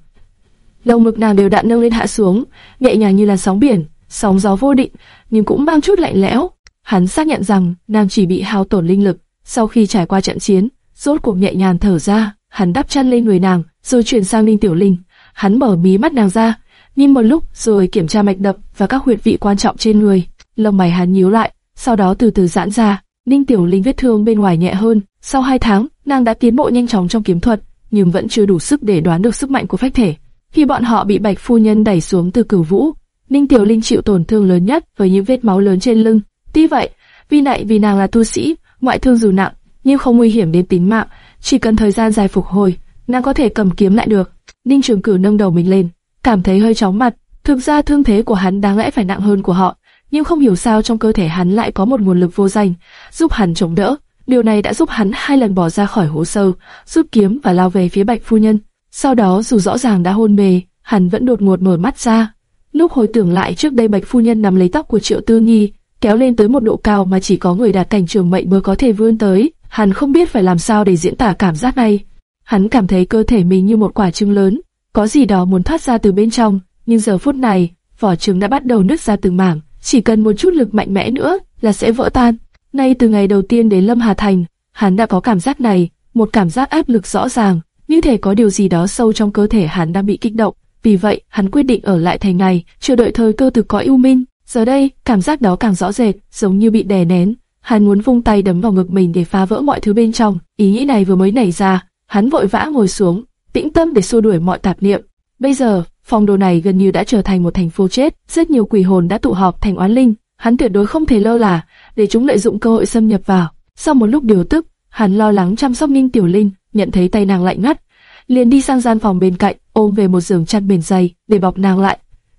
Lông mực nàng đều đặn nâng lên hạ xuống, nhẹ nhàng như là sóng biển, sóng gió vô định, nhưng cũng mang chút lạnh lẽo. Hắn xác nhận rằng nàng chỉ bị hao tổn linh lực. Sau khi trải qua trận chiến, rốt cuộc nhẹ nhàng thở ra, hắn đắp chăn lên người nàng, rồi chuyển sang Ninh Tiểu Linh. Hắn mở mí mắt nàng ra, nhìn một lúc rồi kiểm tra mạch đập và các huyệt vị quan trọng trên người. Lông mày hắn nhíu lại, sau đó từ từ giãn ra. Ninh Tiểu Linh vết thương bên ngoài nhẹ hơn. Sau hai tháng, nàng đã tiến bộ nhanh chóng trong kiếm thuật, nhưng vẫn chưa đủ sức để đoán được sức mạnh của phách thể. Khi bọn họ bị Bạch phu nhân đẩy xuống từ cửu vũ, Ninh Tiểu Linh chịu tổn thương lớn nhất với những vết máu lớn trên lưng. Tuy vậy, vì nãy vì nàng là tu sĩ, ngoại thương dù nặng, nhưng không nguy hiểm đến tính mạng, chỉ cần thời gian dài phục hồi, nàng có thể cầm kiếm lại được. Ninh Trường Cửu nâng đầu mình lên, cảm thấy hơi chóng mặt. Thực ra thương thế của hắn đáng lẽ phải nặng hơn của họ, nhưng không hiểu sao trong cơ thể hắn lại có một nguồn lực vô danh, giúp hắn chống đỡ. Điều này đã giúp hắn hai lần bỏ ra khỏi hố sâu, rút kiếm và lao về phía Bạch phu nhân. Sau đó dù rõ ràng đã hôn mê, hắn vẫn đột ngột mở mắt ra. Lúc hồi tưởng lại trước đây Bạch phu nhân nắm lấy tóc của Triệu Tư Nhi, kéo lên tới một độ cao mà chỉ có người đạt cảnh trường mệnh mới có thể vươn tới. Hắn không biết phải làm sao để diễn tả cảm giác này. Hắn cảm thấy cơ thể mình như một quả trứng lớn, có gì đó muốn thoát ra từ bên trong, nhưng giờ phút này, vỏ trứng đã bắt đầu nứt ra từng mảng, chỉ cần một chút lực mạnh mẽ nữa là sẽ vỡ tan. Nay từ ngày đầu tiên đến Lâm Hà Thành, hắn đã có cảm giác này, một cảm giác áp lực rõ ràng, như thể có điều gì đó sâu trong cơ thể hắn đang bị kích động. Vì vậy, hắn quyết định ở lại thành này, chờ đợi thời cơ từ cõi u minh. Giờ đây, cảm giác đó càng rõ rệt, giống như bị đè nén. Hắn muốn vung tay đấm vào ngực mình để phá vỡ mọi thứ bên trong. Ý nghĩ này vừa mới nảy ra, hắn vội vã ngồi xuống, tĩnh tâm để xua đuổi mọi tạp niệm. Bây giờ, phong đồ này gần như đã trở thành một thành phố chết, rất nhiều quỷ hồn đã tụ họp thành oán linh. Hắn tuyệt đối không thể lơ là, để chúng lợi dụng cơ hội xâm nhập vào. Sau một lúc điều tức, hắn lo lắng chăm sóc Ninh Tiểu Linh, nhận thấy tay nàng lạnh ngắt, liền đi sang gian phòng bên cạnh, ôm về một giường chăn bền dày để bọc nàng lại.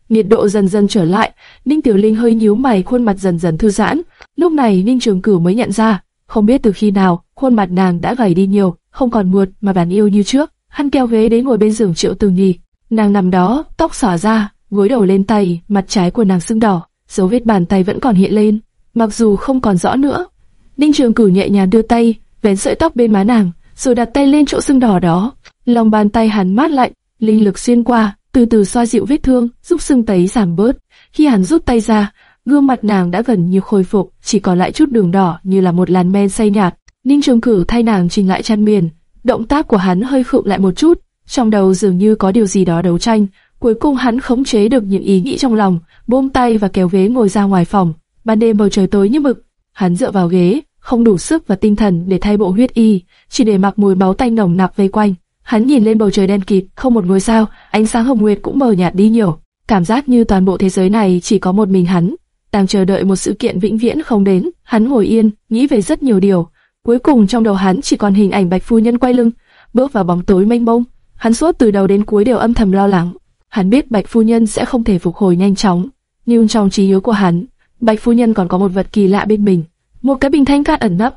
Nhiệt độ dần dần trở lại, Ninh Tiểu Linh hơi nhíu mày, khuôn mặt dần dần thư giãn. Lúc này Ninh Trường Cửu mới nhận ra, không biết từ khi nào, khuôn mặt nàng đã gầy đi nhiều, không còn muột mà bản yêu như trước. Hắn kéo ghế đến ngồi bên giường Triệu Từ Nhi. Nàng nằm đó, tóc xõa ra, gối đầu lên tay, mặt trái của nàng sưng đỏ, dấu vết bàn tay vẫn còn hiện lên, mặc dù không còn rõ nữa. Ninh Trường Cửu nhẹ nhàng đưa tay, vén sợi tóc bên má nàng, rồi đặt tay lên chỗ sưng đỏ đó. Lòng bàn tay hắn mát lạnh, linh lực xuyên qua, từ từ xoa dịu vết thương, giúp sưng tấy giảm bớt. Khi hắn rút tay ra, gương mặt nàng đã gần như khôi phục, chỉ còn lại chút đường đỏ như là một làn men say nhạt. Ninh Trường Cửu thay nàng chỉnh lại chăn miền, động tác của hắn hơi khựng lại một chút, trong đầu dường như có điều gì đó đấu tranh. Cuối cùng hắn khống chế được những ý nghĩ trong lòng, buông tay và kéo ghế ngồi ra ngoài phòng. Ban đêm bầu trời tối như mực, hắn dựa vào ghế, không đủ sức và tinh thần để thay bộ huyết y, chỉ để mặc mùi máu tanh nồng nặc vây quanh. Hắn nhìn lên bầu trời đen kịt, không một ngôi sao, ánh sáng hồng nguyệt cũng mờ nhạt đi nhiều. Cảm giác như toàn bộ thế giới này chỉ có một mình hắn. đang chờ đợi một sự kiện vĩnh viễn không đến. Hắn ngồi yên, nghĩ về rất nhiều điều. Cuối cùng trong đầu hắn chỉ còn hình ảnh Bạch phu nhân quay lưng, bước vào bóng tối mênh mông. Hắn suốt từ đầu đến cuối đều âm thầm lo lắng. Hắn biết Bạch phu nhân sẽ không thể phục hồi nhanh chóng, nhưng trong trí nhớ của hắn, Bạch phu nhân còn có một vật kỳ lạ bên mình, một cái bình thanh cát ẩn nấp.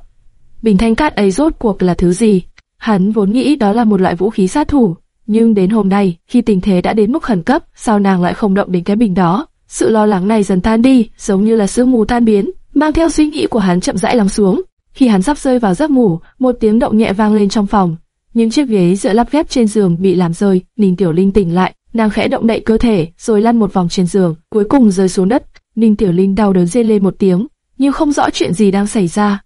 Bình thanh cát ấy rốt cuộc là thứ gì? Hắn vốn nghĩ đó là một loại vũ khí sát thủ, nhưng đến hôm nay, khi tình thế đã đến mức khẩn cấp, sao nàng lại không động đến cái bình đó? Sự lo lắng này dần tan đi, giống như là sương mù tan biến, mang theo suy nghĩ của hắn chậm rãi lắng xuống. Khi hắn sắp rơi vào giấc ngủ, một tiếng động nhẹ vang lên trong phòng. Những chiếc ghế dựa lắp ghép trên giường bị làm rơi, Ninh Tiểu Linh tỉnh lại, nàng khẽ động đậy cơ thể, rồi lăn một vòng trên giường, cuối cùng rơi xuống đất. Ninh Tiểu Linh đau đớn rên lên một tiếng, nhưng không rõ chuyện gì đang xảy ra.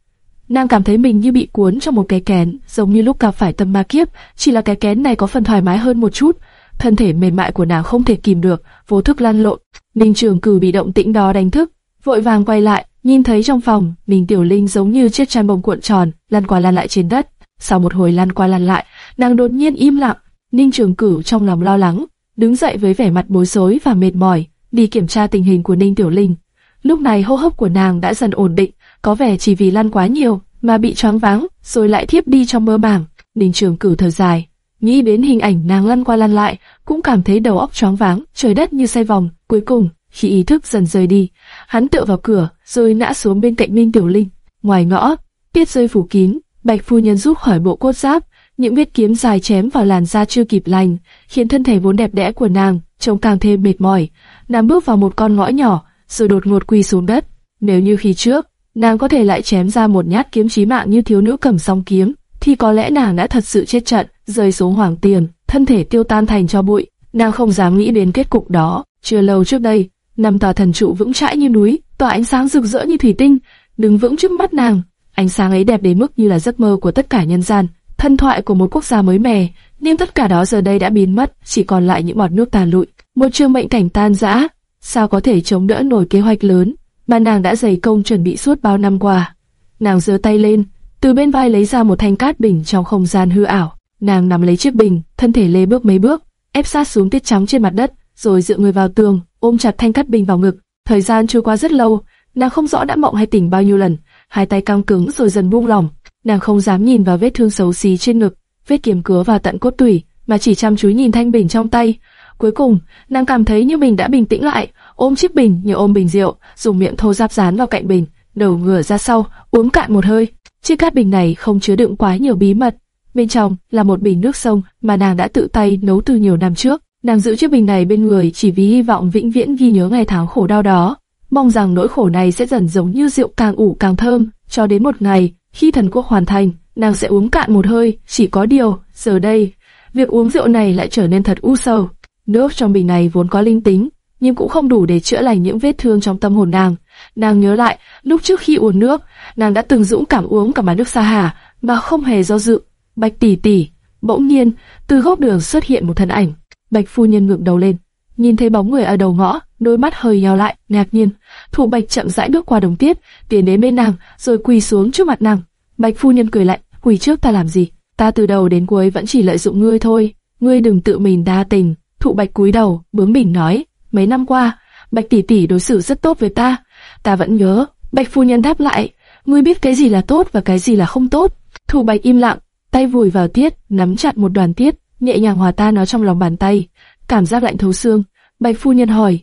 Nàng cảm thấy mình như bị cuốn trong một cái kén, giống như lúc gặp phải tâm ma kiếp, chỉ là cái kén này có phần thoải mái hơn một chút. Thân thể mềm mại của nàng không thể kìm được, vô thức lăn lộn. Ninh Trường Cử bị động tĩnh đó đánh thức, vội vàng quay lại, nhìn thấy trong phòng, Ninh Tiểu Linh giống như chiếc chăn bông cuộn tròn, lăn qua lăn lại trên đất. Sau một hồi lăn qua lăn lại, nàng đột nhiên im lặng. Ninh Trường Cử trong lòng lo lắng, đứng dậy với vẻ mặt bối rối và mệt mỏi, đi kiểm tra tình hình của Ninh Tiểu Linh. Lúc này hô hấp của nàng đã dần ổn định, có vẻ chỉ vì lăn quá nhiều mà bị choáng váng, rồi lại thiếp đi trong mơ màng. Ninh Trường Cửu thở dài, nghĩ đến hình ảnh nàng lăn qua lăn lại, cũng cảm thấy đầu óc choáng váng, trời đất như xoay vòng. Cuối cùng, khi ý thức dần rời đi, hắn tựa vào cửa, rồi ngã xuống bên cạnh Minh Tiểu Linh. Ngoài ngõ, tiết rơi phủ kín, Bạch phu nhân rút khỏi bộ cốt giáp, những vết kiếm dài chém vào làn da chưa kịp lành, khiến thân thể vốn đẹp đẽ của nàng trông càng thêm mệt mỏi. Nàng bước vào một con ngõ nhỏ, rồi đột ngột quỳ xuống đất. Nếu như khi trước, nàng có thể lại chém ra một nhát kiếm chí mạng như thiếu nữ cầm song kiếm, thì có lẽ nàng đã thật sự chết trận, rơi xuống hoàng tiền, thân thể tiêu tan thành cho bụi. Nàng không dám nghĩ đến kết cục đó. Chưa lâu trước đây, năm tòa thần trụ vững chãi như núi, tỏa ánh sáng rực rỡ như thủy tinh, đứng vững trước mắt nàng. Ánh sáng ấy đẹp đến mức như là giấc mơ của tất cả nhân gian, thân thoại của một quốc gia mới mẻ, nhưng tất cả đó giờ đây đã biến mất, chỉ còn lại những bọt nước tàn lụi. Một trường mệnh cảnh tan rã, sao có thể chống đỡ nổi kế hoạch lớn mà nàng đã dày công chuẩn bị suốt bao năm qua. Nàng giơ tay lên, từ bên vai lấy ra một thanh cát bình trong không gian hư ảo. Nàng nắm lấy chiếc bình, thân thể lê bước mấy bước, ép sát xuống tiết trắng trên mặt đất, rồi dựa người vào tường, ôm chặt thanh cát bình vào ngực. Thời gian trôi qua rất lâu, nàng không rõ đã mộng hay tỉnh bao nhiêu lần, hai tay căng cứng rồi dần buông lỏng. Nàng không dám nhìn vào vết thương xấu xí trên ngực, vết kiếm cứa vào tận cốt tủy, mà chỉ chăm chú nhìn thanh bình trong tay. Cuối cùng, nàng cảm thấy như mình đã bình tĩnh lại, ôm chiếc bình như ôm bình rượu, dùng miệng thô ráp dán vào cạnh bình, đầu ngửa ra sau, uống cạn một hơi. Chiếc cát bình này không chứa đựng quá nhiều bí mật, bên trong là một bình nước sông mà nàng đã tự tay nấu từ nhiều năm trước. Nàng giữ chiếc bình này bên người chỉ vì hy vọng vĩnh viễn ghi nhớ ngày tháng khổ đau đó, mong rằng nỗi khổ này sẽ dần giống như rượu càng ủ càng thơm, cho đến một ngày, khi thần quốc hoàn thành, nàng sẽ uống cạn một hơi, chỉ có điều, giờ đây, việc uống rượu này lại trở nên thật u sầu. Nước trong bình này vốn có linh tính, nhưng cũng không đủ để chữa lành những vết thương trong tâm hồn nàng. Nàng nhớ lại, lúc trước khi uống nước, nàng đã từng dũng cảm uống cả bát nước sa hà, mà không hề do dự. Bạch tỷ tỷ, bỗng nhiên, từ góc đường xuất hiện một thân ảnh. Bạch phu nhân ngượng đầu lên, nhìn thấy bóng người ở đầu ngõ, đôi mắt hơi nheo lại, ngạc nhiên. Thủ Bạch chậm rãi bước qua đồng tiết, tiến đến bên nàng, rồi quỳ xuống trước mặt nàng. Bạch phu nhân cười lạnh, quỳ trước ta làm gì? Ta từ đầu đến cuối vẫn chỉ lợi dụng ngươi thôi, ngươi đừng tự mình đa tình. Thụ Bạch cúi đầu, bướng bỉnh nói, mấy năm qua, Bạch tỷ tỷ đối xử rất tốt với ta, ta vẫn nhớ. Bạch phu nhân đáp lại, ngươi biết cái gì là tốt và cái gì là không tốt. Thụ Bạch im lặng, tay vùi vào tiết, nắm chặt một đoàn tiết, nhẹ nhàng hòa tan nó trong lòng bàn tay, cảm giác lạnh thấu xương. Bạch phu nhân hỏi,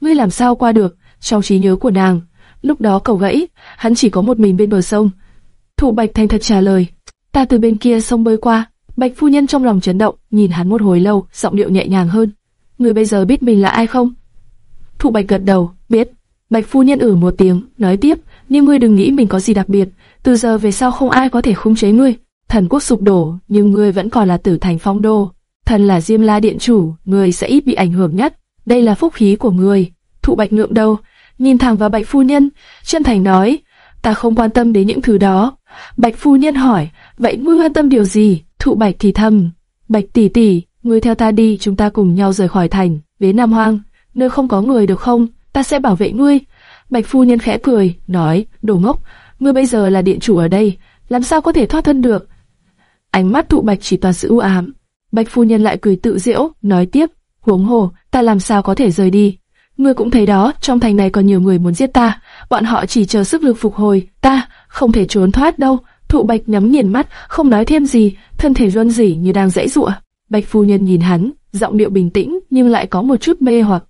ngươi làm sao qua được? Trong trí nhớ của nàng, lúc đó cầu gãy, hắn chỉ có một mình bên bờ sông. Thụ Bạch thành thật trả lời, ta từ bên kia sông bơi qua. Bạch phu nhân trong lòng chấn động, nhìn hắn một hồi lâu, giọng điệu nhẹ nhàng hơn. Người bây giờ biết mình là ai không? Thụ Bạch gật đầu, biết. Bạch phu nhân ử một tiếng, nói tiếp, nhưng ngươi đừng nghĩ mình có gì đặc biệt. Từ giờ về sau không ai có thể khống chế ngươi. Thần quốc sụp đổ, nhưng ngươi vẫn còn là tử thành phong đô. Thần là Diêm La điện chủ, ngươi sẽ ít bị ảnh hưởng nhất. Đây là phúc khí của ngươi. Thụ Bạch ngượng đầu, nhìn thẳng vào Bạch phu nhân, chân thành nói, ta không quan tâm đến những thứ đó. Bạch phu nhân hỏi, vậy ngươi quan tâm điều gì? Thụ Bạch thì thầm, Bạch tỷ tỷ, ngươi theo ta đi, chúng ta cùng nhau rời khỏi thành, đến Nam Hoang, nơi không có người được không? Ta sẽ bảo vệ ngươi. Bạch phu nhân khẽ cười, nói, đồ ngốc, ngươi bây giờ là điện chủ ở đây, làm sao có thể thoát thân được? Ánh mắt thụ Bạch chỉ toàn sự u ám. Bạch phu nhân lại cười tự diễu, nói tiếp, huống hồ, ta làm sao có thể rời đi? Ngươi cũng thấy đó, trong thành này còn nhiều người muốn giết ta, bọn họ chỉ chờ sức lực phục hồi, ta không thể trốn thoát đâu. Thụ Bạch nhắm nghiền mắt, không nói thêm gì, thân thể run rỉ như đang dãy giụa. Bạch phu nhân nhìn hắn, giọng điệu bình tĩnh nhưng lại có một chút mê hoặc.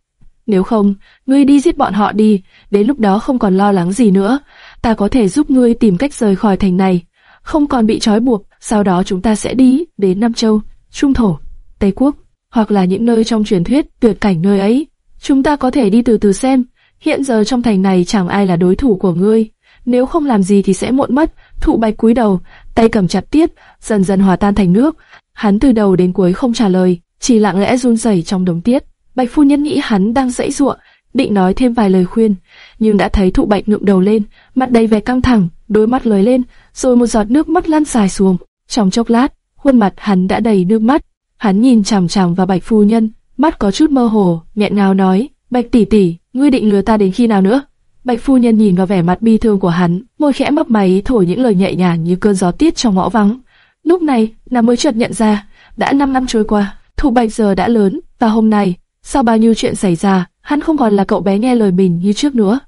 Nếu không, ngươi đi giết bọn họ đi, đến lúc đó không còn lo lắng gì nữa. Ta có thể giúp ngươi tìm cách rời khỏi thành này, không còn bị trói buộc. Sau đó chúng ta sẽ đi đến Nam Châu, Trung Thổ, Tây Quốc, hoặc là những nơi trong truyền thuyết tuyệt cảnh nơi ấy. Chúng ta có thể đi từ từ xem. Hiện giờ trong thành này chẳng ai là đối thủ của ngươi. Nếu không làm gì thì sẽ muộn mất. Thụ bạch cúi đầu, tay cầm chặt tiết, dần dần hòa tan thành nước. Hắn từ đầu đến cuối không trả lời, chỉ lặng lẽ run rẩy trong đống tiết. Bạch phu nhân nghĩ hắn đang dãy ruộng, định nói thêm vài lời khuyên, nhưng đã thấy thụ bạch ngượng đầu lên, mặt đầy vẻ căng thẳng, đôi mắt lóe lên, rồi một giọt nước mắt lăn dài xuống. Trong chốc lát, khuôn mặt hắn đã đầy nước mắt. Hắn nhìn chằm chằm vào bạch phu nhân, mắt có chút mơ hồ, nghẹn ngào nói: Bạch tỷ tỷ, ngươi định lừa ta đến khi nào nữa? Bạch phu nhân nhìn vào vẻ mặt bi thương của hắn, môi khẽ mấp máy thổi những lời nhẹ nhàng như cơn gió tiết trong ngõ vắng. Lúc này, nàng mới chợt nhận ra, đã 5 năm trôi qua, Thụ Bạch giờ đã lớn, và hôm nay, sau bao nhiêu chuyện xảy ra, hắn không còn là cậu bé nghe lời mình như trước nữa.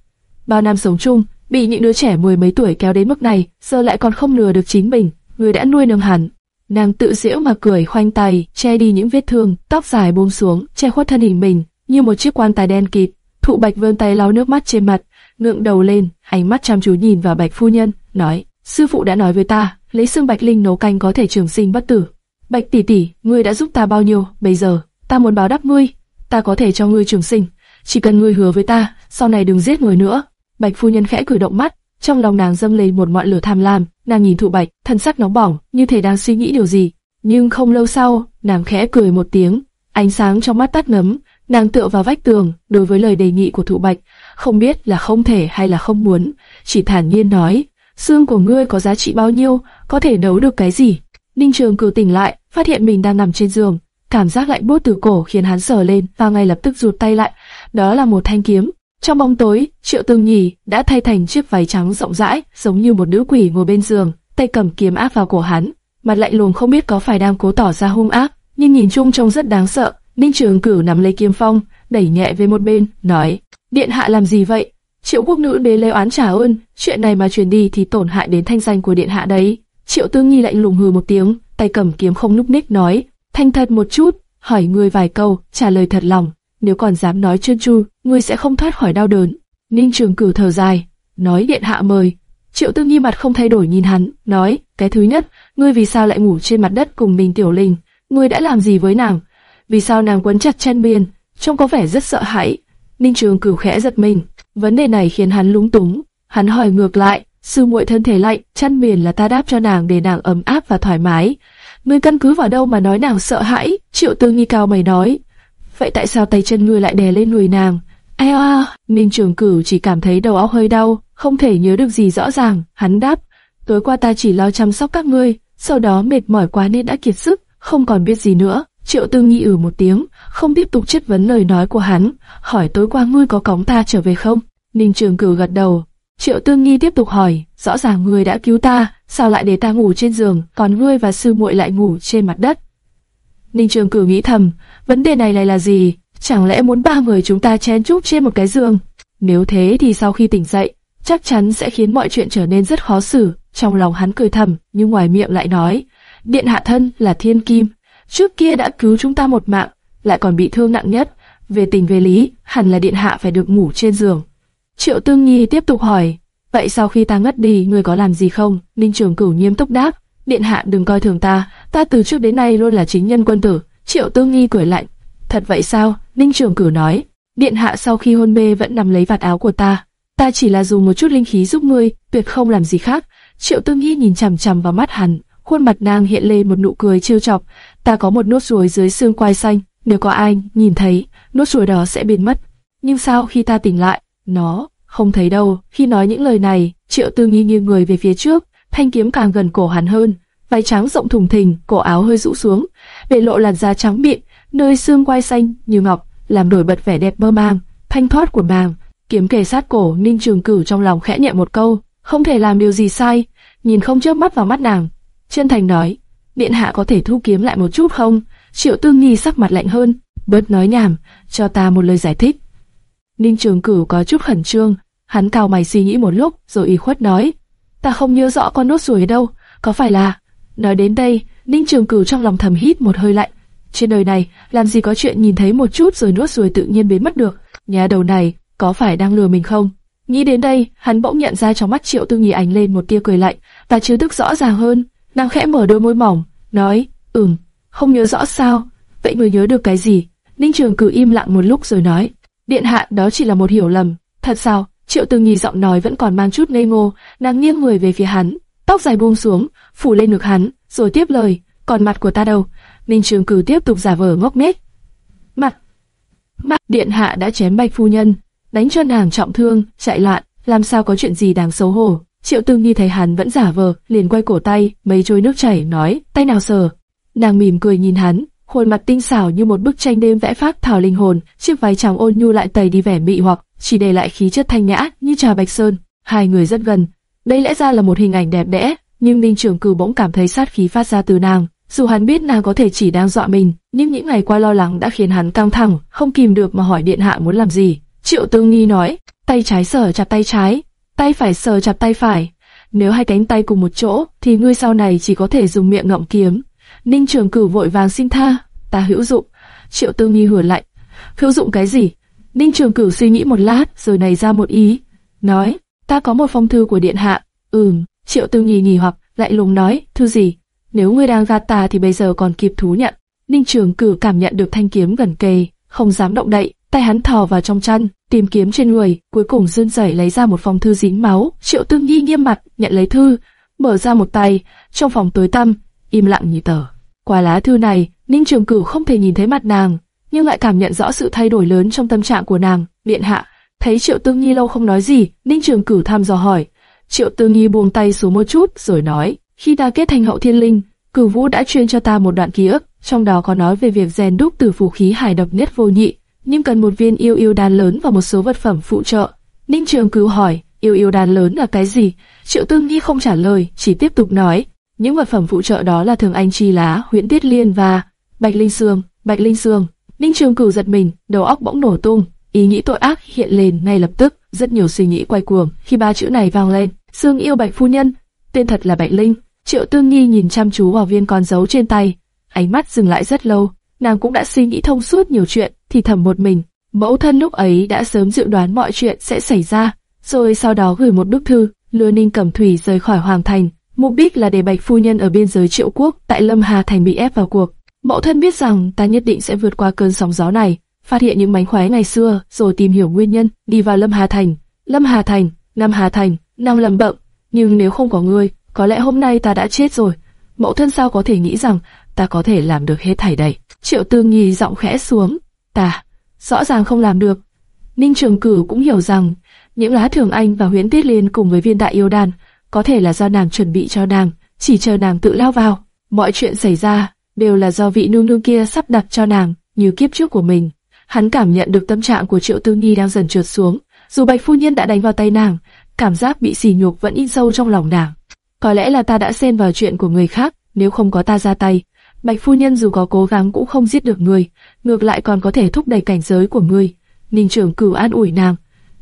Bao năm sống chung, bị những đứa trẻ mười mấy tuổi kéo đến mức này, giờ lại còn không lừa được chính mình, người đã nuôi nấng hắn. Nàng tự giễu mà cười khoanh tay, che đi những vết thương, tóc dài buông xuống, che khuất thân hình mình, như một chiếc quan tài đen kịt. Thụ Bạch vươn tay lau nước mắt trên mặt, ngượng đầu lên, ánh mắt chăm chú nhìn vào Bạch phu nhân, nói: "Sư phụ đã nói với ta, lấy xương bạch linh nấu canh có thể trường sinh bất tử. Bạch tỷ tỷ, ngươi đã giúp ta bao nhiêu, bây giờ ta muốn báo đáp ngươi, ta có thể cho ngươi trường sinh, chỉ cần ngươi hứa với ta, sau này đừng giết người nữa." Bạch phu nhân khẽ cử động mắt, trong lòng nàng dâng lên một ngọn lửa tham lam, nàng nhìn Thụ Bạch, thân sắc nóng bỏng, như thể đang suy nghĩ điều gì. Nhưng không lâu sau, nàng khẽ cười một tiếng, ánh sáng trong mắt tắt ngấm, nàng tựa vào vách tường, đối với lời đề nghị của Thụ Bạch, không biết là không thể hay là không muốn, chỉ thản nhiên nói, xương của ngươi có giá trị bao nhiêu, có thể nấu được cái gì. Ninh Trường cử tỉnh lại, phát hiện mình đang nằm trên giường, cảm giác lạnh buốt từ cổ khiến hắn sờ lên và ngay lập tức rụt tay lại. Đó là một thanh kiếm. Trong bóng tối, Triệu Tương Nhì đã thay thành chiếc váy trắng rộng rãi, giống như một nữ quỷ ngồi bên giường, tay cầm kiếm áp vào cổ hắn, mặt lạnh lùng không biết có phải đang cố tỏ ra hung ác, nhưng nhìn chung trông rất đáng sợ. Ninh Trường Cửu nắm lấy kiếm phong, đẩy nhẹ về một bên, nói: Điện hạ làm gì vậy? Triệu quốc nữ đế lê oán trả ơn, chuyện này mà truyền đi thì tổn hại đến thanh danh của điện hạ đấy. Triệu Tương nghi lạnh lùng hừ một tiếng, tay cầm kiếm không núp ních nói, thanh thật một chút, hỏi ngươi vài câu, trả lời thật lòng. Nếu còn dám nói trơn tru, ngươi sẽ không thoát khỏi đau đớn. Ninh Trường Cửu thở dài, nói điện hạ mời. Triệu Tương nghi mặt không thay đổi nhìn hắn, nói, cái thứ nhất, ngươi vì sao lại ngủ trên mặt đất cùng mình Tiểu Linh? Ngươi đã làm gì với nàng? Vì sao nàng quấn chặt chân biên, trông có vẻ rất sợ hãi? Ninh Trường Cửu khẽ giật mình, vấn đề này khiến hắn lúng túng. Hắn hỏi ngược lại, sư muội thân thể lạnh, chăn miền là ta đáp cho nàng để nàng ấm áp và thoải mái. Ngươi căn cứ vào đâu mà nói nàng sợ hãi? Triệu Tư Nghi cao mày nói. Vậy tại sao tay chân ngươi lại đè lên người nàng? Ai à, Ninh Trường Cửu chỉ cảm thấy đầu óc hơi đau, không thể nhớ được gì rõ ràng. Hắn đáp, tối qua ta chỉ lo chăm sóc các ngươi, sau đó mệt mỏi quá nên đã kiệt sức, không còn biết gì nữa. Triệu Tư Nghi ử một tiếng, không tiếp tục chất vấn lời nói của hắn, hỏi tối qua ngươi có cóng ta trở về không? Ninh Trường Cửu gật đầu. Triệu Tư Nghi tiếp tục hỏi, rõ ràng ngươi đã cứu ta, sao lại để ta ngủ trên giường, còn ngươi và sư muội lại ngủ trên mặt đất? Ninh Trường Cửu nghĩ thầm, vấn đề này lại là gì? Chẳng lẽ muốn ba người chúng ta chen chúc trên một cái giường? Nếu thế thì sau khi tỉnh dậy, chắc chắn sẽ khiến mọi chuyện trở nên rất khó xử. Trong lòng hắn cười thầm, nhưng ngoài miệng lại nói, điện hạ thân là thiên kim, trước kia đã cứu chúng ta một mạng, lại còn bị thương nặng nhất. Về tình về lý, hẳn là điện hạ phải được ngủ trên giường. Triệu Tương Nhi tiếp tục hỏi, vậy sau khi ta ngất đi, ngươi có làm gì không? Ninh Trường Cửu nghiêm túc đáp, điện hạ đừng coi thường ta, ta từ trước đến nay luôn là chính nhân quân tử. Triệu Tương Nhi cười lạnh, thật vậy sao? Ninh Trường Cửu nói, điện hạ sau khi hôn mê vẫn nằm lấy vạt áo của ta, ta chỉ là dùng một chút linh khí giúp ngươi, tuyệt không làm gì khác. Triệu Tương Nhi nhìn chằm chằm vào mắt hắn, khuôn mặt nàng hiện lên một nụ cười trêu chọc. Ta có một nốt ruồi dưới xương quai xanh, nếu có ai nhìn thấy, nốt ruồi đó sẽ biến mất. Nhưng sao khi ta tỉnh lại, nó không thấy đâu. Khi nói những lời này, Triệu Tư Nghi nghiêng người về phía trước, thanh kiếm càng gần cổ hắn hơn, váy trắng rộng thùng thình, cổ áo hơi rũ xuống, để lộ làn da trắng mịn, nơi xương quai xanh như ngọc, làm nổi bật vẻ đẹp mơ màng, thanh thoát của nàng. Kiếm kề sát cổ, Ninh Trường Cửu trong lòng khẽ nhẹ một câu, không thể làm điều gì sai, nhìn không chớp mắt vào mắt nàng, chân thành nói, điện hạ có thể thu kiếm lại một chút không? Triệu Tương Nhi sắc mặt lạnh hơn, bớt nói nhảm, cho ta một lời giải thích. Ninh Trường Cửu có chút khẩn trương, hắn cao mày suy nghĩ một lúc, rồi ủy khuất nói, ta không nhớ rõ con nốt ruồi đâu, có phải là... Nói đến đây, Ninh Trường Cửu trong lòng thầm hít một hơi lạnh. Trên đời này, làm gì có chuyện nhìn thấy một chút rồi nuốt ruồi tự nhiên biến mất được. Nhà đầu này, có phải đang lừa mình không? Nghĩ đến đây, hắn bỗng nhận ra trong mắt Triệu Tư Nghi ánh lên một tia cười lạnh, và chứa tức rõ ràng hơn. Nàng khẽ mở đôi môi mỏng, nói, ừm, không nhớ rõ sao? Vậy người nhớ được cái gì? Ninh Trường Cử im lặng một lúc rồi nói, điện hạ đó chỉ là một hiểu lầm. Thật sao? Triệu Từ Nghi giọng nói vẫn còn mang chút ngây ngô, nàng nghiêng người về phía hắn, tóc dài buông xuống, phủ lên ngực hắn, rồi tiếp lời, còn mặt của ta đâu? Ninh Trường Cử tiếp tục giả vờ ngốc nghếch. Mặt, mặt điện hạ đã chém bạch phu nhân, đánh cho nàng trọng thương, chạy loạn, làm sao có chuyện gì đáng xấu hổ? Triệu Tư Nghi thấy hắn vẫn giả vờ, liền quay cổ tay, mấy trôi nước chảy, nói, tay nào sờ? Nàng mỉm cười nhìn hắn, khuôn mặt tinh xảo như một bức tranh đêm vẽ phác thảo linh hồn, chiếc váy trắng ôn nhu lại tẩy đi vẻ mị hoặc, chỉ để lại khí chất thanh nhã như trà bạch sơn. Hai người rất gần, đây lẽ ra là một hình ảnh đẹp đẽ, nhưng Ninh Trường cử bỗng cảm thấy sát khí phát ra từ nàng. Dù hắn biết nàng có thể chỉ đang dọa mình, nhưng những ngày qua lo lắng đã khiến hắn căng thẳng, không kìm được mà hỏi điện hạ muốn làm gì. Triệu Tư Nghi nói, tay trái sờ chặt tay trái, tay phải sờ chặt tay phải. Nếu hai cánh tay cùng một chỗ, thì ngươi sau này chỉ có thể dùng miệng ngậm kiếm. Ninh Trường Cửu vội vàng xin tha, ta hữu dụng. Triệu Tư Nghi hửa lạnh, hữu dụng cái gì? Ninh Trường Cửu suy nghĩ một lát, rồi nảy ra một ý, nói, ta có một phong thư của điện hạ. Ừm, Triệu Tư Nghi nghỉ hoặc, lại lùng nói, thư gì? Nếu ngươi đang gạt ta thì bây giờ còn kịp thú nhận. Ninh Trường Cửu cảm nhận được thanh kiếm gần kề, không dám động đậy, tay hắn thò vào trong chăn, tìm kiếm trên người, cuối cùng run rẩy lấy ra một phong thư dính máu. Triệu tương Nghi nghiêm mặt nhận lấy thư, mở ra một tay, trong phòng tối tăm, im lặng như tờ. Qua lá thư này, Ninh Trường Cửu không thể nhìn thấy mặt nàng, nhưng lại cảm nhận rõ sự thay đổi lớn trong tâm trạng của nàng. Điện hạ, thấy Triệu tương Nghi lâu không nói gì, Ninh Trường Cửu thăm dò hỏi. Triệu tương Nghi buông tay xuống một chút, rồi nói, khi ta kết thành hậu thiên linh, Cửu Vũ đã truyền cho ta một đoạn ký ức, trong đó có nói về việc rèn đúc từ phù khí hải độc nhất vô nhị, nhưng cần một viên yêu yêu đan lớn và một số vật phẩm phụ trợ. Ninh Trường Cửu hỏi, yêu yêu đan lớn là cái gì? Triệu Tương Nghi không trả lời, chỉ tiếp tục nói, những vật phẩm phụ trợ đó là thường anh chi lá, huyễn tiết liên và bạch linh xương, bạch linh xương. Ninh Trường Cửu giật mình, đầu óc bỗng nổ tung, ý nghĩ tội ác hiện lên ngay lập tức, rất nhiều suy nghĩ quay cuồng khi ba chữ này vang lên. Sương yêu bạch phu nhân, tên thật là Bạch Linh. Triệu Tương Nghi nhìn chăm chú vào viên con dấu trên tay, ánh mắt dừng lại rất lâu. Nàng cũng đã suy nghĩ thông suốt nhiều chuyện, thì thầm một mình. Mẫu thân lúc ấy đã sớm dự đoán mọi chuyện sẽ xảy ra, rồi sau đó gửi một bức thư, lừa Ninh Cẩm Thủy rời khỏi Hoàng Thành. Mục đích là để Bạch phu nhân ở biên giới Triệu Quốc tại Lâm Hà Thành bị ép vào cuộc. Mẫu thân biết rằng ta nhất định sẽ vượt qua cơn sóng gió này, phát hiện những mánh khóe ngày xưa, rồi tìm hiểu nguyên nhân, đi vào Lâm Hà Thành. Lâm Hà Thành, Nam Hà Thành, Nam lầm bậm, nhưng nếu không có ngươi, có lẽ hôm nay ta đã chết rồi. Mẫu thân sao có thể nghĩ rằng ta có thể làm được hết thảy đây? Triệu tương Nghi giọng khẽ xuống, ta rõ ràng không làm được. Ninh Trường Cử cũng hiểu rằng những lá thường anh và Huyễn Tiết Liên cùng với viên đại yêu đàn có thể là do nàng chuẩn bị cho nàng, chỉ chờ nàng tự lao vào. Mọi chuyện xảy ra đều là do vị nương nương kia sắp đặt cho nàng, như kiếp trước của mình. Hắn cảm nhận được tâm trạng của Triệu Tư Nghi đang dần trượt xuống, dù Bạch phu nhân đã đánh vào tay nàng, cảm giác bị sỉ nhục vẫn in sâu trong lòng nàng. Có lẽ là ta đã xen vào chuyện của người khác, nếu không có ta ra tay, Bạch phu nhân dù có cố gắng cũng không giết được người, ngược lại còn có thể thúc đẩy cảnh giới của người. Ninh trưởng cửu an ủi nàng.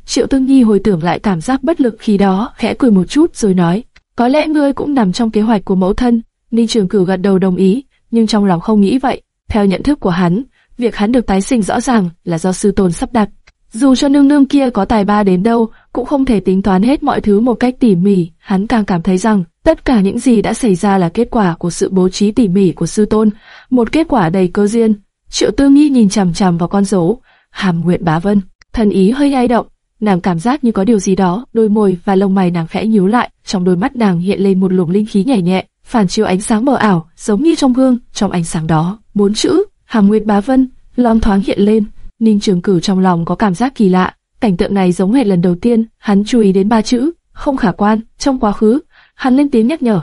Triệu Tương Nhi hồi tưởng lại cảm giác bất lực khi đó, khẽ cười một chút rồi nói, có lẽ ngươi cũng nằm trong kế hoạch của mẫu thân. Ninh trưởng cửu gật đầu đồng ý, nhưng trong lòng không nghĩ vậy. Theo nhận thức của hắn, việc hắn được tái sinh rõ ràng là do sư tôn sắp đặt. Dù cho nương nương kia có tài ba đến đâu, cũng không thể tính toán hết mọi thứ một cách tỉ mỉ, hắn càng cảm thấy rằng tất cả những gì đã xảy ra là kết quả của sự bố trí tỉ mỉ của sư tôn, một kết quả đầy cơ duyên. Triệu Tư Nghi nhìn chằm chằm vào con dấu, hàm nguyện bá vân, thần ý hơi lay động, nàng cảm giác như có điều gì đó, đôi môi và lông mày nàng khẽ nhíu lại, trong đôi mắt nàng hiện lên một luồng linh khí nhẹ nhẹ, phản chiếu ánh sáng mờ ảo, giống như trong gương, trong ánh sáng đó, bốn chữ hàm nguyện bá vân lom thoáng hiện lên. Ninh Trường Cửu trong lòng có cảm giác kỳ lạ, cảnh tượng này giống hệt lần đầu tiên, hắn chú ý đến ba chữ, không khả quan, trong quá khứ, hắn lên tiếng nhắc nhở.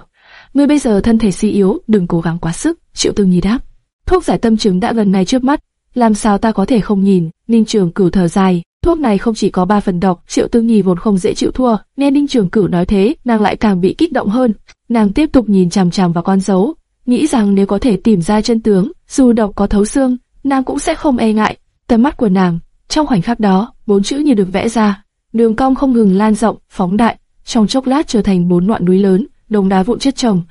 Ngươi bây giờ thân thể suy yếu, đừng cố gắng quá sức, Triệu Tư Nhi đáp. Thuốc giải tâm chứng đã gần này trước mắt, làm sao ta có thể không nhìn, Ninh Trường Cửu thở dài, thuốc này không chỉ có ba phần độc, Triệu Tư Nhi vốn không dễ chịu thua, nghe Ninh Trường Cửu nói thế, nàng lại càng bị kích động hơn. Nàng tiếp tục nhìn chằm chằm vào con dấu, nghĩ rằng nếu có thể tìm ra chân tướng, dù độc có thấu xương, nàng cũng sẽ không e ngại. Tầm mắt của nàng, trong khoảnh khắc đó, bốn chữ như được vẽ ra, đường cong không ngừng lan rộng, phóng đại, trong chốc lát trở thành bốn ngọn núi lớn, đồng đá vụn chất chồng.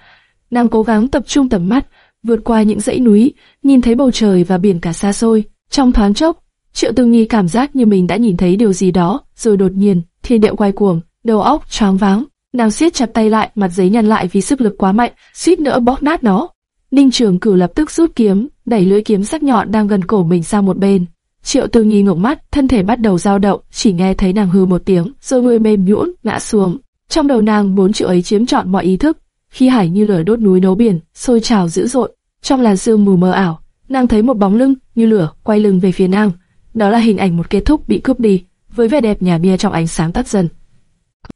Nàng cố gắng tập trung tầm mắt, vượt qua những dãy núi, nhìn thấy bầu trời và biển cả xa xôi. Trong thoáng chốc, Triệu Tư Nghi cảm giác như mình đã nhìn thấy điều gì đó, rồi đột nhiên, thiên địa quay cuồng, đầu óc choáng váng. Nàng siết chặt tay lại, mặt giấy nhăn lại vì sức lực quá mạnh, suýt nữa bóp nát nó. Ninh Trường Cửu lập tức rút kiếm, đẩy lưỡi kiếm sắc nhọn đang gần cổ mình sang một bên. Triệu Tư Nhi ngẩng mắt, thân thể bắt đầu dao động, chỉ nghe thấy nàng hừ một tiếng, rồi người mềm nhũn ngã xuống. Trong đầu nàng bốn chữ ấy chiếm trọn mọi ý thức, khi hải như lửa đốt núi nấu biển, sôi trào dữ dội. Trong làn sương mù mờ ảo, nàng thấy một bóng lưng như lửa quay lưng về phía nàng. Đó là hình ảnh một kết thúc bị cướp đi, với vẻ đẹp nhà bia trong ánh sáng tắt dần.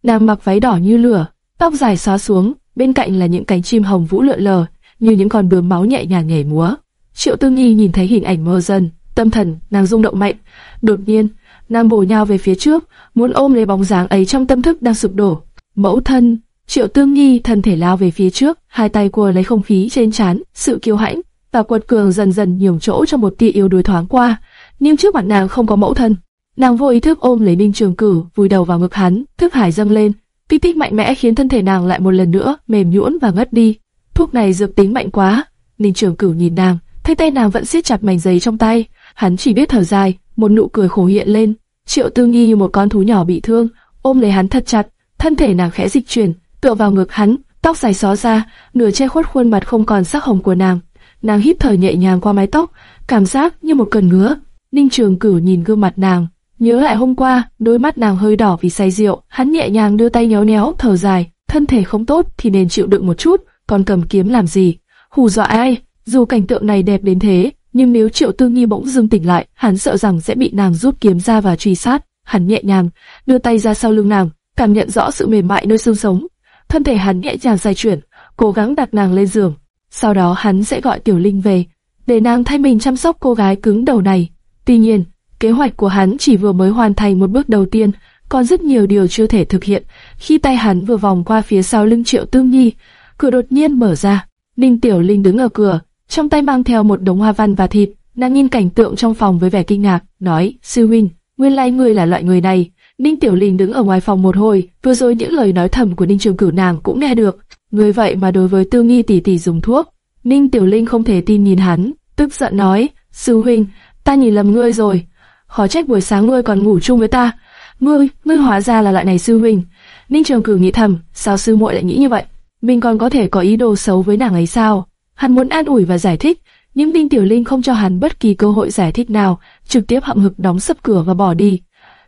Nàng mặc váy đỏ như lửa, tóc dài xóa xuống, bên cạnh là những cánh chim hồng vũ lượn lờ, như những con bướm máu nhẹ nhàng nhảy múa. Triệu Tư Nhi nhìn thấy hình ảnh mơ dần, tâm thần nàng rung động mạnh. Đột nhiên, nàng bổ nhào về phía trước, muốn ôm lấy bóng dáng ấy trong tâm thức đang sụp đổ. Mẫu thân, Triệu Tương Nhi thân thể lao về phía trước, hai tay cua lấy không khí trên trán, sự kiêu hãnh và quật cường dần dần nhường chỗ cho một tia yếu đuối thoáng qua. Nhưng trước mặt nàng không có mẫu thân, nàng vô ý thức ôm lấy Ninh Trường Cử, vùi đầu vào ngực hắn, thức hải dâng lên, kích thích mạnh mẽ khiến thân thể nàng lại một lần nữa mềm nhũn và ngất đi. Thuốc này dược tính mạnh quá. Ninh Trường Cửu nhìn nàng, thấy tay nàng vẫn siết chặt mảnh giấy trong tay, hắn chỉ biết thở dài, một nụ cười khổ hiện lên. Triệu Tư Nghi như một con thú nhỏ bị thương, ôm lấy hắn thật chặt, thân thể nàng khẽ dịch chuyển, tựa vào ngực hắn, tóc dài xóa ra, nửa che khuất khuôn mặt không còn sắc hồng của nàng. Nàng hít thở nhẹ nhàng qua mái tóc, cảm giác như một cơn ngứa. Ninh Trường Cửu nhìn gương mặt nàng, nhớ lại hôm qua, đôi mắt nàng hơi đỏ vì say rượu, hắn nhẹ nhàng đưa tay nhéo nhéo, thở dài, thân thể không tốt thì nên chịu đựng một chút, còn cầm kiếm làm gì? Hù dọa ai? Dù cảnh tượng này đẹp đến thế, nhưng nếu Triệu Tư Nghi bỗng dưng tỉnh lại, hắn sợ rằng sẽ bị nàng rút kiếm ra và truy sát. Hắn nhẹ nhàng đưa tay ra sau lưng nàng, cảm nhận rõ sự mềm mại nơi xương sống. Thân thể hắn nhẹ nhàng xoay chuyển, cố gắng đặt nàng lên giường. Sau đó hắn sẽ gọi Tiểu Linh về, để nàng thay mình chăm sóc cô gái cứng đầu này. Tuy nhiên, kế hoạch của hắn chỉ vừa mới hoàn thành một bước đầu tiên, còn rất nhiều điều chưa thể thực hiện. Khi tay hắn vừa vòng qua phía sau lưng Triệu Tư Nhi, cửa đột nhiên mở ra. Ninh Tiểu Linh đứng ở cửa, trong tay mang theo một đống hoa văn và thịt. Nàng nhìn cảnh tượng trong phòng với vẻ kinh ngạc, nói: sư huynh, nguyên lai ngươi là loại người này. Ninh Tiểu Linh đứng ở ngoài phòng một hồi, vừa rồi những lời nói thầm của Ninh Trường Cửu nàng cũng nghe được. Người vậy mà đối với Tư Nghi tỷ tỷ dùng thuốc. Ninh Tiểu Linh không thể tin nhìn hắn, tức giận nói: sư huynh, ta nhìn lầm ngươi rồi. Khó trách buổi sáng ngươi còn ngủ chung với ta. Ngươi, ngươi hóa ra là loại này sư huynh. Ninh Trường Cửu nghĩ thầm, sao sư muội lại nghĩ như vậy? mình còn có thể có ý đồ xấu với nàng ấy sao? Hắn muốn an ủi và giải thích, nhưng Đinh Tiểu Linh không cho hắn bất kỳ cơ hội giải thích nào, trực tiếp hậm hực đóng sập cửa và bỏ đi.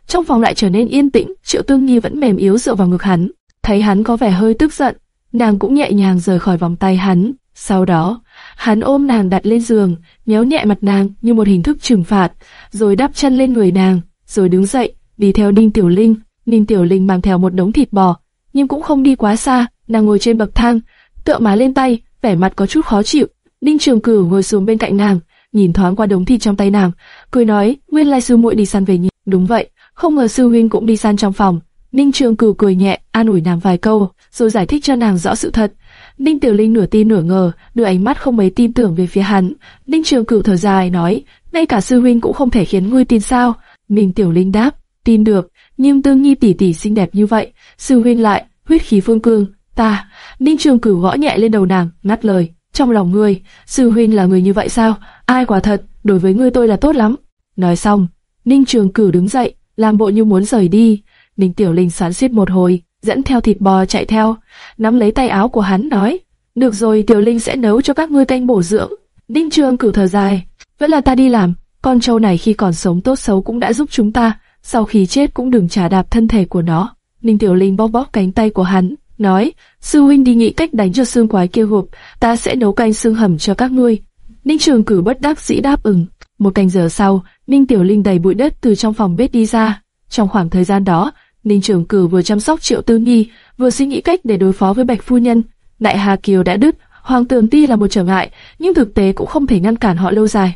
Trong phòng lại trở nên yên tĩnh, Triệu Tương Nhi vẫn mềm yếu dựa vào ngực hắn, thấy hắn có vẻ hơi tức giận, nàng cũng nhẹ nhàng rời khỏi vòng tay hắn. Sau đó, hắn ôm nàng đặt lên giường, nhéo nhẹ mặt nàng như một hình thức trừng phạt, rồi đắp chân lên người nàng, rồi đứng dậy, đi theo Đinh Tiểu Linh. Đinh Tiểu Linh mang theo một đống thịt bò, nhưng cũng không đi quá xa, nàng ngồi trên bậc thang, tựa má lên tay, vẻ mặt có chút khó chịu. Ninh Trường Cửu ngồi xuống bên cạnh nàng, nhìn thoáng qua đống thịt trong tay nàng, cười nói, nguyên lai sư muội đi săn về nhỉ? Đúng vậy, không ngờ sư huynh cũng đi săn trong phòng. Ninh Trường Cửu cười nhẹ, an ủi nàng vài câu, rồi giải thích cho nàng rõ sự thật. Ninh Tiểu Linh nửa tin nửa ngờ, đưa ánh mắt không mấy tin tưởng về phía hắn. Ninh Trường Cửu thở dài nói, ngay cả sư huynh cũng không thể khiến ngươi tin sao? Ninh Tiểu Linh đáp, tin được, nhưng Tương Nhi tỷ tỷ xinh đẹp như vậy, sư huynh lại huyết khí phương cương, Ta, Ninh Trường Cửu gõ nhẹ lên đầu nàng, ngắt lời. Trong lòng ngươi, sư huynh là người như vậy sao? Ai quả thật, đối với ngươi tôi là tốt lắm. Nói xong, Ninh Trường Cửu đứng dậy, làm bộ như muốn rời đi. Ninh Tiểu Linh sán xiết một hồi, dẫn theo thịt bò chạy theo, nắm lấy tay áo của hắn nói, được rồi Tiểu Linh sẽ nấu cho các ngươi canh bổ dưỡng. Ninh Trường Cửu thở dài, vẫn là ta đi làm, con trâu này khi còn sống tốt xấu cũng đã giúp chúng ta, sau khi chết cũng đừng trả đạp thân thể của nó. Ninh Tiểu Linh bóp bóp cánh tay của hắn, nói, sư huynh đi nghĩ cách đánh cho xương quái kia hộp, ta sẽ nấu canh xương hầm cho các ngươi. Ninh Trường Cử bất đắc dĩ đáp ứng. Một canh giờ sau, Ninh Tiểu Linh đầy bụi đất từ trong phòng bếp đi ra. Trong khoảng thời gian đó, Ninh Trường Cử vừa chăm sóc Triệu Tư Nhi, vừa suy nghĩ cách để đối phó với Bạch Phu Nhân. Đại Hà Kiều đã đứt, Hoàng Tường Ti là một trở ngại, nhưng thực tế cũng không thể ngăn cản họ lâu dài.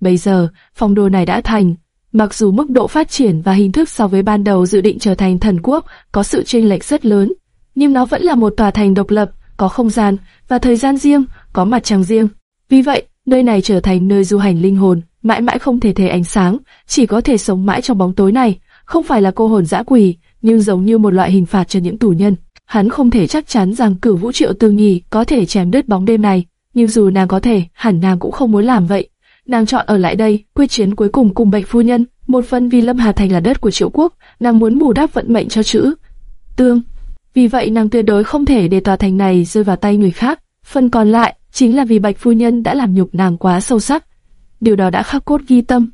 Bây giờ, phòng đồ này đã thành. Mặc dù mức độ phát triển và hình thức so với ban đầu dự định trở thành thần quốc có sự chênh lệch rất lớn, nhưng nó vẫn là một tòa thành độc lập, có không gian và thời gian riêng, có mặt trăng riêng. Vì vậy, nơi này trở thành nơi du hành linh hồn, mãi mãi không thể thể ánh sáng, chỉ có thể sống mãi trong bóng tối này. không phải là cô hồn dã quỷ, nhưng giống như một loại hình phạt cho những tù nhân. Hắn không thể chắc chắn rằng cử vũ triệu tương nhì có thể chém đứt bóng đêm này, nhưng dù nàng có thể, hẳn nàng cũng không muốn làm vậy. Nàng chọn ở lại đây, quyết chiến cuối cùng cùng bệnh phu nhân, một phần vì Lâm Hà Thành là đất của triệu quốc, nàng muốn bù đắp vận mệnh cho chữ tương. Vì vậy nàng tuyệt đối không thể để tòa thành này rơi vào tay người khác. Phần còn lại chính là vì bạch phu nhân đã làm nhục nàng quá sâu sắc. Điều đó đã khắc cốt ghi tâm.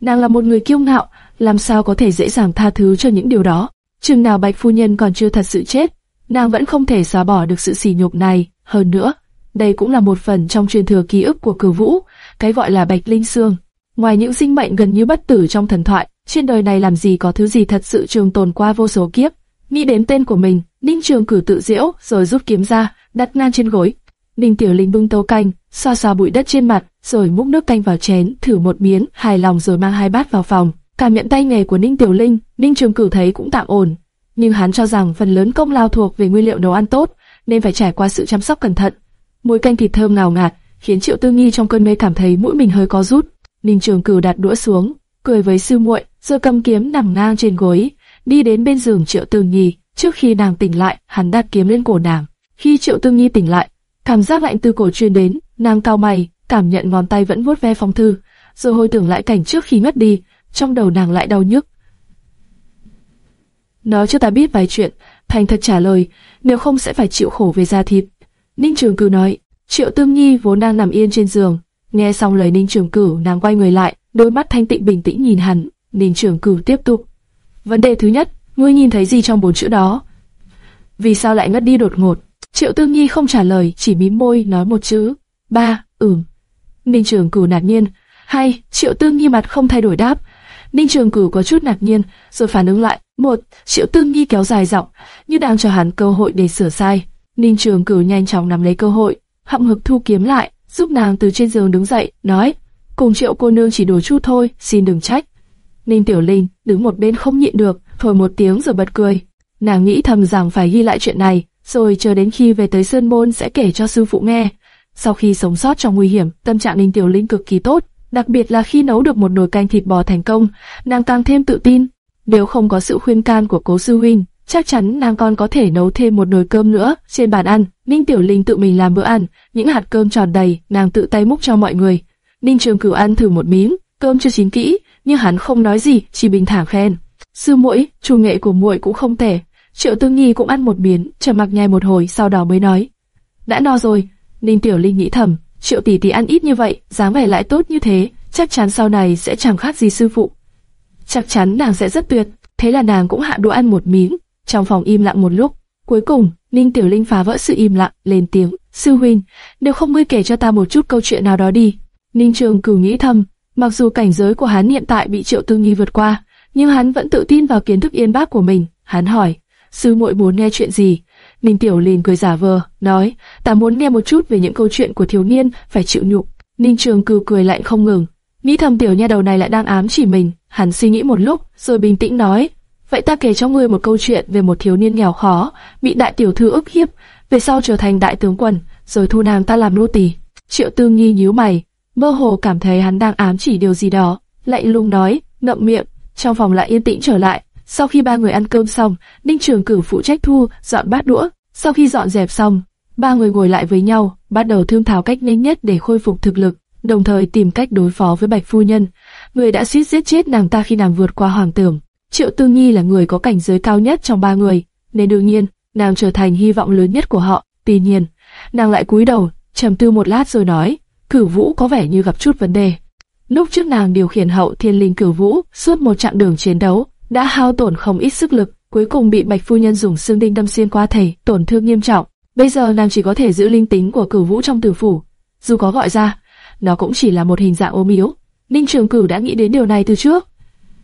Nàng là một người kiêu ngạo, làm sao có thể dễ dàng tha thứ cho những điều đó. Chừng nào bạch phu nhân còn chưa thật sự chết, nàng vẫn không thể xóa bỏ được sự sỉ nhục này. Hơn nữa, đây cũng là một phần trong truyền thừa ký ức của cửu vũ, cái gọi là bạch linh xương. Ngoài những sinh mệnh gần như bất tử trong thần thoại, trên đời này làm gì có thứ gì thật sự trường tồn qua vô số kiếp. Nghĩ đến tên của mình, Ninh Trường cử tự diễu, rồi rút kiếm ra, đặt ngang trên gối. Ninh Tiểu Linh bưng tô canh, xoa xoa bụi đất trên mặt, rồi múc nước canh vào chén, thử một miếng, hài lòng rồi mang hai bát vào phòng. Cảm nhận tay nghề của Ninh Tiểu Linh, Ninh Trường cử thấy cũng tạm ổn, nhưng hắn cho rằng phần lớn công lao thuộc về nguyên liệu nấu ăn tốt, nên phải trải qua sự chăm sóc cẩn thận. Mùi canh thịt thơm ngào ngạt, khiến Triệu Tư Nghi trong cơn mê cảm thấy mũi mình hơi có rút. Ninh Trường Cửu đặt đũa xuống, cười với sư muội, rồi cầm kiếm nằm ngang trên gối, đi đến bên giường Triệu Tư Nghi. Trước khi nàng tỉnh lại, hắn đặt kiếm lên cổ nàng. Khi Triệu Tư Nghi tỉnh lại, cảm giác lạnh từ cổ truyền đến, nàng cao mày, cảm nhận ngón tay vẫn vuốt ve phong thư, rồi hồi tưởng lại cảnh trước khi ngất đi, trong đầu nàng lại đau nhức. Nói cho ta biết vài chuyện, thành thật trả lời, nếu không sẽ phải chịu khổ về da thịt. Ninh Trường Cửu nói, Triệu Tương Nhi vốn đang nằm yên trên giường, nghe xong lời Ninh Trường Cửu, nàng quay người lại, đôi mắt thanh tịnh bình tĩnh nhìn hắn. Ninh Trường Cửu tiếp tục, vấn đề thứ nhất, ngươi nhìn thấy gì trong bốn chữ đó? Vì sao lại ngất đi đột ngột? Triệu Tương Nhi không trả lời, chỉ mím môi nói một chữ, ba, ừm. Ninh Trường Cửu ngạc nhiên, hay, Triệu Tương Nhi mặt không thay đổi đáp. Ninh Trường Cửu có chút ngạc nhiên, rồi phản ứng lại, một, Triệu Tương Nhi kéo dài giọng, như đang cho hắn cơ hội để sửa sai. Ninh Trường Cửu nhanh chóng nắm lấy cơ hội, hậm hực thu kiếm lại, giúp nàng từ trên giường đứng dậy, nói, cùng Triệu cô nương chỉ đùa chút thôi, xin đừng trách. Ninh Tiểu Linh đứng một bên không nhịn được, thổi một tiếng rồi bật cười. Nàng nghĩ thầm rằng phải ghi lại chuyện này, rồi chờ đến khi về tới Sơn Môn sẽ kể cho sư phụ nghe. Sau khi sống sót trong nguy hiểm, tâm trạng Ninh Tiểu Linh cực kỳ tốt, đặc biệt là khi nấu được một nồi canh thịt bò thành công, nàng càng thêm tự tin. Nếu không có sự khuyên can của cố sư huynh, chắc chắn nàng còn có thể nấu thêm một nồi cơm nữa trên bàn ăn. Ninh Tiểu Linh tự mình làm bữa ăn, những hạt cơm tròn đầy, nàng tự tay múc cho mọi người. Ninh Trường Cửu ăn thử một miếng, cơm chưa chín kỹ, nhưng hắn không nói gì, chỉ bình thản khen. Sư muội, chủ nghệ của muội cũng không tệ. Triệu Tương Nhi cũng ăn một miếng, chờ mặc nhai một hồi, sau đó mới nói: đã no rồi. Ninh Tiểu Linh nghĩ thầm, Triệu tỷ tỷ ăn ít như vậy, dáng vẻ lại tốt như thế, chắc chắn sau này sẽ chẳng khác gì sư phụ. Chắc chắn nàng sẽ rất tuyệt. Thế là nàng cũng hạ đũa ăn một miếng. Trong phòng im lặng một lúc, cuối cùng Ninh Tiểu Linh phá vỡ sự im lặng, lên tiếng: sư huynh, nếu không ngươi kể cho ta một chút câu chuyện nào đó đi. Ninh Trường Cửu nghĩ thầm, mặc dù cảnh giới của hắn hiện tại bị Triệu Tư Nhi vượt qua, nhưng hắn vẫn tự tin vào kiến thức yên bác của mình. Hắn hỏi, sư muội muốn nghe chuyện gì? Ninh Tiểu Lìn cười giả vờ, nói, ta muốn nghe một chút về những câu chuyện của thiếu niên phải chịu nhục. Ninh Trường Cửu cười lạnh không ngừng, nghĩ thầm tiểu nha đầu này lại đang ám chỉ mình. Hắn suy nghĩ một lúc, rồi bình tĩnh nói, vậy ta kể cho ngươi một câu chuyện về một thiếu niên nghèo khó, bị đại tiểu thư ức hiếp, về sau trở thành đại tướng quân, rồi thu nàng ta làm nô tỳ. Triệu Tư Nghi nhíu mày, mơ hồ cảm thấy hắn đang ám chỉ điều gì đó, lạnh lùng nói, ngậm miệng. Trong phòng lại yên tĩnh trở lại. Sau khi ba người ăn cơm xong, Ninh Trường Cửu phụ trách thu, dọn bát đũa. Sau khi dọn dẹp xong, ba người ngồi lại với nhau, bắt đầu thương thảo cách nhanh nhất để khôi phục thực lực, đồng thời tìm cách đối phó với Bạch Phu Nhân, người đã suýt giết chết nàng ta khi nàng vượt qua hoàng tưởng. Triệu Tư Nhi là người có cảnh giới cao nhất trong ba người, nên đương nhiên, nàng trở thành hy vọng lớn nhất của họ. Tuy nhiên, nàng lại cúi đầu, trầm tư một lát rồi nói, Cửu Vũ có vẻ như gặp chút vấn đề. Lúc trước nàng điều khiển hậu thiên linh cửu vũ suốt một chặng đường chiến đấu, đã hao tổn không ít sức lực, cuối cùng bị bạch phu nhân dùng xương đinh đâm xuyên qua thể, tổn thương nghiêm trọng. Bây giờ nàng chỉ có thể giữ linh tính của cửu vũ trong tử phủ, dù có gọi ra, nó cũng chỉ là một hình dạng ốm yếu. Ninh Trường Cửu đã nghĩ đến điều này từ trước.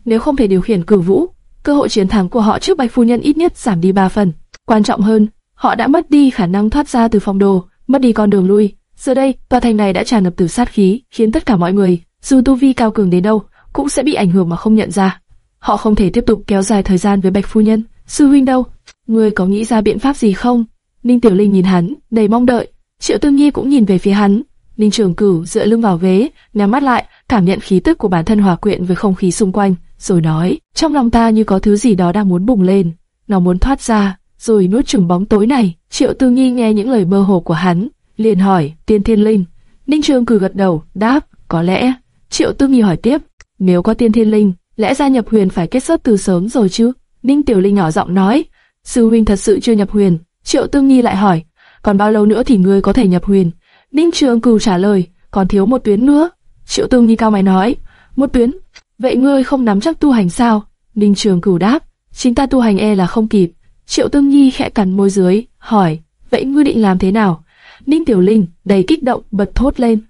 Nếu không thể điều khiển cửu vũ, cơ hội chiến thắng của họ trước bạch phu nhân ít nhất giảm đi ba phần. Quan trọng hơn, họ đã mất đi khả năng thoát ra từ phòng đồ, mất đi con đường lui. Giờ đây, tòa thành này đã tràn ngập từ sát khí, khiến tất cả mọi người dù tu vi cao cường đến đâu, cũng sẽ bị ảnh hưởng mà không nhận ra. Họ không thể tiếp tục kéo dài thời gian với Bạch Phu Nhân. Sư huynh đâu? Ngươi có nghĩ ra biện pháp gì không? Ninh Tiểu Linh nhìn hắn, đầy mong đợi. Triệu Tương Nhi cũng nhìn về phía hắn. Ninh Trường Cửu dựa lưng vào ghế, nhắm mắt lại, cảm nhận khí tức của bản thân hòa quyện với không khí xung quanh. rồi nói, trong lòng ta như có thứ gì đó đang muốn bùng lên, nó muốn thoát ra, rồi nuốt chửng bóng tối này. Triệu Tư Nghi nghe những lời mơ hồ của hắn, liền hỏi, tiên thiên linh. Ninh Trường cử gật đầu, đáp, có lẽ. Triệu Tư Nghi hỏi tiếp, nếu có tiên thiên linh, lẽ ra nhập huyền phải kết xuất từ sớm rồi chứ? Ninh Tiểu Linh nhỏ giọng nói, sư huynh thật sự chưa nhập huyền. Triệu Tư Nghi lại hỏi, còn bao lâu nữa thì ngươi có thể nhập huyền? Ninh Trường Cửu trả lời, còn thiếu một tuyến nữa. Triệu Tư Nghi cao mày nói, một tuyến? Vậy ngươi không nắm chắc tu hành sao? Ninh Trường Cửu đáp, chính ta tu hành e là không kịp. Triệu Tương Nhi khẽ cắn môi dưới, hỏi, vậy ngươi định làm thế nào? Ninh Tiểu Linh đầy kích động bật thốt lên,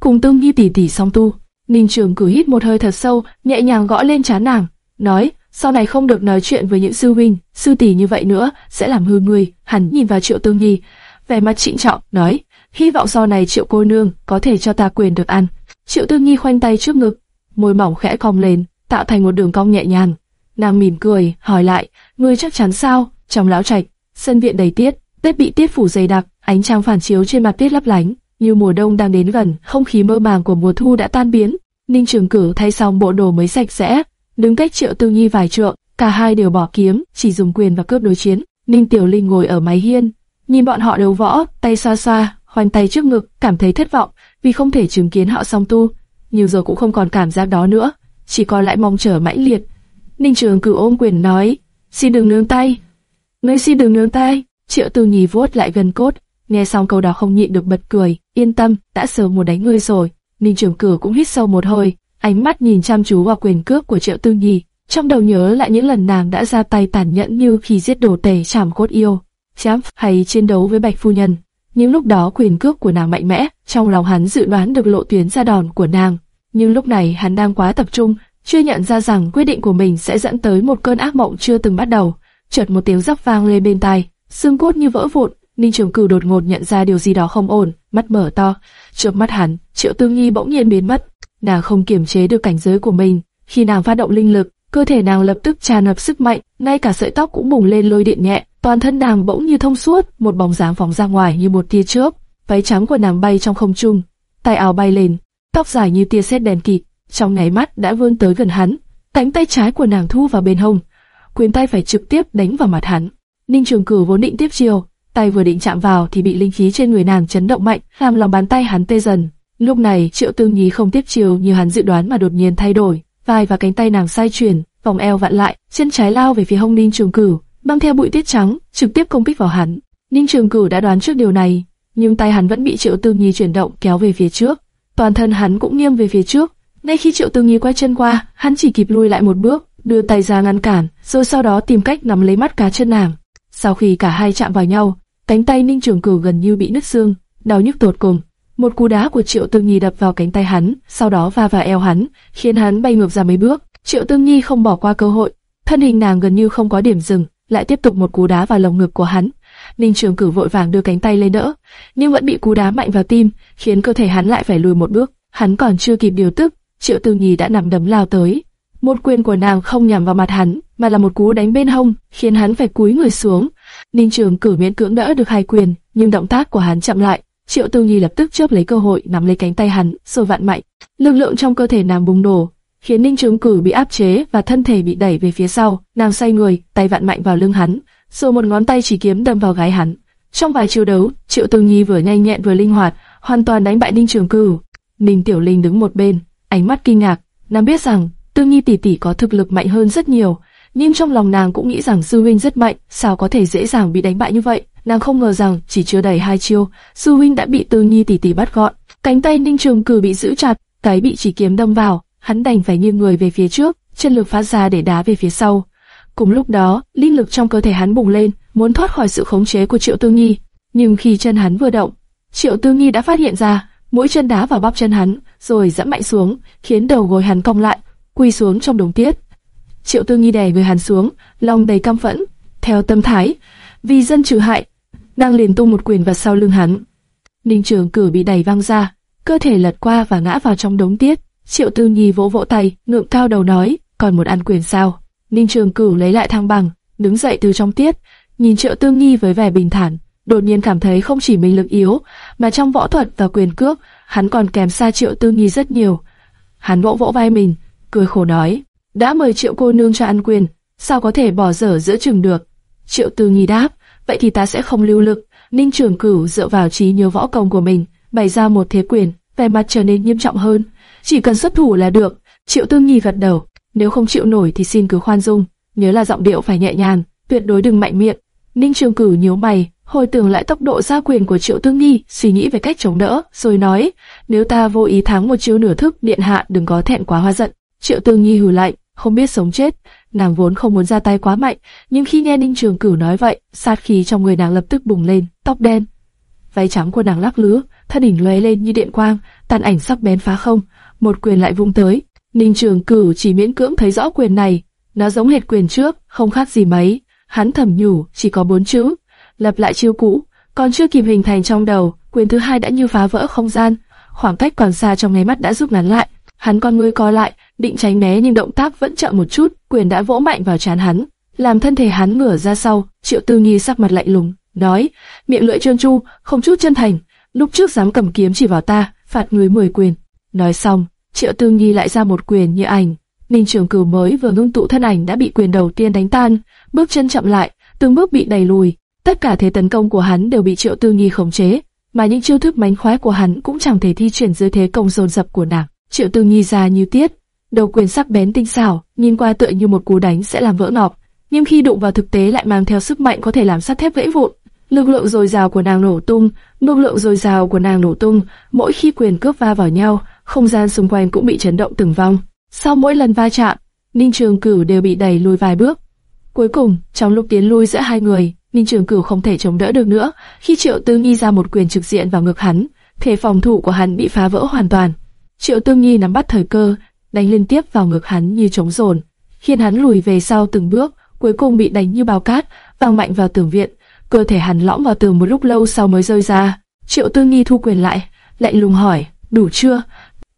cùng Tương Nhi tỉ tỉ song tu. Ninh Trường cử hít một hơi thật sâu, nhẹ nhàng gõ lên trán nàng, nói, sau này không được nói chuyện với những sư huynh, sư tỷ như vậy nữa, sẽ làm hư người. Hắn nhìn vào Triệu Tương Nhi, vẻ mặt trịnh trọng, nói, hy vọng sau này Triệu cô nương có thể cho ta quyền được ăn. Triệu Tương Nhi khoanh tay trước ngực, môi mỏng khẽ cong lên, tạo thành một đường cong nhẹ nhàng. Nàng mỉm cười, hỏi lại, ngươi chắc chắn sao? Trong lão trạch, sân viện đầy tiết, tết bị tiết phủ dày đặc, ánh trăng phản chiếu trên mặt tiết lấp lánh, như mùa đông đang đến gần, không khí mơ màng của mùa thu đã tan biến. Ninh Trường Cử thay xong bộ đồ mới sạch sẽ, đứng cách Triệu Tư Nhi vài trượng, cả hai đều bỏ kiếm, chỉ dùng quyền và cướp đối chiến. Ninh Tiểu Linh ngồi ở mái hiên, nhìn bọn họ đấu võ, tay xoa xoa, khoanh tay trước ngực, cảm thấy thất vọng vì không thể chứng kiến họ song tu, nhiều giờ cũng không còn cảm giác đó nữa, chỉ còn lại mong chờ mãnh liệt. Ninh Trường Cử ôm quyền nói, xin đừng nương tay, ngươi xin đừng nương tay. Triệu Tư Nhi vuốt lại gần cốt, nghe xong câu đó không nhịn được bật cười, yên tâm, đã sớm muốn đánh ngươi rồi. Ninh trưởng Cử cũng hít sâu một hơi, ánh mắt nhìn chăm chú vào quyền cước của Triệu Tư nhì, trong đầu nhớ lại những lần nàng đã ra tay tàn nhẫn như khi giết đồ tể chảm cốt yêu, chém hay chiến đấu với Bạch Phu Nhân. Nhưng lúc đó quyền cước của nàng mạnh mẽ, trong lòng hắn dự đoán được lộ tuyến ra đòn của nàng. Nhưng lúc này hắn đang quá tập trung, chưa nhận ra rằng quyết định của mình sẽ dẫn tới một cơn ác mộng chưa từng bắt đầu. Chợt một tiếng rắc vang lên bên tai, xương cốt như vỡ vụn. Ninh Trường Cửu đột ngột nhận ra điều gì đó không ổn, mắt mở to. chớp mắt hắn, Triệu Tương Nhi bỗng nhiên biến mất. Nàng không kiềm chế được cảnh giới của mình. Khi nàng phát động linh lực, cơ thể nàng lập tức tràn ngập sức mạnh, ngay cả sợi tóc cũng bùng lên lôi điện nhẹ. Toàn thân nàng bỗng như thông suốt, một bóng dáng phóng ra ngoài như một tia chớp. Váy trắng của nàng bay trong không trung, tay áo bay lên, tóc dài như tia sét đèn kịt, trong nháy mắt đã vươn tới gần hắn. Cánh tay trái của nàng thu vào bên hông, quyền tay phải trực tiếp đánh vào mặt hắn. Ninh Trường Cửu vốn định tiếp chiêu, tay vừa định chạm vào thì bị linh khí trên người nàng chấn động mạnh, làm lòng bàn tay hắn tê dần. Lúc này Triệu Tương Nhi không tiếp chiều như hắn dự đoán mà đột nhiên thay đổi, vai và cánh tay nàng sai chuyển, vòng eo vặn lại, chân trái lao về phía hông Ninh Trường Cửu, mang theo bụi tiết trắng, trực tiếp công kích vào hắn. Ninh Trường Cửu đã đoán trước điều này, nhưng tay hắn vẫn bị Triệu Tương Nhi chuyển động kéo về phía trước, toàn thân hắn cũng nghiêng về phía trước. Ngay khi Triệu Tương Nhi quay chân qua, hắn chỉ kịp lui lại một bước, đưa tay ra ngăn cản, rồi sau đó tìm cách nắm lấy mắt cá chân nàng. Sau khi cả hai chạm vào nhau, cánh tay Ninh Trường Cửu gần như bị nứt xương, đau nhức tột cùng. Một cú đá của Triệu Tương Nhi đập vào cánh tay hắn, sau đó va vào eo hắn, khiến hắn bay ngược ra mấy bước. Triệu Tương Nhi không bỏ qua cơ hội, thân hình nàng gần như không có điểm dừng, lại tiếp tục một cú đá vào lồng ngực của hắn. Ninh Trường Cửu vội vàng đưa cánh tay lên đỡ, nhưng vẫn bị cú đá mạnh vào tim, khiến cơ thể hắn lại phải lùi một bước. Hắn còn chưa kịp điều tức, Triệu Tương Nhi đã nằm đấm lao tới. Một quyền của nàng không nhằm vào mặt hắn, mà là một cú đánh bên hông, khiến hắn phải cúi người xuống. Ninh Trường Cử miễn cưỡng đỡ được hai quyền, nhưng động tác của hắn chậm lại. Triệu Tương Nhi lập tức chớp lấy cơ hội nắm lấy cánh tay hắn, rồi vặn mạnh. Lực lượng trong cơ thể nàng bùng nổ, khiến Ninh Trường Cử bị áp chế và thân thể bị đẩy về phía sau. Nàng xoay người, tay vặn mạnh vào lưng hắn, rồi một ngón tay chỉ kiếm đâm vào gái hắn. Trong vài chiêu đấu, Triệu Tương Nhi vừa nhanh nhẹn vừa linh hoạt, hoàn toàn đánh bại Ninh Trường Cửu. Ninh Tiểu Linh đứng một bên, ánh mắt kinh ngạc, nàng biết rằng Tương Nhi tỷ tỷ có thực lực mạnh hơn rất nhiều, nhưng trong lòng nàng cũng nghĩ rằng sư huynh rất mạnh, sao có thể dễ dàng bị đánh bại như vậy? Nàng không ngờ rằng chỉ chưa đầy hai chiêu, sư huynh đã bị Tương Nhi tỷ tỷ bắt gọn. Cánh tay Ninh Trường Cử bị giữ chặt, cái bị chỉ kiếm đâm vào, hắn đành phải nghiêng người về phía trước, chân lực phát ra để đá về phía sau. Cùng lúc đó, linh lực trong cơ thể hắn bùng lên, muốn thoát khỏi sự khống chế của Triệu Tương Nhi. Nhưng khi chân hắn vừa động, Triệu Tương Nhi đã phát hiện ra, mỗi chân đá vào bắp chân hắn, rồi dẫm mạnh xuống, khiến đầu gối hắn cong lại, quỳ xuống trong đống tiết. Triệu Tư Nghi đè người hắn xuống, lòng đầy căm phẫn, theo tâm thái, vì dân trừ hại, đang liền tung một quyền vào sau lưng hắn. Ninh Trường Cử bị đẩy văng ra, cơ thể lật qua và ngã vào trong đống tiết. Triệu Tư Nhi vỗ vỗ tay, ngượng cao đầu nói, còn một ăn quyền sao? Ninh Trường Cử lấy lại thăng bằng, đứng dậy từ trong tiết, nhìn Triệu Tư Nhi với vẻ bình thản, đột nhiên cảm thấy không chỉ mình lực yếu, mà trong võ thuật và quyền cước, hắn còn kém xa Triệu Tư Nhi rất nhiều. Hắn vỗ vỗ vai mình, cười khổ nói, đã mời Triệu cô nương cho ăn quyền, sao có thể bỏ dở giữa chừng được? Triệu Tư nghi đáp, vậy thì ta sẽ không lưu lực. Ninh Trường Cửu dựa vào trí nhớ võ công của mình, bày ra một thế quyền, vẻ mặt trở nên nghiêm trọng hơn. Chỉ cần xuất thủ là được. Triệu Tư nghi gật đầu, nếu không chịu nổi thì xin cứ khoan dung, nhớ là giọng điệu phải nhẹ nhàng, tuyệt đối đừng mạnh miệng. Ninh Trường Cửu nhíu mày, hồi tưởng lại tốc độ gia quyền của Triệu Tư nghi suy nghĩ về cách chống đỡ, rồi nói, nếu ta vô ý thắng một chiêu nửa thức, điện hạ đừng có thẹn quá hoa giận. Triệu Tư nghi hừ lạnh, không biết sống chết, nàng vốn không muốn ra tay quá mạnh, nhưng khi nghe Ninh Trường Cửu nói vậy, sát khí trong người nàng lập tức bùng lên, tóc đen, váy trắng của nàng lắc lứa, thân hình lóe lên như điện quang, tàn ảnh sắc bén phá không, một quyền lại vung tới. Ninh Trường Cửu chỉ miễn cưỡng thấy rõ quyền này, nó giống hệt quyền trước, không khác gì mấy. Hắn thầm nhủ, chỉ có bốn chữ, lập lại chiêu cũ, còn chưa kịp hình thành trong đầu, quyền thứ hai đã như phá vỡ không gian, khoảng cách còn xa trong nháy mắt đã rút ngắn lại. Hắn con ngươi co lại, định tránh né nhưng động tác vẫn chậm một chút, quyền đã vỗ mạnh vào trán hắn, làm thân thể hắn ngửa ra sau. Triệu Tư nhi sắc mặt lạnh lùng, nói, miệng lưỡi trơn tru, không chút chân thành. Lúc trước dám cầm kiếm chỉ vào ta, phạt người mười quyền. Nói xong, Triệu Tư nhi lại ra một quyền như ảnh. Ninh Trường Cửu mới vừa ngưng tụ thân ảnh đã bị quyền đầu tiên đánh tan, bước chân chậm lại, từng bước bị đẩy lùi. Tất cả thế tấn công của hắn đều bị Triệu Tư nhi khống chế, mà những chiêu thức mánh khóe của hắn cũng chẳng thể thi triển dưới thế công dồn dập của nàng. Triệu Tư nhi ra như tiết, đầu quyền sắc bén tinh xảo, nhìn qua tựa như một cú đánh sẽ làm vỡ nọc, nhưng khi đụng vào thực tế lại mang theo sức mạnh có thể làm sắt thép gãy vụn. Lực lượng dồi dào của nàng nổ tung, lực lượng dồi dào của nàng nổ tung, mỗi khi quyền cướp va vào nhau, không gian xung quanh cũng bị chấn động từng vòng. Sau mỗi lần va chạm, Ninh Trường Cửu đều bị đẩy lùi vài bước. Cuối cùng, trong lúc tiến lui giữa hai người, Ninh Trường Cửu không thể chống đỡ được nữa, khi Triệu Tư Nghi ra một quyền trực diện vào ngực hắn, thể phòng thủ của hắn bị phá vỡ hoàn toàn. Triệu Tư Nghi nắm bắt thời cơ, đánh liên tiếp vào ngực hắn như chống dồn, khiến hắn lùi về sau từng bước, cuối cùng bị đánh như bao cát, vang mạnh vào tường viện, cơ thể hắn lõm vào tường một lúc lâu sau mới rơi ra. Triệu Tư Nghi thu quyền lại, lạnh lùng hỏi, đủ chưa?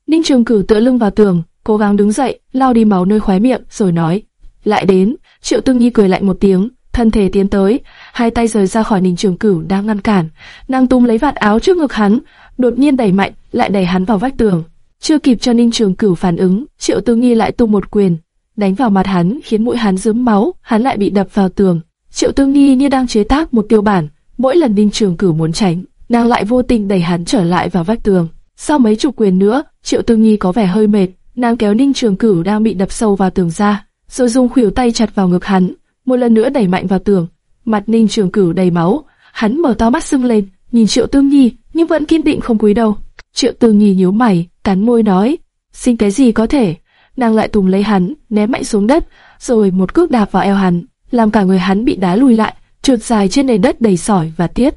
Ninh Trường Cử tựa lưng vào tường, cố gắng đứng dậy, lau đi máu nơi khóe miệng, rồi nói, lại đến. Triệu Tư Nghi cười lạnh một tiếng, thân thể tiến tới, hai tay rời ra khỏi Ninh Trường Cửu đang ngăn cản, nàng tung lấy vạt áo trước ngực hắn, đột nhiên đẩy mạnh, lại đẩy hắn vào vách tường. Chưa kịp cho Ninh Trường Cửu phản ứng, Triệu Tư Nghi lại tung một quyền, đánh vào mặt hắn, khiến mũi hắn rớm máu, hắn lại bị đập vào tường. Triệu Tư Nghi như đang chế tác một tiêu bản, mỗi lần Ninh Trường Cửu muốn tránh, nàng lại vô tình đẩy hắn trở lại vào vách tường. Sau mấy chục quyền nữa, Triệu Tư Nghi có vẻ hơi mệt, nàng kéo Ninh Trường Cửu đang bị đập sâu vào tường ra, rồi dùng khuỷu tay chặt vào ngực hắn, một lần nữa đẩy mạnh vào tường. Mặt Ninh Trường Cửu đầy máu, hắn mở to mắt sưng lên, nhìn Triệu Tư Nhi, nhưng vẫn kiên định không cúi đầu. Triệu Tư Nhi nhíu mày, cắn môi nói, xin cái gì có thể. Nàng lại tùng lấy hắn, ném mạnh xuống đất, rồi một cước đạp vào eo hắn, làm cả người hắn bị đá lùi lại, trượt dài trên nền đất đầy sỏi và tiết.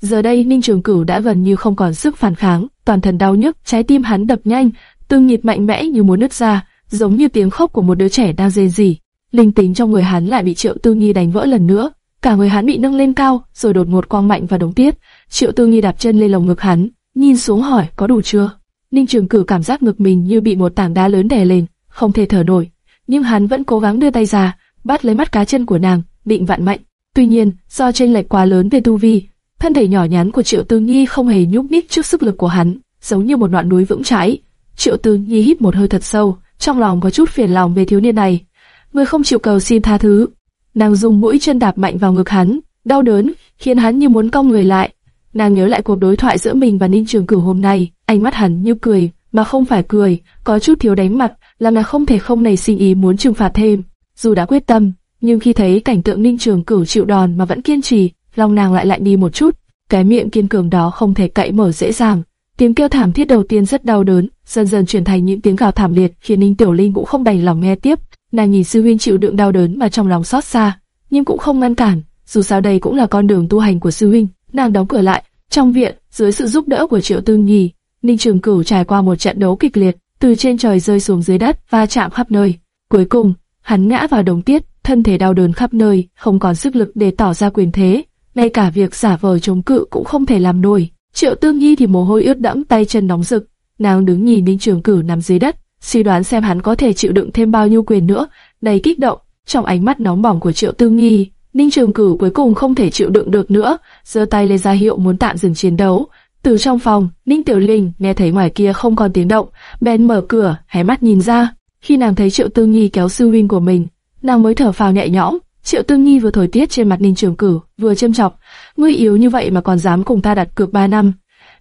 Giờ đây Ninh Trường Cửu đã gần như không còn sức phản kháng, toàn thân đau nhức, trái tim hắn đập nhanh, tương nhịp mạnh mẽ như muốn nứt ra, giống như tiếng khóc của một đứa trẻ đang rên rỉ. Linh tính trong người hắn lại bị Triệu Tư Nhi đánh vỡ lần nữa, cả người hắn bị nâng lên cao, rồi đột ngột quang mạnh và đống tiết. Triệu Tư Nhi đạp chân lên lồng ngực hắn, nhìn xuống hỏi có đủ chưa. Ninh Trường Cử cảm giác ngực mình như bị một tảng đá lớn đè lên, không thể thở nổi, nhưng hắn vẫn cố gắng đưa tay ra, bắt lấy mắt cá chân của nàng, định vặn mạnh. Tuy nhiên, do chênh lệch quá lớn về tu vi, thân thể nhỏ nhắn của Triệu Tư Nhi không hề nhúc nhích trước sức lực của hắn, giống như một ngọn núi vững chãi. Triệu Tư Nhi hít một hơi thật sâu, trong lòng có chút phiền lòng về thiếu niên này. Người không chịu cầu xin tha thứ. Nàng dùng mũi chân đạp mạnh vào ngực hắn, đau đớn, khiến hắn như muốn cong người lại. Nàng nhớ lại cuộc đối thoại giữa mình và Ninh Trường Cửu hôm nay, ánh mắt hắn như cười, mà không phải cười, có chút thiếu đánh mặt, làm nàng không thể không nảy sinh ý muốn trừng phạt thêm. Dù đã quyết tâm, nhưng khi thấy cảnh tượng Ninh Trường Cửu chịu đòn mà vẫn kiên trì, lòng nàng lại lạnh đi một chút. Cái miệng kiên cường đó không thể cậy mở dễ dàng. Tiếng kêu thảm thiết đầu tiên rất đau đớn, dần dần chuyển thành những tiếng gào thảm liệt, khiến Ninh Tiểu Linh cũng không đành lòng nghe tiếp. Nàng nhìn sư huynh chịu đựng đau đớn mà trong lòng xót xa, nhưng cũng không ngăn cản. Dù sao đây cũng là con đường tu hành của sư huynh. Nàng đóng cửa lại, trong viện, dưới sự giúp đỡ của Triệu Tư nghi Ninh Trường Cửu trải qua một trận đấu kịch liệt, từ trên trời rơi xuống dưới đất, va chạm khắp nơi. Cuối cùng, hắn ngã vào đống tiết, thân thể đau đớn khắp nơi, không còn sức lực để tỏ ra quyền thế, ngay cả việc giả vờ chống cự cũng không thể làm nổi. Triệu Tương Nhi thì mồ hôi ướt đẫm, tay chân nóng rực, nàng đứng nhìn Ninh Trường Cửu nằm dưới đất, suy đoán xem hắn có thể chịu đựng thêm bao nhiêu quyền nữa, đầy kích động. Trong ánh mắt nóng bỏng của Triệu Tương Nhi, Ninh Trường Cửu cuối cùng không thể chịu đựng được nữa, giơ tay lên ra hiệu muốn tạm dừng chiến đấu. Từ trong phòng, Ninh Tiểu Linh nghe thấy ngoài kia không còn tiếng động, bèn mở cửa, hé mắt nhìn ra, Khi nàng thấy Triệu Tư Nhi kéo sư huynh của mình, nàng mới thở phào nhẹ nhõm. Triệu Tư Nhi vừa thổi tiết trên mặt Ninh Trường Cửu, vừa châm chọc, ngươi yếu như vậy mà còn dám cùng ta đặt cược ba năm.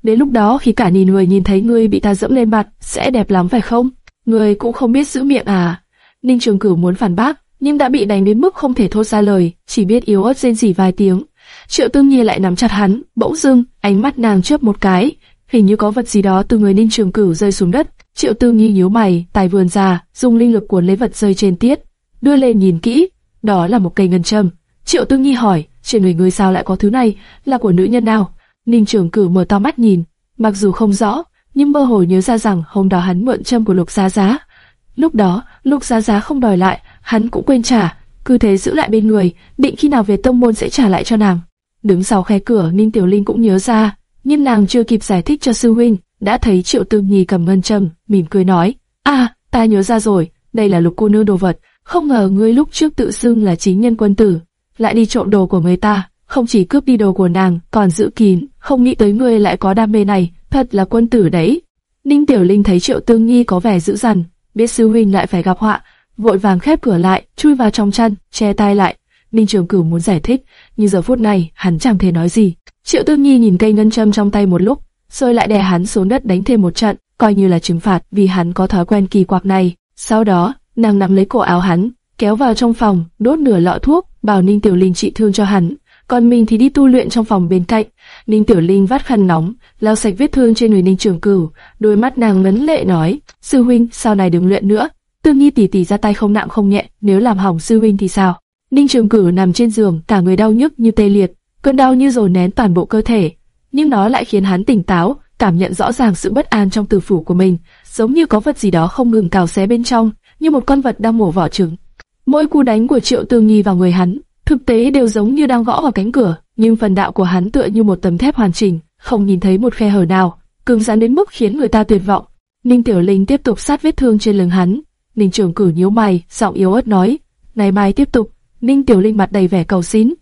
Đến lúc đó khi cả nhìn người nhìn thấy ngươi bị ta dẫm lên mặt, sẽ đẹp lắm phải không? Ngươi cũng không biết giữ miệng à? Ninh Trường Cửu muốn phản bác, nhưng đã bị đánh đến mức không thể thốt ra lời, chỉ biết yếu ớt rên rỉ vài tiếng. Triệu Tư Nhi lại nắm chặt hắn, bỗng dưng, ánh mắt nàng chớp một cái, hình như có vật gì đó từ người Ninh Trường Cửu rơi xuống đất. Triệu Tư Nhi nhíu mày, tài vườn ra, dùng linh lực cuốn lấy vật rơi trên tiết, đưa lên nhìn kỹ, đó là một cây ngân châm. Triệu Tư Nhi hỏi, trên người ngươi sao lại có thứ này, là của nữ nhân nào? Ninh Trường Cửu mở to mắt nhìn, mặc dù không rõ, nhưng mơ hồ nhớ ra rằng hôm đó hắn mượn châm của Lục Giá Giá. Lúc đó, Lục Giá Giá không đòi lại, hắn cũng quên trả, cứ thế giữ lại bên người, định khi nào về tông môn sẽ trả lại cho nàng. Đứng sau khe cửa, Ninh Tiểu Linh cũng nhớ ra, nhưng nàng chưa kịp giải thích cho sư huynh, đã thấy Triệu Tư Nhi cầm ngân châm, mỉm cười nói: a, ta nhớ ra rồi, đây là Lục cô nương đồ vật, không ngờ ngươi lúc trước tự xưng là chính nhân quân tử, lại đi trộm đồ của người ta, không chỉ cướp đi đồ của nàng, còn giữ kín, không nghĩ tới ngươi lại có đam mê này, thật là quân tử đấy." Ninh Tiểu Linh thấy Triệu tương Nhi có vẻ dữ dằn, biết sư huynh lại phải gặp họa, vội vàng khép cửa lại, chui vào trong chăn, che tai lại. Ninh Trường Cửu muốn giải thích, nhưng giờ phút này hắn chẳng thể nói gì. Triệu Tư Nhi nhìn cây ngân châm trong tay một lúc, rồi lại đè hắn xuống đất đánh thêm một trận, coi như là trừng phạt vì hắn có thói quen kỳ quặc này. Sau đó, nàng nắm lấy cổ áo hắn, kéo vào trong phòng, đốt nửa lọ thuốc, bảo Ninh Tiểu Linh trị thương cho hắn. Còn mình thì đi tu luyện trong phòng bên cạnh. Ninh Tiểu Linh vắt khăn nóng, lau sạch vết thương trên người Ninh Trường Cửu, đôi mắt nàng ngấn lệ nói: "Sư huynh, sau này đừng luyện nữa, Tương Nhi tỷ tỷ ra tay không nặng không nhẹ, nếu làm hỏng sư huynh thì sao? Ninh Trường Cử nằm trên giường, cả người đau nhức như tê liệt, cơn đau như dồn nén toàn bộ cơ thể, nhưng nó lại khiến hắn tỉnh táo, cảm nhận rõ ràng sự bất an trong tử phủ của mình, giống như có vật gì đó không ngừng cào xé bên trong, như một con vật đang mổ vỏ trứng. Mỗi cú đánh của Triệu Tương Nhi vào người hắn, thực tế đều giống như đang gõ vào cánh cửa, nhưng phần đạo của hắn tựa như một tấm thép hoàn chỉnh, không nhìn thấy một khe hở nào, cứng rắn đến mức khiến người ta tuyệt vọng. Ninh Tiểu Linh tiếp tục sát vết thương trên lưng hắn, Ninh Trường Cử nhíu mày, giọng yếu ớt nói, ngày mai tiếp tục. Ninh Tiểu Linh mặt đầy vẻ cầu xin.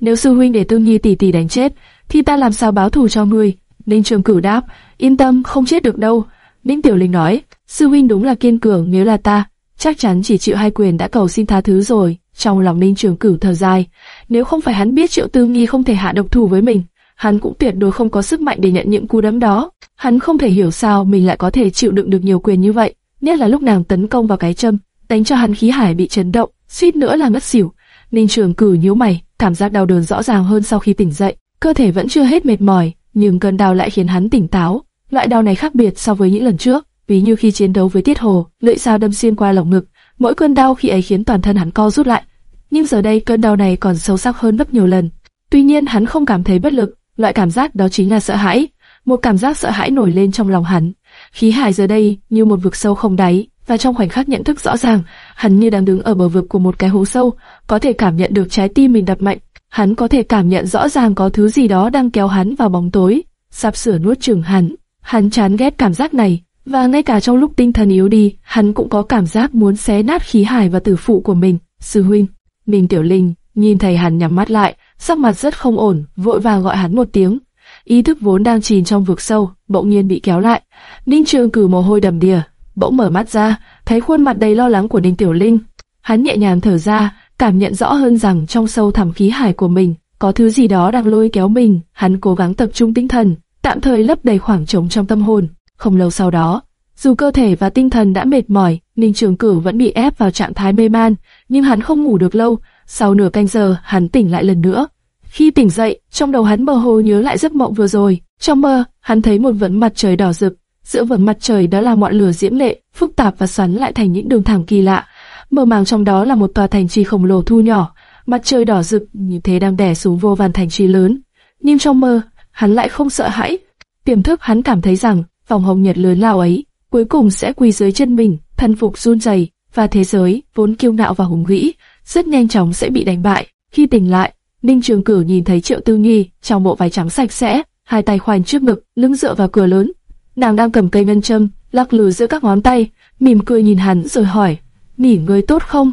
Nếu sư huynh để Tương Nhi tỷ tỷ đánh chết, thì ta làm sao báo thù cho ngươi? Ninh Trường Cử đáp, yên tâm, không chết được đâu. Ninh Tiểu Linh nói, sư huynh đúng là kiên cường, nếu là ta, chắc chắn chỉ chịu hai quyền đã cầu xin tha thứ rồi. Trong lòng Ninh Trường Cử thở dài, nếu không phải hắn biết Triệu Tư Nghi không thể hạ độc thủ với mình, hắn cũng tuyệt đối không có sức mạnh để nhận những cú đấm đó. Hắn không thể hiểu sao mình lại có thể chịu đựng được nhiều quyền như vậy nhất là lúc nàng tấn công vào cái châm, đánh cho hắn khí hải bị chấn động, suýt nữa là ngất xỉu. Ninh Trường Cử nhíu mày, cảm giác đau đớn rõ ràng hơn sau khi tỉnh dậy, cơ thể vẫn chưa hết mệt mỏi, nhưng cơn đau lại khiến hắn tỉnh táo. Loại đau này khác biệt so với những lần trước, ví như khi chiến đấu với Tiết Hồ, lưỡi dao đâm xuyên qua lồng ngực, mỗi cơn đau khi ấy khiến toàn thân hắn co rút lại. Nhưng giờ đây cơn đau này còn sâu sắc hơn gấp nhiều lần. Tuy nhiên hắn không cảm thấy bất lực, loại cảm giác đó chính là sợ hãi. Một cảm giác sợ hãi nổi lên trong lòng hắn, Khí hải giờ đây như một vực sâu không đáy, và trong khoảnh khắc nhận thức rõ ràng, hắn như đang đứng ở bờ vực của một cái hố sâu, có thể cảm nhận được trái tim mình đập mạnh, hắn có thể cảm nhận rõ ràng có thứ gì đó đang kéo hắn vào bóng tối, sắp sửa nuốt chửng hắn. Hắn chán ghét cảm giác này, và ngay cả trong lúc tinh thần yếu đi, hắn cũng có cảm giác muốn xé nát khí hải và tử phụ của mình. Sư huynh, Minh Tiểu Linh nhìn thấy hắn nhắm mắt lại, sắc mặt rất không ổn, vội vàng gọi hắn một tiếng ý thức vốn đang chìm trong vực sâu, bỗng nhiên bị kéo lại. Ninh Trường cử mồ hôi đầm đìa, bỗng mở mắt ra, thấy khuôn mặt đầy lo lắng của Ninh Tiểu Linh. Hắn nhẹ nhàng thở ra, cảm nhận rõ hơn rằng trong sâu thẳm khí hải của mình có thứ gì đó đang lôi kéo mình. Hắn cố gắng tập trung tinh thần, tạm thời lấp đầy khoảng trống trong tâm hồn. Không lâu sau đó, dù cơ thể và tinh thần đã mệt mỏi, Ninh Trường Cửu vẫn bị ép vào trạng thái mê man, nhưng hắn không ngủ được lâu. Sau nửa canh giờ, hắn tỉnh lại lần nữa. Khi tỉnh dậy, trong đầu hắn mơ hồ nhớ lại giấc mộng vừa rồi. Trong mơ, hắn thấy một vầng mặt trời đỏ rực. Giữa vầng mặt trời đó là ngọn lửa diễm lệ, phức tạp và xoắn lại thành những đường thẳng kỳ lạ. Mơ màng trong đó là một tòa thành trì khổng lồ thu nhỏ. Mặt trời đỏ rực như thế đang đè xuống vô vàn thành trì lớn. Nhưng trong mơ, hắn lại không sợ hãi. Tiềm thức hắn cảm thấy rằng vòng hồng nhật lớn lao ấy cuối cùng sẽ quỳ dưới chân mình, thân phục run rẩy và thế giới vốn kiêu ngạo và hùng vĩ rất nhanh chóng sẽ bị đánh bại. Khi tỉnh lại, Ninh Trường Cửu nhìn thấy Triệu Tư Nghi trong bộ váy trắng sạch sẽ, hai tay khoanh trước ngực, lưng dựa vào cửa lớn. Nàng đang cầm cây ngân châm, lắc lư giữa các ngón tay, mỉm cười nhìn hắn rồi hỏi: "Nghỉ ngơi tốt không?"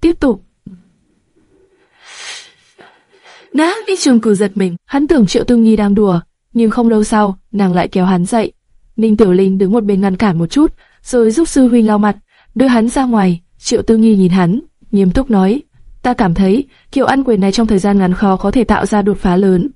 Tiếp tục. Ná, Ninh Trường cử giật mình, hắn tưởng Triệu Tư Nghi đang đùa, nhưng không lâu sau, nàng lại kéo hắn dậy. Ninh Tiểu Linh đứng một bên ngăn cản một chút, rồi giúp sư huynh lau mặt, đưa hắn ra ngoài. Triệu Tư Nghi nhìn hắn, nghiêm túc nói, ta cảm thấy kiểu ăn quyền này trong thời gian ngắn khó có thể tạo ra đột phá lớn.